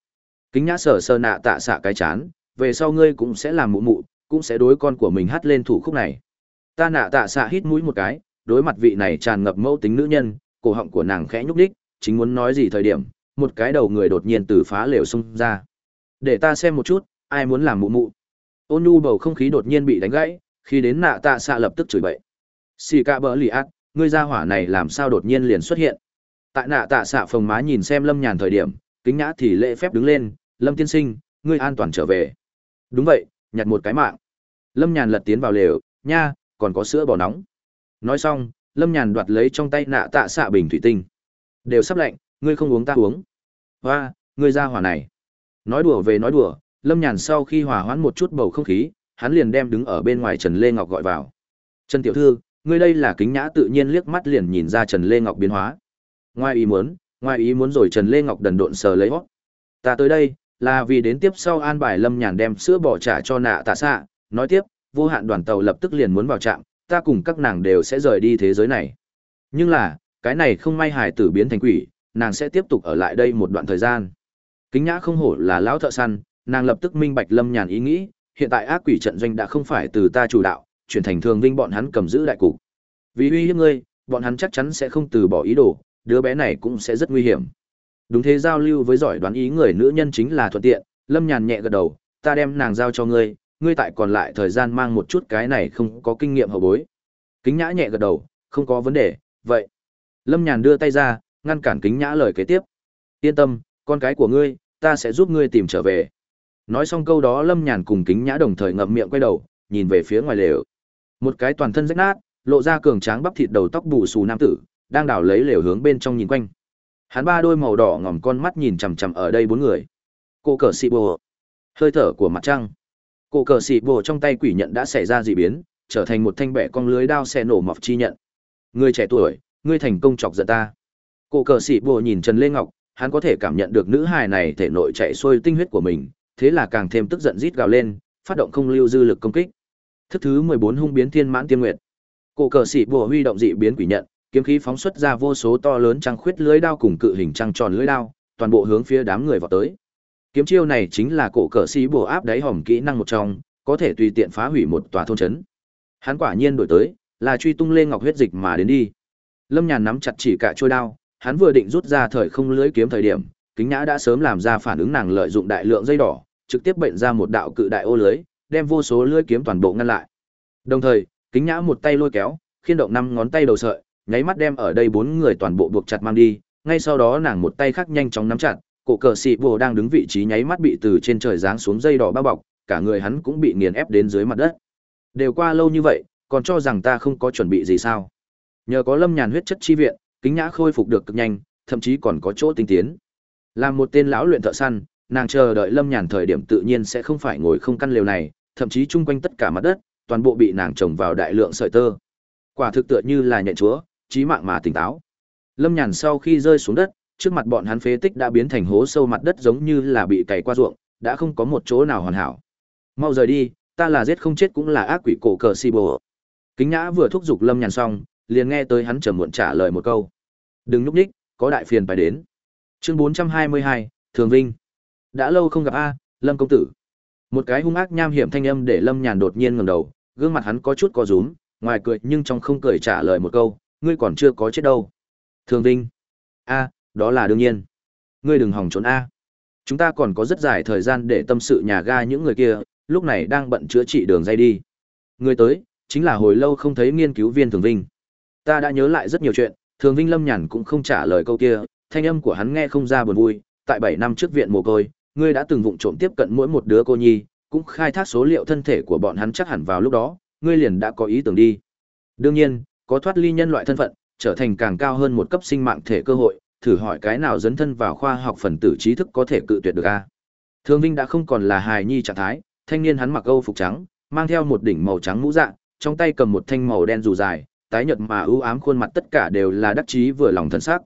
Kính nhã sở sờ nạ tạ xạ cái chán, về sau ngươi cũng sẽ làm mụ mụ, cũng sẽ đối con của mình hát lên thủ khúc này. Ta nạ tạ xạ hít mũi một cái, đối mặt vị này tràn ngập mẫu tính nữ nhân, cổ họng của nàng khẽ nhúc đích chính muốn nói gì thời điểm, một cái đầu người đột nhiên từ phá lều xông ra. Để ta xem một chút, ai muốn làm mụ mụ. Ôn nhu bầu không khí đột nhiên bị đánh gãy, khi đến nạ tạ xạ lập tức chửi bậy. Xì ca bỡ lì ác, ngươi ra hỏa này làm sao đột nhiên liền xuất hiện? Tại nạ tạ xạ phồng má nhìn xem lâm nhàn thời điểm kính nhã thì lễ phép đứng lên lâm tiên sinh ngươi an toàn trở về. Đúng vậy nhặt một cái mạng. Lâm nhàn lật tiến vào lều nha còn có sữa bò nóng. Nói xong lâm nhàn đoạt lấy trong tay nạ tạ xạ bình thủy tinh. Đều sắp lạnh ngươi không uống ta uống. Hoa ngươi ra hỏa này. Nói đùa về nói đùa lâm nhàn sau khi hòa hoãn một chút bầu không khí hắn liền đem đứng ở bên ngoài trần lê ngọc gọi vào. Trần tiểu thư, ngươi đây là kính nhã tự nhiên liếc mắt liền nhìn ra Trần Lê Ngọc biến hóa. Ngoài ý muốn, ngoài ý muốn rồi Trần Lê Ngọc đần độn sờ lấy hót. Ta tới đây, là vì đến tiếp sau an bài Lâm Nhàn đem sữa bỏ trả cho nạ tạ xạ, nói tiếp, vô hạn đoàn tàu lập tức liền muốn vào trạm, ta cùng các nàng đều sẽ rời đi thế giới này. Nhưng là, cái này không may hài tử biến thành quỷ, nàng sẽ tiếp tục ở lại đây một đoạn thời gian. Kính nhã không hổ là lão thợ săn, nàng lập tức minh bạch Lâm Nhàn ý nghĩ, hiện tại ác quỷ trận doanh đã không phải từ ta chủ đạo, chuyển thành thường vinh bọn hắn cầm giữ đại cục. Vì uy hiếp ngươi, bọn hắn chắc chắn sẽ không từ bỏ ý đồ, đứa bé này cũng sẽ rất nguy hiểm. Đúng thế giao lưu với giỏi đoán ý người nữ nhân chính là thuận tiện, Lâm Nhàn nhẹ gật đầu, ta đem nàng giao cho ngươi, ngươi tại còn lại thời gian mang một chút cái này không có kinh nghiệm hậu bối. Kính Nhã nhẹ gật đầu, không có vấn đề, vậy. Lâm Nhàn đưa tay ra, ngăn cản Kính Nhã lời kế tiếp. Yên tâm, con cái của ngươi, ta sẽ giúp ngươi tìm trở về. Nói xong câu đó Lâm Nhàn cùng Kính Nhã đồng thời ngậm miệng quay đầu, nhìn về phía ngoài lều. Một cái toàn thân rách nát, lộ ra cường tráng bắp thịt đầu tóc bù xù nam tử, đang đảo lấy lều hướng bên trong nhìn quanh. Hắn ba đôi màu đỏ ngòm con mắt nhìn chằm chằm ở đây bốn người. Cô cờ xị bồ. Hơi thở của mặt trăng. Cô cờ xị bồ trong tay quỷ nhận đã xảy ra dị biến, trở thành một thanh bẻ con lưới đao xe nổ mọc chi nhận. Người trẻ tuổi, ngươi thành công chọc giận ta. Cô cờ xị bồ nhìn Trần Lê Ngọc, hắn có thể cảm nhận được nữ hài này thể nội chạy xuôi tinh huyết của mình, thế là càng thêm tức giận rít gào lên, phát động không lưu dư lực công kích. Thức thứ 14 hung biến thiên mãn tiên nguyệt. Cổ cờ sĩ bùa huy động dị biến quỷ nhận, kiếm khí phóng xuất ra vô số to lớn trăng khuyết lưới đao cùng cự hình trăng tròn lưới đao, toàn bộ hướng phía đám người vào tới. Kiếm chiêu này chính là cổ cờ sĩ bổ áp đáy hòm kỹ năng một trong, có thể tùy tiện phá hủy một tòa thôn trấn. Hắn quả nhiên đổi tới, là truy tung lên ngọc huyết dịch mà đến đi. Lâm Nhàn nắm chặt chỉ cả trôi đao, hắn vừa định rút ra thời không lưới kiếm thời điểm, kính nhã đã sớm làm ra phản ứng nàng lợi dụng đại lượng dây đỏ, trực tiếp bệnh ra một đạo cự đại ô lưới, đem vô số lưới kiếm toàn bộ ngăn lại. Đồng thời, kính nhã một tay lôi kéo, khiên động năm ngón tay đầu sợi, nháy mắt đem ở đây bốn người toàn bộ buộc chặt mang đi, ngay sau đó nàng một tay khác nhanh chóng nắm chặt, cổ cờ sĩ bồ đang đứng vị trí nháy mắt bị từ trên trời giáng xuống dây đỏ bao bọc, cả người hắn cũng bị nghiền ép đến dưới mặt đất. Đều qua lâu như vậy, còn cho rằng ta không có chuẩn bị gì sao? Nhờ có Lâm Nhàn huyết chất chi viện, kính nhã khôi phục được cực nhanh, thậm chí còn có chỗ tinh tiến. Làm một tên lão luyện thợ săn, nàng chờ đợi Lâm Nhàn thời điểm tự nhiên sẽ không phải ngồi không căn lều này, thậm chí chung quanh tất cả mặt đất, toàn bộ bị nàng trồng vào đại lượng sợi tơ. Quả thực tựa như là nhện chúa, trí mạng mà tỉnh táo. Lâm Nhàn sau khi rơi xuống đất, trước mặt bọn hắn phế tích đã biến thành hố sâu mặt đất giống như là bị cày qua ruộng, đã không có một chỗ nào hoàn hảo. Mau rời đi, ta là giết không chết cũng là ác quỷ cổ cờ si bồ. Kính Nhã vừa thúc giục Lâm Nhàn xong, liền nghe tới hắn trầm muộn trả lời một câu. Đừng lúc nhích, có đại phiền phải đến. Chương 422, Thường Vinh. Đã lâu không gặp a, Lâm công tử. Một cái hung ác nham hiểm thanh âm để Lâm Nhàn đột nhiên ngẩng đầu, gương mặt hắn có chút co rúm, ngoài cười nhưng trong không cười trả lời một câu, ngươi còn chưa có chết đâu. Thường Vinh. A, đó là đương nhiên. Ngươi đừng hòng trốn a. Chúng ta còn có rất dài thời gian để tâm sự nhà ga những người kia, lúc này đang bận chữa trị đường dây đi. Người tới, chính là hồi lâu không thấy nghiên cứu viên Thường Vinh. Ta đã nhớ lại rất nhiều chuyện, Thường Vinh Lâm Nhàn cũng không trả lời câu kia, thanh âm của hắn nghe không ra buồn vui, tại bảy năm trước viện mồ côi, ngươi đã từng vụng trộm tiếp cận mỗi một đứa cô nhi, cũng khai thác số liệu thân thể của bọn hắn chắc hẳn vào lúc đó, ngươi liền đã có ý tưởng đi. Đương nhiên, có thoát ly nhân loại thân phận, trở thành càng cao hơn một cấp sinh mạng thể cơ hội, thử hỏi cái nào dấn thân vào khoa học phần tử trí thức có thể cự tuyệt được a? Thương Vinh đã không còn là hài nhi trạng thái, thanh niên hắn mặc âu phục trắng, mang theo một đỉnh màu trắng mũ dạng, trong tay cầm một thanh màu đen dù dài, tái nhợt mà ưu ám khuôn mặt tất cả đều là đắc chí vừa lòng thân sắc.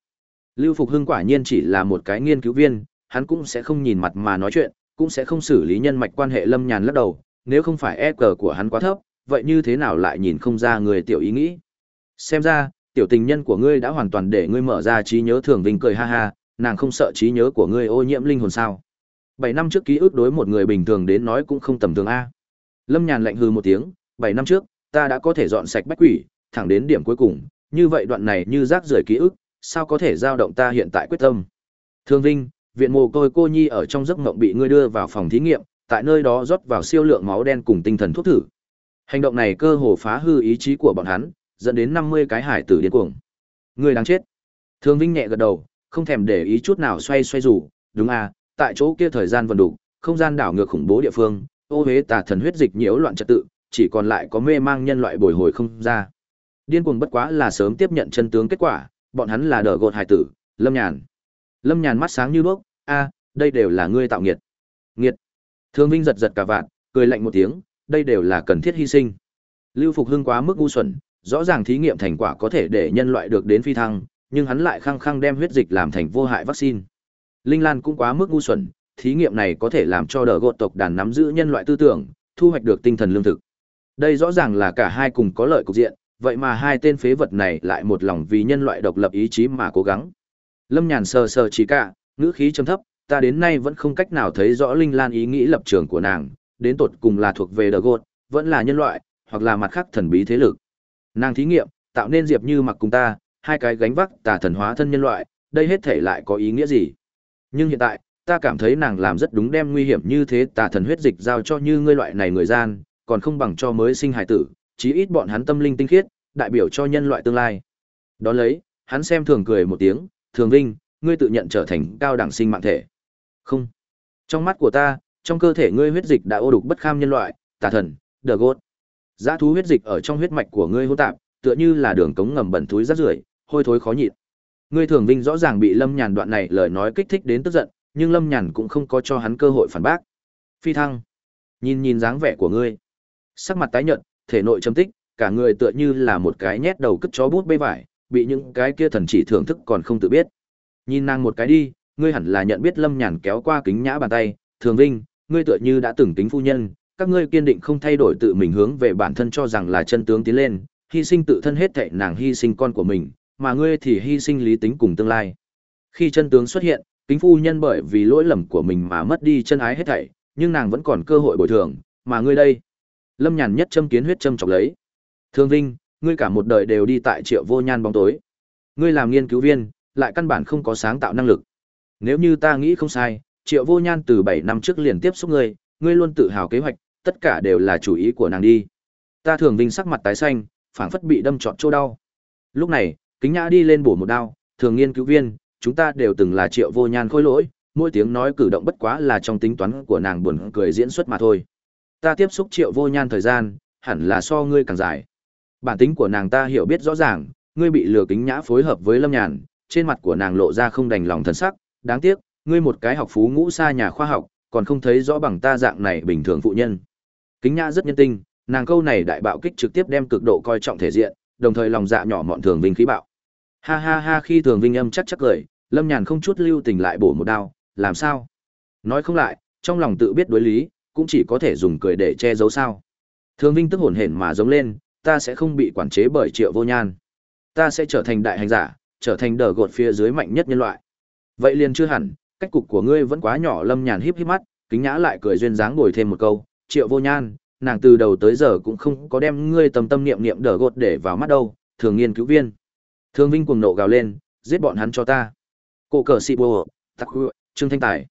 Lưu Phục Hưng quả nhiên chỉ là một cái nghiên cứu viên, hắn cũng sẽ không nhìn mặt mà nói chuyện, cũng sẽ không xử lý nhân mạch quan hệ Lâm Nhàn lắc đầu, nếu không phải e cờ của hắn quá thấp, vậy như thế nào lại nhìn không ra người tiểu ý nghĩ? Xem ra, tiểu tình nhân của ngươi đã hoàn toàn để ngươi mở ra trí nhớ thường vinh cười ha ha, nàng không sợ trí nhớ của ngươi ô nhiễm linh hồn sao? Bảy năm trước ký ức đối một người bình thường đến nói cũng không tầm thường a. Lâm Nhàn lạnh hừ một tiếng, bảy năm trước, ta đã có thể dọn sạch bách quỷ, thẳng đến điểm cuối cùng, như vậy đoạn này như rác rưởi ký ức, sao có thể dao động ta hiện tại quyết tâm. Thương Vinh, viện mồ côi cô nhi ở trong giấc mộng bị ngươi đưa vào phòng thí nghiệm, tại nơi đó rót vào siêu lượng máu đen cùng tinh thần thuốc thử. Hành động này cơ hồ phá hư ý chí của bọn hắn, dẫn đến 50 cái hải tử điên cuồng. người đáng chết. Thương Vinh nhẹ gật đầu, không thèm để ý chút nào xoay xoay rủ, đúng à, tại chỗ kia thời gian vận đủ, không gian đảo ngược khủng bố địa phương, ô hế tà thần huyết dịch nhiễu loạn trật tự, chỉ còn lại có mê mang nhân loại bồi hồi không ra. Điên cuồng bất quá là sớm tiếp nhận chân tướng kết quả, bọn hắn là đỡ gột hải tử, Lâm Nhàn. Lâm Nhàn mắt sáng như đuốc, a, đây đều là ngươi tạo nghiệt. Nghiệt. Thương Vinh giật giật cả vạn, cười lạnh một tiếng, đây đều là cần thiết hy sinh. Lưu Phục Hưng quá mức ngu xuẩn, rõ ràng thí nghiệm thành quả có thể để nhân loại được đến phi thăng, nhưng hắn lại khăng khăng đem huyết dịch làm thành vô hại vaccine. Linh Lan cũng quá mức ngu xuẩn, thí nghiệm này có thể làm cho đờ gột tộc đàn nắm giữ nhân loại tư tưởng, thu hoạch được tinh thần lương thực. Đây rõ ràng là cả hai cùng có lợi cục diện, vậy mà hai tên phế vật này lại một lòng vì nhân loại độc lập ý chí mà cố gắng. Lâm Nhàn sờ sờ chỉ cả, ngữ khí trầm thấp, ta đến nay vẫn không cách nào thấy rõ Linh Lan ý nghĩ lập trường của nàng, đến tột cùng là thuộc về đờ gột, vẫn là nhân loại, hoặc là mặt khác thần bí thế lực. Nàng thí nghiệm, tạo nên Diệp Như mặc cùng ta, hai cái gánh vác tà thần hóa thân nhân loại, đây hết thể lại có ý nghĩa gì? Nhưng hiện tại, ta cảm thấy nàng làm rất đúng đem nguy hiểm như thế tà thần huyết dịch giao cho như ngươi loại này người gian, còn không bằng cho mới sinh hài tử, chí ít bọn hắn tâm linh tinh khiết, đại biểu cho nhân loại tương lai. Đó lấy, hắn xem thường cười một tiếng, thường vinh, ngươi tự nhận trở thành cao đẳng sinh mạng thể. Không. Trong mắt của ta, trong cơ thể ngươi huyết dịch đã ô đục bất kham nhân loại, tà thần, The God. Giá thú huyết dịch ở trong huyết mạch của ngươi hỗn tạp, tựa như là đường cống ngầm bẩn thúi rác rưởi, hôi thối khó nhịn. Ngươi thường vinh rõ ràng bị Lâm Nhàn đoạn này lời nói kích thích đến tức giận, nhưng Lâm Nhàn cũng không có cho hắn cơ hội phản bác. Phi thăng, nhìn nhìn dáng vẻ của ngươi, sắc mặt tái nhợt, thể nội chấm tích, cả người tựa như là một cái nhét đầu cất chó bút bê vải, bị những cái kia thần chỉ thưởng thức còn không tự biết. Nhìn nàng một cái đi, ngươi hẳn là nhận biết Lâm Nhàn kéo qua kính nhã bàn tay, "Thường Vinh, ngươi tựa như đã từng tính phu nhân, các ngươi kiên định không thay đổi tự mình hướng về bản thân cho rằng là chân tướng tiến lên, hy sinh tự thân hết thảy nàng hy sinh con của mình, mà ngươi thì hy sinh lý tính cùng tương lai." Khi chân tướng xuất hiện, kính phu nhân bởi vì lỗi lầm của mình mà mất đi chân ái hết thảy, nhưng nàng vẫn còn cơ hội bồi thường, mà ngươi đây. Lâm Nhàn nhất châm kiến huyết châm chọc lấy. Thương Vinh, ngươi cả một đời đều đi tại triệu vô nhan bóng tối. Ngươi làm nghiên cứu viên, lại căn bản không có sáng tạo năng lực. Nếu như ta nghĩ không sai, triệu vô nhan từ bảy năm trước liền tiếp xúc ngươi, ngươi luôn tự hào kế hoạch, tất cả đều là chủ ý của nàng đi. Ta thường vinh sắc mặt tái xanh, phảng phất bị đâm trọn chỗ đau. Lúc này, kính nhã đi lên bổ một đao, thường nghiên cứu viên, chúng ta đều từng là triệu vô nhan khôi lỗi, mỗi tiếng nói cử động bất quá là trong tính toán của nàng buồn cười diễn xuất mà thôi. Ta tiếp xúc triệu vô nhan thời gian, hẳn là so ngươi càng dài. Bản tính của nàng ta hiểu biết rõ ràng, ngươi bị lừa kính nhã phối hợp với lâm nhàn, trên mặt của nàng lộ ra không đành lòng thần sắc, đáng tiếc, ngươi một cái học phú ngũ xa nhà khoa học, còn không thấy rõ bằng ta dạng này bình thường phụ nhân. Kính nhã rất nhân tinh, nàng câu này đại bạo kích trực tiếp đem cực độ coi trọng thể diện, đồng thời lòng dạ nhỏ mọn thường vinh khí bạo. Ha ha ha khi thường vinh âm chắc chắc cười, lâm nhàn không chút lưu tình lại bổ một đao, làm sao? Nói không lại, trong lòng tự biết đối lý, cũng chỉ có thể dùng cười để che giấu sao. Thường vinh tức hổn hển mà giống lên, ta sẽ không bị quản chế bởi triệu vô nhan. Ta sẽ trở thành đại hành giả, trở thành đờ gột phía dưới mạnh nhất nhân loại. Vậy liền chưa hẳn, cách cục của ngươi vẫn quá nhỏ lâm nhàn híp híp mắt, kính nhã lại cười duyên dáng bồi thêm một câu, triệu vô nhan, nàng từ đầu tới giờ cũng không có đem ngươi tâm tâm niệm niệm đờ gột để vào mắt đâu, thường nghiên cứu viên. Thương Vinh cuồng nộ gào lên, giết bọn hắn cho ta. Cổ cờ xị bồ, tắc hư, Trương Thanh Tài.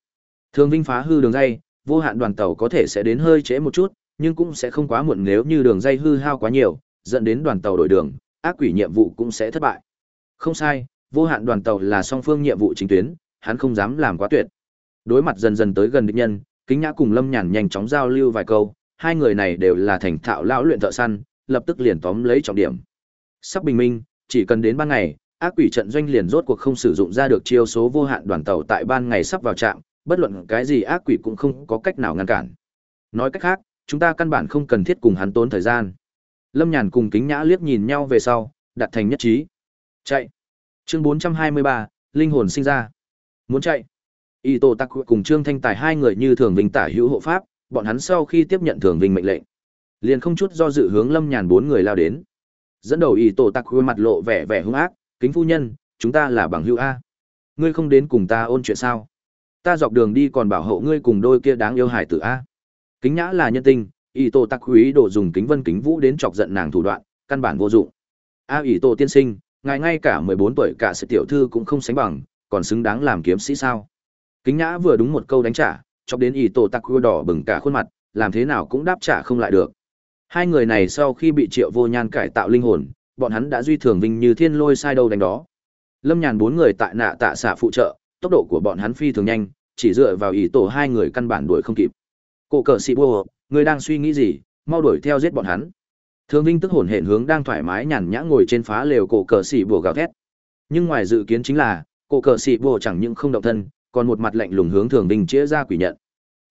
Thương Vinh phá hư đường dây, vô hạn đoàn tàu có thể sẽ đến hơi trễ một chút, nhưng cũng sẽ không quá muộn nếu như đường dây hư hao quá nhiều, dẫn đến đoàn tàu đổi đường, ác quỷ nhiệm vụ cũng sẽ thất bại. Không sai, vô hạn đoàn tàu là song phương nhiệm vụ chính tuyến, hắn không dám làm quá tuyệt. Đối mặt dần dần tới gần địch nhân, Kính Nhã cùng Lâm Nhàn nhanh chóng giao lưu vài câu, hai người này đều là thành thạo lão luyện thợ săn, lập tức liền tóm lấy trọng điểm. Sắp bình minh, chỉ cần đến ban ngày, ác quỷ trận doanh liền rốt cuộc không sử dụng ra được chiêu số vô hạn đoàn tàu tại ban ngày sắp vào trạm, bất luận cái gì ác quỷ cũng không có cách nào ngăn cản. Nói cách khác, chúng ta căn bản không cần thiết cùng hắn tốn thời gian. Lâm Nhàn cùng Kính Nhã liếc nhìn nhau về sau, đặt thành nhất trí. Chạy. Chương 423, linh hồn sinh ra. Muốn chạy. Y Tô Tắc cùng Trương Thanh Tài hai người như thường vinh tả hữu hộ pháp, bọn hắn sau khi tiếp nhận thường vinh mệnh lệnh, liền không chút do dự hướng Lâm Nhàn bốn người lao đến. Dẫn đầu Y Tô Tắc mặt lộ vẻ vẻ hung ác, "Kính phu nhân, chúng ta là bằng hữu a. Ngươi không đến cùng ta ôn chuyện sao? Ta dọc đường đi còn bảo hộ ngươi cùng đôi kia đáng yêu hải tử a." Kính Nhã là nhân tình, Y Tô Tắc quý đồ dùng kính vân kính vũ đến chọc giận nàng thủ đoạn, căn bản vô dụng. "A Y Tô tiên sinh, ngài ngay cả mười bốn tuổi cả sự tiểu thư cũng không sánh bằng, còn xứng đáng làm kiếm sĩ sao? Kính Nhã vừa đúng một câu đánh trả, chọc đến ý tổ tắc đỏ bừng cả khuôn mặt, làm thế nào cũng đáp trả không lại được. Hai người này sau khi bị Triệu Vô Nhan cải tạo linh hồn, bọn hắn đã duy thường vinh như thiên lôi sai đâu đánh đó. Lâm Nhàn bốn người tại nạ tạ xạ phụ trợ, tốc độ của bọn hắn phi thường nhanh, chỉ dựa vào ý tổ hai người căn bản đuổi không kịp. Cổ cờ sĩ bùa, người đang suy nghĩ gì, mau đuổi theo giết bọn hắn. Thường Vinh tức hồn hển hướng đang thoải mái nhàn nhã ngồi trên phá lều cổ cờ sĩ bùa gào thét. Nhưng ngoài dự kiến chính là, cổ cờ sĩ bùa chẳng những không động thân, còn một mặt lạnh lùng hướng Thường Vinh chĩa ra quỷ nhận.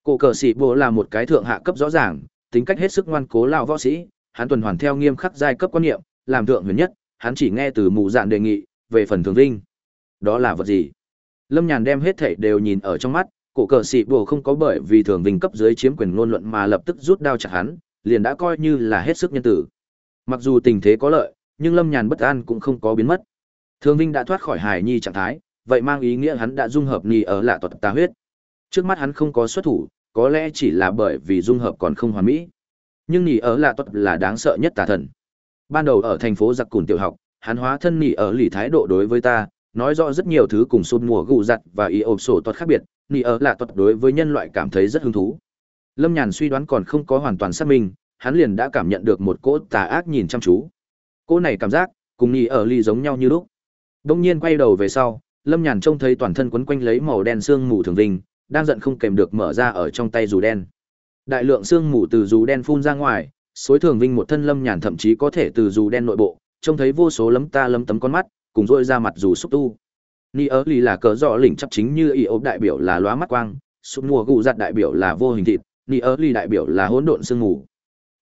Cổ cờ sĩ bộ là một cái thượng hạ cấp rõ ràng, tính cách hết sức ngoan cố lão võ sĩ, hắn tuần hoàn theo nghiêm khắc giai cấp quan niệm, làm thượng huyền nhất, hắn chỉ nghe từ mù dạn đề nghị, về phần thường vinh. Đó là vật gì? Lâm Nhàn đem hết thảy đều nhìn ở trong mắt, cổ cờ sĩ bộ không có bởi vì thường vinh cấp dưới chiếm quyền ngôn luận mà lập tức rút đao chặt hắn, liền đã coi như là hết sức nhân tử. Mặc dù tình thế có lợi, nhưng Lâm Nhàn bất an cũng không có biến mất. Thường Vinh đã thoát khỏi hài nhi trạng thái, vậy mang ý nghĩa hắn đã dung hợp nhì ở lạ tuật tà huyết. Trước mắt hắn không có xuất thủ, có lẽ chỉ là bởi vì dung hợp còn không hoàn mỹ. Nhưng nhì ở lạ tuật là đáng sợ nhất tà thần. Ban đầu ở thành phố giặc cùn tiểu học, hắn hóa thân nhì ở lì thái độ đối với ta, nói rõ rất nhiều thứ cùng xôn mùa gù giặt và y ộp sổ tuật khác biệt, nhì ở lạ tuật đối với nhân loại cảm thấy rất hứng thú. Lâm Nhàn suy đoán còn không có hoàn toàn xác minh, hắn liền đã cảm nhận được một cỗ tà ác nhìn chăm chú. Cỗ này cảm giác, cùng nhì ở lì giống nhau như lúc. Đông nhiên quay đầu về sau, Lâm Nhàn trông thấy toàn thân quấn quanh lấy màu đen sương mù thường vinh, đang giận không kèm được mở ra ở trong tay dù đen. Đại lượng sương mù từ dù đen phun ra ngoài, xối thường vinh một thân Lâm Nhàn thậm chí có thể từ dù đen nội bộ, trông thấy vô số lấm ta lấm tấm con mắt, cùng rôi ra mặt dù xúc tu. Ni ớ lì là cờ rõ lỉnh chấp chính như y ốp đại biểu là lóa mắt quang, xúc mùa gụ giặt đại biểu là vô hình thịt, Ni ớ lì đại biểu là hỗn độn sương mù.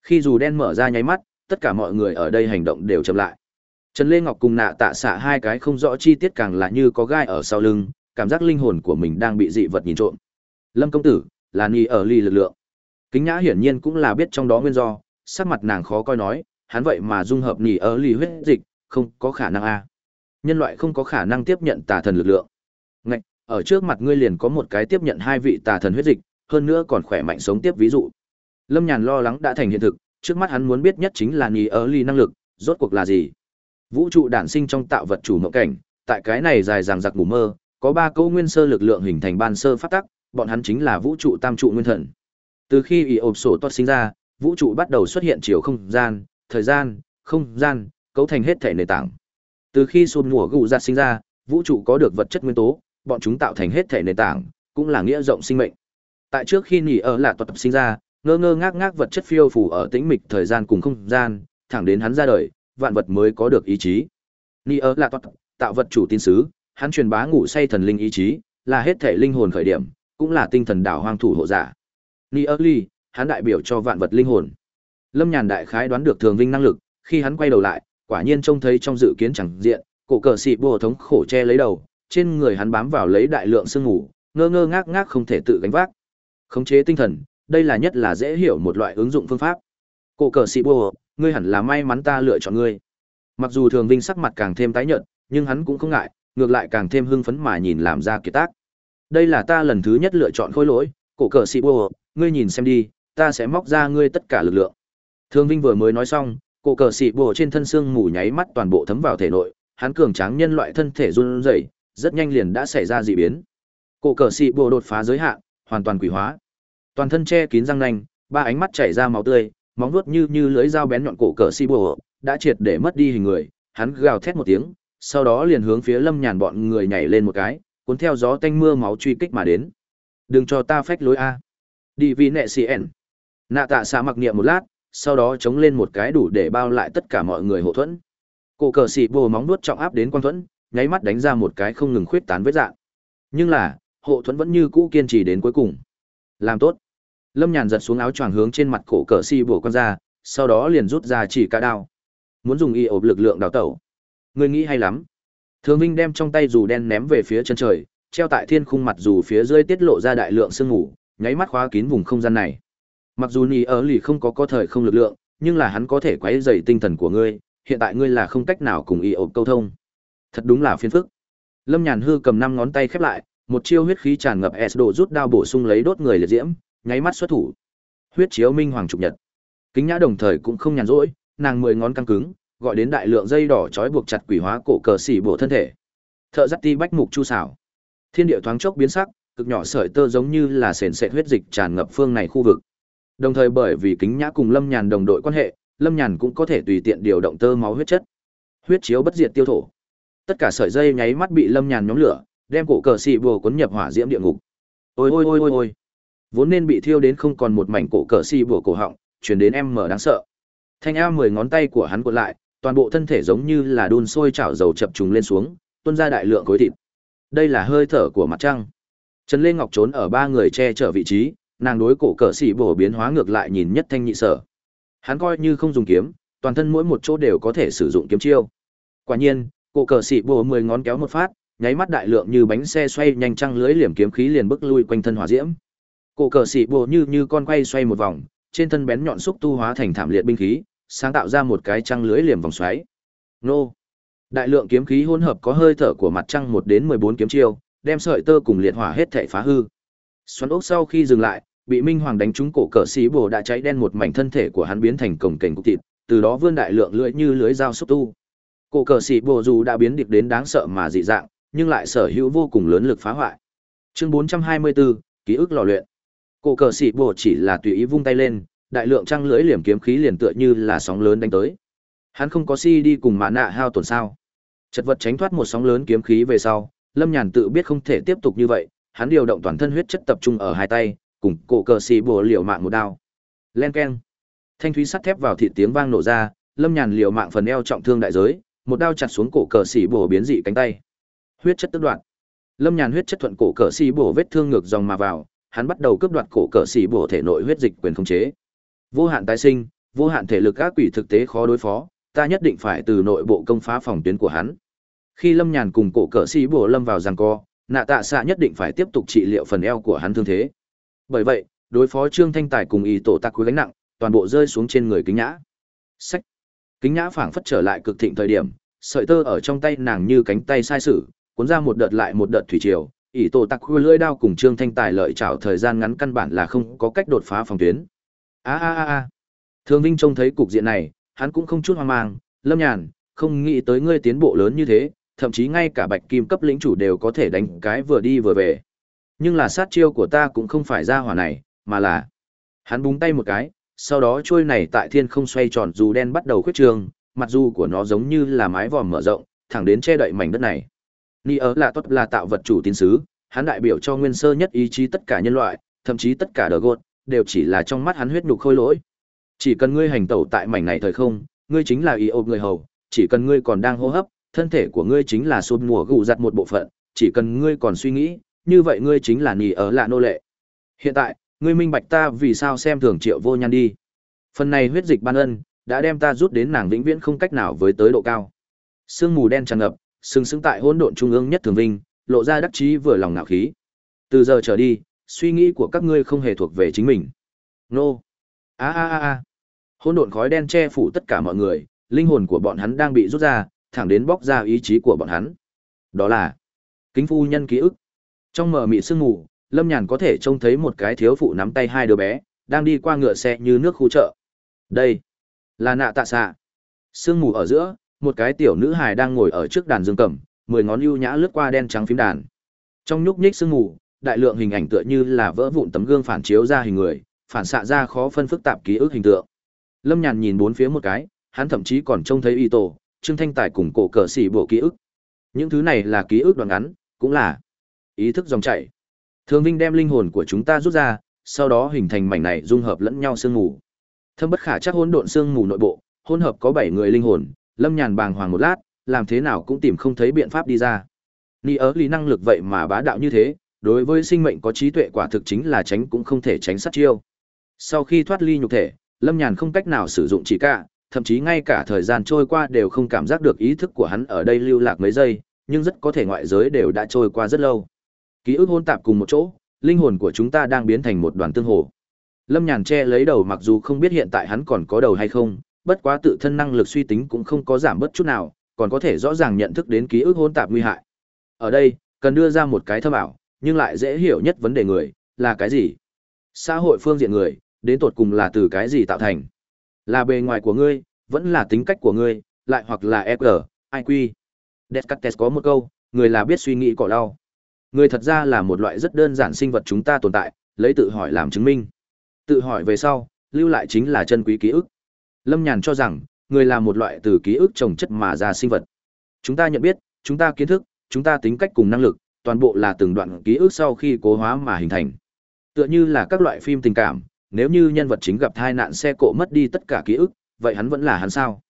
Khi dù đen mở ra nháy mắt, tất cả mọi người ở đây hành động đều chậm lại. Trần Lê Ngọc cùng nạ tạ xạ hai cái không rõ chi tiết càng là như có gai ở sau lưng, cảm giác linh hồn của mình đang bị dị vật nhìn trộm. Lâm công tử, là ni ở ly lực lượng. Kính Nhã hiển nhiên cũng là biết trong đó nguyên do, sắc mặt nàng khó coi nói, hắn vậy mà dung hợp nỉ ở ly huyết dịch, không có khả năng a. Nhân loại không có khả năng tiếp nhận tà thần lực lượng. Ngạch, ở trước mặt ngươi liền có một cái tiếp nhận hai vị tà thần huyết dịch, hơn nữa còn khỏe mạnh sống tiếp ví dụ. Lâm Nhàn lo lắng đã thành hiện thực, trước mắt hắn muốn biết nhất chính là nỉ ở ly năng lực, rốt cuộc là gì. Vũ trụ đản sinh trong tạo vật chủ mộng cảnh, tại cái này dài dằng giặc ngủ mơ, có ba câu nguyên sơ lực lượng hình thành ban sơ phát tắc, bọn hắn chính là vũ trụ tam trụ nguyên thần. Từ khi ỷ ộp sổ toát sinh ra, vũ trụ bắt đầu xuất hiện chiều không gian, thời gian, không gian, cấu thành hết thể nền tảng. Từ khi xôn mùa gụ ra sinh ra, vũ trụ có được vật chất nguyên tố, bọn chúng tạo thành hết thể nền tảng, cũng là nghĩa rộng sinh mệnh. Tại trước khi nỉ ở là tập sinh ra, ngơ ngơ ngác ngác vật chất phiêu phù ở tĩnh mịch thời gian cùng không gian, thẳng đến hắn ra đời, vạn vật mới có được ý chí. Ni ơ là toát, tạo vật chủ tiên sứ, hắn truyền bá ngủ say thần linh ý chí, là hết thể linh hồn khởi điểm, cũng là tinh thần đảo hoang thủ hộ giả. Ni ơ ly, hắn đại biểu cho vạn vật linh hồn. Lâm Nhàn đại khái đoán được thường vinh năng lực, khi hắn quay đầu lại, quả nhiên trông thấy trong dự kiến chẳng diện, cổ cờ Sĩ bùa thống khổ che lấy đầu, trên người hắn bám vào lấy đại lượng sương ngủ, ngơ ngơ ngác ngác không thể tự gánh vác. Khống chế tinh thần, đây là nhất là dễ hiểu một loại ứng dụng phương pháp. Cổ cờ Sĩ bùa, ngươi hẳn là may mắn ta lựa chọn ngươi. Mặc dù Thường Vinh sắc mặt càng thêm tái nhợt, nhưng hắn cũng không ngại, ngược lại càng thêm hưng phấn mà nhìn làm ra kiệt tác. Đây là ta lần thứ nhất lựa chọn khôi lỗi, cổ cờ sĩ bùa, ngươi nhìn xem đi, ta sẽ móc ra ngươi tất cả lực lượng. Thường Vinh vừa mới nói xong, cổ cờ sĩ bùa trên thân xương mù nháy mắt toàn bộ thấm vào thể nội, hắn cường tráng nhân loại thân thể run rẩy, rất nhanh liền đã xảy ra dị biến. Cổ cờ sĩ bùa đột phá giới hạn, hoàn toàn quỷ hóa. Toàn thân che kín răng nanh, ba ánh mắt chảy ra máu tươi, móng vuốt như như lưỡi dao bén nhọn cổ cờ si bùa đã triệt để mất đi hình người. Hắn gào thét một tiếng, sau đó liền hướng phía lâm nhàn bọn người nhảy lên một cái, cuốn theo gió tanh mưa máu truy kích mà đến. Đừng cho ta phách lối a. Đi vì nệ cn nạ tạ xạ mặc niệm một lát, sau đó chống lên một cái đủ để bao lại tất cả mọi người hộ thuẫn. Cổ cờ xị bồ móng nuốt trọng áp đến quan thuẫn, nháy mắt đánh ra một cái không ngừng khuyết tán vết dạng. Nhưng là hộ thuẫn vẫn như cũ kiên trì đến cuối cùng. Làm tốt lâm nhàn giật xuống áo choàng hướng trên mặt cổ cờ si bổ con ra sau đó liền rút ra chỉ cả đao. Muốn dùng y ộp lực lượng đào tẩu. Người nghĩ hay lắm. Thường vinh đem trong tay dù đen ném về phía chân trời treo tại thiên khung mặt dù phía dưới tiết lộ ra đại lượng sương ngủ, nháy mắt khóa kín vùng không gian này. Mặc dù ni ở lì không có có thời không lực lượng nhưng là hắn có thể quấy dày tinh thần của ngươi hiện tại ngươi là không cách nào cùng y ộp câu thông. Thật đúng là phiền phức. Lâm nhàn hư cầm năm ngón tay khép lại một chiêu huyết khí tràn ngập s độ rút đao bổ sung lấy đốt người liệt diễm nháy mắt xuất thủ. Huyết chiếu minh hoàng trục nhật. Kính Nhã đồng thời cũng không nhàn rỗi, nàng mười ngón căng cứng, gọi đến đại lượng dây đỏ trói buộc chặt quỷ hóa cổ cờ xỉ bộ thân thể. Thợ dắt ti bách mục chu xảo. Thiên địa thoáng chốc biến sắc, cực nhỏ sợi tơ giống như là sền sệt huyết dịch tràn ngập phương này khu vực. Đồng thời bởi vì Kính Nhã cùng Lâm Nhàn đồng đội quan hệ, Lâm Nhàn cũng có thể tùy tiện điều động tơ máu huyết chất. Huyết chiếu bất diệt tiêu thổ. Tất cả sợi dây nháy mắt bị Lâm Nhàn nhóm lửa, đem cổ cờ xỉ bộ cuốn nhập hỏa diễm địa ngục. Ôi ôi ôi ôi ôi vốn nên bị thiêu đến không còn một mảnh cổ cờ xì bùa cổ họng chuyển đến em mở đáng sợ thanh a mười ngón tay của hắn cuộn lại toàn bộ thân thể giống như là đun sôi chảo dầu chập trùng lên xuống tuôn ra đại lượng khối thịt đây là hơi thở của mặt trăng trần lê ngọc trốn ở ba người che chở vị trí nàng đối cổ cờ xỉ bổ biến hóa ngược lại nhìn nhất thanh nhị sở Hắn coi như không dùng kiếm, toàn thân mỗi một chỗ đều có thể sử dụng kiếm chiêu. Quả nhiên, cổ cờ xì bùa mười ngón kéo một phát, nháy mắt đại lượng như bánh xe xoay nhanh trăng lưới liềm kiếm khí liền bức lui quanh thân hỏa diễm. Cổ cờ sĩ Bồ như như con quay xoay một vòng, trên thân bén nhọn xúc tu hóa thành thảm liệt binh khí, sáng tạo ra một cái trăng lưới liềm vòng xoáy. Nô! Đại lượng kiếm khí hỗn hợp có hơi thở của mặt trăng một đến mười bốn kiếm chiêu, đem sợi tơ cùng liệt hỏa hết thảy phá hư. Xoắn ốc sau khi dừng lại, bị Minh Hoàng đánh trúng cổ cờ sĩ bồ đã cháy đen một mảnh thân thể của hắn biến thành cổng kềnh cục thịt, từ đó vươn đại lượng lưỡi như lưới dao xúc tu. Cổ cờ sĩ bồ dù đã biến điệp đến đáng sợ mà dị dạng, nhưng lại sở hữu vô cùng lớn lực phá hoại. Chương 424, ký ức lò luyện. Cổ cờ sĩ bồ chỉ là tùy ý vung tay lên, đại lượng trăng lưỡi liềm kiếm khí liền tựa như là sóng lớn đánh tới. Hắn không có si đi cùng mã nạ hao tổn sao? Chật vật tránh thoát một sóng lớn kiếm khí về sau, Lâm Nhàn tự biết không thể tiếp tục như vậy, hắn điều động toàn thân huyết chất tập trung ở hai tay, cùng cổ cờ sĩ bồ liều mạng một đao. Len keng. Thanh thúy sắt thép vào thịt tiếng vang nổ ra, Lâm Nhàn liều mạng phần eo trọng thương đại giới, một đao chặt xuống cổ cờ sĩ bồ biến dị cánh tay. Huyết chất tức đoạn. Lâm Nhàn huyết chất thuận cổ cờ sĩ bổ vết thương ngược dòng mà vào, hắn bắt đầu cướp đoạt cổ cờ xỉ bổ thể nội huyết dịch quyền khống chế. Vô hạn tái sinh, vô hạn thể lực ác quỷ thực tế khó đối phó, ta nhất định phải từ nội bộ công phá phòng tuyến của hắn. Khi Lâm Nhàn cùng cổ cờ xỉ bổ lâm vào giằng co, nạ tạ xạ nhất định phải tiếp tục trị liệu phần eo của hắn thương thế bởi vậy đối phó trương thanh tài cùng ý tổ tạc quý gánh nặng toàn bộ rơi xuống trên người kính nhã sách kính nhã phảng phất trở lại cực thịnh thời điểm sợi tơ ở trong tay nàng như cánh tay sai sử cuốn ra một đợt lại một đợt thủy triều ỷ tổ tặc khuya lưỡi đao cùng trương thanh tài lợi chảo thời gian ngắn căn bản là không có cách đột phá phòng tuyến a a a a thương vinh trông thấy cục diện này hắn cũng không chút hoang mang lâm nhàn không nghĩ tới ngươi tiến bộ lớn như thế thậm chí ngay cả bạch kim cấp lĩnh chủ đều có thể đánh cái vừa đi vừa về. Nhưng là sát chiêu của ta cũng không phải ra hỏa này, mà là... Hắn búng tay một cái, sau đó trôi này tại thiên không xoay tròn dù đen bắt đầu khuyết trường, mặt dù của nó giống như là mái vòm mở rộng, thẳng đến che đậy mảnh đất này. Ni ớ là tốt là tạo vật chủ tín sứ, hắn đại biểu cho nguyên sơ nhất ý chí tất cả nhân loại, thậm chí tất cả đờ gột, đều chỉ là trong mắt hắn huyết nhục khôi lỗi. Chỉ cần ngươi hành tẩu tại mảnh này thời không, ngươi chính là ý ộp người hầu, chỉ cần ngươi còn đang hô hấp, thân thể của ngươi chính là sụp mùa gù giặt một bộ phận, chỉ cần ngươi còn suy nghĩ, như vậy ngươi chính là nỉ ở lạ nô lệ. Hiện tại, ngươi minh bạch ta vì sao xem thường triệu vô nhan đi. Phần này huyết dịch ban ân, đã đem ta rút đến nàng vĩnh viễn không cách nào với tới độ cao. Sương mù đen tràn ngập, sừng sững tại hỗn độn trung ương nhất thường vinh, lộ ra đắc chí vừa lòng ngạo khí. Từ giờ trở đi, suy nghĩ của các ngươi không hề thuộc về chính mình. Nô. A a a a. Hỗn độn khói đen che phủ tất cả mọi người, linh hồn của bọn hắn đang bị rút ra, thẳng đến bóc ra ý chí của bọn hắn. Đó là kính phu nhân ký ức. Trong mờ mị sương ngủ, Lâm Nhàn có thể trông thấy một cái thiếu phụ nắm tay hai đứa bé, đang đi qua ngựa xe như nước khu chợ. Đây là nạ tạ xạ. Sương mù ở giữa, một cái tiểu nữ hài đang ngồi ở trước đàn dương cầm, mười ngón ưu nhã lướt qua đen trắng phím đàn. Trong nhúc nhích sương mù, đại lượng hình ảnh tựa như là vỡ vụn tấm gương phản chiếu ra hình người, phản xạ ra khó phân phức tạp ký ức hình tượng. Lâm Nhàn nhìn bốn phía một cái, hắn thậm chí còn trông thấy y tổ, Trương Thanh Tài cùng cổ cờ xỉ bộ ký ức. Những thứ này là ký ức đoạn ngắn, cũng là ý thức dòng chảy. Thường Vinh đem linh hồn của chúng ta rút ra, sau đó hình thành mảnh này dung hợp lẫn nhau sương mù. Thâm bất khả chắc hỗn độn sương mù nội bộ, hỗn hợp có 7 người linh hồn, Lâm Nhàn bàng hoàng một lát, làm thế nào cũng tìm không thấy biện pháp đi ra. Ni ớ lý năng lực vậy mà bá đạo như thế, đối với sinh mệnh có trí tuệ quả thực chính là tránh cũng không thể tránh sát chiêu. Sau khi thoát ly nhục thể, Lâm Nhàn không cách nào sử dụng chỉ cả, thậm chí ngay cả thời gian trôi qua đều không cảm giác được ý thức của hắn ở đây lưu lạc mấy giây, nhưng rất có thể ngoại giới đều đã trôi qua rất lâu. Ký ức hôn tạp cùng một chỗ, linh hồn của chúng ta đang biến thành một đoàn tương hồ. Lâm Nhàn che lấy đầu mặc dù không biết hiện tại hắn còn có đầu hay không, bất quá tự thân năng lực suy tính cũng không có giảm bớt chút nào, còn có thể rõ ràng nhận thức đến ký ức hỗn tạp nguy hại. Ở đây, cần đưa ra một cái thâm ảo, nhưng lại dễ hiểu nhất vấn đề người, là cái gì? Xã hội phương diện người, đến tột cùng là từ cái gì tạo thành? Là bề ngoài của ngươi, vẫn là tính cách của ngươi, lại hoặc là EQ, IQ. Descartes có một câu, người là biết suy nghĩ cỏ đau. Người thật ra là một loại rất đơn giản sinh vật chúng ta tồn tại, lấy tự hỏi làm chứng minh. Tự hỏi về sau, lưu lại chính là chân quý ký ức. Lâm Nhàn cho rằng, người là một loại từ ký ức trồng chất mà ra sinh vật. Chúng ta nhận biết, chúng ta kiến thức, chúng ta tính cách cùng năng lực, toàn bộ là từng đoạn ký ức sau khi cố hóa mà hình thành. Tựa như là các loại phim tình cảm, nếu như nhân vật chính gặp tai nạn xe cộ mất đi tất cả ký ức, vậy hắn vẫn là hắn sao?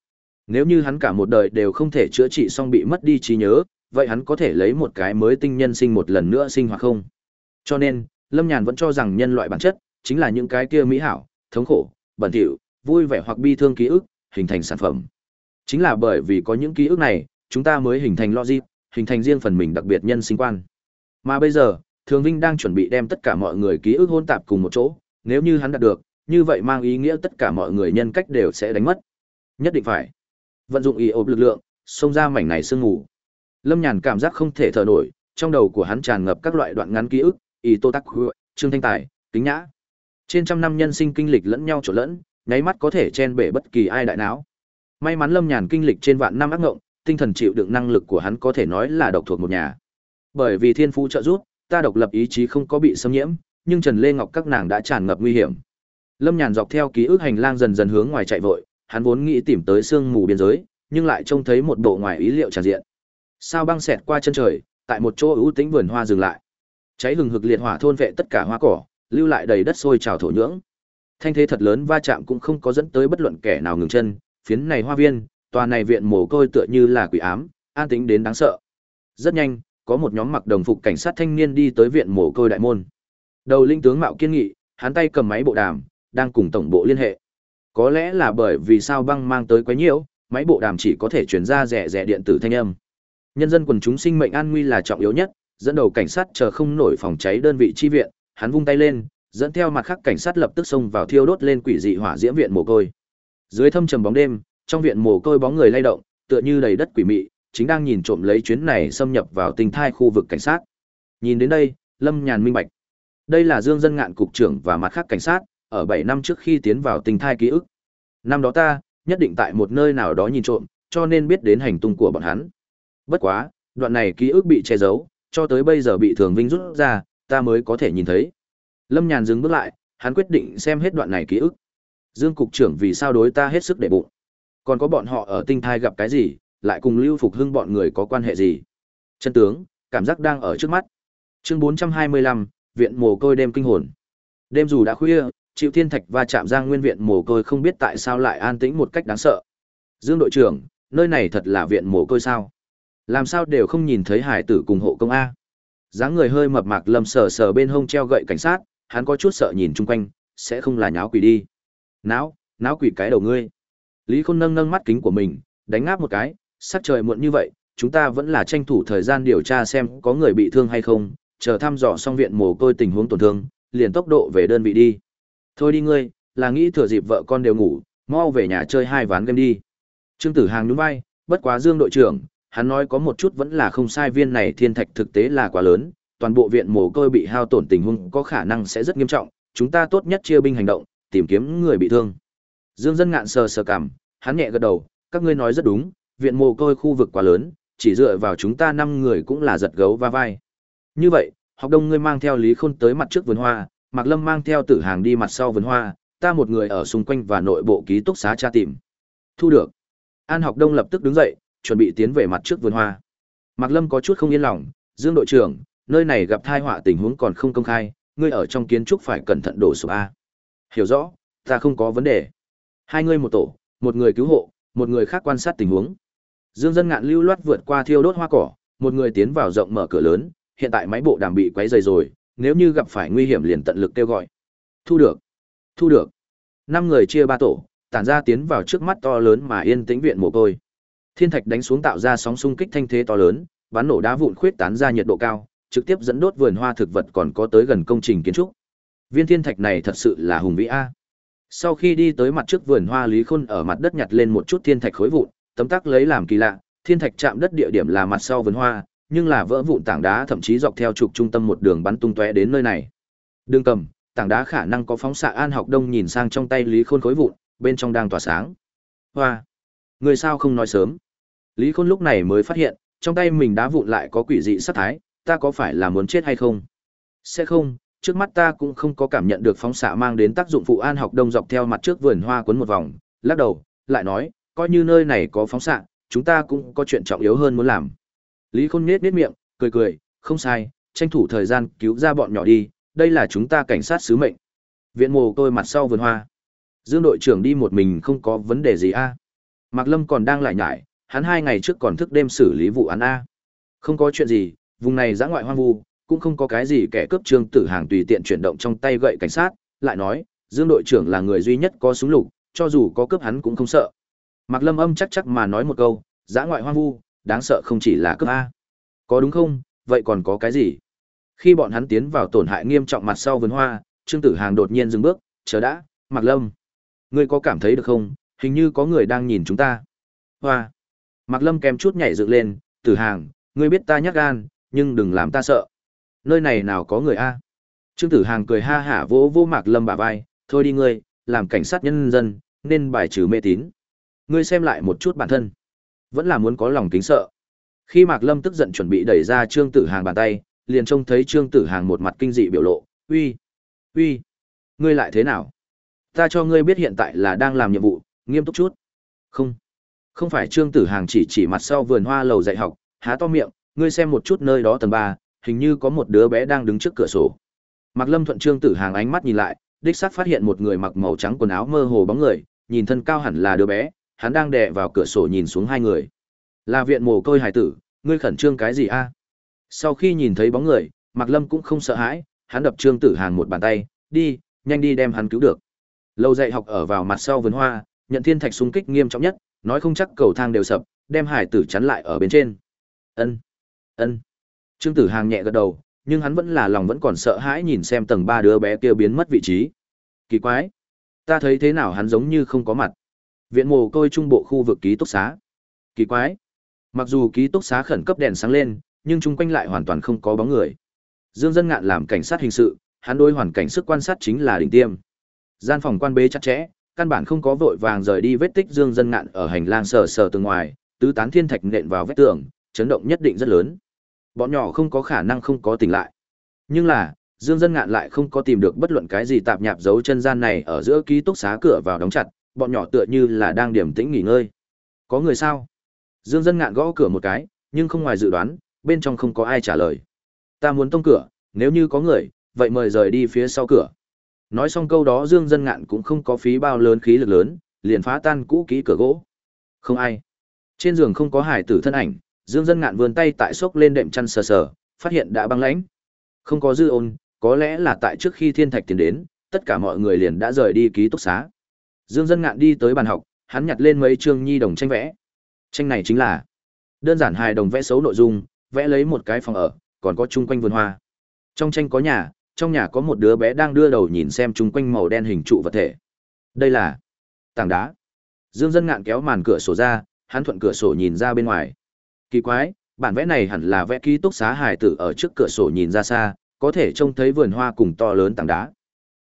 Nếu như hắn cả một đời đều không thể chữa trị xong bị mất đi trí nhớ, vậy hắn có thể lấy một cái mới tinh nhân sinh một lần nữa sinh hoạt không? Cho nên, Lâm Nhàn vẫn cho rằng nhân loại bản chất chính là những cái kia mỹ hảo, thống khổ, bẩn thỉu, vui vẻ hoặc bi thương ký ức, hình thành sản phẩm. Chính là bởi vì có những ký ức này, chúng ta mới hình thành logic, hình thành riêng phần mình đặc biệt nhân sinh quan. Mà bây giờ, Thường Vinh đang chuẩn bị đem tất cả mọi người ký ức hôn tạp cùng một chỗ, nếu như hắn đạt được, như vậy mang ý nghĩa tất cả mọi người nhân cách đều sẽ đánh mất. Nhất định phải vận dụng ý ộp lực lượng, xông ra mảnh này sương ngủ. Lâm Nhàn cảm giác không thể thở nổi, trong đầu của hắn tràn ngập các loại đoạn ngắn ký ức, ý tô tắc trương thanh tài, kính nhã. Trên trăm năm nhân sinh kinh lịch lẫn nhau trộn lẫn, nháy mắt có thể chen bể bất kỳ ai đại não. May mắn Lâm Nhàn kinh lịch trên vạn năm ác ngộng, tinh thần chịu đựng năng lực của hắn có thể nói là độc thuộc một nhà. Bởi vì thiên phú trợ giúp, ta độc lập ý chí không có bị xâm nhiễm, nhưng Trần Lê Ngọc các nàng đã tràn ngập nguy hiểm. Lâm Nhàn dọc theo ký ức hành lang dần dần hướng ngoài chạy vội, hắn vốn nghĩ tìm tới sương mù biên giới, nhưng lại trông thấy một bộ ngoài ý liệu tràn diện. Sao băng xẹt qua chân trời, tại một chỗ ưu tĩnh vườn hoa dừng lại. Cháy hừng hực liệt hỏa thôn vệ tất cả hoa cỏ, lưu lại đầy đất sôi trào thổ nhưỡng. Thanh thế thật lớn va chạm cũng không có dẫn tới bất luận kẻ nào ngừng chân, phiến này hoa viên, tòa này viện mồ côi tựa như là quỷ ám, an tĩnh đến đáng sợ. Rất nhanh, có một nhóm mặc đồng phục cảnh sát thanh niên đi tới viện mồ côi đại môn. Đầu linh tướng Mạo Kiên Nghị, hắn tay cầm máy bộ đàm, đang cùng tổng bộ liên hệ. Có lẽ là bởi vì sao băng mang tới quá nhiều, máy bộ đàm chỉ có thể truyền ra rẻ rẻ điện tử thanh âm. Nhân dân quần chúng sinh mệnh an nguy là trọng yếu nhất, dẫn đầu cảnh sát chờ không nổi phòng cháy đơn vị chi viện, hắn vung tay lên, dẫn theo mặt khác cảnh sát lập tức xông vào thiêu đốt lên quỷ dị hỏa diễm viện mồ côi. Dưới thâm trầm bóng đêm, trong viện mồ côi bóng người lay động, tựa như đầy đất quỷ mị, chính đang nhìn trộm lấy chuyến này xâm nhập vào tình thai khu vực cảnh sát. Nhìn đến đây, Lâm Nhàn minh bạch. Đây là Dương Dân Ngạn cục trưởng và mặt khác cảnh sát, ở 7 năm trước khi tiến vào tình thai ký ức. Năm đó ta, nhất định tại một nơi nào đó nhìn trộm, cho nên biết đến hành tung của bọn hắn. Bất quá, đoạn này ký ức bị che giấu, cho tới bây giờ bị Thường Vinh rút ra, ta mới có thể nhìn thấy. Lâm Nhàn dừng bước lại, hắn quyết định xem hết đoạn này ký ức. Dương cục trưởng vì sao đối ta hết sức để bụng? Còn có bọn họ ở tinh thai gặp cái gì, lại cùng Lưu Phục Hưng bọn người có quan hệ gì? Chân tướng, cảm giác đang ở trước mắt. Chương 425, viện mồ côi đêm kinh hồn. Đêm dù đã khuya, Triệu thiên thạch và chạm giang nguyên viện mồ côi không biết tại sao lại an tĩnh một cách đáng sợ. Dương đội trưởng, nơi này thật là viện mồ côi sao? Làm sao đều không nhìn thấy hải tử cùng hộ công A? dáng người hơi mập mạc lâm sờ sờ bên hông treo gậy cảnh sát, hắn có chút sợ nhìn chung quanh, sẽ không là nháo quỷ đi. Náo, náo quỷ cái đầu ngươi. Lý Khôn nâng nâng mắt kính của mình, đánh ngáp một cái, sắc trời muộn như vậy, chúng ta vẫn là tranh thủ thời gian điều tra xem có người bị thương hay không, chờ thăm dò xong viện mồ côi tình huống tổn thương, liền tốc độ về đơn vị đi. Thôi đi ngươi, là nghĩ thừa dịp vợ con đều ngủ, mau về nhà chơi hai ván game đi. Trương Tử Hàng nhún vai, bất quá Dương đội trưởng, hắn nói có một chút vẫn là không sai viên này thiên thạch thực tế là quá lớn, toàn bộ viện mồ côi bị hao tổn tình huống có khả năng sẽ rất nghiêm trọng, chúng ta tốt nhất chia binh hành động, tìm kiếm người bị thương. Dương dân ngạn sờ sờ cằm, hắn nhẹ gật đầu, các ngươi nói rất đúng, viện mồ côi khu vực quá lớn, chỉ dựa vào chúng ta năm người cũng là giật gấu va vai. Như vậy, học đông ngươi mang theo Lý Khôn tới mặt trước vườn hoa, Mạc Lâm mang theo Tử Hàng đi mặt sau vườn hoa, ta một người ở xung quanh và nội bộ ký túc xá tra tìm. Thu được. An Học Đông lập tức đứng dậy, chuẩn bị tiến về mặt trước vườn hoa. Mạc Lâm có chút không yên lòng, Dương đội trưởng, nơi này gặp tai họa tình huống còn không công khai, ngươi ở trong kiến trúc phải cẩn thận đổ sụp a. Hiểu rõ, ta không có vấn đề. Hai người một tổ, một người cứu hộ, một người khác quan sát tình huống. Dương dân ngạn lưu loát vượt qua thiêu đốt hoa cỏ, một người tiến vào rộng mở cửa lớn, hiện tại máy bộ đàm bị quấy rầy rồi, nếu như gặp phải nguy hiểm liền tận lực kêu gọi. Thu được. Thu được. Năm người chia ba tổ, tản ra tiến vào trước mắt to lớn mà yên tĩnh viện mồ côi. Thiên thạch đánh xuống tạo ra sóng xung kích thanh thế to lớn, bắn nổ đá vụn khuyết tán ra nhiệt độ cao, trực tiếp dẫn đốt vườn hoa thực vật còn có tới gần công trình kiến trúc. Viên thiên thạch này thật sự là hùng vĩ a. Sau khi đi tới mặt trước vườn hoa Lý Khôn ở mặt đất nhặt lên một chút thiên thạch khối vụn, tấm tắc lấy làm kỳ lạ, thiên thạch chạm đất địa điểm là mặt sau vườn hoa, nhưng là vỡ vụn tảng đá thậm chí dọc theo trục trung tâm một đường bắn tung tóe đến nơi này. Đường cầm, tảng đá khả năng có phóng xạ An Học Đông nhìn sang trong tay Lý Khôn khối vụn, bên trong đang tỏa sáng. Hoa, người sao không nói sớm? Lý Khôn lúc này mới phát hiện, trong tay mình đá vụn lại có quỷ dị sát thái, ta có phải là muốn chết hay không? Sẽ không, trước mắt ta cũng không có cảm nhận được phóng xạ mang đến tác dụng phụ An Học Đông dọc theo mặt trước vườn hoa quấn một vòng, lắc đầu, lại nói, coi như nơi này có phóng xạ, chúng ta cũng có chuyện trọng yếu hơn muốn làm. Lý Khôn nhếch nhếch miệng, cười cười, không sai, tranh thủ thời gian cứu ra bọn nhỏ đi, đây là chúng ta cảnh sát sứ mệnh. Viện mồ tôi mặt sau vườn hoa. Dương đội trưởng đi một mình không có vấn đề gì a? À? Mạc Lâm còn đang lại nhải, hắn hai ngày trước còn thức đêm xử lý vụ án a. Không có chuyện gì, vùng này giã ngoại hoang vu, cũng không có cái gì kẻ cướp trương tử hàng tùy tiện chuyển động trong tay gậy cảnh sát, lại nói, Dương đội trưởng là người duy nhất có súng lục, cho dù có cướp hắn cũng không sợ. Mạc Lâm âm chắc chắc mà nói một câu, giã ngoại hoang vu, đáng sợ không chỉ là cướp A. Có đúng không, vậy còn có cái gì? Khi bọn hắn tiến vào tổn hại nghiêm trọng mặt sau vườn hoa, Trương Tử Hàng đột nhiên dừng bước, chờ đã, Mạc Lâm. Ngươi có cảm thấy được không, hình như có người đang nhìn chúng ta. Hoa. Mạc Lâm kèm chút nhảy dựng lên, Tử Hàng, ngươi biết ta nhát gan, nhưng đừng làm ta sợ. Nơi này nào có người A. Trương Tử Hàng cười ha hả vỗ vỗ Mạc Lâm bả vai, thôi đi ngươi, làm cảnh sát nhân dân, nên bài trừ mê tín. Ngươi xem lại một chút bản thân. Vẫn là muốn có lòng kính sợ. Khi Mạc Lâm tức giận chuẩn bị đẩy ra Trương Tử Hàng bàn tay, liền trông thấy Trương Tử Hàng một mặt kinh dị biểu lộ, "Uy, uy, ngươi lại thế nào? Ta cho ngươi biết hiện tại là đang làm nhiệm vụ, nghiêm túc chút." "Không, không phải Trương Tử Hàng chỉ chỉ mặt sau vườn hoa lầu dạy học, há to miệng, ngươi xem một chút nơi đó tầng ba, hình như có một đứa bé đang đứng trước cửa sổ." Mạc Lâm thuận Trương Tử Hàng ánh mắt nhìn lại, đích xác phát hiện một người mặc màu trắng quần áo mơ hồ bóng người, nhìn thân cao hẳn là đứa bé, hắn đang đè vào cửa sổ nhìn xuống hai người. Là viện mồ côi hải tử, ngươi khẩn trương cái gì a? Sau khi nhìn thấy bóng người, Mạc Lâm cũng không sợ hãi, hắn đập Trương Tử Hàng một bàn tay, đi, nhanh đi đem hắn cứu được. Lâu dạy học ở vào mặt sau vườn hoa, nhận thiên thạch xung kích nghiêm trọng nhất, nói không chắc cầu thang đều sập, đem hải tử chắn lại ở bên trên. Ân, ân. Trương Tử Hàng nhẹ gật đầu, nhưng hắn vẫn là lòng vẫn còn sợ hãi nhìn xem tầng ba đứa bé kia biến mất vị trí. Kỳ quái, ta thấy thế nào hắn giống như không có mặt. Viện mồ côi trung bộ khu vực ký túc xá. Kỳ quái, mặc dù ký túc xá khẩn cấp đèn sáng lên, nhưng chung quanh lại hoàn toàn không có bóng người. Dương Dân Ngạn làm cảnh sát hình sự, hắn đối hoàn cảnh sức quan sát chính là đỉnh tiêm. Gian phòng quan bế chặt chẽ, căn bản không có vội vàng rời đi vết tích Dương Dân Ngạn ở hành lang sờ sờ từ ngoài, tứ tán thiên thạch nện vào vết tường, chấn động nhất định rất lớn. Bọn nhỏ không có khả năng không có tỉnh lại. Nhưng là, Dương Dân Ngạn lại không có tìm được bất luận cái gì tạp nhạp dấu chân gian này ở giữa ký túc xá cửa vào đóng chặt, bọn nhỏ tựa như là đang điểm tĩnh nghỉ ngơi. Có người sao? Dương Dân Ngạn gõ cửa một cái, nhưng không ngoài dự đoán, bên trong không có ai trả lời. Ta muốn tông cửa, nếu như có người, vậy mời rời đi phía sau cửa. Nói xong câu đó Dương Dân Ngạn cũng không có phí bao lớn khí lực lớn, liền phá tan cũ kỹ cửa gỗ. Không ai. Trên giường không có hải tử thân ảnh, Dương Dân Ngạn vươn tay tại xốc lên đệm chăn sờ sờ, phát hiện đã băng lãnh. Không có dư ôn, có lẽ là tại trước khi thiên thạch tiến đến, tất cả mọi người liền đã rời đi ký túc xá. Dương Dân Ngạn đi tới bàn học, hắn nhặt lên mấy chương nhi đồng tranh vẽ. Tranh này chính là đơn giản hài đồng vẽ xấu nội dung, vẽ lấy một cái phòng ở, còn có chung quanh vườn hoa. Trong tranh có nhà, trong nhà có một đứa bé đang đưa đầu nhìn xem chung quanh màu đen hình trụ vật thể. Đây là tảng đá. Dương Dân Ngạn kéo màn cửa sổ ra, hắn thuận cửa sổ nhìn ra bên ngoài. Kỳ quái, bản vẽ này hẳn là vẽ ký túc xá hài tử ở trước cửa sổ nhìn ra xa, có thể trông thấy vườn hoa cùng to lớn tảng đá.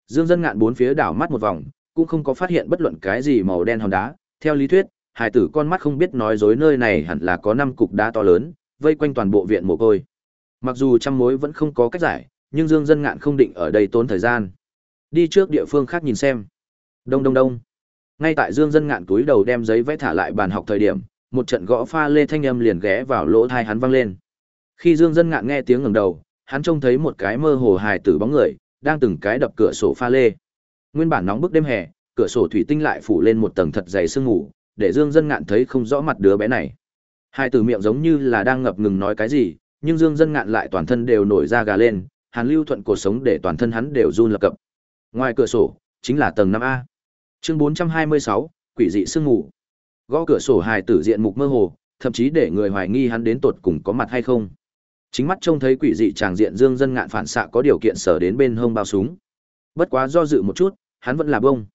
Dương Dân Ngạn bốn phía đảo mắt một vòng, cũng không có phát hiện bất luận cái gì màu đen hòn đá. Theo lý thuyết, hài tử con mắt không biết nói dối nơi này hẳn là có năm cục đá to lớn, vây quanh toàn bộ viện mồ côi. Mặc dù trăm mối vẫn không có cách giải, nhưng Dương Dân Ngạn không định ở đây tốn thời gian. Đi trước địa phương khác nhìn xem. Đông đông đông. Ngay tại Dương Dân Ngạn túi đầu đem giấy vẽ thả lại bàn học thời điểm, một trận gõ pha lê thanh âm liền ghé vào lỗ tai hắn vang lên. Khi Dương Dân Ngạn nghe tiếng ngẩng đầu, hắn trông thấy một cái mơ hồ hài tử bóng người, đang từng cái đập cửa sổ pha lê. Nguyên bản nóng bức đêm hè, cửa sổ thủy tinh lại phủ lên một tầng thật dày sương ngủ, để Dương Dân Ngạn thấy không rõ mặt đứa bé này. Hai từ miệng giống như là đang ngập ngừng nói cái gì, nhưng Dương Dân Ngạn lại toàn thân đều nổi da gà lên, Hàn Lưu thuận cuộc sống để toàn thân hắn đều run lập cập. Ngoài cửa sổ, chính là tầng 5A. Chương 426, quỷ dị sương ngủ. Gõ cửa sổ hài tử diện mục mơ hồ, thậm chí để người hoài nghi hắn đến tột cùng có mặt hay không. Chính mắt trông thấy quỷ dị tràng diện Dương Dân Ngạn phản xạ có điều kiện sở đến bên hông bao súng. Bất quá do dự một chút, hắn vẫn là bông.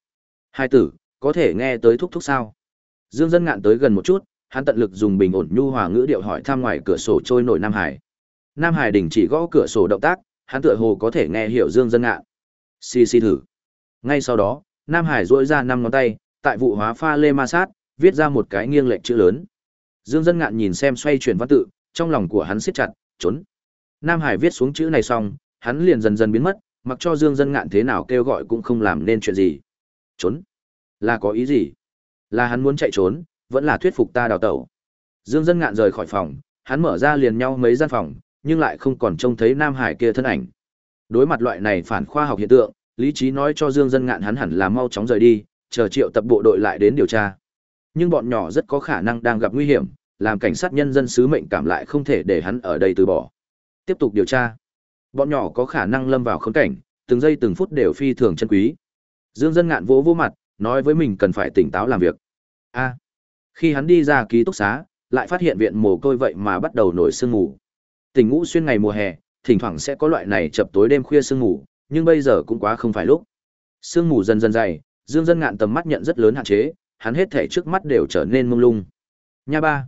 Hai tử, có thể nghe tới thúc thúc sao? Dương Dân Ngạn tới gần một chút, hắn tận lực dùng bình ổn nhu hòa ngữ điệu hỏi thăm ngoài cửa sổ trôi nổi Nam Hải. Nam Hải đình chỉ gõ cửa sổ động tác, hắn tựa hồ có thể nghe hiểu Dương Dân Ngạn. Xì xì thử. Ngay sau đó, Nam Hải duỗi ra năm ngón tay, tại vụ hóa pha lê ma sát, viết ra một cái nghiêng lệch chữ lớn. Dương Dân Ngạn nhìn xem xoay chuyển văn tự, trong lòng của hắn siết chặt, trốn. Nam Hải viết xuống chữ này xong, hắn liền dần dần biến mất, mặc cho Dương Dân Ngạn thế nào kêu gọi cũng không làm nên chuyện gì. Trốn? Là có ý gì? Là hắn muốn chạy trốn, vẫn là thuyết phục ta đào tẩu. Dương Dân Ngạn rời khỏi phòng, hắn mở ra liền nhau mấy gian phòng, nhưng lại không còn trông thấy Nam Hải kia thân ảnh. Đối mặt loại này phản khoa học hiện tượng, lý trí nói cho Dương Dân Ngạn hắn hẳn là mau chóng rời đi, chờ triệu tập bộ đội lại đến điều tra. Nhưng bọn nhỏ rất có khả năng đang gặp nguy hiểm, làm cảnh sát nhân dân sứ mệnh cảm lại không thể để hắn ở đây từ bỏ. Tiếp tục điều tra. Bọn nhỏ có khả năng lâm vào khốn cảnh, từng giây từng phút đều phi thường chân quý. Dương Dân Ngạn vỗ vỗ mặt, nói với mình cần phải tỉnh táo làm việc. A. khi hắn đi ra ký túc xá, lại phát hiện viện mồ côi vậy mà bắt đầu nổi sương mù. Tỉnh ngũ xuyên ngày mùa hè, thỉnh thoảng sẽ có loại này chập tối đêm khuya sương mù, nhưng bây giờ cũng quá không phải lúc. Sương mù dần dần dày, Dương Dân Ngạn tầm mắt nhận rất lớn hạn chế, hắn hết thể trước mắt đều trở nên mông lung. Nha ba.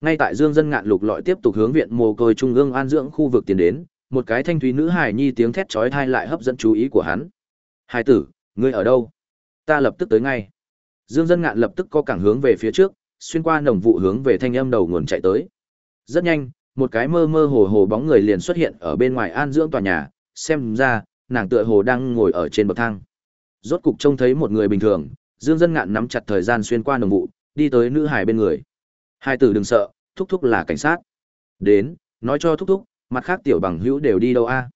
Ngay tại Dương Dân Ngạn lục lọi tiếp tục hướng viện mồ côi trung ương an dưỡng khu vực tiến đến, một cái thanh thúy nữ hài nhi tiếng thét chói tai lại hấp dẫn chú ý của hắn. "Hải tử, ngươi ở đâu?" "Ta lập tức tới ngay." Dương Dân Ngạn lập tức có cảng hướng về phía trước, xuyên qua nồng vụ hướng về thanh âm đầu nguồn chạy tới. Rất nhanh, một cái mơ mơ hồ hồ bóng người liền xuất hiện ở bên ngoài an dưỡng tòa nhà, xem ra, nàng tựa hồ đang ngồi ở trên bậc thang. Rốt cục trông thấy một người bình thường, Dương Dân Ngạn nắm chặt thời gian xuyên qua nồng vụ, đi tới nữ hải bên người. Hai tử đừng sợ, thúc thúc là cảnh sát. Đến, nói cho thúc thúc, mặt khác tiểu bằng hữu đều đi đâu a?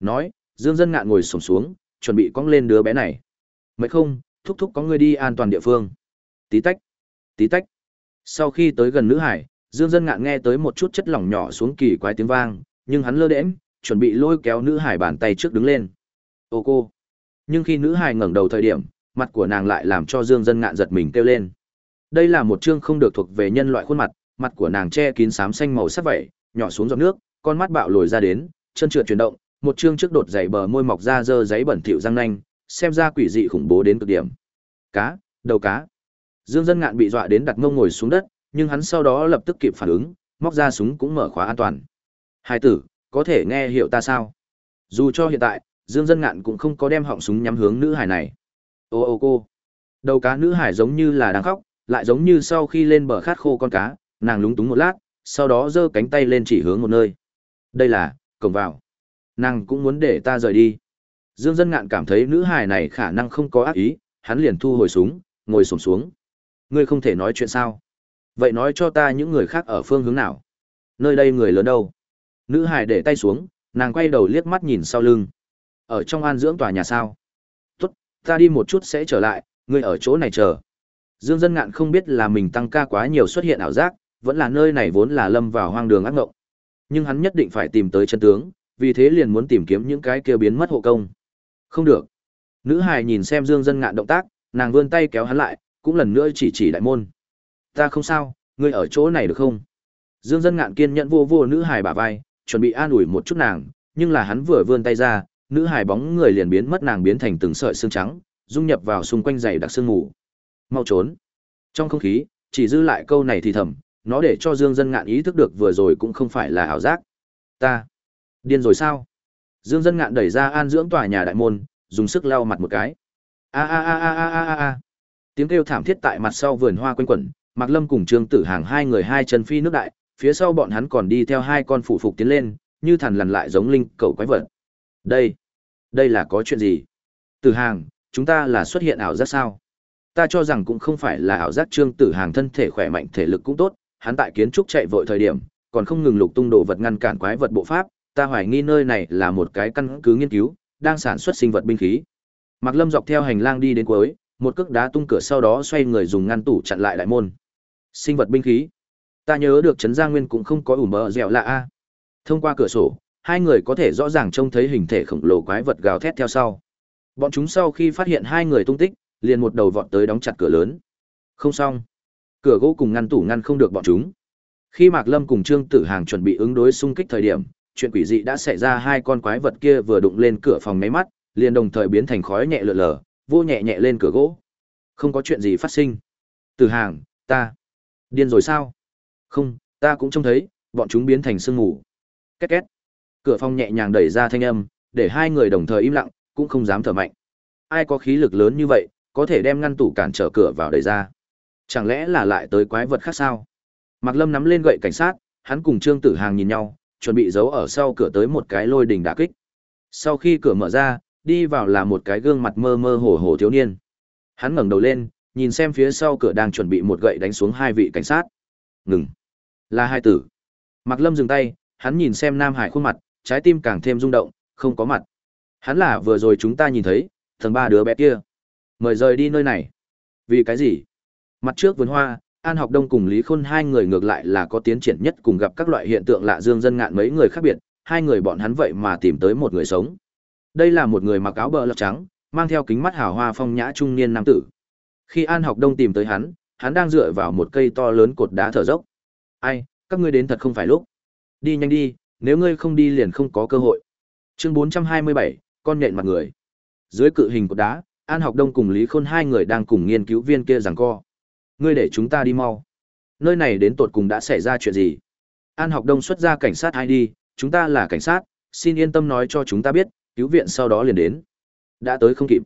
Nói, Dương Dân Ngạn ngồi xổm xuống, chuẩn bị cong lên đứa bé này. Mấy không, thúc thúc có người đi an toàn địa phương. Tí tách, tí tách. Sau khi tới gần nữ hải, Dương Dân Ngạn nghe tới một chút chất lỏng nhỏ xuống kỳ quái tiếng vang, nhưng hắn lơ đễnh, chuẩn bị lôi kéo nữ hải bàn tay trước đứng lên. Ô cô. Nhưng khi nữ hải ngẩng đầu thời điểm, mặt của nàng lại làm cho Dương Dân Ngạn giật mình kêu lên. Đây là một chương không được thuộc về nhân loại khuôn mặt, mặt của nàng che kín xám xanh màu sắc vậy, nhỏ xuống giọt nước, con mắt bạo lồi ra đến, chân trượt chuyển động, một chương trước đột dày bờ môi mọc ra dơ giấy bẩn thỉu răng nanh, xem ra quỷ dị khủng bố đến cực điểm. Cá, đầu cá. Dương Dân Ngạn bị dọa đến đặt mông ngồi xuống đất, nhưng hắn sau đó lập tức kịp phản ứng, móc ra súng cũng mở khóa an toàn. Hai tử, có thể nghe hiểu ta sao? Dù cho hiện tại, Dương Dân Ngạn cũng không có đem họng súng nhắm hướng nữ hải này. Ô ô cô. Đầu cá nữ hải giống như là đang khóc, lại giống như sau khi lên bờ khát khô con cá, nàng lúng túng một lát, sau đó giơ cánh tay lên chỉ hướng một nơi. Đây là, cổng vào. Nàng cũng muốn để ta rời đi. Dương Dân Ngạn cảm thấy nữ hải này khả năng không có ác ý, hắn liền thu hồi súng, ngồi sổm xuống. Ngươi không thể nói chuyện sao? Vậy nói cho ta những người khác ở phương hướng nào? Nơi đây người lớn đâu? Nữ hải để tay xuống, nàng quay đầu liếc mắt nhìn sau lưng. Ở trong an dưỡng tòa nhà sao? Ta đi một chút sẽ trở lại, ngươi ở chỗ này chờ. Dương Dân Ngạn không biết là mình tăng ca quá nhiều xuất hiện ảo giác, vẫn là nơi này vốn là lâm vào hoang đường ác ngộng. Nhưng hắn nhất định phải tìm tới chân tướng, vì thế liền muốn tìm kiếm những cái kia biến mất hộ công. Không được. Nữ hài nhìn xem Dương Dân Ngạn động tác, nàng vươn tay kéo hắn lại, cũng lần nữa chỉ chỉ đại môn. Ta không sao, ngươi ở chỗ này được không? Dương Dân Ngạn kiên nhẫn vô vô nữ hài bả vai, chuẩn bị an ủi một chút nàng, nhưng là hắn vừa vươn tay ra, nữ hài bóng người liền biến mất nàng biến thành từng sợi xương trắng, dung nhập vào xung quanh dày đặc xương mù. Mau trốn. Trong không khí, chỉ dư lại câu này thì thầm, nó để cho Dương Dân Ngạn ý thức được vừa rồi cũng không phải là ảo giác. Ta, điên rồi sao? Dương Dân Ngạn đẩy ra an dưỡng tòa nhà đại môn, dùng sức lau mặt một cái. A a a a a a a. Tiếng kêu thảm thiết tại mặt sau vườn hoa quanh quẩn, Mạc Lâm cùng Trương Tử Hàng hai người hai chân phi nước đại, phía sau bọn hắn còn đi theo hai con phủ phục tiến lên, như thằn lằn lại giống linh cầu quái vật. Đây, đây là có chuyện gì? Tử Hàng, chúng ta là xuất hiện ảo giác sao? Ta cho rằng cũng không phải là ảo giác Trương Tử Hàng thân thể khỏe mạnh thể lực cũng tốt, hắn tại kiến trúc chạy vội thời điểm, còn không ngừng lục tung đồ vật ngăn cản quái vật bộ pháp, ta hoài nghi nơi này là một cái căn cứ nghiên cứu, đang sản xuất sinh vật binh khí. Mạc Lâm dọc theo hành lang đi đến cuối, một cước đá tung cửa sau đó xoay người dùng ngăn tủ chặn lại đại môn. Sinh vật binh khí. Ta nhớ được Trấn Gia Nguyên cũng không có ủ mờ dẻo lạ a. Thông qua cửa sổ, hai người có thể rõ ràng trông thấy hình thể khổng lồ quái vật gào thét theo sau. Bọn chúng sau khi phát hiện hai người tung tích, liền một đầu vọt tới đóng chặt cửa lớn. Không xong cửa gỗ cùng ngăn tủ ngăn không được bọn chúng. Khi Mạc Lâm cùng Trương Tử Hàng chuẩn bị ứng đối xung kích thời điểm, chuyện quỷ dị đã xảy ra hai con quái vật kia vừa đụng lên cửa phòng máy mắt, liền đồng thời biến thành khói nhẹ lượn lờ, vô nhẹ nhẹ lên cửa gỗ. Không có chuyện gì phát sinh. Tử Hàng, ta điên rồi sao? Không, ta cũng trông thấy, bọn chúng biến thành sương mù. Két két. Cửa phòng nhẹ nhàng đẩy ra thanh âm, để hai người đồng thời im lặng, cũng không dám thở mạnh. Ai có khí lực lớn như vậy, có thể đem ngăn tủ cản trở cửa vào đẩy ra. Chẳng lẽ là lại tới quái vật khác sao? Mạc Lâm nắm lên gậy cảnh sát, hắn cùng Trương Tử Hàng nhìn nhau, chuẩn bị giấu ở sau cửa tới một cái lôi đình đả kích. Sau khi cửa mở ra, đi vào là một cái gương mặt mơ mơ hồ hồ thiếu niên. Hắn ngẩng đầu lên, nhìn xem phía sau cửa đang chuẩn bị một gậy đánh xuống hai vị cảnh sát. Ngừng. Là hai tử. Mạc Lâm dừng tay, hắn nhìn xem Nam Hải khuôn mặt, trái tim càng thêm rung động, không có mặt. Hắn là vừa rồi chúng ta nhìn thấy, thằng ba đứa bé kia. Mời rời đi nơi này. Vì cái gì? Mặt trước vườn hoa, An Học Đông cùng Lý Khôn hai người ngược lại là có tiến triển nhất cùng gặp các loại hiện tượng lạ dương dân ngạn mấy người khác biệt, hai người bọn hắn vậy mà tìm tới một người sống. Đây là một người mặc áo bờ lọc trắng, mang theo kính mắt hào hoa phong nhã trung niên nam tử. Khi An Học Đông tìm tới hắn, hắn đang dựa vào một cây to lớn cột đá thở dốc. Ai, các ngươi đến thật không phải lúc. Đi nhanh đi, nếu ngươi không đi liền không có cơ hội. Chương 427, con nhện mặt người. Dưới cự hình cột đá, An Học Đông cùng Lý Khôn hai người đang cùng nghiên cứu viên kia giằng co. Ngươi để chúng ta đi mau. Nơi này đến tột cùng đã xảy ra chuyện gì? An Học Đông xuất ra cảnh sát ID, chúng ta là cảnh sát, xin yên tâm nói cho chúng ta biết, cứu viện sau đó liền đến. Đã tới không kịp.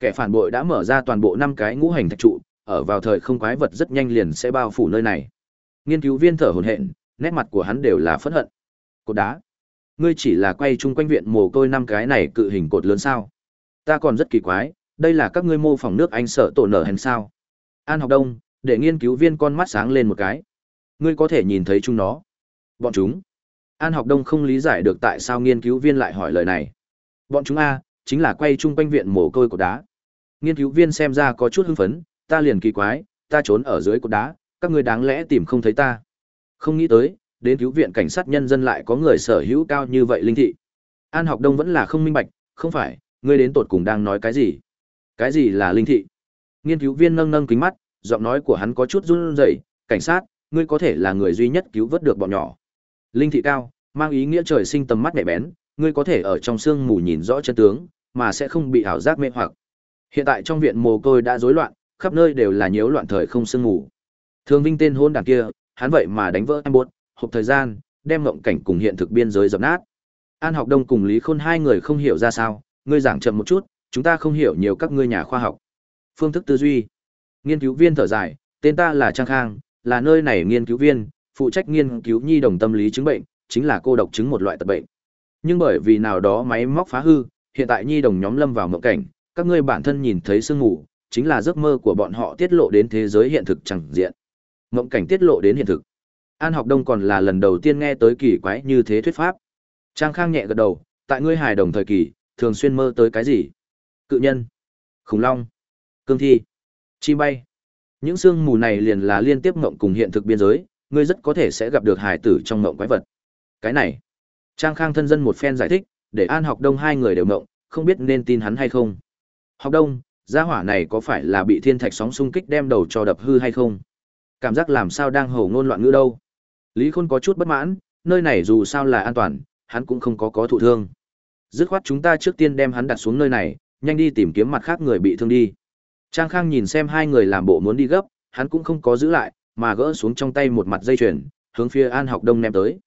Kẻ phản bội đã mở ra toàn bộ năm cái ngũ hành thạch trụ, ở vào thời không quái vật rất nhanh liền sẽ bao phủ nơi này. Nghiên cứu viên thở hổn hển, nét mặt của hắn đều là phẫn hận. Cột đá. Ngươi chỉ là quay chung quanh viện mồ côi năm cái này cự hình cột lớn sao? Ta còn rất kỳ quái, đây là các ngươi mô phỏng nước Anh sợ tổ nở hành sao? An học đông, để nghiên cứu viên con mắt sáng lên một cái. Ngươi có thể nhìn thấy chúng nó. Bọn chúng. An học đông không lý giải được tại sao nghiên cứu viên lại hỏi lời này. Bọn chúng A, chính là quay chung quanh viện mồ côi cột đá. Nghiên cứu viên xem ra có chút hưng phấn, ta liền kỳ quái, ta trốn ở dưới cột đá, các ngươi đáng lẽ tìm không thấy ta. Không nghĩ tới, đến cứu viện cảnh sát nhân dân lại có người sở hữu cao như vậy linh thị. An học đông vẫn là không minh bạch, không phải, ngươi đến tột cùng đang nói cái gì? Cái gì là linh thị? Nghiên cứu viên nâng nâng kính mắt, giọng nói của hắn có chút run rẩy, cảnh sát, ngươi có thể là người duy nhất cứu vớt được bọn nhỏ. Linh thị cao, mang ý nghĩa trời sinh tầm mắt mẹ bén, ngươi có thể ở trong sương mù nhìn rõ chân tướng, mà sẽ không bị ảo giác mê hoặc. Hiện tại trong viện mồ côi đã rối loạn, khắp nơi đều là nhiễu loạn thời không sương mù. Thường Vinh tên hôn đàn kia, hắn vậy mà đánh vỡ em buốt, hộp thời gian, đem ngộng cảnh cùng hiện thực biên giới dập nát. An Học Đông cùng Lý Khôn hai người không hiểu ra sao, ngươi giảng chậm một chút, chúng ta không hiểu nhiều các ngươi nhà khoa học. Phương thức tư duy. Nghiên cứu viên thở dài, tên ta là Trang Khang, là nơi này nghiên cứu viên, phụ trách nghiên cứu nhi đồng tâm lý chứng bệnh, chính là cô độc chứng một loại tật bệnh. Nhưng bởi vì nào đó máy móc phá hư, hiện tại nhi đồng nhóm lâm vào mộng cảnh, các ngươi bản thân nhìn thấy sương mù, chính là giấc mơ của bọn họ tiết lộ đến thế giới hiện thực chẳng diện. Mộng cảnh tiết lộ đến hiện thực. An học đông còn là lần đầu tiên nghe tới kỳ quái như thế thuyết pháp. Trang Khang nhẹ gật đầu, tại ngươi hài đồng thời kỳ, thường xuyên mơ tới cái gì? Cự nhân, khủng long, cương thi, chim bay. Những sương mù này liền là liên tiếp ngộng cùng hiện thực biên giới, ngươi rất có thể sẽ gặp được hài tử trong ngộng quái vật. Cái này, Trang Khang thân dân một phen giải thích, để An Học Đông hai người đều ngộng, không biết nên tin hắn hay không. Học Đông, gia hỏa này có phải là bị thiên thạch sóng xung kích đem đầu cho đập hư hay không? Cảm giác làm sao đang hổ ngôn loạn ngữ đâu? Lý Khôn có chút bất mãn, nơi này dù sao là an toàn, hắn cũng không có có thụ thương. Dứt khoát chúng ta trước tiên đem hắn đặt xuống nơi này, nhanh đi tìm kiếm mặt khác người bị thương đi. Trang Khang nhìn xem hai người làm bộ muốn đi gấp, hắn cũng không có giữ lại, mà gỡ xuống trong tay một mặt dây chuyền, hướng phía An Học Đông ném tới.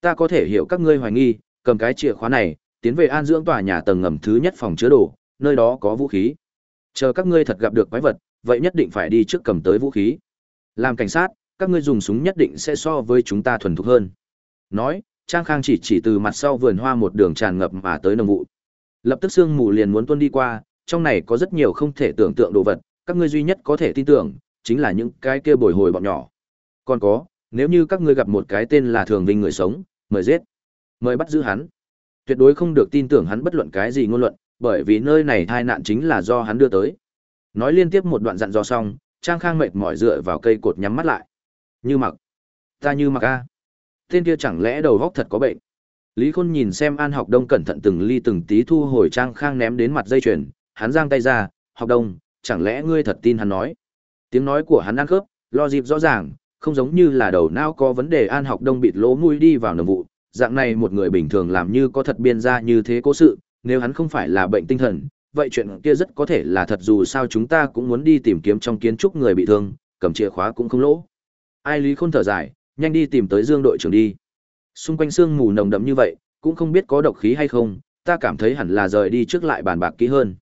Ta có thể hiểu các ngươi hoài nghi, cầm cái chìa khóa này, tiến về an dưỡng tòa nhà tầng ngầm thứ nhất phòng chứa đồ, nơi đó có vũ khí. Chờ các ngươi thật gặp được quái vật, vậy nhất định phải đi trước cầm tới vũ khí. Làm cảnh sát, các ngươi dùng súng nhất định sẽ so với chúng ta thuần thục hơn. Nói, Trang Khang chỉ chỉ từ mặt sau vườn hoa một đường tràn ngập mà tới nồng vụ. Lập tức sương mù liền muốn tuân đi qua, trong này có rất nhiều không thể tưởng tượng đồ vật, các ngươi duy nhất có thể tin tưởng, chính là những cái kia bồi hồi bọn nhỏ. Còn có, nếu như các ngươi gặp một cái tên là Thường Vinh người sống, mời giết, mời bắt giữ hắn. Tuyệt đối không được tin tưởng hắn bất luận cái gì ngôn luận, bởi vì nơi này tai nạn chính là do hắn đưa tới. Nói liên tiếp một đoạn dặn dò xong, Trang Khang mệt mỏi dựa vào cây cột nhắm mắt lại. Như mặc. Ta như mặc a. Tên kia chẳng lẽ đầu góc thật có bệnh. Lý Khôn nhìn xem An Học Đông cẩn thận từng ly từng tí thu hồi Trang Khang ném đến mặt dây chuyền, hắn giang tay ra, "Học Đông, chẳng lẽ ngươi thật tin hắn nói?" Tiếng nói của hắn ăn khớp, lo dịp rõ ràng, không giống như là đầu não có vấn đề An Học Đông bịt lỗ mũi đi vào nồng vụ, dạng này một người bình thường làm như có thật biên ra như thế cố sự, nếu hắn không phải là bệnh tinh thần, vậy chuyện kia rất có thể là thật dù sao chúng ta cũng muốn đi tìm kiếm trong kiến trúc người bị thương, cầm chìa khóa cũng không lỗ. Ai Lý Khôn thở dài, nhanh đi tìm tới Dương đội trưởng đi. Xung quanh sương mù nồng đậm như vậy, cũng không biết có độc khí hay không, ta cảm thấy hẳn là rời đi trước lại bàn bạc kỹ hơn.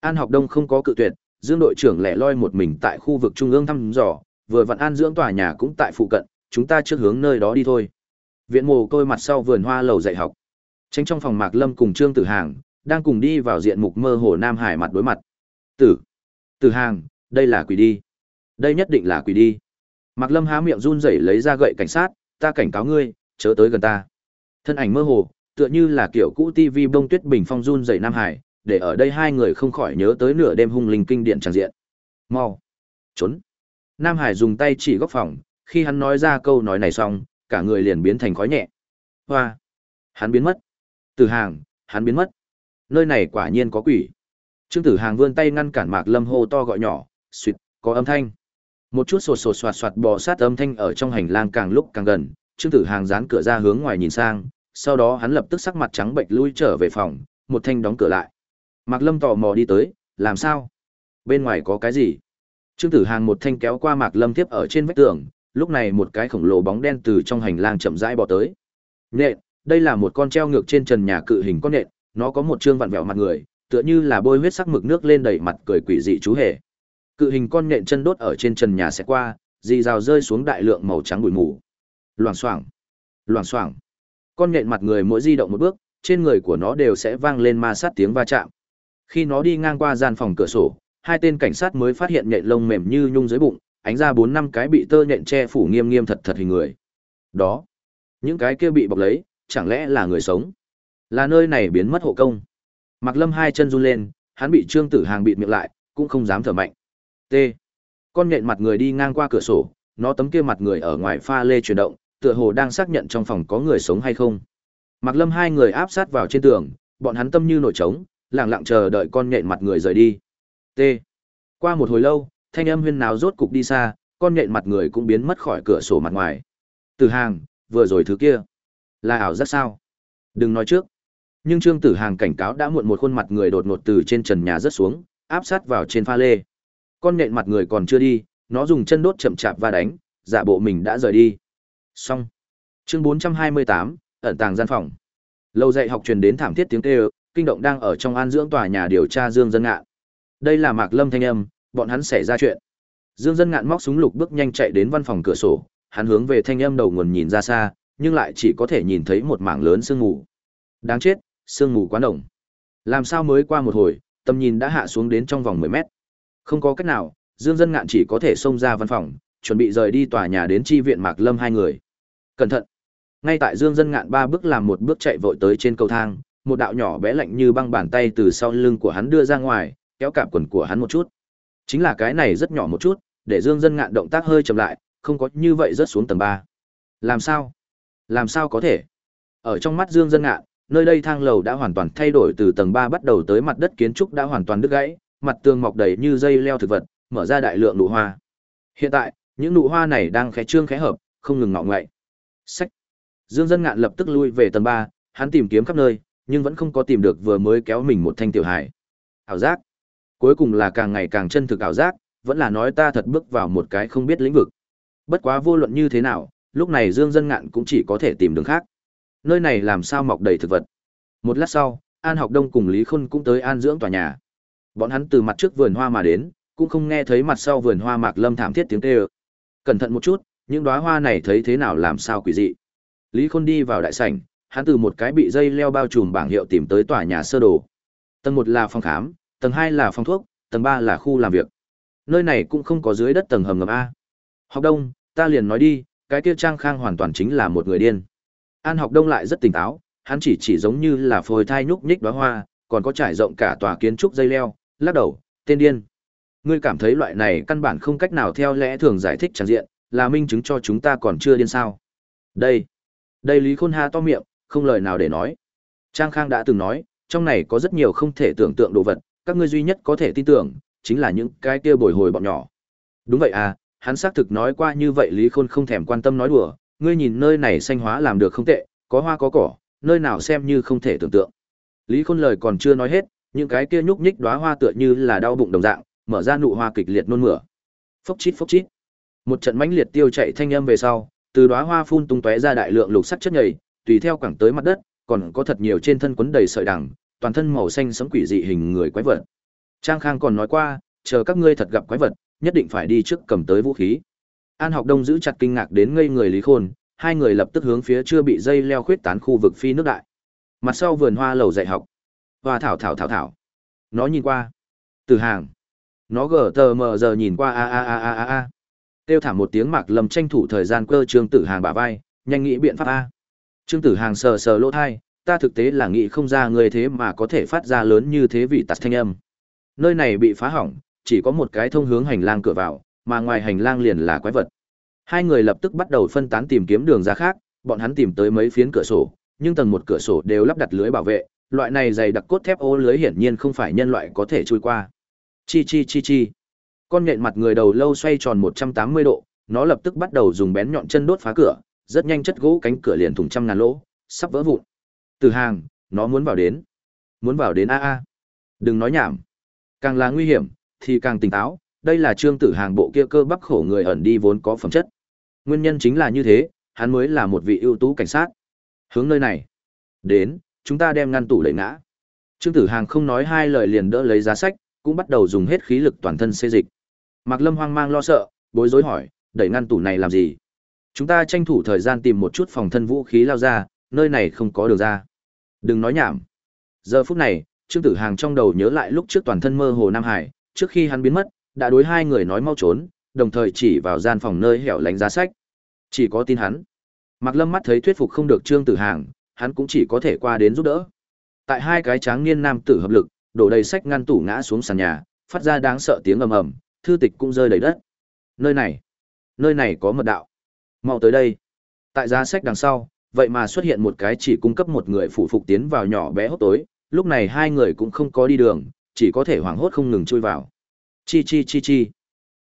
An Học Đông không có cự tuyệt, Dương đội trưởng lẻ loi một mình tại khu vực trung ương thăm dò, vừa vặn an dưỡng tòa nhà cũng tại phụ cận, chúng ta trước hướng nơi đó đi thôi. Viện mồ côi mặt sau vườn hoa lầu dạy học. Tránh trong phòng Mạc Lâm cùng Trương Tử Hàng, đang cùng đi vào diện mục mơ hồ Nam Hải mặt đối mặt. Tử, Tử Hàng, đây là quỷ đi. Đây nhất định là quỷ đi. Mạc Lâm há miệng run rẩy lấy ra gậy cảnh sát, ta cảnh cáo ngươi, chớ tới gần ta. Thân ảnh mơ hồ, tựa như là kiểu cũ TV bông tuyết bình phong run rẩy Nam Hải, để ở đây hai người không khỏi nhớ tới nửa đêm hung linh kinh điển tràn diện. Mau, trốn. Nam Hải dùng tay chỉ góc phòng, khi hắn nói ra câu nói này xong, cả người liền biến thành khói nhẹ. Hoa, hắn biến mất. Từ Hàng, hắn biến mất. Nơi này quả nhiên có quỷ. Trương Tử Hàng vươn tay ngăn cản Mạc Lâm hô to gọi nhỏ, "Xuyệt, có âm thanh. Một chút sột sột soạt soạt bò sát âm thanh ở trong hành lang càng lúc càng gần, Trương Tử Hàng dán cửa ra hướng ngoài nhìn sang, sau đó hắn lập tức sắc mặt trắng bệch lui trở về phòng, một thanh đóng cửa lại. Mạc Lâm tò mò đi tới, làm sao? Bên ngoài có cái gì? Trương Tử Hàng một thanh kéo qua Mạc Lâm tiếp ở trên vách tường, lúc này một cái khổng lồ bóng đen từ trong hành lang chậm rãi bò tới. Nện, đây là một con treo ngược trên trần nhà cự hình con nện, nó có một trương vặn vẹo mặt người, tựa như là bôi huyết sắc mực nước lên đầy mặt cười quỷ dị chú hề. Cự hình con nện chân đốt ở trên trần nhà sẽ qua, dì rào rơi xuống đại lượng màu trắng bụi mù. Loảng xoảng, loảng xoảng. Con nện mặt người mỗi di động một bước, trên người của nó đều sẽ vang lên ma sát tiếng va chạm. Khi nó đi ngang qua gian phòng cửa sổ, hai tên cảnh sát mới phát hiện nhện lông mềm như nhung dưới bụng, ánh ra bốn năm cái bị tơ nhện che phủ nghiêm nghiêm thật thật hình người. Đó, những cái kia bị bọc lấy, chẳng lẽ là người sống? Là nơi này biến mất hộ công. Mạc Lâm hai chân run lên, hắn bị Trương Tử Hàng bịt miệng lại, cũng không dám thở mạnh. T. Con nhện mặt người đi ngang qua cửa sổ, nó tấm kia mặt người ở ngoài pha lê chuyển động, tựa hồ đang xác nhận trong phòng có người sống hay không. Mặc Lâm hai người áp sát vào trên tường, bọn hắn tâm như nổi trống, lẳng lặng chờ đợi con nhện mặt người rời đi. T. Qua một hồi lâu, thanh âm huyên nào rốt cục đi xa, con nhện mặt người cũng biến mất khỏi cửa sổ mặt ngoài. Tử Hàng, vừa rồi thứ kia, là ảo giác sao? Đừng nói trước. Nhưng Trương Tử Hàng cảnh cáo đã muộn một khuôn mặt người đột ngột từ trên trần nhà rớt xuống, áp sát vào trên pha lê. Con nhện mặt người còn chưa đi, nó dùng chân đốt chậm chạp và đánh, giả bộ mình đã rời đi. Xong. Chương 428, ẩn tàng gian phòng. Lâu dạy học truyền đến thảm thiết tiếng kêu, kinh động đang ở trong an dưỡng tòa nhà điều tra Dương Dân Ngạn. Đây là Mạc Lâm thanh âm, bọn hắn xảy ra chuyện. Dương Dân Ngạn móc súng lục bước nhanh chạy đến văn phòng cửa sổ, hắn hướng về thanh âm đầu nguồn nhìn ra xa, nhưng lại chỉ có thể nhìn thấy một mảng lớn sương mù. Đáng chết, sương mù quá nồng. Làm sao mới qua một hồi, tầm nhìn đã hạ xuống đến trong vòng 10 mét. Không có cách nào, Dương Dân Ngạn chỉ có thể xông ra văn phòng, chuẩn bị rời đi tòa nhà đến chi viện Mạc Lâm hai người. Cẩn thận. Ngay tại Dương Dân Ngạn ba bước làm một bước chạy vội tới trên cầu thang, một đạo nhỏ bé lạnh như băng bàn tay từ sau lưng của hắn đưa ra ngoài, kéo cạp quần của hắn một chút. Chính là cái này rất nhỏ một chút, để Dương Dân Ngạn động tác hơi chậm lại, không có như vậy rớt xuống tầng ba. Làm sao? Làm sao có thể? Ở trong mắt Dương Dân Ngạn, nơi đây thang lầu đã hoàn toàn thay đổi từ tầng ba bắt đầu tới mặt đất kiến trúc đã hoàn toàn đứt gãy, mặt tường mọc đầy như dây leo thực vật, mở ra đại lượng nụ hoa. Hiện tại, những nụ hoa này đang khẽ trương khẽ hợp, không ngừng ngọ ngậy. Sách. Dương Dân Ngạn lập tức lui về tầng 3, hắn tìm kiếm khắp nơi, nhưng vẫn không có tìm được vừa mới kéo mình một thanh tiểu hải. Ảo giác. Cuối cùng là càng ngày càng chân thực ảo giác, vẫn là nói ta thật bước vào một cái không biết lĩnh vực. Bất quá vô luận như thế nào, lúc này Dương Dân Ngạn cũng chỉ có thể tìm đường khác. Nơi này làm sao mọc đầy thực vật. Một lát sau, An Học Đông cùng Lý Khôn cũng tới an dưỡng tòa nhà. Bọn hắn từ mặt trước vườn hoa mà đến, cũng không nghe thấy mặt sau vườn hoa Mạc Lâm thảm thiết tiếng kêu. Cẩn thận một chút, những đóa hoa này thấy thế nào làm sao quỷ dị. Lý Khôn đi vào đại sảnh, hắn từ một cái bị dây leo bao trùm bảng hiệu tìm tới tòa nhà sơ đồ. Tầng một là phòng khám, tầng hai là phòng thuốc, tầng ba là khu làm việc. Nơi này cũng không có dưới đất tầng hầm ngầm a. Học Đông, ta liền nói đi, cái kia Trang Khang hoàn toàn chính là một người điên. An Học Đông lại rất tỉnh táo, hắn chỉ chỉ giống như là phôi thai nhúc nhích đóa hoa, còn có trải rộng cả tòa kiến trúc dây leo, lắc đầu, tên điên. Ngươi cảm thấy loại này căn bản không cách nào theo lẽ thường giải thích tràn diện, là minh chứng cho chúng ta còn chưa điên sao? Đây, đây Lý Khôn Ha to miệng, không lời nào để nói. Trang Khang đã từng nói, trong này có rất nhiều không thể tưởng tượng đồ vật, các ngươi duy nhất có thể tin tưởng, chính là những cái kia bồi hồi bọn nhỏ. Đúng vậy à, hắn xác thực nói qua như vậy Lý Khôn không thèm quan tâm nói đùa, ngươi nhìn nơi này xanh hóa làm được không tệ, có hoa có cỏ, nơi nào xem như không thể tưởng tượng. Lý Khôn lời còn chưa nói hết, những cái kia nhúc nhích đóa hoa tựa như là đau bụng đồng dạng, mở ra nụ hoa kịch liệt nôn mửa. Phốc chít phốc chít. Một trận mãnh liệt tiêu chạy thanh âm về sau, từ đóa hoa phun tung tóe ra đại lượng lục sắc chất nhầy, tùy theo quẳng tới mặt đất, còn có thật nhiều trên thân quấn đầy sợi đằng, toàn thân màu xanh sẫm quỷ dị hình người quái vật. Trang Khang còn nói qua, chờ các ngươi thật gặp quái vật, nhất định phải đi trước cầm tới vũ khí. An Học Đông giữ chặt kinh ngạc đến ngây người Lý Khôn, hai người lập tức hướng phía chưa bị dây leo khuyết tán khu vực phi nước đại. Mặt sau vườn hoa lầu dạy học. Hoa thảo thảo thảo thảo. Nó nhìn qua. Từ hàng. Nó gờ tờ mờ giờ nhìn qua a a a a a a. Tiêu thảm một tiếng Mạc Lâm tranh thủ thời gian cơ Trương Tử Hàng bả vai, nhanh nghĩ biện pháp a. Trương Tử Hàng sờ sờ lỗ thai, ta thực tế là nghĩ không ra người thế mà có thể phát ra lớn như thế vì tạt thanh âm. Nơi này bị phá hỏng, chỉ có một cái thông hướng hành lang cửa vào, mà ngoài hành lang liền là quái vật. Hai người lập tức bắt đầu phân tán tìm kiếm đường ra khác, bọn hắn tìm tới mấy phiến cửa sổ, nhưng tầng một cửa sổ đều lắp đặt lưới bảo vệ, loại này dày đặc cốt thép ô lưới hiển nhiên không phải nhân loại có thể trôi qua. Chi chi chi chi. Con nhện mặt người đầu lâu xoay tròn 180 độ, nó lập tức bắt đầu dùng bén nhọn chân đốt phá cửa, rất nhanh chất gỗ cánh cửa liền thủng trăm ngàn lỗ, sắp vỡ vụn. Từ hàng, nó muốn vào đến. Muốn vào đến a a. Đừng nói nhảm. Càng là nguy hiểm thì càng tỉnh táo, đây là Trương Tử Hàng bộ kia cơ bắp khổ người ẩn đi vốn có phẩm chất. Nguyên nhân chính là như thế, hắn mới là một vị ưu tú cảnh sát. Hướng nơi này. Đến, chúng ta đem ngăn tủ lấy ngã. Trương Tử Hàng không nói hai lời liền đỡ lấy giá sách, cũng bắt đầu dùng hết khí lực toàn thân xê dịch. Mạc Lâm hoang mang lo sợ, bối rối hỏi, đẩy ngăn tủ này làm gì? Chúng ta tranh thủ thời gian tìm một chút phòng thân vũ khí lao ra, nơi này không có đường ra. Đừng nói nhảm. Giờ phút này, Trương Tử Hàng trong đầu nhớ lại lúc trước toàn thân mơ hồ Nam Hải, trước khi hắn biến mất, đã đối hai người nói mau trốn, đồng thời chỉ vào gian phòng nơi hẻo lánh giá sách. Chỉ có tin hắn. Mạc Lâm mắt thấy thuyết phục không được Trương Tử Hàng, hắn cũng chỉ có thể qua đến giúp đỡ. Tại hai cái tráng niên nam tử hợp lực, đổ đầy sách ngăn tủ ngã xuống sàn nhà, phát ra đáng sợ tiếng ầm ầm, thư tịch cũng rơi đầy đất. Nơi này, nơi này có mật đạo. Mau tới đây. Tại giá sách đằng sau, vậy mà xuất hiện một cái chỉ cung cấp một người phụ phục tiến vào nhỏ bé hốc tối, lúc này hai người cũng không có đi đường, chỉ có thể hoảng hốt không ngừng chui vào. Chi chi chi chi.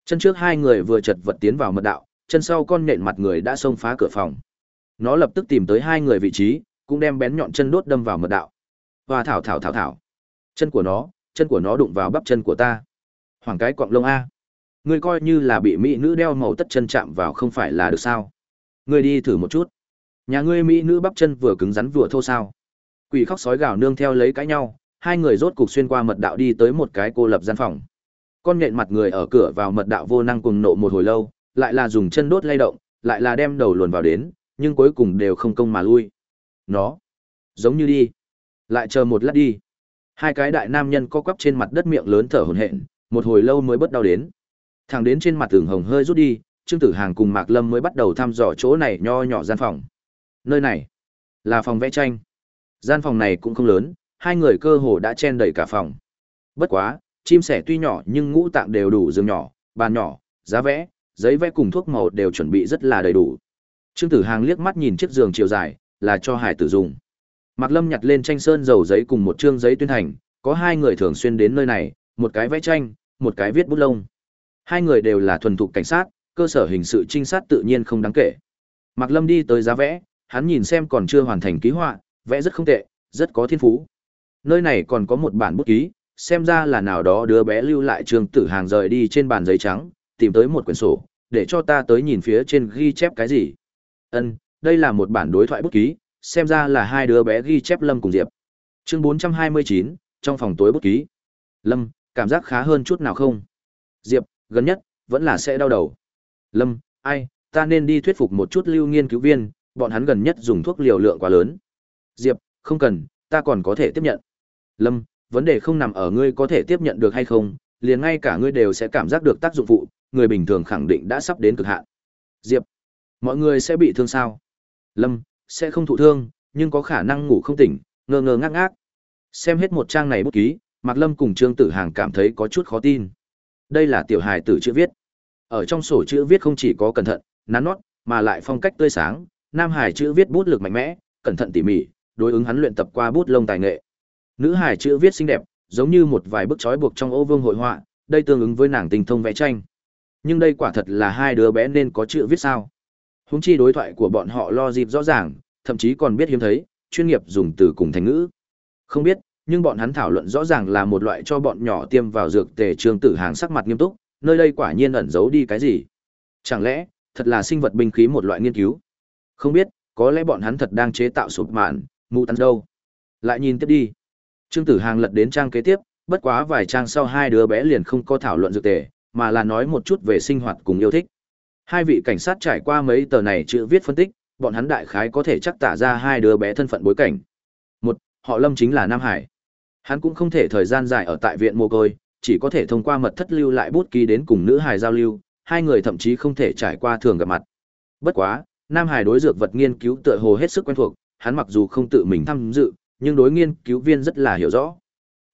Chân trước hai người vừa chật vật tiến vào mật đạo, chân sau con nện mặt người đã xông phá cửa phòng. Nó lập tức tìm tới hai người vị trí, cũng đem bén nhọn chân đốt đâm vào mật đạo. Hoa thảo thảo thảo thảo. Chân của nó, chân của nó đụng vào bắp chân của ta. Hoàng cái quạng lông a. Ngươi coi như là bị mỹ nữ đeo màu tất chân chạm vào không phải là được sao? Ngươi đi thử một chút. Nhà ngươi mỹ nữ bắp chân vừa cứng rắn vừa thô sao? Quỷ khóc sói gào nương theo lấy cãi nhau, hai người rốt cục xuyên qua mật đạo đi tới một cái cô lập gian phòng. Con nhện mặt người ở cửa vào mật đạo vô năng cùng nộ một hồi lâu, lại là dùng chân đốt lay động, lại là đem đầu luồn vào đến, nhưng cuối cùng đều không công mà lui. Nó, giống như đi, lại chờ một lát đi. Hai cái đại nam nhân co quắp trên mặt đất miệng lớn thở hổn hển, một hồi lâu mới bất đau đến. Thằng đến trên mặt tường hồng hơi rút đi, Trương Tử Hàng cùng Mạc Lâm mới bắt đầu thăm dò chỗ này nho nhỏ gian phòng. Nơi này là phòng vẽ tranh. Gian phòng này cũng không lớn, hai người cơ hồ đã chen đầy cả phòng. Bất quá, chim sẻ tuy nhỏ nhưng ngũ tạng đều đủ giường nhỏ, bàn nhỏ, giá vẽ, giấy vẽ cùng thuốc màu đều chuẩn bị rất là đầy đủ. Trương Tử Hàng liếc mắt nhìn chiếc giường chiều dài, là cho hải tử dùng. Mạc Lâm nhặt lên tranh sơn dầu giấy cùng một trương giấy tuyên thành, có hai người thường xuyên đến nơi này, một cái vẽ tranh, một cái viết bút lông. Hai người đều là thuần thục cảnh sát, cơ sở hình sự trinh sát tự nhiên không đáng kể. Mạc Lâm đi tới giá vẽ, hắn nhìn xem còn chưa hoàn thành ký họa, vẽ rất không tệ, rất có thiên phú. Nơi này còn có một bản bút ký, xem ra là nào đó đứa bé lưu lại trường tử hàng rời đi trên bàn giấy trắng, tìm tới một quyển sổ, để cho ta tới nhìn phía trên ghi chép cái gì. Ân, đây là một bản đối thoại bút ký, xem ra là hai đứa bé ghi chép Lâm cùng Diệp. Chương 429, trong phòng tối bút ký. Lâm, cảm giác khá hơn chút nào không? Diệp, gần nhất, vẫn là sẽ đau đầu. Lâm, ai, ta nên đi thuyết phục một chút lưu nghiên cứu viên, bọn hắn gần nhất dùng thuốc liều lượng quá lớn. Diệp, không cần, ta còn có thể tiếp nhận. Lâm, vấn đề không nằm ở ngươi có thể tiếp nhận được hay không, liền ngay cả ngươi đều sẽ cảm giác được tác dụng phụ, người bình thường khẳng định đã sắp đến cực hạn. Diệp, mọi người sẽ bị thương sao? Lâm, sẽ không thụ thương, nhưng có khả năng ngủ không tỉnh, ngơ ngơ ngác ngác. Xem hết một trang này bút ký, Mạc Lâm cùng Trương Tử Hàng cảm thấy có chút khó tin. Đây là tiểu hài tử chữ viết. Ở trong sổ chữ viết không chỉ có cẩn thận, nắn nót, mà lại phong cách tươi sáng, nam hải chữ viết bút lực mạnh mẽ, cẩn thận tỉ mỉ, đối ứng hắn luyện tập qua bút lông tài nghệ. Nữ hải chữ viết xinh đẹp, giống như một vài bức trói buộc trong ô vương hội họa, đây tương ứng với nàng tình thông vẽ tranh. Nhưng đây quả thật là hai đứa bé nên có chữ viết sao? Huống chi đối thoại của bọn họ lo dịp rõ ràng, thậm chí còn biết hiếm thấy, chuyên nghiệp dùng từ cùng thành ngữ. Không biết, nhưng bọn hắn thảo luận rõ ràng là một loại cho bọn nhỏ tiêm vào dược tề trương tử hàng sắc mặt nghiêm túc, nơi đây quả nhiên ẩn giấu đi cái gì? Chẳng lẽ, thật là sinh vật binh khí một loại nghiên cứu? Không biết, có lẽ bọn hắn thật đang chế tạo sụp mạn, mù tắn đâu. Lại nhìn tiếp đi. Trương Tử Hàng lật đến trang kế tiếp, bất quá vài trang sau hai đứa bé liền không có thảo luận dược tề, mà là nói một chút về sinh hoạt cùng yêu thích. Hai vị cảnh sát trải qua mấy tờ này chữ viết phân tích, bọn hắn đại khái có thể chắc tả ra hai đứa bé thân phận bối cảnh. Một, họ Lâm chính là Nam Hải. Hắn cũng không thể thời gian dài ở tại viện mồ côi, chỉ có thể thông qua mật thất lưu lại bút ký đến cùng nữ hài giao lưu, hai người thậm chí không thể trải qua thường gặp mặt. Bất quá, Nam Hải đối dược vật nghiên cứu tựa hồ hết sức quen thuộc, hắn mặc dù không tự mình tham dự, nhưng đối nghiên cứu viên rất là hiểu rõ.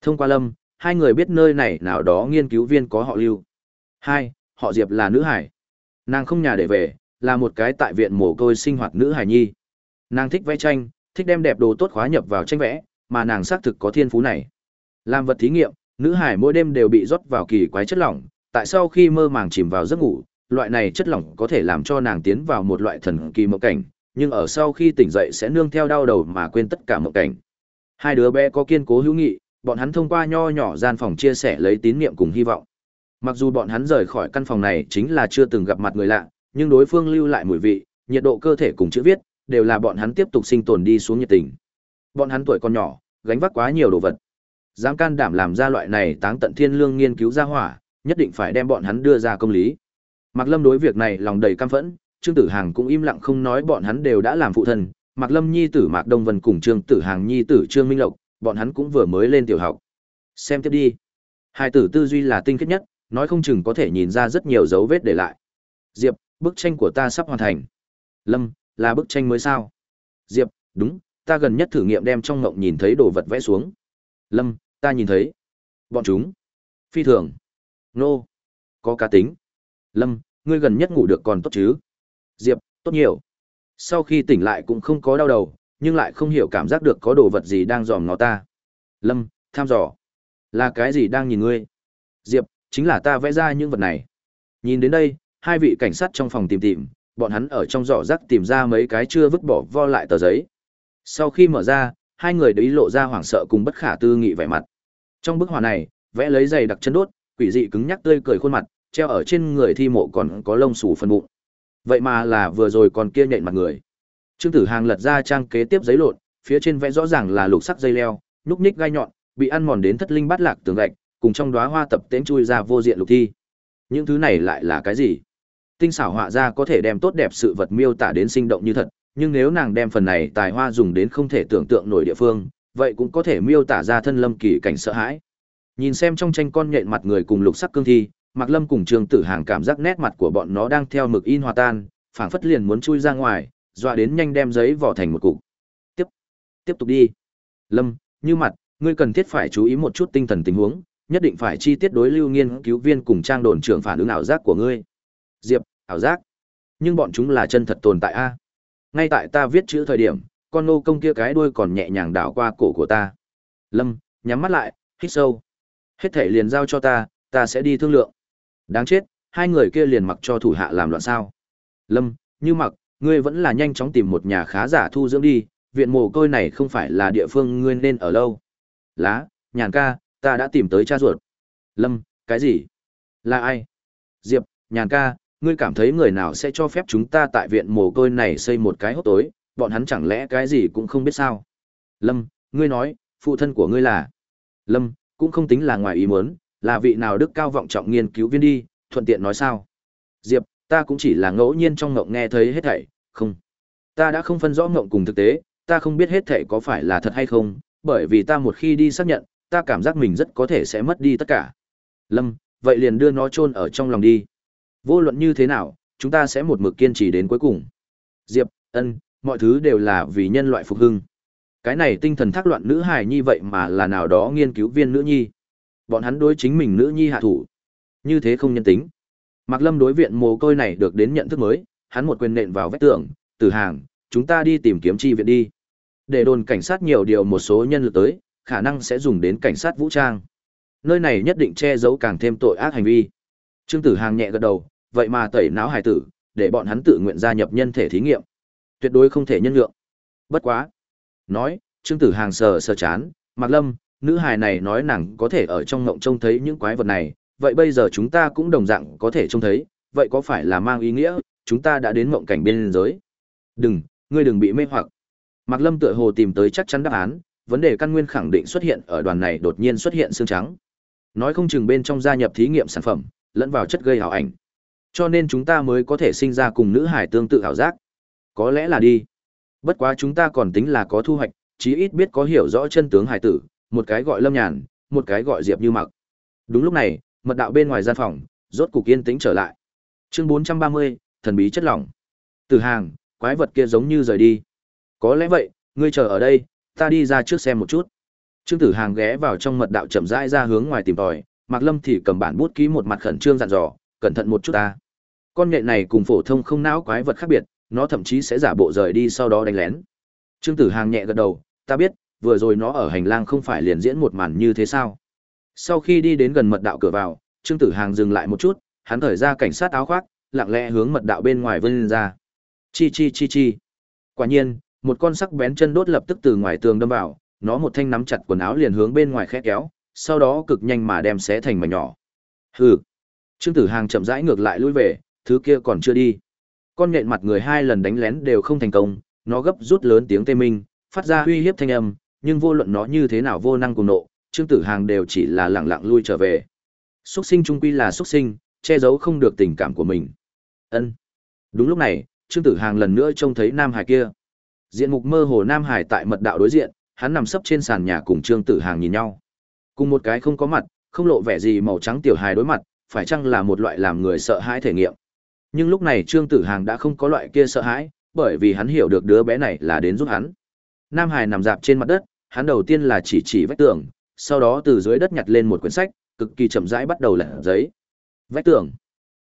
Thông qua Lâm, hai người biết nơi này nào đó nghiên cứu viên có họ Lưu. Hai, họ Diệp là nữ hải. Nàng không nhà để về, là một cái tại viện mồ côi sinh hoạt nữ hài nhi. Nàng thích vẽ tranh, thích đem đẹp đồ tốt khóa nhập vào tranh vẽ, mà nàng xác thực có thiên phú này. Làm vật thí nghiệm, nữ hải mỗi đêm đều bị rót vào kỳ quái chất lỏng, tại sau khi mơ màng chìm vào giấc ngủ, loại này chất lỏng có thể làm cho nàng tiến vào một loại thần kỳ mộng cảnh, nhưng ở sau khi tỉnh dậy sẽ nương theo đau đầu mà quên tất cả mộng cảnh. Hai đứa bé có kiên cố hữu nghị, bọn hắn thông qua nho nhỏ gian phòng chia sẻ lấy tín niệm cùng hy vọng. Mặc dù bọn hắn rời khỏi căn phòng này chính là chưa từng gặp mặt người lạ, nhưng đối phương lưu lại mùi vị, nhiệt độ cơ thể cùng chữ viết, đều là bọn hắn tiếp tục sinh tồn đi xuống nhiệt tình. Bọn hắn tuổi còn nhỏ, gánh vác quá nhiều đồ vật. Dám can đảm làm ra loại này táng tận thiên lương nghiên cứu ra hỏa, nhất định phải đem bọn hắn đưa ra công lý. Mạc Lâm đối việc này lòng đầy căm phẫn, Trương Tử Hàng cũng im lặng không nói bọn hắn đều đã làm phụ thân, Mạc Lâm nhi tử Mạc Đông Vân cùng Trương Tử Hàng nhi tử Trương Minh Lộc, bọn hắn cũng vừa mới lên tiểu học. Xem tiếp đi. Hai tử tư duy là tinh khiết nhất, nói không chừng có thể nhìn ra rất nhiều dấu vết để lại. Diệp, bức tranh của ta sắp hoàn thành. Lâm, là bức tranh mới sao? Diệp, đúng, ta gần nhất thử nghiệm đem trong ngộng nhìn thấy đồ vật vẽ xuống. Lâm, ta nhìn thấy. Bọn chúng. Phi thường. Nô. Có cá tính. Lâm, ngươi gần nhất ngủ được còn tốt chứ? Diệp, tốt nhiều. Sau khi tỉnh lại cũng không có đau đầu, nhưng lại không hiểu cảm giác được có đồ vật gì đang dòm nó ta. Lâm, tham dò. Là cái gì đang nhìn ngươi? Diệp, chính là ta vẽ ra những vật này. Nhìn đến đây, hai vị cảnh sát trong phòng tìm tìm, bọn hắn ở trong giỏ rác tìm ra mấy cái chưa vứt bỏ vo lại tờ giấy. Sau khi mở ra, hai người đấy lộ ra hoảng sợ cùng bất khả tư nghị vẻ mặt. Trong bức họa này, vẽ lấy giày đặc chân đốt, quỷ dị cứng nhắc tươi cười khuôn mặt, treo ở trên người thi mộ còn có lông xù phân bụng. Vậy mà là vừa rồi còn kia nhện mặt người. Trương Tử Hàng lật ra trang kế tiếp giấy lộn, phía trên vẽ rõ ràng là lục sắc dây leo, núc ních gai nhọn, bị ăn mòn đến thất linh bát lạc tường gạch, cùng trong đóa hoa tập tễnh chui ra vô diện lục thi. Những thứ này lại là cái gì? Tinh xảo họa ra có thể đem tốt đẹp sự vật miêu tả đến sinh động như thật, nhưng nếu nàng đem phần này tài hoa dùng đến không thể tưởng tượng nổi địa phương, vậy cũng có thể miêu tả ra thân lâm kỳ cảnh sợ hãi. Nhìn xem trong tranh con nhện mặt người cùng lục sắc cương thi, Mạc Lâm cùng Trương Tử Hàng cảm giác nét mặt của bọn nó đang theo mực in hòa tan, phảng phất liền muốn chui ra ngoài, dọa đến nhanh đem giấy vỏ thành một cục. Tiếp, tiếp tục đi. Lâm, như mặt, ngươi cần thiết phải chú ý một chút tinh thần tình huống, nhất định phải chi tiết đối lưu nghiên cứu viên cùng trang đồn trưởng phản ứng ảo giác của ngươi. Diệp, ảo giác. Nhưng bọn chúng là chân thật tồn tại a. Ngay tại ta viết chữ thời điểm, con nô công kia cái đuôi còn nhẹ nhàng đảo qua cổ của ta. Lâm, nhắm mắt lại, hít sâu. Hết thể liền giao cho ta, ta sẽ đi thương lượng. Đáng chết, hai người kia liền mặc cho thủ hạ làm loạn sao. Lâm, như mặc, ngươi vẫn là nhanh chóng tìm một nhà khá giả thu dưỡng đi, viện mồ côi này không phải là địa phương ngươi nên ở lâu. Lá, nhàn ca, ta đã tìm tới cha ruột. Lâm, cái gì? Là ai? Diệp, nhàn ca, ngươi cảm thấy người nào sẽ cho phép chúng ta tại viện mồ côi này xây một cái hốc tối, bọn hắn chẳng lẽ cái gì cũng không biết sao? Lâm, ngươi nói, phụ thân của ngươi là... Lâm, cũng không tính là ngoài ý muốn, là vị nào đức cao vọng trọng nghiên cứu viên đi, thuận tiện nói sao? Diệp, ta cũng chỉ là ngẫu nhiên trong ngộng nghe thấy hết thảy, không. Ta đã không phân rõ ngộng cùng thực tế, ta không biết hết thảy có phải là thật hay không, bởi vì ta một khi đi xác nhận, ta cảm giác mình rất có thể sẽ mất đi tất cả. Lâm, vậy liền đưa nó chôn ở trong lòng đi. Vô luận như thế nào, chúng ta sẽ một mực kiên trì đến cuối cùng. Diệp, ân, mọi thứ đều là vì nhân loại phục hưng. Cái này tinh thần thác loạn nữ hài nhi vậy mà là nào đó nghiên cứu viên nữ nhi. Bọn hắn đối chính mình nữ nhi hạ thủ. Như thế không nhân tính. Mạc Lâm đối viện mồ côi này được đến nhận thức mới, hắn một quyền nện vào vách tường, "Từ hàng, chúng ta đi tìm kiếm chi viện đi." Để đồn cảnh sát nhiều điều một số nhân lực tới, khả năng sẽ dùng đến cảnh sát vũ trang. Nơi này nhất định che giấu càng thêm tội ác hành vi. Trương Tử Hàng nhẹ gật đầu, vậy mà tẩy não hải tử, để bọn hắn tự nguyện gia nhập nhân thể thí nghiệm. Tuyệt đối không thể nhân lượng. Bất quá. Nói, Trương Tử Hàng sờ sờ chán, Mạc Lâm, nữ hài này nói nàng có thể ở trong ngộng trông thấy những quái vật này, vậy bây giờ chúng ta cũng đồng dạng có thể trông thấy, vậy có phải là mang ý nghĩa, chúng ta đã đến ngộng cảnh biên giới? Đừng, ngươi đừng bị mê hoặc. Mạc Lâm tựa hồ tìm tới chắc chắn đáp án, vấn đề căn nguyên khẳng định xuất hiện ở đoàn này đột nhiên xuất hiện xương trắng. Nói không chừng bên trong gia nhập thí nghiệm sản phẩm, lẫn vào chất gây ảo ảnh. Cho nên chúng ta mới có thể sinh ra cùng nữ hải tương tự ảo giác. Có lẽ là đi. Bất quá chúng ta còn tính là có thu hoạch, chí ít biết có hiểu rõ chân tướng hải tử, một cái gọi Lâm Nhàn, một cái gọi Diệp Như Mặc. Đúng lúc này, mật đạo bên ngoài gian phòng, rốt cục yên tĩnh trở lại. Chương 430, thần bí chất lỏng. Từ hàng, quái vật kia giống như rời đi. Có lẽ vậy, ngươi chờ ở đây, ta đi ra trước xem một chút. Trương Tử Hàng ghé vào trong mật đạo chậm rãi ra hướng ngoài tìm tòi, Mạc Lâm thì cầm bản bút ký một mặt khẩn trương dặn dò, cẩn thận một chút ta. Con nghệ này cùng phổ thông không não quái vật khác biệt, nó thậm chí sẽ giả bộ rời đi sau đó đánh lén. Trương Tử Hàng nhẹ gật đầu, ta biết, vừa rồi nó ở hành lang không phải liền diễn một màn như thế sao? Sau khi đi đến gần mật đạo cửa vào, Trương Tử Hàng dừng lại một chút, hắn thở ra cảnh sát áo khoác, lặng lẽ hướng mật đạo bên ngoài vươn ra. Chi chi chi chi. Quả nhiên, một con sắc bén chân đốt lập tức từ ngoài tường đâm vào, nó một thanh nắm chặt quần áo liền hướng bên ngoài khẽ kéo, sau đó cực nhanh mà đem xé thành mảnh nhỏ. Hừ. Trương Tử Hàng chậm rãi ngược lại lui về, thứ kia còn chưa đi. Con nhện mặt người hai lần đánh lén đều không thành công, nó gấp rút lớn tiếng tê minh, phát ra uy hiếp thanh âm, nhưng vô luận nó như thế nào vô năng cùng nộ, Trương Tử Hàng đều chỉ là lặng lặng lui trở về. Xuất sinh trung quy là xuất sinh, che giấu không được tình cảm của mình. Ân. Đúng lúc này, Trương Tử Hàng lần nữa trông thấy Nam Hải kia. Diện mục mơ hồ Nam Hải tại mật đạo đối diện, hắn nằm sấp trên sàn nhà cùng Trương Tử Hàng nhìn nhau. Cùng một cái không có mặt, không lộ vẻ gì màu trắng tiểu hài đối mặt, phải chăng là một loại làm người sợ hãi thể nghiệm. Nhưng lúc này Trương Tử Hàng đã không có loại kia sợ hãi, bởi vì hắn hiểu được đứa bé này là đến giúp hắn. Nam Hải nằm dạp trên mặt đất, hắn đầu tiên là chỉ chỉ vách tường, sau đó từ dưới đất nhặt lên một quyển sách, cực kỳ chậm rãi bắt đầu lật giấy. Vách tường.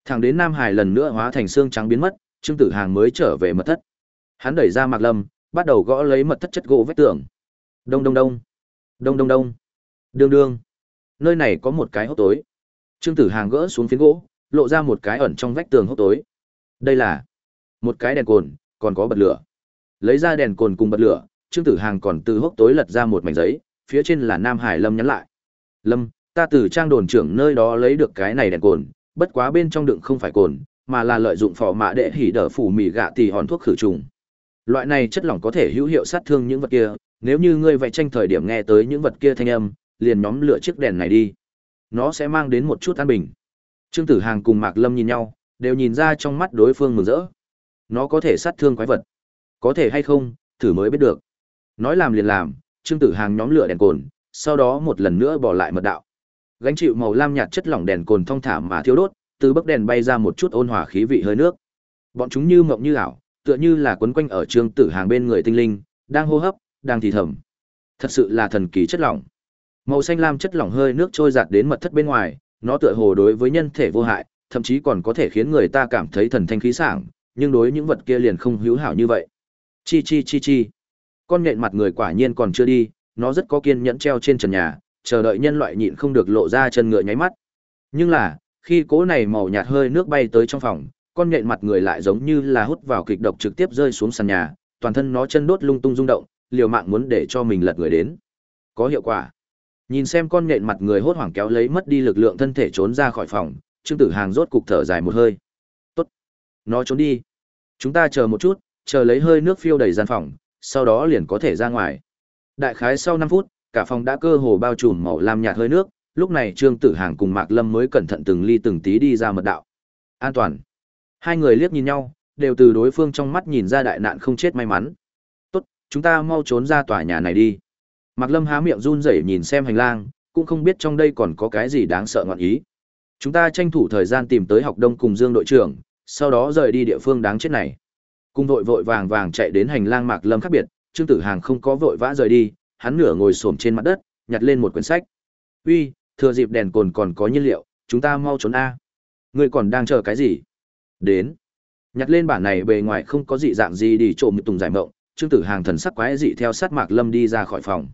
Thẳng đến Nam Hải lần nữa hóa thành xương trắng biến mất, Trương Tử Hàng mới trở về mật thất. Hắn đẩy ra Mạc Lâm, bắt đầu gõ lấy mật thất chất gỗ vách tường. Đông đông đông. Đông đông đông. Đương đương. Nơi này có một cái hốc tối. Trương Tử Hàng gỡ xuống phiến gỗ, lộ ra một cái ẩn trong vách tường hốc tối. Đây là một cái đèn cồn, còn có bật lửa. Lấy ra đèn cồn cùng bật lửa, Trương Tử Hàng còn từ hốc tối lật ra một mảnh giấy, phía trên là Nam Hải Lâm nhắn lại. Lâm, ta từ trang đồn trưởng nơi đó lấy được cái này đèn cồn, bất quá bên trong đựng không phải cồn, mà là lợi dụng phò mạ để hỉ đỡ phủ mì gạ tỷ hòn thuốc khử trùng. Loại này chất lỏng có thể hữu hiệu sát thương những vật kia, nếu như ngươi vẽ tranh thời điểm nghe tới những vật kia thanh âm, liền nhóm lửa chiếc đèn này đi. Nó sẽ mang đến một chút an bình. Trương Tử Hàng cùng Mạc Lâm nhìn nhau, đều nhìn ra trong mắt đối phương mừng rỡ. Nó có thể sát thương quái vật. Có thể hay không, thử mới biết được. Nói làm liền làm, Trương Tử Hàng nhóm lửa đèn cồn, sau đó một lần nữa bỏ lại mật đạo. Gánh chịu màu lam nhạt chất lỏng đèn cồn thong thả mà thiêu đốt, từ bức đèn bay ra một chút ôn hòa khí vị hơi nước. Bọn chúng như mộng như ảo, tựa như là quấn quanh ở Trương Tử Hàng bên người tinh linh, đang hô hấp, đang thì thầm. Thật sự là thần kỳ chất lỏng. Màu xanh lam chất lỏng hơi nước trôi giạt đến mật thất bên ngoài, nó tựa hồ đối với nhân thể vô hại, thậm chí còn có thể khiến người ta cảm thấy thần thanh khí sảng, nhưng đối những vật kia liền không hữu hảo như vậy. Chi chi chi chi. Con nhện mặt người quả nhiên còn chưa đi, nó rất có kiên nhẫn treo trên trần nhà, chờ đợi nhân loại nhịn không được lộ ra chân ngựa nháy mắt. Nhưng là, khi cố này màu nhạt hơi nước bay tới trong phòng, con nhện mặt người lại giống như là hút vào kịch độc trực tiếp rơi xuống sàn nhà, toàn thân nó chân đốt lung tung rung động, liều mạng muốn để cho mình lật người đến. Có hiệu quả. Nhìn xem con nhện mặt người hốt hoảng kéo lấy mất đi lực lượng thân thể trốn ra khỏi phòng, Trương Tử Hàng rốt cục thở dài một hơi. Tốt. Nó trốn đi. Chúng ta chờ một chút, chờ lấy hơi nước phiêu đầy gian phòng, sau đó liền có thể ra ngoài. Đại khái sau 5 phút, cả phòng đã cơ hồ bao trùm màu lam nhạt hơi nước, lúc này Trương Tử Hàng cùng Mạc Lâm mới cẩn thận từng ly từng tí đi ra mật đạo. An toàn. Hai người liếc nhìn nhau, đều từ đối phương trong mắt nhìn ra đại nạn không chết may mắn. Tốt, chúng ta mau trốn ra tòa nhà này đi. Mạc Lâm há miệng run rẩy nhìn xem hành lang, cũng không biết trong đây còn có cái gì đáng sợ ngọn ý. Chúng ta tranh thủ thời gian tìm tới học đông cùng Dương đội trưởng, sau đó rời đi địa phương đáng chết này. Cùng vội vội vàng vàng chạy đến hành lang Mạc Lâm khác biệt, Trương Tử Hàng không có vội vã rời đi, hắn nửa ngồi xổm trên mặt đất, nhặt lên một quyển sách. "Uy, thừa dịp đèn cồn còn có nhiên liệu, chúng ta mau trốn a." Ngươi còn đang chờ cái gì? Đến. Nhặt lên bản này bề ngoài không có dị dạng gì đi trộm tùng giải mộng, Trương Tử Hàng thần sắc quái dị theo sát Mạc Lâm đi ra khỏi phòng.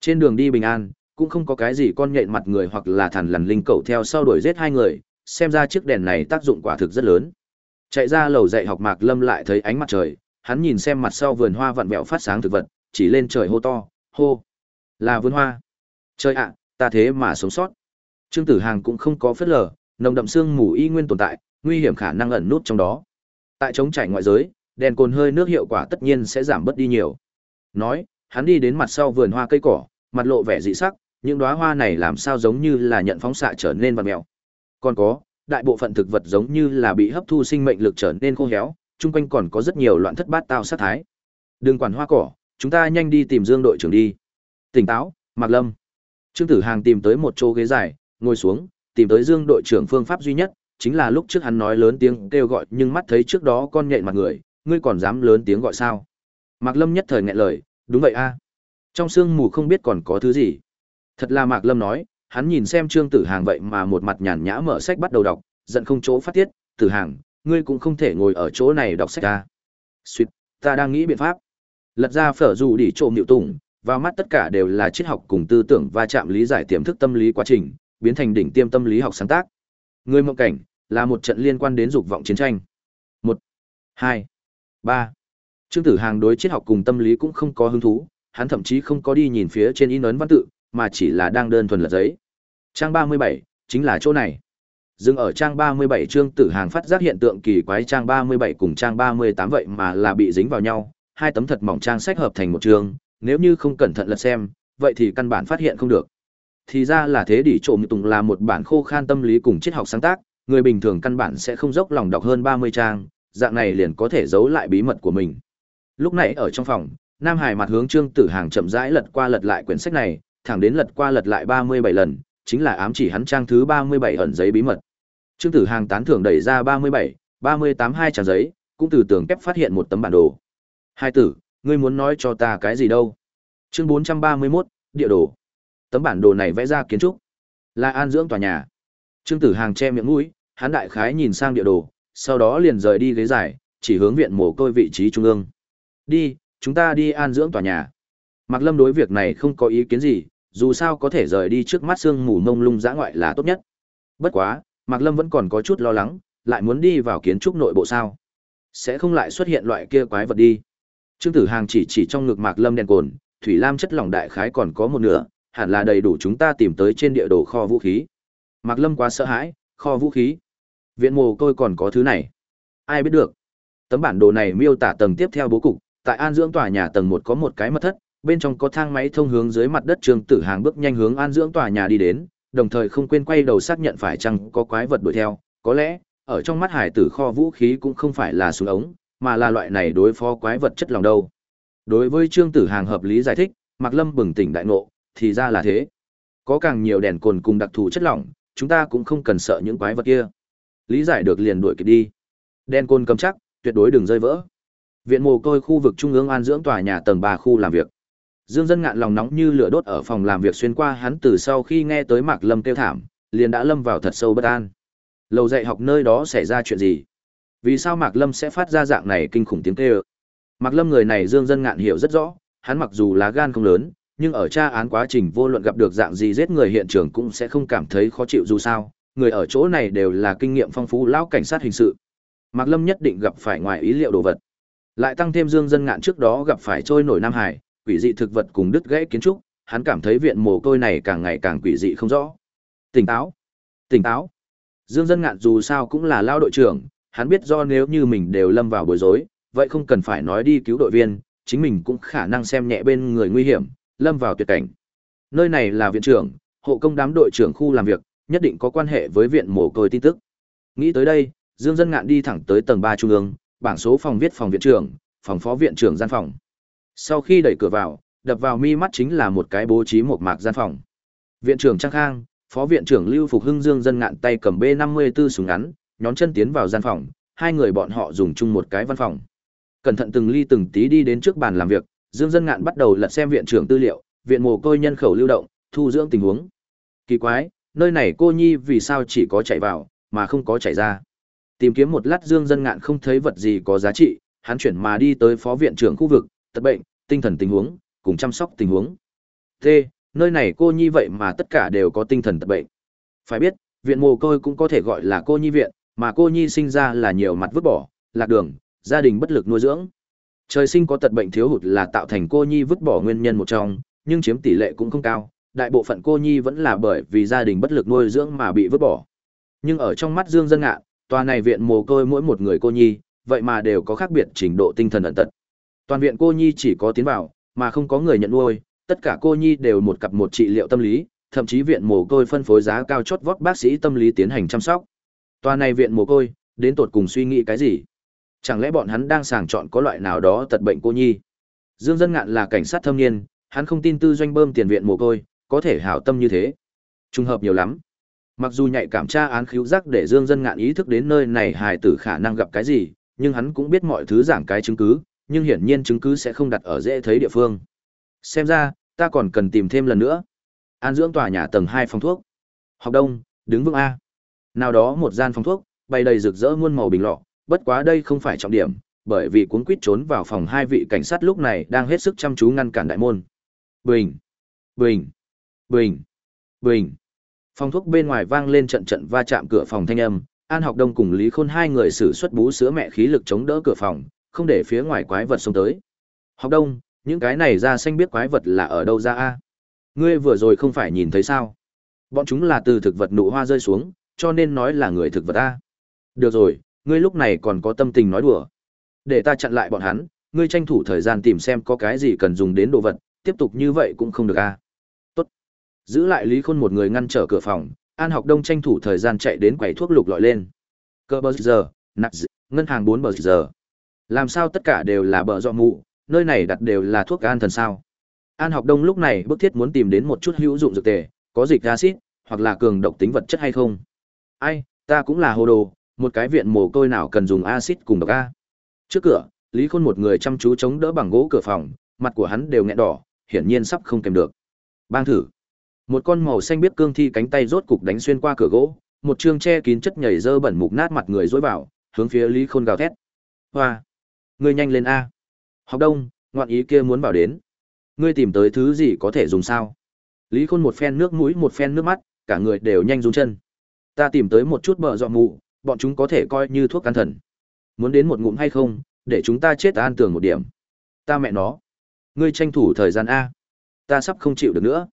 Trên đường đi bình an, cũng không có cái gì con nhện mặt người hoặc là thằn lằn linh cầu theo sau đuổi giết hai người, xem ra chiếc đèn này tác dụng quả thực rất lớn. Chạy ra lầu dạy học Mạc Lâm lại thấy ánh mặt trời, hắn nhìn xem mặt sau vườn hoa vặn vẹo phát sáng thực vật, chỉ lên trời hô to, hô, là vườn hoa. Trời ạ, ta thế mà sống sót. Trương Tử Hàng cũng không có phất lờ, nồng đậm sương mù y nguyên tồn tại, nguy hiểm khả năng ẩn nút trong đó. Tại chống trải ngoại giới, đèn cồn hơi nước hiệu quả tất nhiên sẽ giảm bớt đi nhiều. Nói, hắn đi đến mặt sau vườn hoa cây cỏ, mặt lộ vẻ dị sắc, những đóa hoa này làm sao giống như là nhận phóng xạ trở nên vằn mèo. Còn có, đại bộ phận thực vật giống như là bị hấp thu sinh mệnh lực trở nên khô héo, chung quanh còn có rất nhiều loạn thất bát tao sát thái. Đừng quản hoa cỏ, chúng ta nhanh đi tìm Dương đội trưởng đi. Tỉnh táo, Mạc Lâm. Trương Tử Hàng tìm tới một chỗ ghế dài, ngồi xuống, tìm tới Dương đội trưởng phương pháp duy nhất, chính là lúc trước hắn nói lớn tiếng kêu gọi nhưng mắt thấy trước đó con nhện mặt người, ngươi còn dám lớn tiếng gọi sao? Mạc Lâm nhất thời nghẹn lời, đúng vậy a. Trong sương mù không biết còn có thứ gì. Thật là Mạc Lâm nói, hắn nhìn xem Trương Tử Hàng vậy mà một mặt nhàn nhã mở sách bắt đầu đọc, giận không chỗ phát tiết, "Tử Hàng, ngươi cũng không thể ngồi ở chỗ này đọc sách ta. "Xuyệt, ta đang nghĩ biện pháp." Lật ra phở dù đi trộm Niệu Tùng, vào mắt tất cả đều là triết học cùng tư tưởng va chạm lý giải tiềm thức tâm lý quá trình, biến thành đỉnh tiêm tâm lý học sáng tác. Người mộng cảnh là một trận liên quan đến dục vọng chiến tranh. Một, hai, ba. Trương Tử Hàng đối triết học cùng tâm lý cũng không có hứng thú, hắn thậm chí không có đi nhìn phía trên in ấn văn tự, mà chỉ là đang đơn thuần lật giấy. Trang 37, chính là chỗ này. Dừng ở trang 37 Trương Tử Hàng phát giác hiện tượng kỳ quái trang 37 cùng trang 38 vậy mà là bị dính vào nhau, hai tấm thật mỏng trang sách hợp thành một trường, nếu như không cẩn thận lật xem, vậy thì căn bản phát hiện không được. Thì ra là thế đỉ trộm tùng là một bản khô khan tâm lý cùng triết học sáng tác, người bình thường căn bản sẽ không dốc lòng đọc hơn 30 trang, dạng này liền có thể giấu lại bí mật của mình. Lúc nãy ở trong phòng, Nam Hải mặt hướng Trương Tử Hàng chậm rãi lật qua lật lại quyển sách này, thẳng đến lật qua lật lại 37 lần, chính là ám chỉ hắn trang thứ 37 ẩn giấy bí mật. Trương Tử Hàng tán thưởng đẩy ra 37, 38 hai trang giấy, cũng từ tường kép phát hiện một tấm bản đồ. Hai tử, ngươi muốn nói cho ta cái gì đâu? Chương 431, địa đồ. Tấm bản đồ này vẽ ra kiến trúc, là an dưỡng tòa nhà. Trương Tử Hàng che miệng mũi, hắn đại khái nhìn sang địa đồ, sau đó liền rời đi ghế dài, chỉ hướng viện mồ côi vị trí trung ương. Đi, chúng ta đi an dưỡng tòa nhà. Mạc Lâm đối việc này không có ý kiến gì, dù sao có thể rời đi trước mắt sương mù mông lung dã ngoại là tốt nhất. Bất quá, Mạc Lâm vẫn còn có chút lo lắng, lại muốn đi vào kiến trúc nội bộ sao? Sẽ không lại xuất hiện loại kia quái vật đi. Trương Tử Hàng chỉ chỉ trong ngực Mạc Lâm đèn cồn, thủy lam chất lỏng đại khái còn có một nửa, hẳn là đầy đủ chúng ta tìm tới trên địa đồ kho vũ khí. Mạc Lâm quá sợ hãi, kho vũ khí. Viện mồ côi còn có thứ này. Ai biết được. Tấm bản đồ này miêu tả tầng tiếp theo bố cục, tại An dưỡng tòa nhà tầng một có một cái mật thất, bên trong có thang máy thông hướng dưới mặt đất Trương Tử Hàng bước nhanh hướng An dưỡng tòa nhà đi đến, đồng thời không quên quay đầu xác nhận phải chăng có quái vật đuổi theo, có lẽ, ở trong mắt hải tử kho vũ khí cũng không phải là súng ống, mà là loại này đối phó quái vật chất lòng đâu. Đối với Trương Tử Hàng hợp lý giải thích, Mạc Lâm bừng tỉnh đại ngộ, thì ra là thế. Có càng nhiều đèn cồn cùng đặc thù chất lỏng, chúng ta cũng không cần sợ những quái vật kia. Lý giải được liền đuổi kịp đi. Đen côn cầm chắc, tuyệt đối đừng rơi vỡ. Viện mồ côi khu vực trung ương an dưỡng tòa nhà tầng ba khu làm việc. Dương dân ngạn lòng nóng như lửa đốt ở phòng làm việc xuyên qua hắn từ sau khi nghe tới Mạc Lâm kêu thảm, liền đã lâm vào thật sâu bất an. Lầu dạy học nơi đó xảy ra chuyện gì? Vì sao Mạc Lâm sẽ phát ra dạng này kinh khủng tiếng kêu? Mạc Lâm người này Dương dân ngạn hiểu rất rõ, hắn mặc dù lá gan không lớn, nhưng ở tra án quá trình vô luận gặp được dạng gì giết người hiện trường cũng sẽ không cảm thấy khó chịu dù sao, người ở chỗ này đều là kinh nghiệm phong phú lão cảnh sát hình sự. Mạc Lâm nhất định gặp phải ngoài ý liệu đồ vật. Lại tăng thêm Dương dân ngạn trước đó gặp phải trôi nổi Nam Hải, quỷ dị thực vật cùng đứt gãy kiến trúc, hắn cảm thấy viện mồ côi này càng ngày càng quỷ dị không rõ. Tỉnh táo, tỉnh táo. Dương dân ngạn dù sao cũng là lao đội trưởng, hắn biết do nếu như mình đều lâm vào bối rối, vậy không cần phải nói đi cứu đội viên, chính mình cũng khả năng xem nhẹ bên người nguy hiểm, lâm vào tuyệt cảnh. Nơi này là viện trưởng, hộ công đám đội trưởng khu làm việc, nhất định có quan hệ với viện mồ côi tin tức. Nghĩ tới đây, Dương Dân Ngạn đi thẳng tới tầng 3 trung ương, bảng số phòng viết phòng viện trưởng, phòng phó viện trưởng gian phòng. Sau khi đẩy cửa vào, đập vào mi mắt chính là một cái bố trí một mạc gian phòng. Viện trưởng Trang Khang, phó viện trưởng Lưu Phục Hưng Dương Dân Ngạn tay cầm B54 súng ngắn, nhón chân tiến vào gian phòng, hai người bọn họ dùng chung một cái văn phòng. Cẩn thận từng ly từng tí đi đến trước bàn làm việc, Dương Dân Ngạn bắt đầu lật xem viện trưởng tư liệu, viện mồ côi nhân khẩu lưu động, thu dưỡng tình huống. Kỳ quái, nơi này cô nhi vì sao chỉ có chạy vào, mà không có chạy ra. Tìm kiếm một lát Dương Dân Ngạn không thấy vật gì có giá trị, hắn chuyển mà đi tới phó viện trưởng khu vực, tật bệnh, tinh thần tình huống, cùng chăm sóc tình huống. T, nơi này cô nhi vậy mà tất cả đều có tinh thần tật bệnh. Phải biết, viện mồ côi cũng có thể gọi là cô nhi viện, mà cô nhi sinh ra là nhiều mặt vứt bỏ, lạc đường, gia đình bất lực nuôi dưỡng. Trời sinh có tật bệnh thiếu hụt là tạo thành cô nhi vứt bỏ nguyên nhân một trong, nhưng chiếm tỷ lệ cũng không cao, đại bộ phận cô nhi vẫn là bởi vì gia đình bất lực nuôi dưỡng mà bị vứt bỏ. Nhưng ở trong mắt Dương Dân Ngạn, tòa này viện mồ côi mỗi một người cô nhi, vậy mà đều có khác biệt trình độ tinh thần ẩn tật. Toàn viện cô nhi chỉ có tiến vào, mà không có người nhận nuôi, tất cả cô nhi đều một cặp một trị liệu tâm lý, thậm chí viện mồ côi phân phối giá cao chót vót bác sĩ tâm lý tiến hành chăm sóc. Tòa này viện mồ côi, đến tột cùng suy nghĩ cái gì? Chẳng lẽ bọn hắn đang sàng chọn có loại nào đó tật bệnh cô nhi? Dương Dân Ngạn là cảnh sát thâm niên, hắn không tin tư doanh bơm tiền viện mồ côi, có thể hảo tâm như thế. Trùng hợp nhiều lắm. Mặc dù nhạy cảm tra án khiếu giác để Dương Dân Ngạn ý thức đến nơi này hài tử khả năng gặp cái gì, nhưng hắn cũng biết mọi thứ giảng cái chứng cứ, nhưng hiển nhiên chứng cứ sẽ không đặt ở dễ thấy địa phương. Xem ra, ta còn cần tìm thêm lần nữa. An dưỡng tòa nhà tầng 2 phòng thuốc. Học đông, đứng vững A. Nào đó một gian phòng thuốc, bày đầy rực rỡ muôn màu bình lọ, bất quá đây không phải trọng điểm, bởi vì cuốn quýt trốn vào phòng hai vị cảnh sát lúc này đang hết sức chăm chú ngăn cản đại môn. Bình, bình, bình, bình. Phòng thuốc bên ngoài vang lên trận trận va chạm cửa phòng thanh âm, An Học Đông cùng Lý Khôn hai người sử xuất bú sữa mẹ khí lực chống đỡ cửa phòng, không để phía ngoài quái vật xông tới. Học Đông, những cái này ra xanh biết quái vật là ở đâu ra a? Ngươi vừa rồi không phải nhìn thấy sao? Bọn chúng là từ thực vật nụ hoa rơi xuống, cho nên nói là người thực vật a. Được rồi, ngươi lúc này còn có tâm tình nói đùa. Để ta chặn lại bọn hắn, ngươi tranh thủ thời gian tìm xem có cái gì cần dùng đến đồ vật, tiếp tục như vậy cũng không được a. Giữ lại Lý Khôn một người ngăn trở cửa phòng, An Học Đông tranh thủ thời gian chạy đến quầy thuốc lục lọi lên. Cơ bờ giờ, nặng ngân hàng bốn bờ giờ. Làm sao tất cả đều là bờ dọ mụ, nơi này đặt đều là thuốc an thần sao? An Học Đông lúc này bức thiết muốn tìm đến một chút hữu dụng dược tề, có dịch acid hoặc là cường độc tính vật chất hay không. Ai, ta cũng là hồ đồ, một cái viện mồ côi nào cần dùng acid cùng độc a. Trước cửa, Lý Khôn một người chăm chú chống đỡ bằng gỗ cửa phòng, mặt của hắn đều nghẹn đỏ, hiển nhiên sắp không kèm được. Bang thử. Một con màu xanh biết cương thi cánh tay rốt cục đánh xuyên qua cửa gỗ, một chương che kín chất nhảy dơ bẩn mục nát mặt người dối vào, hướng phía Lý Khôn gào thét. Hoa, ngươi nhanh lên a. Học Đông, ngoạn ý kia muốn bảo đến. Ngươi tìm tới thứ gì có thể dùng sao? Lý Khôn một phen nước mũi một phen nước mắt, cả người đều nhanh run chân. Ta tìm tới một chút bờ dọ mụ, bọn chúng có thể coi như thuốc can thần. Muốn đến một ngụm hay không, để chúng ta chết ta an tường một điểm. Ta mẹ nó. Ngươi tranh thủ thời gian a. Ta sắp không chịu được nữa.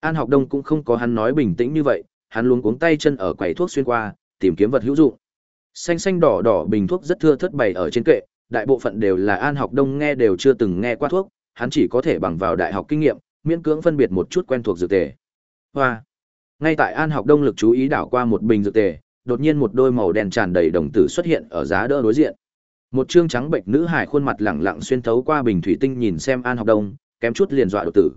An Học Đông cũng không có hắn nói bình tĩnh như vậy, hắn luống cuống tay chân ở quầy thuốc xuyên qua, tìm kiếm vật hữu dụng. Xanh xanh đỏ đỏ bình thuốc rất thưa thớt bày ở trên kệ, đại bộ phận đều là An Học Đông nghe đều chưa từng nghe qua thuốc, hắn chỉ có thể bằng vào đại học kinh nghiệm, miễn cưỡng phân biệt một chút quen thuộc dược tề. Hoa. Ngay tại An Học Đông lực chú ý đảo qua một bình dược tề, đột nhiên một đôi màu đen tràn đầy đồng tử xuất hiện ở giá đỡ đối diện. Một trương trắng bệnh nữ hải khuôn mặt lẳng lặng xuyên thấu qua bình thủy tinh nhìn xem An Học Đông, kém chút liền dọa đột tử.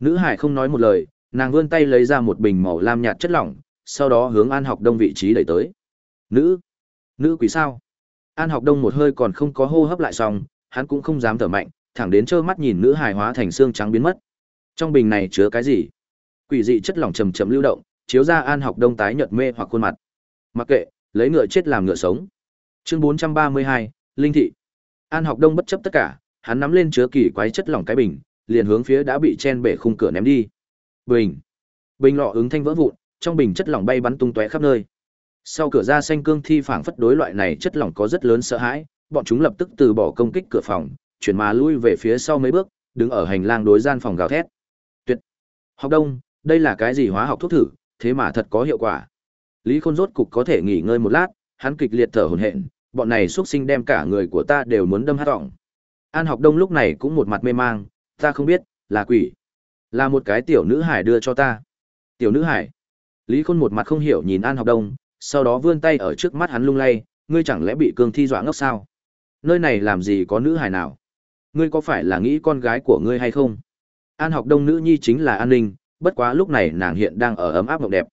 Nữ hải không nói một lời, nàng vươn tay lấy ra một bình màu lam nhạt chất lỏng, sau đó hướng An Học Đông vị trí đẩy tới. Nữ, nữ quỷ sao? An Học Đông một hơi còn không có hô hấp lại xong, hắn cũng không dám thở mạnh, thẳng đến trơ mắt nhìn nữ hài hóa thành xương trắng biến mất. Trong bình này chứa cái gì? Quỷ dị chất lỏng chầm chậm lưu động, chiếu ra An Học Đông tái nhợt mê hoặc khuôn mặt. Mặc kệ, lấy ngựa chết làm ngựa sống. Chương 432, Linh thị. An Học Đông bất chấp tất cả, hắn nắm lên chứa kỳ quái chất lỏng cái bình, liền hướng phía đã bị chen bể khung cửa ném đi. Bình. Bình lọ ứng thanh vỡ vụn, trong bình chất lỏng bay bắn tung tóe khắp nơi. Sau cửa ra xanh cương thi phảng phất đối loại này chất lỏng có rất lớn sợ hãi, bọn chúng lập tức từ bỏ công kích cửa phòng, chuyển mà lui về phía sau mấy bước, đứng ở hành lang đối gian phòng gào thét. Tuyệt. Học Đông, đây là cái gì hóa học thuốc thử, thế mà thật có hiệu quả. Lý Khôn rốt cục có thể nghỉ ngơi một lát, hắn kịch liệt thở hổn hển, bọn này xuất sinh đem cả người của ta đều muốn đâm hát vọng. An Học Đông lúc này cũng một mặt mê mang, ta không biết, là quỷ. Là một cái tiểu nữ hải đưa cho ta. Tiểu nữ hải. Lý Khôn một mặt không hiểu nhìn An Học Đông, sau đó vươn tay ở trước mắt hắn lung lay, ngươi chẳng lẽ bị cương thi dọa ngốc sao? Nơi này làm gì có nữ hải nào? Ngươi có phải là nghĩ con gái của ngươi hay không? An Học Đông nữ nhi chính là An Ninh, bất quá lúc này nàng hiện đang ở ấm áp mộng đẹp.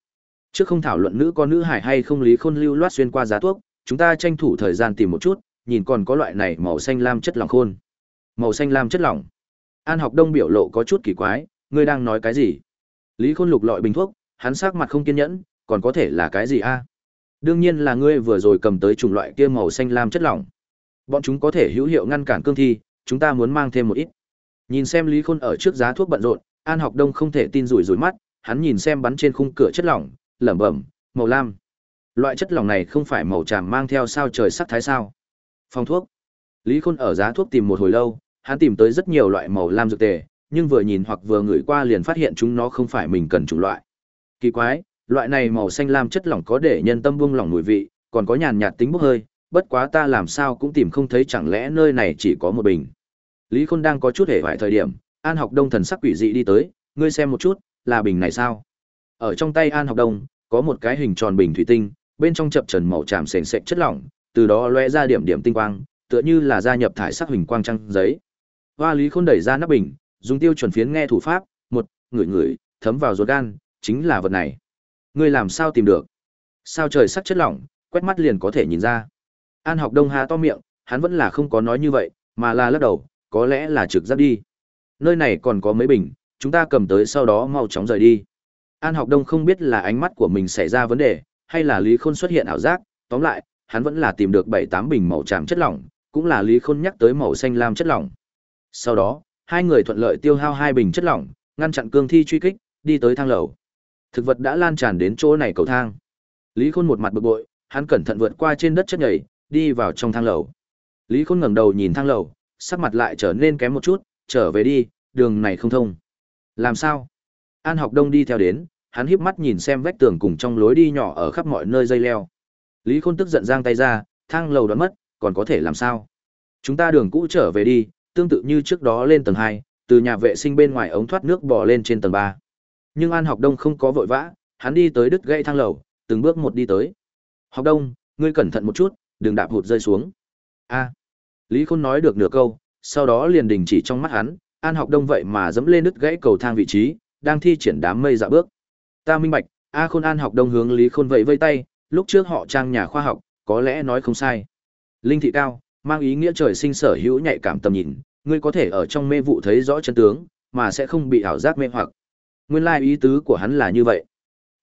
Trước không thảo luận nữ con nữ hải hay không Lý Khôn lưu loát xuyên qua giá thuốc, chúng ta tranh thủ thời gian tìm một chút, nhìn còn có loại này màu xanh lam chất lỏng khôn. Màu xanh lam chất lỏng. An Học Đông biểu lộ có chút kỳ quái, ngươi đang nói cái gì? Lý Khôn lục lọi bình thuốc, hắn sắc mặt không kiên nhẫn, còn có thể là cái gì a? Đương nhiên là ngươi vừa rồi cầm tới chủng loại kia màu xanh lam chất lỏng. Bọn chúng có thể hữu hiệu ngăn cản cương thi, chúng ta muốn mang thêm một ít. Nhìn xem Lý Khôn ở trước giá thuốc bận rộn, An Học Đông không thể tin rủi rủi mắt, hắn nhìn xem bắn trên khung cửa chất lỏng, lẩm bẩm, màu lam. Loại chất lỏng này không phải màu tràm mang theo sao trời sắc thái sao? Phòng thuốc. Lý Khôn ở giá thuốc tìm một hồi lâu, hắn tìm tới rất nhiều loại màu lam dược tề, nhưng vừa nhìn hoặc vừa ngửi qua liền phát hiện chúng nó không phải mình cần chủng loại. Kỳ quái, loại này màu xanh lam chất lỏng có để nhân tâm buông lỏng mùi vị, còn có nhàn nhạt tính bốc hơi, bất quá ta làm sao cũng tìm không thấy chẳng lẽ nơi này chỉ có một bình. Lý Khôn đang có chút hề hoại thời điểm, An Học Đông thần sắc quỷ dị đi tới, ngươi xem một chút, là bình này sao? Ở trong tay An Học Đông, có một cái hình tròn bình thủy tinh, bên trong chập trần màu tràm sền sệt chất lỏng, từ đó lóe ra điểm điểm tinh quang, tựa như là gia nhập thải sắc hình quang trăng giấy. Hoa Lý Khôn đẩy ra nắp bình, dùng tiêu chuẩn phiến nghe thủ pháp, một, ngửi ngửi, thấm vào ruột gan, chính là vật này. Ngươi làm sao tìm được? Sao trời sắc chất lỏng, quét mắt liền có thể nhìn ra. An Học Đông há to miệng, hắn vẫn là không có nói như vậy, mà là lắc đầu, có lẽ là trực giác đi. Nơi này còn có mấy bình, chúng ta cầm tới sau đó mau chóng rời đi. An Học Đông không biết là ánh mắt của mình xảy ra vấn đề, hay là Lý Khôn xuất hiện ảo giác, tóm lại, hắn vẫn là tìm được bảy tám bình màu tràm chất lỏng, cũng là Lý Khôn nhắc tới màu xanh lam chất lỏng. Sau đó, hai người thuận lợi tiêu hao hai bình chất lỏng, ngăn chặn cương thi truy kích, đi tới thang lầu. Thực vật đã lan tràn đến chỗ này cầu thang. Lý Khôn một mặt bực bội, hắn cẩn thận vượt qua trên đất chất nhảy, đi vào trong thang lầu. Lý Khôn ngẩng đầu nhìn thang lầu, sắc mặt lại trở nên kém một chút, trở về đi, đường này không thông. Làm sao? An học đông đi theo đến, hắn híp mắt nhìn xem vách tường cùng trong lối đi nhỏ ở khắp mọi nơi dây leo. Lý Khôn tức giận giang tay ra, thang lầu đoán mất, còn có thể làm sao? Chúng ta đường cũ trở về đi, tương tự như trước đó lên tầng 2, từ nhà vệ sinh bên ngoài ống thoát nước bò lên trên tầng 3. Nhưng An Học Đông không có vội vã, hắn đi tới đứt gãy thang lầu, từng bước một đi tới. "Học Đông, ngươi cẩn thận một chút, đừng đạp hụt rơi xuống." A. Lý Khôn nói được nửa câu, sau đó liền đình chỉ trong mắt hắn, An Học Đông vậy mà dẫm lên đứt gãy cầu thang vị trí, đang thi triển đám mây dạ bước. Ta minh bạch, A Khôn An Học Đông hướng Lý Khôn vẫy vây tay, lúc trước họ trang nhà khoa học, có lẽ nói không sai. Linh thị cao, mang ý nghĩa trời sinh sở hữu nhạy cảm tầm nhìn, ngươi có thể ở trong mê vụ thấy rõ chân tướng, mà sẽ không bị ảo giác mê hoặc. Nguyên lai ý tứ của hắn là như vậy.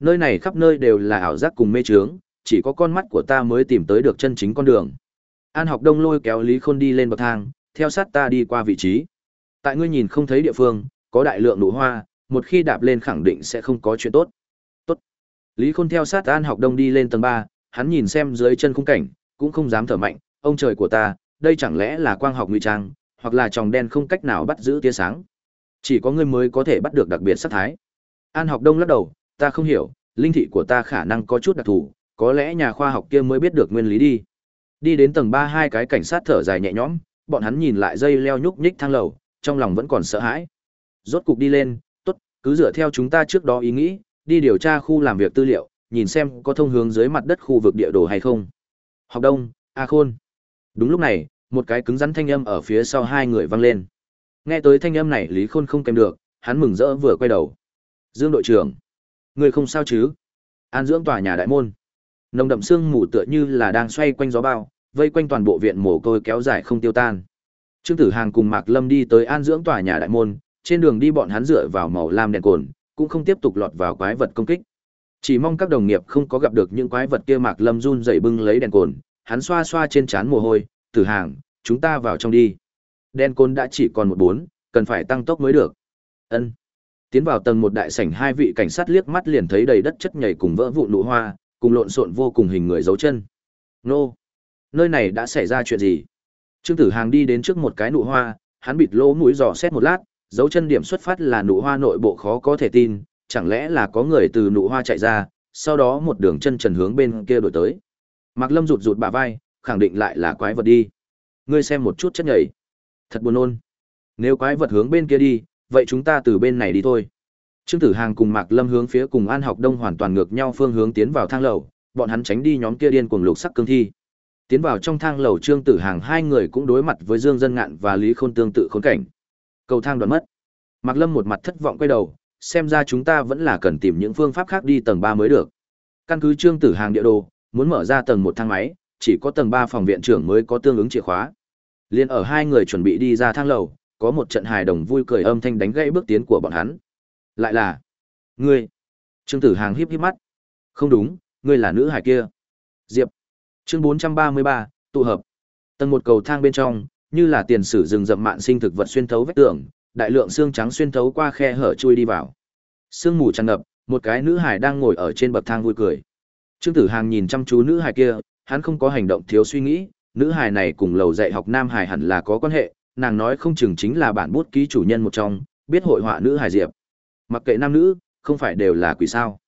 Nơi này khắp nơi đều là ảo giác cùng mê trướng, chỉ có con mắt của ta mới tìm tới được chân chính con đường. An học đông lôi kéo Lý Khôn đi lên bậc thang, theo sát ta đi qua vị trí. Tại ngươi nhìn không thấy địa phương, có đại lượng nụ hoa, một khi đạp lên khẳng định sẽ không có chuyện tốt. Tốt. Lý Khôn theo sát An học đông đi lên tầng 3, hắn nhìn xem dưới chân khung cảnh, cũng không dám thở mạnh, ông trời của ta, đây chẳng lẽ là quang học ngụy trang, hoặc là tròng đen không cách nào bắt giữ tia sáng. Chỉ có ngươi mới có thể bắt được đặc biệt sắc thái. An học đông lắc đầu, ta không hiểu, linh thị của ta khả năng có chút đặc thù, có lẽ nhà khoa học kia mới biết được nguyên lý đi. Đi đến tầng ba hai cái cảnh sát thở dài nhẹ nhõm, bọn hắn nhìn lại dây leo nhúc nhích thang lầu, trong lòng vẫn còn sợ hãi. Rốt cục đi lên, tốt, cứ dựa theo chúng ta trước đó ý nghĩ, đi điều tra khu làm việc tư liệu, nhìn xem có thông hướng dưới mặt đất khu vực địa đồ hay không. Học đông, A Khôn. Đúng lúc này, một cái cứng rắn thanh âm ở phía sau hai người vang lên. Nghe tới thanh âm này Lý Khôn không kèm được, hắn mừng rỡ vừa quay đầu. Dương đội trưởng, người không sao chứ? An dưỡng tòa nhà đại môn. Nồng đậm sương mù tựa như là đang xoay quanh gió bao, vây quanh toàn bộ viện mồ côi kéo dài không tiêu tan. Trương Tử Hàng cùng Mạc Lâm đi tới an dưỡng tòa nhà đại môn, trên đường đi bọn hắn dựa vào màu lam đèn cồn, cũng không tiếp tục lọt vào quái vật công kích. Chỉ mong các đồng nghiệp không có gặp được những quái vật kia Mạc Lâm run rẩy bưng lấy đèn cồn, hắn xoa xoa trên trán mồ hôi, "Tử Hàng, chúng ta vào trong đi." Đen Côn đã chỉ còn một bốn, cần phải tăng tốc mới được. Ân. Tiến vào tầng một đại sảnh hai vị cảnh sát liếc mắt liền thấy đầy đất chất nhầy cùng vỡ vụn nụ hoa, cùng lộn xộn vô cùng hình người dấu chân. Nô, nơi này đã xảy ra chuyện gì? Trương Tử Hàng đi đến trước một cái nụ hoa, hắn bịt lỗ mũi dò xét một lát, dấu chân điểm xuất phát là nụ hoa nội bộ khó có thể tin, chẳng lẽ là có người từ nụ hoa chạy ra, sau đó một đường chân trần hướng bên kia đổi tới. Mạc Lâm rụt rụt bả vai, khẳng định lại là quái vật đi. Ngươi xem một chút chất nhảy. Thật buồn nôn. Nếu quái vật hướng bên kia đi, vậy chúng ta từ bên này đi thôi. Trương Tử Hàng cùng Mạc Lâm hướng phía cùng An Học Đông hoàn toàn ngược nhau phương hướng tiến vào thang lầu, bọn hắn tránh đi nhóm kia điên cuồng lục sắc cương thi. Tiến vào trong thang lầu Trương Tử Hàng hai người cũng đối mặt với Dương Dân Ngạn và Lý Khôn tương tự khốn cảnh. Cầu thang đoạn mất. Mạc Lâm một mặt thất vọng quay đầu, xem ra chúng ta vẫn là cần tìm những phương pháp khác đi tầng 3 mới được. Căn cứ Trương Tử Hàng địa đồ, muốn mở ra tầng một thang máy, chỉ có tầng ba phòng viện trưởng mới có tương ứng chìa khóa. Liên ở hai người chuẩn bị đi ra thang lầu, có một trận hài đồng vui cười âm thanh đánh gãy bước tiến của bọn hắn. Lại là ngươi. Trương Tử Hàng híp híp mắt. Không đúng, ngươi là nữ hài kia. Diệp. Chương 433, tụ hợp. Tầng một cầu thang bên trong, như là tiền sử rừng rậm mạn sinh thực vật xuyên thấu vách tường, đại lượng xương trắng xuyên thấu qua khe hở chui đi vào. Sương mù tràn ngập, một cái nữ hài đang ngồi ở trên bậc thang vui cười. Trương Tử Hàng nhìn chăm chú nữ hài kia, hắn không có hành động thiếu suy nghĩ, nữ hài này cùng lầu dạy học nam hài hẳn là có quan hệ, nàng nói không chừng chính là bản bút ký chủ nhân một trong, biết hội họa nữ hài diệp. Mặc kệ nam nữ, không phải đều là quỷ sao?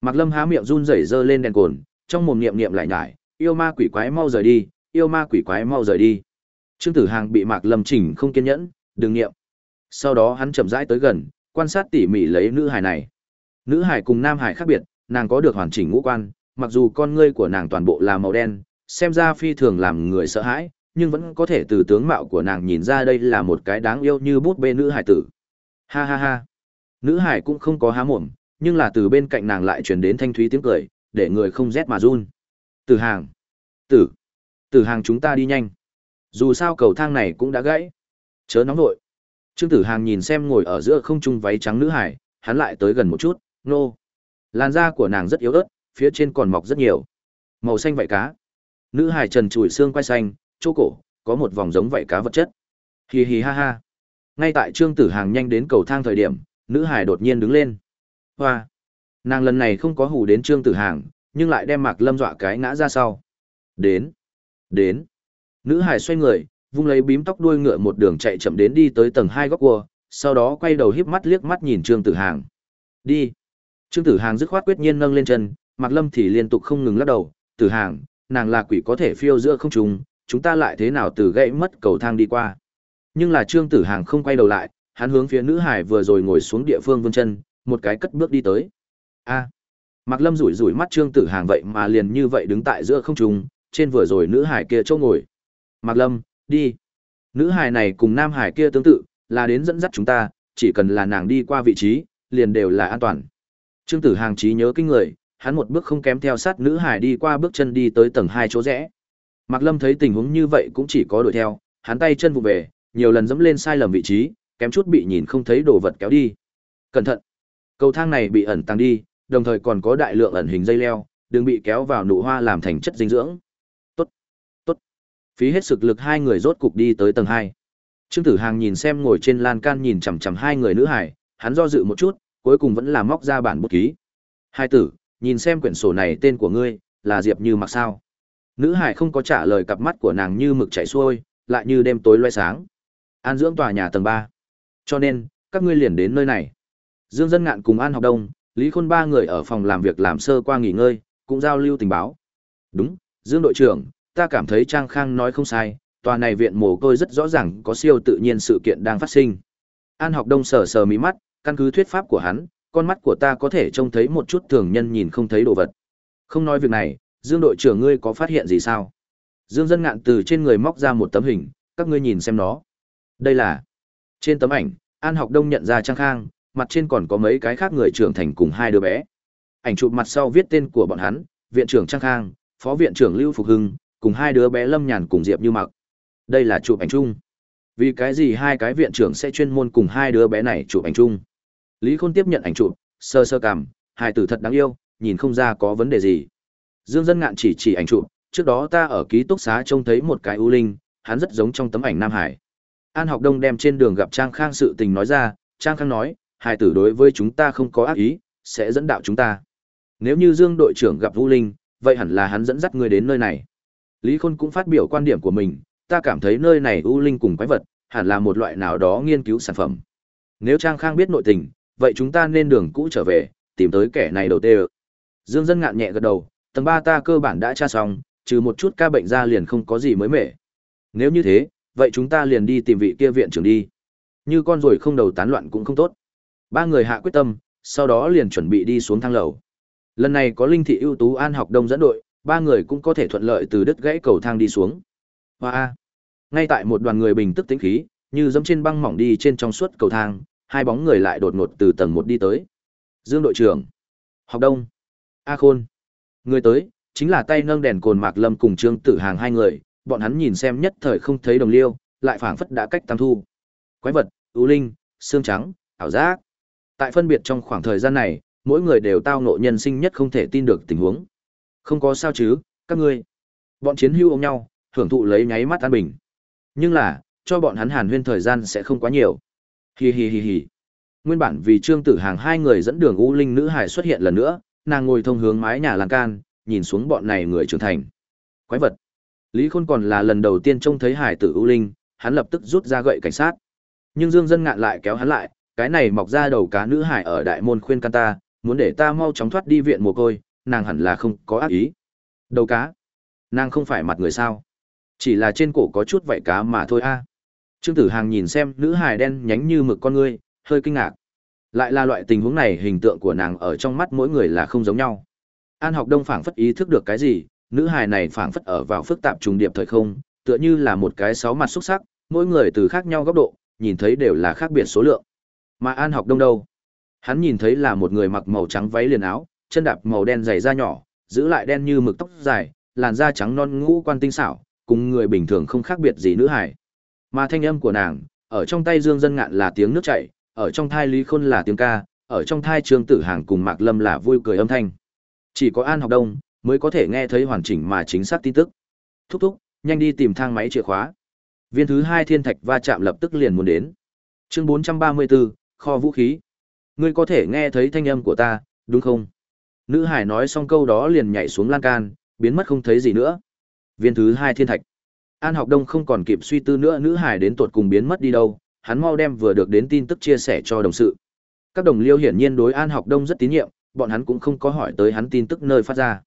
Mạc Lâm há miệng run rẩy giơ lên đèn cồn, trong mồm niệm niệm lại nhải, yêu ma quỷ quái mau rời đi, yêu ma quỷ quái mau rời đi. Trương Tử Hàng bị Mạc Lâm chỉnh không kiên nhẫn, đừng niệm. Sau đó hắn chậm rãi tới gần, quan sát tỉ mỉ lấy nữ hài này. Nữ hài cùng nam hài khác biệt, nàng có được hoàn chỉnh ngũ quan, mặc dù con ngươi của nàng toàn bộ là màu đen, xem ra phi thường làm người sợ hãi, nhưng vẫn có thể từ tướng mạo của nàng nhìn ra đây là một cái đáng yêu như bút bê nữ hải tử. Ha ha ha. Nữ hải cũng không có há mồm, nhưng là từ bên cạnh nàng lại truyền đến thanh thúy tiếng cười, để người không rét mà run. Tử hàng. Tử. Tử hàng chúng ta đi nhanh. Dù sao cầu thang này cũng đã gãy. Chớ nóng nội. Trương Tử Hàng nhìn xem ngồi ở giữa không trung váy trắng nữ hải, hắn lại tới gần một chút, nô. Làn da của nàng rất yếu ớt, phía trên còn mọc rất nhiều. Màu xanh vảy cá. Nữ hải trần trụi xương quai xanh, chỗ cổ, có một vòng giống vảy cá vật chất. Hì hì ha ha. Ngay tại Trương Tử Hàng nhanh đến cầu thang thời điểm, nữ hải đột nhiên đứng lên. Hoa. Nàng lần này không có hù đến Trương Tử Hàng, nhưng lại đem Mạc Lâm dọa cái ngã ra sau. Đến, đến. Nữ hải xoay người, vung lấy bím tóc đuôi ngựa một đường chạy chậm đến đi tới tầng hai góc cua, sau đó quay đầu híp mắt liếc mắt nhìn Trương Tử Hàng. Đi. Trương Tử Hàng dứt khoát quyết nhiên nâng lên chân, Mạc Lâm thì liên tục không ngừng lắc đầu, "Tử Hàng, nàng là quỷ có thể phiêu giữa không trung, chúng ta lại thế nào từ gãy mất cầu thang đi qua?" Nhưng là Trương Tử Hàng không quay đầu lại, hắn hướng phía nữ hải vừa rồi ngồi xuống địa phương vươn chân, một cái cất bước đi tới. A. Mạc Lâm rủi rủi mắt Trương Tử Hàng vậy mà liền như vậy đứng tại giữa không trung, trên vừa rồi nữ hải kia chỗ ngồi. Mạc Lâm, đi. Nữ hải này cùng nam hải kia tương tự, là đến dẫn dắt chúng ta, chỉ cần là nàng đi qua vị trí, liền đều là an toàn. Trương Tử Hàng trí nhớ kinh người, hắn một bước không kém theo sát nữ hải đi qua bước chân đi tới tầng hai chỗ rẽ. Mạc Lâm thấy tình huống như vậy cũng chỉ có đuổi theo, hắn tay chân vụ về, nhiều lần dẫm lên sai lầm vị trí, kém chút bị nhìn không thấy đồ vật kéo đi. Cẩn thận. Cầu thang này bị ẩn tăng đi, đồng thời còn có đại lượng ẩn hình dây leo, đừng bị kéo vào nụ hoa làm thành chất dinh dưỡng. Tốt. Tốt. Phí hết sức lực hai người rốt cục đi tới tầng hai. Trương Tử Hàng nhìn xem ngồi trên lan can nhìn chằm chằm hai người nữ hải, hắn do dự một chút, cuối cùng vẫn là móc ra bản bút ký. Hai tử, nhìn xem quyển sổ này tên của ngươi, là Diệp Như mặc sao? Nữ hải không có trả lời cặp mắt của nàng như mực chảy xuôi, lại như đêm tối loe sáng. An dưỡng tòa nhà tầng ba. Cho nên, các ngươi liền đến nơi này. Dương Dân Ngạn cùng An Học Đông, Lý Khôn ba người ở phòng làm việc làm sơ qua nghỉ ngơi, cũng giao lưu tình báo. Đúng, Dương đội trưởng, ta cảm thấy Trang Khang nói không sai, tòa này viện mồ côi rất rõ ràng có siêu tự nhiên sự kiện đang phát sinh. An Học Đông sờ sờ mí mắt, căn cứ thuyết pháp của hắn, con mắt của ta có thể trông thấy một chút thường nhân nhìn không thấy đồ vật. Không nói việc này, Dương đội trưởng ngươi có phát hiện gì sao? Dương Dân Ngạn từ trên người móc ra một tấm hình, các ngươi nhìn xem nó. Đây là trên tấm ảnh, An Học Đông nhận ra Trang Khang, mặt trên còn có mấy cái khác người trưởng thành cùng hai đứa bé. Ảnh chụp mặt sau viết tên của bọn hắn, viện trưởng Trang Khang, phó viện trưởng Lưu Phục Hưng, cùng hai đứa bé Lâm Nhàn cùng Diệp Như Mặc. Đây là chụp ảnh chung. Vì cái gì hai cái viện trưởng sẽ chuyên môn cùng hai đứa bé này chụp ảnh chung? Lý Khôn tiếp nhận ảnh chụp, sơ sơ cảm, hai tử thật đáng yêu, nhìn không ra có vấn đề gì. Dương Dân Ngạn chỉ chỉ ảnh chụp, trước đó ta ở ký túc xá trông thấy một cái ưu linh, hắn rất giống trong tấm ảnh Nam Hải. An Học Đông đem trên đường gặp Trang Khang sự tình nói ra, Trang Khang nói, hai tử đối với chúng ta không có ác ý, sẽ dẫn đạo chúng ta. Nếu như Dương đội trưởng gặp ưu Linh, vậy hẳn là hắn dẫn dắt người đến nơi này. Lý Khôn cũng phát biểu quan điểm của mình, ta cảm thấy nơi này ưu Linh cùng quái vật, hẳn là một loại nào đó nghiên cứu sản phẩm. Nếu Trang Khang biết nội tình, vậy chúng ta nên đường cũ trở về, tìm tới kẻ này đầu tê Dương dân ngạn nhẹ gật đầu, tầng ba ta cơ bản đã tra xong, trừ một chút ca bệnh ra liền không có gì mới mẻ. Nếu như thế, vậy chúng ta liền đi tìm vị kia viện trưởng đi. Như con rồi không đầu tán loạn cũng không tốt. Ba người hạ quyết tâm, sau đó liền chuẩn bị đi xuống thang lầu. Lần này có linh thị ưu tú an học đông dẫn đội, ba người cũng có thể thuận lợi từ đứt gãy cầu thang đi xuống. Hoa Ngay tại một đoàn người bình tức tĩnh khí, như dẫm trên băng mỏng đi trên trong suốt cầu thang, hai bóng người lại đột ngột từ tầng một đi tới. Dương đội trưởng, Học Đông, A Khôn. Người tới, chính là tay nâng đèn cồn Mạc Lâm cùng Trương Tử Hàng hai người, bọn hắn nhìn xem nhất thời không thấy đồng liêu, lại phảng phất đã cách tam thu. Quái vật, ưu linh, xương trắng, ảo giác. Tại phân biệt trong khoảng thời gian này, mỗi người đều tao ngộ nhân sinh nhất không thể tin được tình huống. Không có sao chứ, các ngươi. Bọn chiến hưu ôm nhau, hưởng thụ lấy nháy mắt an bình. Nhưng là, cho bọn hắn hàn huyên thời gian sẽ không quá nhiều. Hi hi hi hi. Nguyên bản vì Trương Tử Hàng hai người dẫn đường U Linh nữ hải xuất hiện lần nữa, nàng ngồi thông hướng mái nhà lan can, nhìn xuống bọn này người trưởng thành. Quái vật. Lý Khôn còn là lần đầu tiên trông thấy hải tử U Linh, hắn lập tức rút ra gậy cảnh sát. Nhưng Dương Dân ngạn lại kéo hắn lại, cái này mọc ra đầu cá nữ hải ở đại môn khuyên can ta, muốn để ta mau chóng thoát đi viện mồ côi, nàng hẳn là không có ác ý. Đầu cá? Nàng không phải mặt người sao? Chỉ là trên cổ có chút vảy cá mà thôi a. Trương Tử Hàng nhìn xem nữ hài đen nhánh như mực con ngươi, hơi kinh ngạc. Lại là loại tình huống này hình tượng của nàng ở trong mắt mỗi người là không giống nhau. An học đông phảng phất ý thức được cái gì, nữ hài này phảng phất ở vào phức tạp trùng điệp thời không, tựa như là một cái sáu mặt xúc sắc, mỗi người từ khác nhau góc độ, nhìn thấy đều là khác biệt số lượng. Mà An học đông đâu? Hắn nhìn thấy là một người mặc màu trắng váy liền áo, chân đạp màu đen dày da nhỏ, giữ lại đen như mực tóc dài, làn da trắng non ngũ quan tinh xảo, cùng người bình thường không khác biệt gì nữ hài. Mà thanh âm của nàng, ở trong tay Dương Dân Ngạn là tiếng nước chảy, ở trong thai Lý Khôn là tiếng ca, ở trong thai Trương Tử Hàng cùng Mạc Lâm là vui cười âm thanh. Chỉ có An Học Đông mới có thể nghe thấy hoàn chỉnh mà chính xác tin tức. Thúc thúc, nhanh đi tìm thang máy chìa khóa. Viên thứ hai thiên thạch va chạm lập tức liền muốn đến. Chương 434, kho vũ khí. Ngươi có thể nghe thấy thanh âm của ta, đúng không? Nữ hải nói xong câu đó liền nhảy xuống lan can, biến mất không thấy gì nữa. Viên thứ hai thiên thạch. An học đông không còn kịp suy tư nữa nữ hải đến tột cùng biến mất đi đâu, hắn mau đem vừa được đến tin tức chia sẻ cho đồng sự. Các đồng liêu hiển nhiên đối An học đông rất tín nhiệm, bọn hắn cũng không có hỏi tới hắn tin tức nơi phát ra.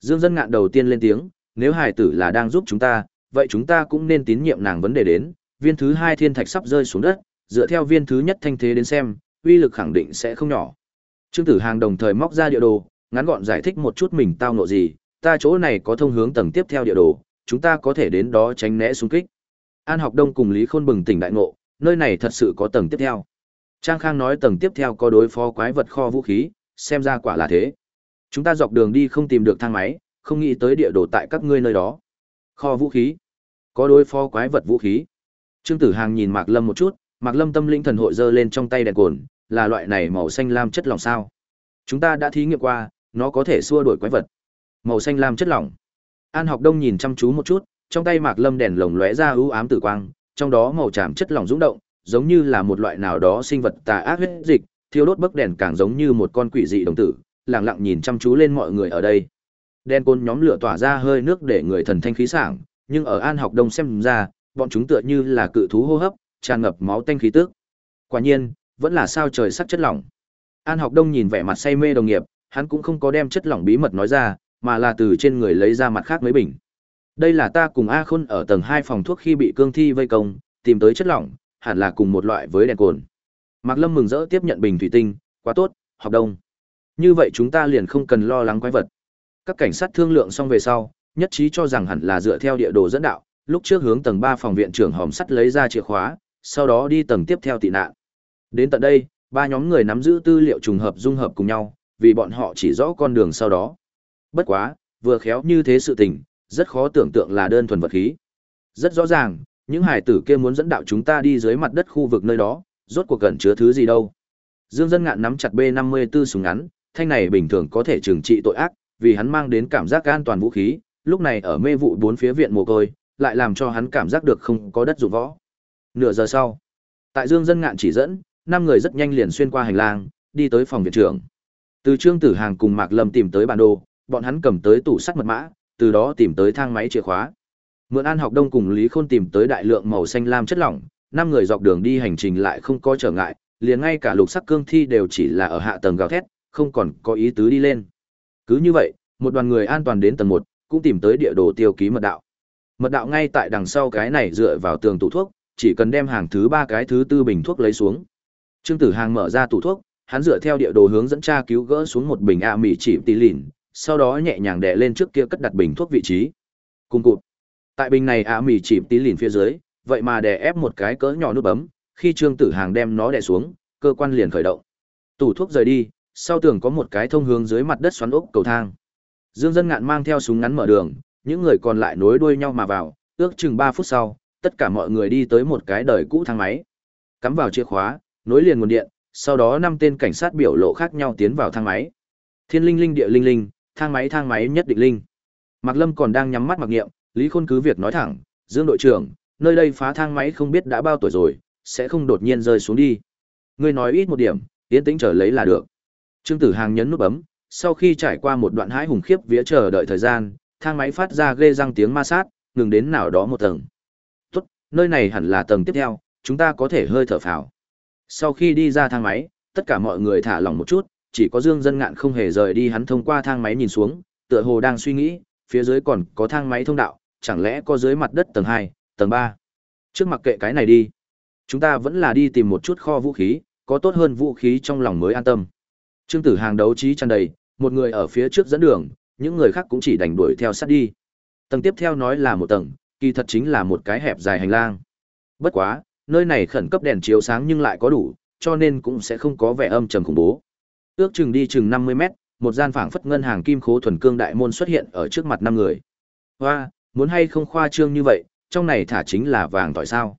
Dương dân ngạn đầu tiên lên tiếng, nếu hải tử là đang giúp chúng ta, vậy chúng ta cũng nên tín nhiệm nàng vấn đề đến, viên thứ hai thiên thạch sắp rơi xuống đất, dựa theo viên thứ nhất thanh thế đến xem, uy lực khẳng định sẽ không nhỏ. Trương Tử Hàng đồng thời móc ra địa đồ, ngắn gọn giải thích một chút mình tao ngộ gì, ta chỗ này có thông hướng tầng tiếp theo địa đồ, chúng ta có thể đến đó tránh né xung kích. An Học Đông cùng Lý Khôn bừng tỉnh đại ngộ, nơi này thật sự có tầng tiếp theo. Trang Khang nói tầng tiếp theo có đối phó quái vật kho vũ khí, xem ra quả là thế. Chúng ta dọc đường đi không tìm được thang máy, không nghĩ tới địa đồ tại các ngươi nơi đó. Kho vũ khí, có đối phó quái vật vũ khí. Trương Tử Hàng nhìn Mạc Lâm một chút, Mạc Lâm tâm linh thần hội giơ lên trong tay đèn cồn, là loại này màu xanh lam chất lỏng sao? Chúng ta đã thí nghiệm qua, nó có thể xua đuổi quái vật. Màu xanh lam chất lỏng. An Học Đông nhìn chăm chú một chút, trong tay Mạc Lâm đèn lồng lóe ra ưu ám tử quang, trong đó màu tràm chất lỏng rung động, giống như là một loại nào đó sinh vật tà ác huyết dịch, thiêu đốt bức đèn càng giống như một con quỷ dị đồng tử, lặng lặng nhìn chăm chú lên mọi người ở đây. Đen côn nhóm lửa tỏa ra hơi nước để người thần thanh khí sảng, nhưng ở An Học Đông xem ra, bọn chúng tựa như là cự thú hô hấp, tràn ngập máu tanh khí tức. Quả nhiên, vẫn là sao trời sắc chất lỏng. An Học Đông nhìn vẻ mặt say mê đồng nghiệp, hắn cũng không có đem chất lỏng bí mật nói ra, mà là từ trên người lấy ra mặt khác mấy bình. Đây là ta cùng A Khôn ở tầng 2 phòng thuốc khi bị cương thi vây công, tìm tới chất lỏng, hẳn là cùng một loại với đèn cồn. Mạc Lâm mừng rỡ tiếp nhận bình thủy tinh, quá tốt, học đông. Như vậy chúng ta liền không cần lo lắng quái vật. Các cảnh sát thương lượng xong về sau, nhất trí cho rằng hẳn là dựa theo địa đồ dẫn đạo, lúc trước hướng tầng 3 phòng viện trưởng hòm sắt lấy ra chìa khóa, sau đó đi tầng tiếp theo tị nạn. Đến tận đây, ba nhóm người nắm giữ tư liệu trùng hợp dung hợp cùng nhau, vì bọn họ chỉ rõ con đường sau đó. Bất quá, vừa khéo như thế sự tình, rất khó tưởng tượng là đơn thuần vật khí. Rất rõ ràng, những hải tử kia muốn dẫn đạo chúng ta đi dưới mặt đất khu vực nơi đó, rốt cuộc gần chứa thứ gì đâu. Dương Dân Ngạn nắm chặt B54 súng ngắn, thanh này bình thường có thể trừng trị tội ác, vì hắn mang đến cảm giác an toàn vũ khí, lúc này ở mê vụ bốn phía viện mồ côi, lại làm cho hắn cảm giác được không có đất dụng võ. Nửa giờ sau, tại Dương Dân Ngạn chỉ dẫn, năm người rất nhanh liền xuyên qua hành lang, đi tới phòng viện trưởng. Từ Trương Tử Hàng cùng Mạc Lâm tìm tới bản đồ, bọn hắn cầm tới tủ sắt mật mã, từ đó tìm tới thang máy chìa khóa. Mượn An Học Đông cùng Lý Khôn tìm tới đại lượng màu xanh lam chất lỏng, năm người dọc đường đi hành trình lại không có trở ngại, liền ngay cả lục sắc cương thi đều chỉ là ở hạ tầng gào thét, không còn có ý tứ đi lên. Cứ như vậy, một đoàn người an toàn đến tầng 1, cũng tìm tới địa đồ tiêu ký mật đạo. Mật đạo ngay tại đằng sau cái này dựa vào tường tủ thuốc, chỉ cần đem hàng thứ ba cái thứ tư bình thuốc lấy xuống. Trương Tử Hàng mở ra tủ thuốc, hắn dựa theo địa đồ hướng dẫn tra cứu gỡ xuống một bình a mỹ chỉ tí lìn, sau đó nhẹ nhàng đè lên trước kia cất đặt bình thuốc vị trí. Cùng cụt. Tại bình này ạ mỹ chỉ tí lìn phía dưới, vậy mà đè ép một cái cỡ nhỏ nút bấm, khi Trương Tử Hàng đem nó đè xuống, cơ quan liền khởi động. Tủ thuốc rời đi, sau tường có một cái thông hướng dưới mặt đất xoắn ốc cầu thang. Dương Dân Ngạn mang theo súng ngắn mở đường, những người còn lại nối đuôi nhau mà vào, ước chừng ba phút sau, tất cả mọi người đi tới một cái đời cũ thang máy. Cắm vào chìa khóa, nối liền nguồn điện, sau đó năm tên cảnh sát biểu lộ khác nhau tiến vào thang máy. Thiên linh linh địa linh linh, thang máy thang máy nhất định linh. Mạc Lâm còn đang nhắm mắt mặc niệm, Lý Khôn cứ việc nói thẳng, Dương đội trưởng, nơi đây phá thang máy không biết đã bao tuổi rồi, sẽ không đột nhiên rơi xuống đi. Ngươi nói ít một điểm, yên tĩnh chờ lấy là được. Trương Tử Hàng nhấn nút bấm, sau khi trải qua một đoạn hãi hùng khiếp vía chờ đợi thời gian, thang máy phát ra ghê răng tiếng ma sát, ngừng đến nào đó một tầng. Tốt, nơi này hẳn là tầng tiếp theo, chúng ta có thể hơi thở phào. Sau khi đi ra thang máy, tất cả mọi người thả lỏng một chút, chỉ có Dương Dân Ngạn không hề rời đi hắn thông qua thang máy nhìn xuống, tựa hồ đang suy nghĩ, phía dưới còn có thang máy thông đạo, chẳng lẽ có dưới mặt đất tầng 2, tầng 3. Trước mặc kệ cái này đi. Chúng ta vẫn là đi tìm một chút kho vũ khí, có tốt hơn vũ khí trong lòng mới an tâm. Trương Tử Hàng đấu trí tràn đầy, một người ở phía trước dẫn đường, những người khác cũng chỉ đành đuổi theo sát đi. Tầng tiếp theo nói là một tầng, kỳ thật chính là một cái hẹp dài hành lang. Bất quá, nơi này khẩn cấp đèn chiếu sáng nhưng lại có đủ, cho nên cũng sẽ không có vẻ âm trầm khủng bố. Ước chừng đi chừng 50 mét, một gian phảng phất ngân hàng kim khố thuần cương đại môn xuất hiện ở trước mặt năm người. Hoa, muốn hay không khoa trương như vậy, trong này thả chính là vàng tỏi sao.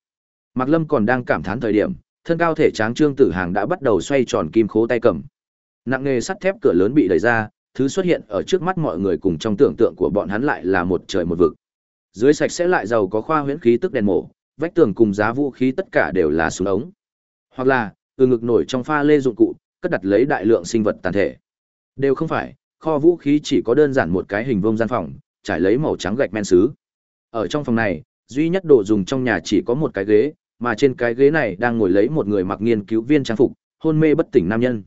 Mạc Lâm còn đang cảm thán thời điểm, thân cao thể tráng trương tử hàng đã bắt đầu xoay tròn kim khố tay cầm. Nặng nghề sắt thép cửa lớn bị đẩy ra, thứ xuất hiện ở trước mắt mọi người cùng trong tưởng tượng của bọn hắn lại là một trời một vực. Dưới sạch sẽ lại giàu có khoa huyễn khí tức đèn mổ, vách tường cùng giá vũ khí tất cả đều là súng ống. Hoặc là, từ ngực nổi trong pha lê dụng cụ, cất đặt lấy đại lượng sinh vật tàn thể. Đều không phải, kho vũ khí chỉ có đơn giản một cái hình vuông gian phòng, trải lấy màu trắng gạch men sứ. Ở trong phòng này, duy nhất đồ dùng trong nhà chỉ có một cái ghế, mà trên cái ghế này đang ngồi lấy một người mặc nghiên cứu viên trang phục, hôn mê bất tỉnh nam nhân.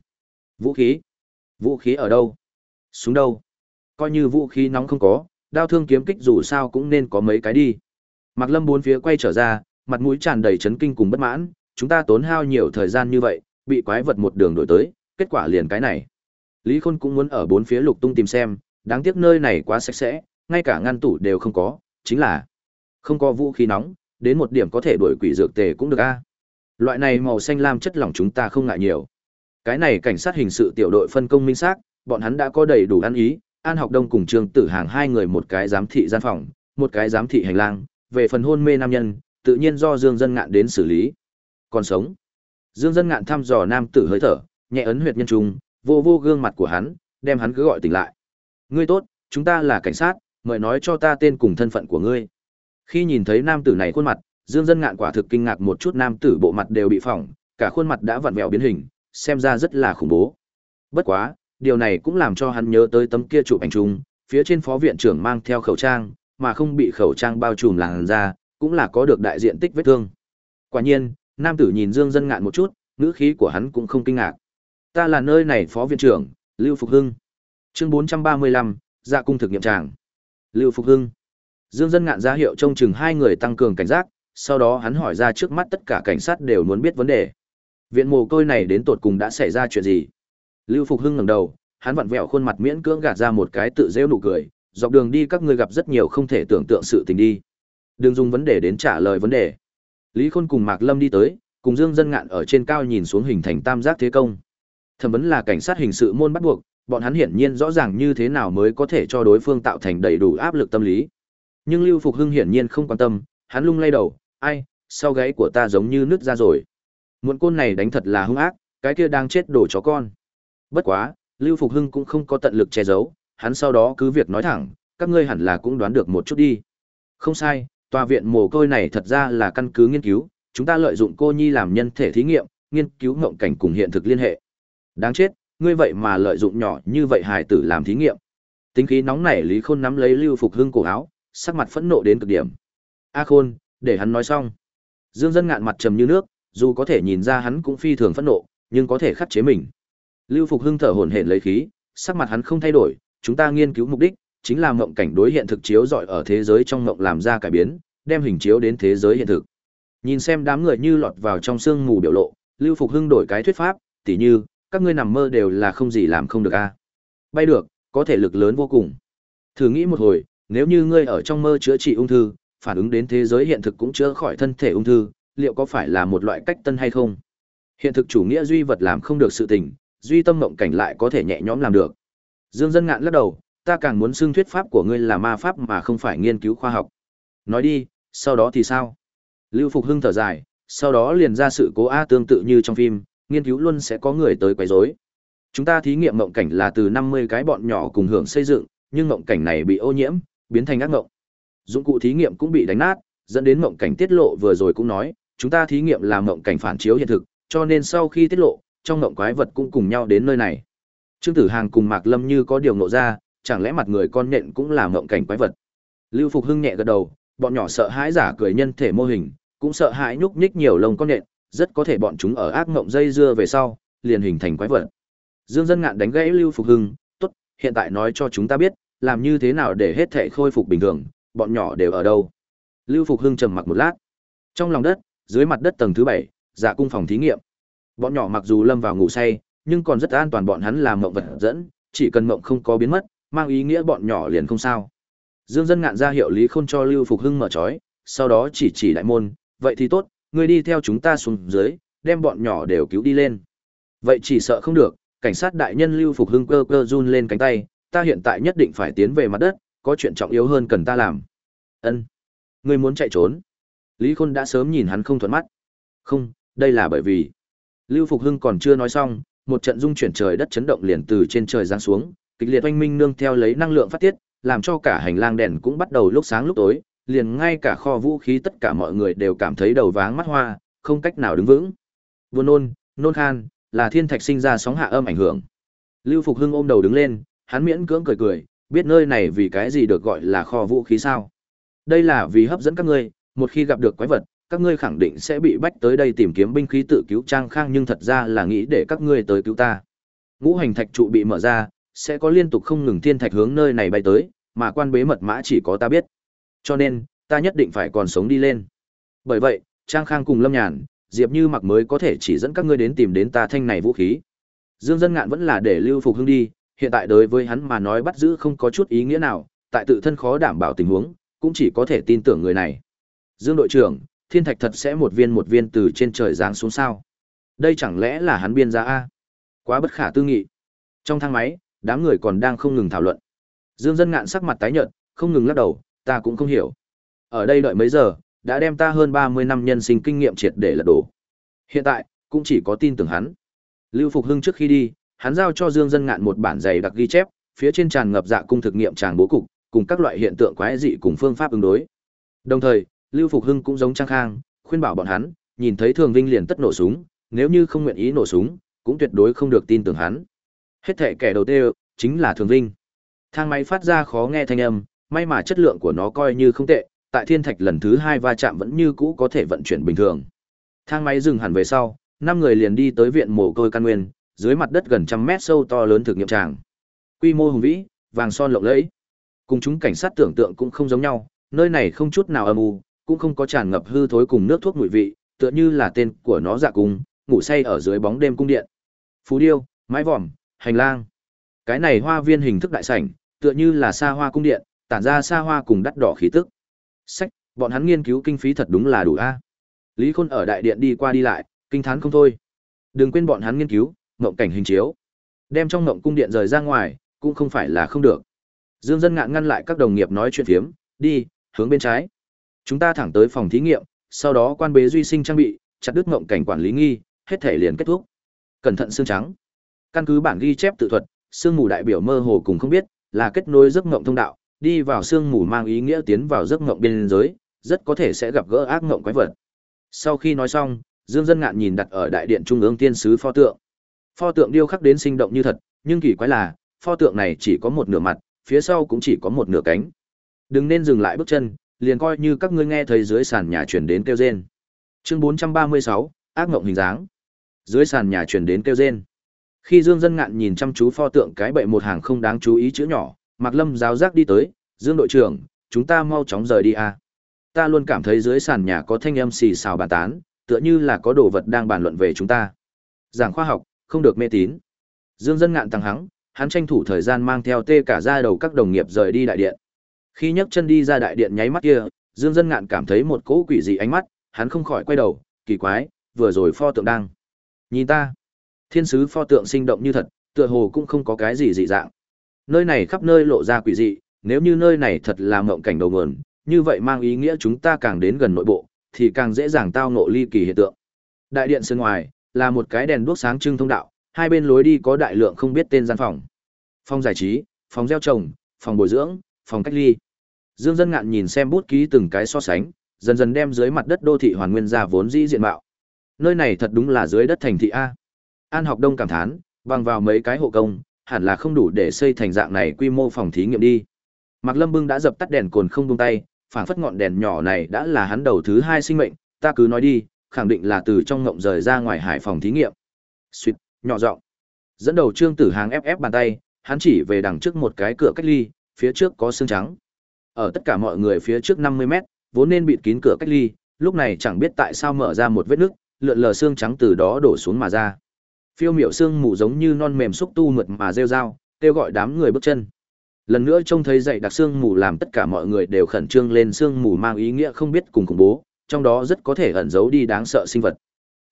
Vũ khí? Vũ khí ở đâu? Súng đâu? Coi như vũ khí nóng không có, đao thương kiếm kích dù sao cũng nên có mấy cái đi. Mạc Lâm bốn phía quay trở ra, mặt mũi tràn đầy chấn kinh cùng bất mãn, chúng ta tốn hao nhiều thời gian như vậy, bị quái vật một đường đổi tới, kết quả liền cái này. Lý Khôn cũng muốn ở bốn phía lục tung tìm xem, đáng tiếc nơi này quá sạch sẽ, ngay cả ngăn tủ đều không có, chính là không có vũ khí nóng, đến một điểm có thể đuổi quỷ dược tề cũng được a. Loại này màu xanh lam chất lỏng chúng ta không ngại nhiều. Cái này cảnh sát hình sự tiểu đội phân công minh xác, bọn hắn đã có đầy đủ ăn ý, An Học Đông cùng Trương Tử Hàng hai người một cái giám thị gian phòng, một cái giám thị hành lang, về phần hôn mê nam nhân, tự nhiên do Dương Dân Ngạn đến xử lý. Còn sống. Dương Dân Ngạn thăm dò nam tử hơi thở, nhẹ ấn huyệt nhân trung, vô vô gương mặt của hắn, đem hắn cứ gọi tỉnh lại. Ngươi tốt, chúng ta là cảnh sát, mời nói cho ta tên cùng thân phận của ngươi. Khi nhìn thấy nam tử này khuôn mặt, Dương Dân Ngạn quả thực kinh ngạc một chút nam tử bộ mặt đều bị phỏng, cả khuôn mặt đã vặn vẹo biến hình, xem ra rất là khủng bố. Bất quá, điều này cũng làm cho hắn nhớ tới tấm kia chụp ảnh chung, phía trên phó viện trưởng mang theo khẩu trang, mà không bị khẩu trang bao trùm làn da, cũng là có được đại diện tích vết thương. Quả nhiên, nam tử nhìn Dương Dân Ngạn một chút, ngữ khí của hắn cũng không kinh ngạc. Ta là nơi này phó viện trưởng, Lưu Phục Hưng. Chương 435, dạ cung thực nghiệm tràng. Lưu Phục Hưng. Dương Dân Ngạn ra hiệu trông chừng hai người tăng cường cảnh giác, sau đó hắn hỏi ra trước mắt tất cả cảnh sát đều muốn biết vấn đề. Viện mồ côi này đến tột cùng đã xảy ra chuyện gì? Lưu Phục Hưng ngẩng đầu, hắn vặn vẹo khuôn mặt miễn cưỡng gạt ra một cái tự rêu nụ cười, dọc đường đi các ngươi gặp rất nhiều không thể tưởng tượng sự tình đi. Đừng dùng vấn đề đến trả lời vấn đề. Lý Khôn cùng Mạc Lâm đi tới, cùng Dương Dân Ngạn ở trên cao nhìn xuống hình thành tam giác thế công. Thẩm vấn là cảnh sát hình sự môn bắt buộc, bọn hắn hiển nhiên rõ ràng như thế nào mới có thể cho đối phương tạo thành đầy đủ áp lực tâm lý. Nhưng Lưu Phục Hưng hiển nhiên không quan tâm, hắn lung lay đầu, ai, sau gáy của ta giống như nứt ra rồi. Muộn côn này đánh thật là hung ác, cái kia đang chết đổ chó con. Bất quá, Lưu Phục Hưng cũng không có tận lực che giấu, hắn sau đó cứ việc nói thẳng, các ngươi hẳn là cũng đoán được một chút đi. Không sai, tòa viện mồ côi này thật ra là căn cứ nghiên cứu, chúng ta lợi dụng cô nhi làm nhân thể thí nghiệm, nghiên cứu ngộng cảnh cùng hiện thực liên hệ. Đáng chết, ngươi vậy mà lợi dụng nhỏ như vậy hài tử làm thí nghiệm. Tính khí nóng nảy Lý Khôn nắm lấy Lưu Phục Hưng cổ áo, sắc mặt phẫn nộ đến cực điểm. A Khôn, để hắn nói xong. Dương Dân ngạn mặt trầm như nước, dù có thể nhìn ra hắn cũng phi thường phẫn nộ, nhưng có thể khắc chế mình. Lưu Phục Hưng thở hổn hển lấy khí, sắc mặt hắn không thay đổi, chúng ta nghiên cứu mục đích chính là mộng cảnh đối hiện thực chiếu rọi ở thế giới trong mộng làm ra cải biến, đem hình chiếu đến thế giới hiện thực. Nhìn xem đám người như lọt vào trong sương mù biểu lộ, Lưu Phục Hưng đổi cái thuyết pháp, tỉ như, các ngươi nằm mơ đều là không gì làm không được a. Bay được, có thể lực lớn vô cùng. Thử nghĩ một hồi, nếu như ngươi ở trong mơ chữa trị ung thư, phản ứng đến thế giới hiện thực cũng chữa khỏi thân thể ung thư, liệu có phải là một loại cách tân hay không? Hiện thực chủ nghĩa duy vật làm không được sự tình, duy tâm mộng cảnh lại có thể nhẹ nhõm làm được. Dương Dân ngạn lắc đầu, ta càng muốn xưng thuyết pháp của ngươi là ma pháp mà không phải nghiên cứu khoa học. Nói đi, sau đó thì sao? Lưu Phục Hưng thở dài, sau đó liền ra sự cố A tương tự như trong phim, nghiên cứu luôn sẽ có người tới quấy rối. Chúng ta thí nghiệm mộng cảnh là từ 50 cái bọn nhỏ cùng hưởng xây dựng, nhưng mộng cảnh này bị ô nhiễm, biến thành ác mộng. Dụng cụ thí nghiệm cũng bị đánh nát, dẫn đến mộng cảnh tiết lộ vừa rồi cũng nói, chúng ta thí nghiệm là mộng cảnh phản chiếu hiện thực, cho nên sau khi tiết lộ, trong mộng quái vật cũng cùng nhau đến nơi này. Trương Tử Hàng cùng Mạc Lâm như có điều ngộ ra, chẳng lẽ mặt người con nhện cũng là mộng cảnh quái vật. Lưu Phục Hưng nhẹ gật đầu, bọn nhỏ sợ hãi giả cười nhân thể mô hình, cũng sợ hãi nhúc nhích nhiều lông con nhện, rất có thể bọn chúng ở ác mộng dây dưa về sau, liền hình thành quái vật. Dương Dân Ngạn đánh gãy Lưu Phục Hưng, "Tốt, hiện tại nói cho chúng ta biết, làm như thế nào để hết thể khôi phục bình thường, bọn nhỏ đều ở đâu?" Lưu Phục Hưng trầm mặc một lát. Trong lòng đất, dưới mặt đất tầng thứ bảy, giả cung phòng thí nghiệm. Bọn nhỏ mặc dù lâm vào ngủ say, nhưng còn rất an toàn bọn hắn làm mộng vật dẫn, chỉ cần mộng không có biến mất, mang ý nghĩa bọn nhỏ liền không sao. Dương Dân ngạn ra hiệu Lý Khôn cho Lưu Phục Hưng mở trói, sau đó chỉ chỉ đại môn, vậy thì tốt, ngươi đi theo chúng ta xuống dưới, đem bọn nhỏ đều cứu đi lên. Vậy chỉ sợ không được, cảnh sát đại nhân Lưu Phục Hưng cơ cơ run lên cánh tay, ta hiện tại nhất định phải tiến về mặt đất, có chuyện trọng yếu hơn cần ta làm. Ân, ngươi muốn chạy trốn? Lý Khôn đã sớm nhìn hắn không thuận mắt. Không, đây là bởi vì Lưu Phục Hưng còn chưa nói xong, một trận rung chuyển trời đất chấn động liền từ trên trời giáng xuống, kịch liệt oanh minh nương theo lấy năng lượng phát tiết, làm cho cả hành lang đèn cũng bắt đầu lúc sáng lúc tối, liền ngay cả kho vũ khí tất cả mọi người đều cảm thấy đầu váng mắt hoa, không cách nào đứng vững. Buồn nôn, nôn khan, là thiên thạch sinh ra sóng hạ âm ảnh hưởng. Lưu Phục Hưng ôm đầu đứng lên, hắn miễn cưỡng cười cười, biết nơi này vì cái gì được gọi là kho vũ khí sao? Đây là vì hấp dẫn các ngươi, một khi gặp được quái vật, các ngươi khẳng định sẽ bị bách tới đây tìm kiếm binh khí tự cứu Trang Khang nhưng thật ra là nghĩ để các ngươi tới cứu ta. Ngũ hành thạch trụ bị mở ra, sẽ có liên tục không ngừng thiên thạch hướng nơi này bay tới, mà quan bế mật mã chỉ có ta biết. Cho nên, ta nhất định phải còn sống đi lên. Bởi vậy, Trang Khang cùng Lâm Nhàn, Diệp Như mặc mới có thể chỉ dẫn các ngươi đến tìm đến ta thanh này vũ khí. Dương Dân Ngạn vẫn là để Lưu Phục Hưng đi, hiện tại đối với hắn mà nói bắt giữ không có chút ý nghĩa nào, tại tự thân khó đảm bảo tình huống, cũng chỉ có thể tin tưởng người này. Dương đội trưởng, thiên thạch thật sẽ một viên một viên từ trên trời giáng xuống sao? Đây chẳng lẽ là hắn biên ra a? Quá bất khả tư nghị. Trong thang máy, đám người còn đang không ngừng thảo luận. Dương Dân Ngạn sắc mặt tái nhợt, không ngừng lắc đầu, ta cũng không hiểu. Ở đây đợi mấy giờ, đã đem ta hơn 30 năm nhân sinh kinh nghiệm triệt để lật đổ. Hiện tại, cũng chỉ có tin tưởng hắn. Lưu Phục Hưng trước khi đi, hắn giao cho Dương Dân Ngạn một bản dày đặc ghi chép, phía trên tràn ngập dạ cung thực nghiệm tràng bố cục, cùng các loại hiện tượng quái dị cùng phương pháp ứng đối. Đồng thời, Lưu Phục Hưng cũng giống Trang Khang, khuyên bảo bọn hắn, nhìn thấy Thường Vinh liền tất nổ súng, nếu như không nguyện ý nổ súng, cũng tuyệt đối không được tin tưởng hắn. Hết thệ kẻ đầu tiên chính là Thường Vinh. Thang máy phát ra khó nghe thanh âm, may mà chất lượng của nó coi như không tệ, tại thiên thạch lần thứ hai va chạm vẫn như cũ có thể vận chuyển bình thường. Thang máy dừng hẳn về sau, năm người liền đi tới viện mồ côi căn nguyên, dưới mặt đất gần trăm mét sâu to lớn thực nghiệm tràng. Quy mô hùng vĩ, vàng son lộng lẫy. Cùng chúng cảnh sát tưởng tượng cũng không giống nhau, nơi này không chút nào âm u, cũng không có tràn ngập hư thối cùng nước thuốc mùi vị, tựa như là tên của nó dạ cung, ngủ say ở dưới bóng đêm cung điện. Phú điêu, mái vòm, hành lang. Cái này hoa viên hình thức đại sảnh, tựa như là xa hoa cung điện, tản ra xa hoa cùng đắt đỏ khí tức. Sách, bọn hắn nghiên cứu kinh phí thật đúng là đủ a. Lý Khôn ở đại điện đi qua đi lại, kinh thán không thôi. Đừng quên bọn hắn nghiên cứu, ngộng cảnh hình chiếu. Đem trong ngộng cung điện rời ra ngoài, cũng không phải là không được. Dương Dân ngạn ngăn lại các đồng nghiệp nói chuyện phiếm, đi, hướng bên trái. Chúng ta thẳng tới phòng thí nghiệm, sau đó quan bế duy sinh trang bị, chặt đứt ngộng cảnh quản lý nghi, hết thể liền kết thúc. Cẩn thận xương trắng. Căn cứ bản ghi chép tự thuật, xương mù đại biểu mơ hồ cùng không biết, là kết nối giấc ngộng thông đạo, đi vào xương mù mang ý nghĩa tiến vào giấc ngộng biên giới, rất có thể sẽ gặp gỡ ác ngộng quái vật. Sau khi nói xong, Dương Dân Ngạn nhìn đặt ở đại điện trung ương tiên sứ pho tượng. Pho tượng điêu khắc đến sinh động như thật, nhưng kỳ quái là, pho tượng này chỉ có một nửa mặt, phía sau cũng chỉ có một nửa cánh. Đừng nên dừng lại bước chân, liền coi như các ngươi nghe thấy dưới sàn nhà truyền đến kêu rên. Chương 436, ác ngộng hình dáng. Dưới sàn nhà truyền đến kêu rên. Khi Dương Dân Ngạn nhìn chăm chú pho tượng cái bậy một hàng không đáng chú ý chữ nhỏ, Mạc Lâm giáo giác đi tới, "Dương đội trưởng, chúng ta mau chóng rời đi a." Ta luôn cảm thấy dưới sàn nhà có thanh âm xì xào bàn tán, tựa như là có đồ vật đang bàn luận về chúng ta. Giảng khoa học, không được mê tín. Dương Dân Ngạn tăng hắng, hắn tranh thủ thời gian mang theo tê cả ra đầu các đồng nghiệp rời đi đại điện. Khi nhấc chân đi ra đại điện nháy mắt kia, Dương Dân Ngạn cảm thấy một cỗ quỷ dị ánh mắt, hắn không khỏi quay đầu, kỳ quái, vừa rồi pho tượng đang. Nhìn ta. Thiên sứ pho tượng sinh động như thật, tựa hồ cũng không có cái gì dị dạng. Nơi này khắp nơi lộ ra quỷ dị, nếu như nơi này thật là mộng cảnh đầu nguồn, như vậy mang ý nghĩa chúng ta càng đến gần nội bộ, thì càng dễ dàng tao ngộ ly kỳ hiện tượng. Đại điện sân ngoài là một cái đèn đuốc sáng trưng thông đạo, hai bên lối đi có đại lượng không biết tên gian phòng. Phòng giải trí, phòng gieo trồng, phòng bồi dưỡng, phòng cách ly. Dương Dân Ngạn nhìn xem bút ký từng cái so sánh, dần dần đem dưới mặt đất đô thị hoàn nguyên ra vốn dĩ diện mạo. Nơi này thật đúng là dưới đất thành thị a. An Học Đông cảm thán, bằng vào mấy cái hộ công, hẳn là không đủ để xây thành dạng này quy mô phòng thí nghiệm đi. Mạc Lâm Bưng đã dập tắt đèn cồn không buông tay, phảng phất ngọn đèn nhỏ này đã là hắn đầu thứ hai sinh mệnh, ta cứ nói đi, khẳng định là từ trong ngộng rời ra ngoài hải phòng thí nghiệm. Xuyệt, nhỏ giọng. Dẫn đầu Trương Tử Hàng ép ép bàn tay, hắn chỉ về đằng trước một cái cửa cách ly, phía trước có xương trắng. Ở tất cả mọi người phía trước 50 mét, vốn nên bịt kín cửa cách ly, lúc này chẳng biết tại sao mở ra một vết nứt, lượn lờ xương trắng từ đó đổ xuống mà ra. Phiêu miểu xương mù giống như non mềm xúc tu mượt mà rêu rao, kêu gọi đám người bước chân. Lần nữa trông thấy dậy đặc xương mù làm tất cả mọi người đều khẩn trương lên xương mù mang ý nghĩa không biết cùng khủng bố, trong đó rất có thể ẩn giấu đi đáng sợ sinh vật.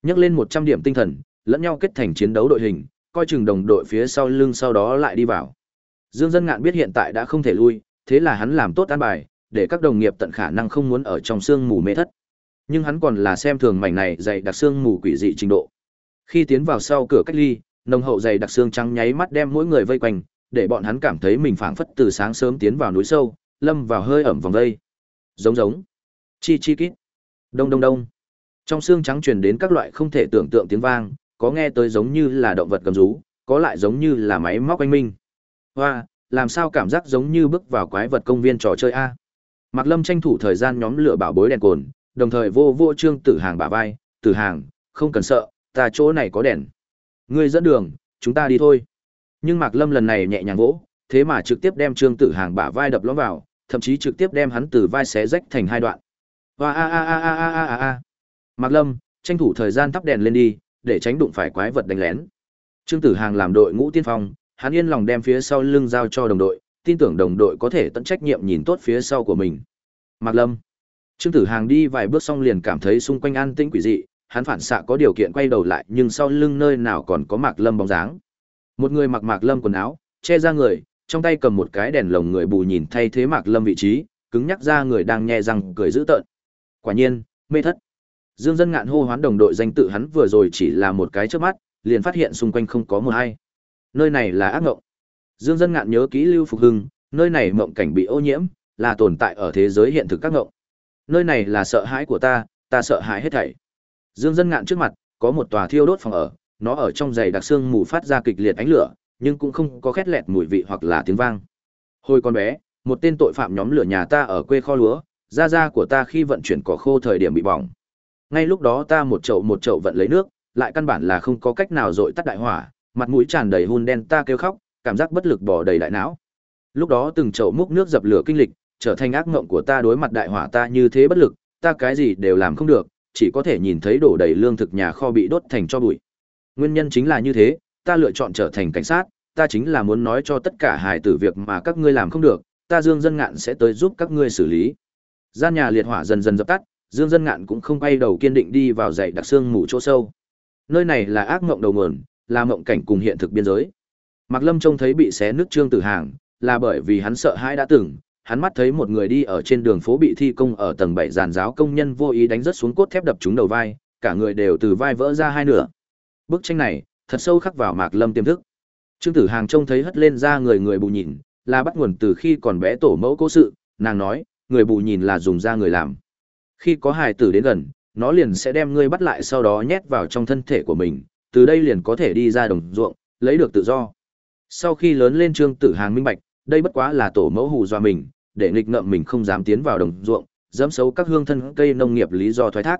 Nhắc lên 100 điểm tinh thần, lẫn nhau kết thành chiến đấu đội hình, coi chừng đồng đội phía sau lưng sau đó lại đi vào. Dương Dân Ngạn biết hiện tại đã không thể lui, thế là hắn làm tốt an bài, để các đồng nghiệp tận khả năng không muốn ở trong xương mù mê thất. Nhưng hắn còn là xem thường mảnh này dày đặc xương mù quỷ dị trình độ. Khi tiến vào sau cửa cách ly, nồng hậu dày đặc xương trắng nháy mắt đem mỗi người vây quanh, để bọn hắn cảm thấy mình phảng phất từ sáng sớm tiến vào núi sâu, lâm vào hơi ẩm vòng vây. Giống giống. Chi chi kít. Đông đông đông. Trong xương trắng truyền đến các loại không thể tưởng tượng tiếng vang, có nghe tới giống như là động vật cầm rú, có lại giống như là máy móc anh minh. Hoa, làm sao cảm giác giống như bước vào quái vật công viên trò chơi a? Mạc Lâm tranh thủ thời gian nhóm lửa bảo bối đèn cồn, đồng thời vô vô trương tử hàng bả vai, tử hàng, không cần sợ, ta chỗ này có đèn. Ngươi dẫn đường, chúng ta đi thôi. Nhưng Mạc Lâm lần này nhẹ nhàng vỗ, thế mà trực tiếp đem trương tử hàng bả vai đập lõm vào, thậm chí trực tiếp đem hắn từ vai xé rách thành hai đoạn. Hoa a a a a a a a. Mạc Lâm, tranh thủ thời gian thắp đèn lên đi, để tránh đụng phải quái vật đánh lén. Trương Tử Hàng làm đội ngũ tiên phong, hắn yên lòng đem phía sau lưng giao cho đồng đội, tin tưởng đồng đội có thể tận trách nhiệm nhìn tốt phía sau của mình. Mạc Lâm. Trương Tử Hàng đi vài bước xong liền cảm thấy xung quanh an tĩnh quỷ dị, hắn phản xạ có điều kiện quay đầu lại, nhưng sau lưng nơi nào còn có Mạc Lâm bóng dáng. Một người mặc Mạc Lâm quần áo, che ra người, trong tay cầm một cái đèn lồng người bù nhìn thay thế Mạc Lâm vị trí, cứng nhắc ra người đang nhẹ răng cười dữ tợn. Quả nhiên, mê thất. Dương Dân Ngạn hô hoán đồng đội danh tự hắn vừa rồi chỉ là một cái trước mắt, liền phát hiện xung quanh không có một ai. Nơi này là ác ngộng. Dương Dân Ngạn nhớ kỹ Lưu Phục Hưng, nơi này mộng cảnh bị ô nhiễm, là tồn tại ở thế giới hiện thực các ngộng. Nơi này là sợ hãi của ta, ta sợ hãi hết thảy. Dương Dân Ngạn trước mặt có một tòa thiêu đốt phòng ở, nó ở trong dày đặc xương mù phát ra kịch liệt ánh lửa, nhưng cũng không có khét lẹt mùi vị hoặc là tiếng vang. Hồi con bé, một tên tội phạm nhóm lửa nhà ta ở quê kho lúa, da da của ta khi vận chuyển cỏ khô thời điểm bị bỏng. Ngay lúc đó ta một chậu một chậu vận lấy nước, lại căn bản là không có cách nào dội tắt đại hỏa, mặt mũi tràn đầy hun đen ta kêu khóc, cảm giác bất lực bỏ đầy đại não. Lúc đó từng chậu múc nước dập lửa kinh lịch, trở thành ác mộng của ta đối mặt đại hỏa ta như thế bất lực, ta cái gì đều làm không được, chỉ có thể nhìn thấy đổ đầy lương thực nhà kho bị đốt thành cho bụi. Nguyên nhân chính là như thế, ta lựa chọn trở thành cảnh sát, ta chính là muốn nói cho tất cả hài tử việc mà các ngươi làm không được, ta Dương Dân Ngạn sẽ tới giúp các ngươi xử lý. Gian nhà liệt hỏa dần dần dập tắt, Dương Dân Ngạn cũng không quay đầu kiên định đi vào dãy đặc xương ngủ chỗ sâu. Nơi này là ác mộng đầu nguồn, là mộng cảnh cùng hiện thực biên giới. Mạc Lâm trông thấy bị xé nước trương tử hàng, là bởi vì hắn sợ hãi đã từng, hắn mắt thấy một người đi ở trên đường phố bị thi công ở tầng 7 giàn giáo công nhân vô ý đánh rớt xuống cốt thép đập trúng đầu vai, cả người đều từ vai vỡ ra hai nửa. Bức tranh này, thật sâu khắc vào Mạc Lâm tiềm thức. Trương Tử Hàng trông thấy hất lên ra người người bù nhìn, là bắt nguồn từ khi còn bé tổ mẫu cố sự, nàng nói, người bù nhìn là dùng da người làm. Khi có hài tử đến gần, nó liền sẽ đem ngươi bắt lại sau đó nhét vào trong thân thể của mình, từ đây liền có thể đi ra đồng ruộng, lấy được tự do. Sau khi lớn lên Trương Tử Hàng minh bạch, đây bất quá là tổ mẫu hù dọa mình, để nghịch ngợm mình không dám tiến vào đồng ruộng, dẫm xấu các hương thân cây nông nghiệp lý do thoái thác.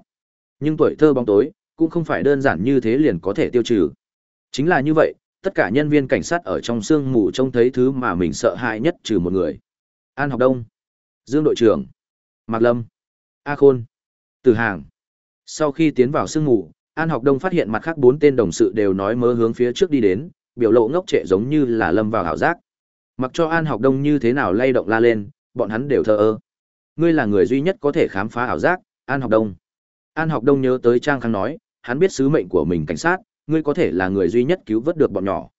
Nhưng tuổi thơ bóng tối, cũng không phải đơn giản như thế liền có thể tiêu trừ. Chính là như vậy, tất cả nhân viên cảnh sát ở trong sương mù trông thấy thứ mà mình sợ hãi nhất trừ một người. An Học Đông, Dương đội trưởng, Mạc Lâm, A Khôn, Từ Hàng. Sau khi tiến vào sương mù, An Học Đông phát hiện mặt khác bốn tên đồng sự đều nói mơ hướng phía trước đi đến, biểu lộ ngốc trệ giống như là lâm vào ảo giác. Mặc cho An Học Đông như thế nào lay động la lên, bọn hắn đều thờ ơ. Ngươi là người duy nhất có thể khám phá ảo giác, An Học Đông. An Học Đông nhớ tới Trang Khang nói, hắn biết sứ mệnh của mình cảnh sát, ngươi có thể là người duy nhất cứu vớt được bọn nhỏ.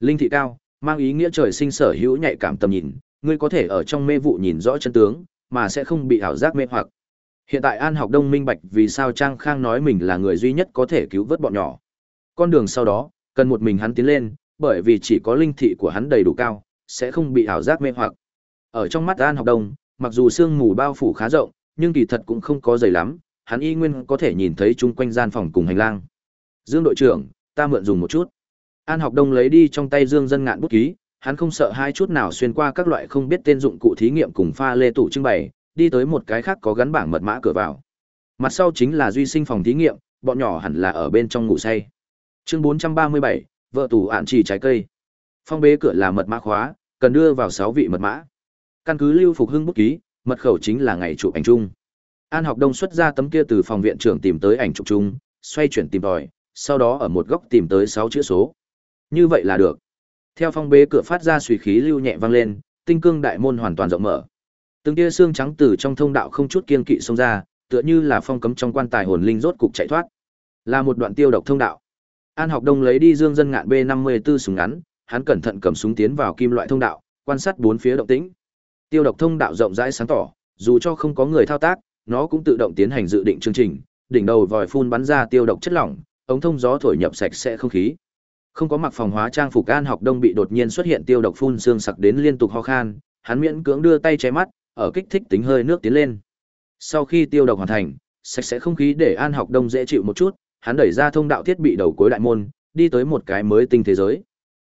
Linh thị cao, mang ý nghĩa trời sinh sở hữu nhạy cảm tầm nhìn, ngươi có thể ở trong mê vụ nhìn rõ chân tướng, mà sẽ không bị ảo giác mê hoặc. Hiện tại An Học Đông minh bạch vì sao Trang Khang nói mình là người duy nhất có thể cứu vớt bọn nhỏ. Con đường sau đó, cần một mình hắn tiến lên, bởi vì chỉ có linh thị của hắn đầy đủ cao, sẽ không bị ảo giác mê hoặc. Ở trong mắt An Học Đông, mặc dù sương mù bao phủ khá rộng, nhưng kỳ thật cũng không có dày lắm, hắn y nguyên có thể nhìn thấy chung quanh gian phòng cùng hành lang. Dương đội trưởng, ta mượn dùng một chút. An Học Đông lấy đi trong tay Dương Dân Ngạn bút ký, hắn không sợ hai chút nào xuyên qua các loại không biết tên dụng cụ thí nghiệm cùng pha lê tủ trưng bày, đi tới một cái khác có gắn bảng mật mã cửa vào. Mặt sau chính là duy sinh phòng thí nghiệm, bọn nhỏ hẳn là ở bên trong ngủ say. Chương 437, vợ tủ ản chỉ trái cây. Phong bế cửa là mật mã khóa, cần đưa vào sáu vị mật mã. Căn cứ Lưu Phục Hưng bút ký, mật khẩu chính là ngày chụp ảnh chung. An Học Đông xuất ra tấm kia từ phòng viện trưởng tìm tới ảnh chụp chung, xoay chuyển tìm tòi, sau đó ở một góc tìm tới sáu chữ số. Như vậy là được. Theo phong bế cửa phát ra suy khí lưu nhẹ vang lên, tinh cương đại môn hoàn toàn rộng mở. Từng tia xương trắng từ trong thông đạo không chút kiên kỵ xông ra, tựa như là phong cấm trong quan tài hồn linh rốt cục chạy thoát. Là một đoạn tiêu độc thông đạo. An Học Đông lấy đi Dương Dân Ngạn B54 súng ngắn, hắn cẩn thận cầm súng tiến vào kim loại thông đạo, quan sát bốn phía động tĩnh. Tiêu độc thông đạo rộng rãi sáng tỏ, dù cho không có người thao tác, nó cũng tự động tiến hành dự định chương trình, đỉnh đầu vòi phun bắn ra tiêu độc chất lỏng, ống thông gió thổi nhập sạch sẽ không khí. Không có mặc phòng hóa trang phục An Học Đông bị đột nhiên xuất hiện tiêu độc phun xương sặc đến liên tục ho khan, hắn miễn cưỡng đưa tay che mắt, ở kích thích tính hơi nước tiến lên. Sau khi tiêu độc hoàn thành, sạch sẽ không khí để An Học Đông dễ chịu một chút, hắn đẩy ra thông đạo thiết bị đầu cuối đại môn, đi tới một cái mới tinh thế giới.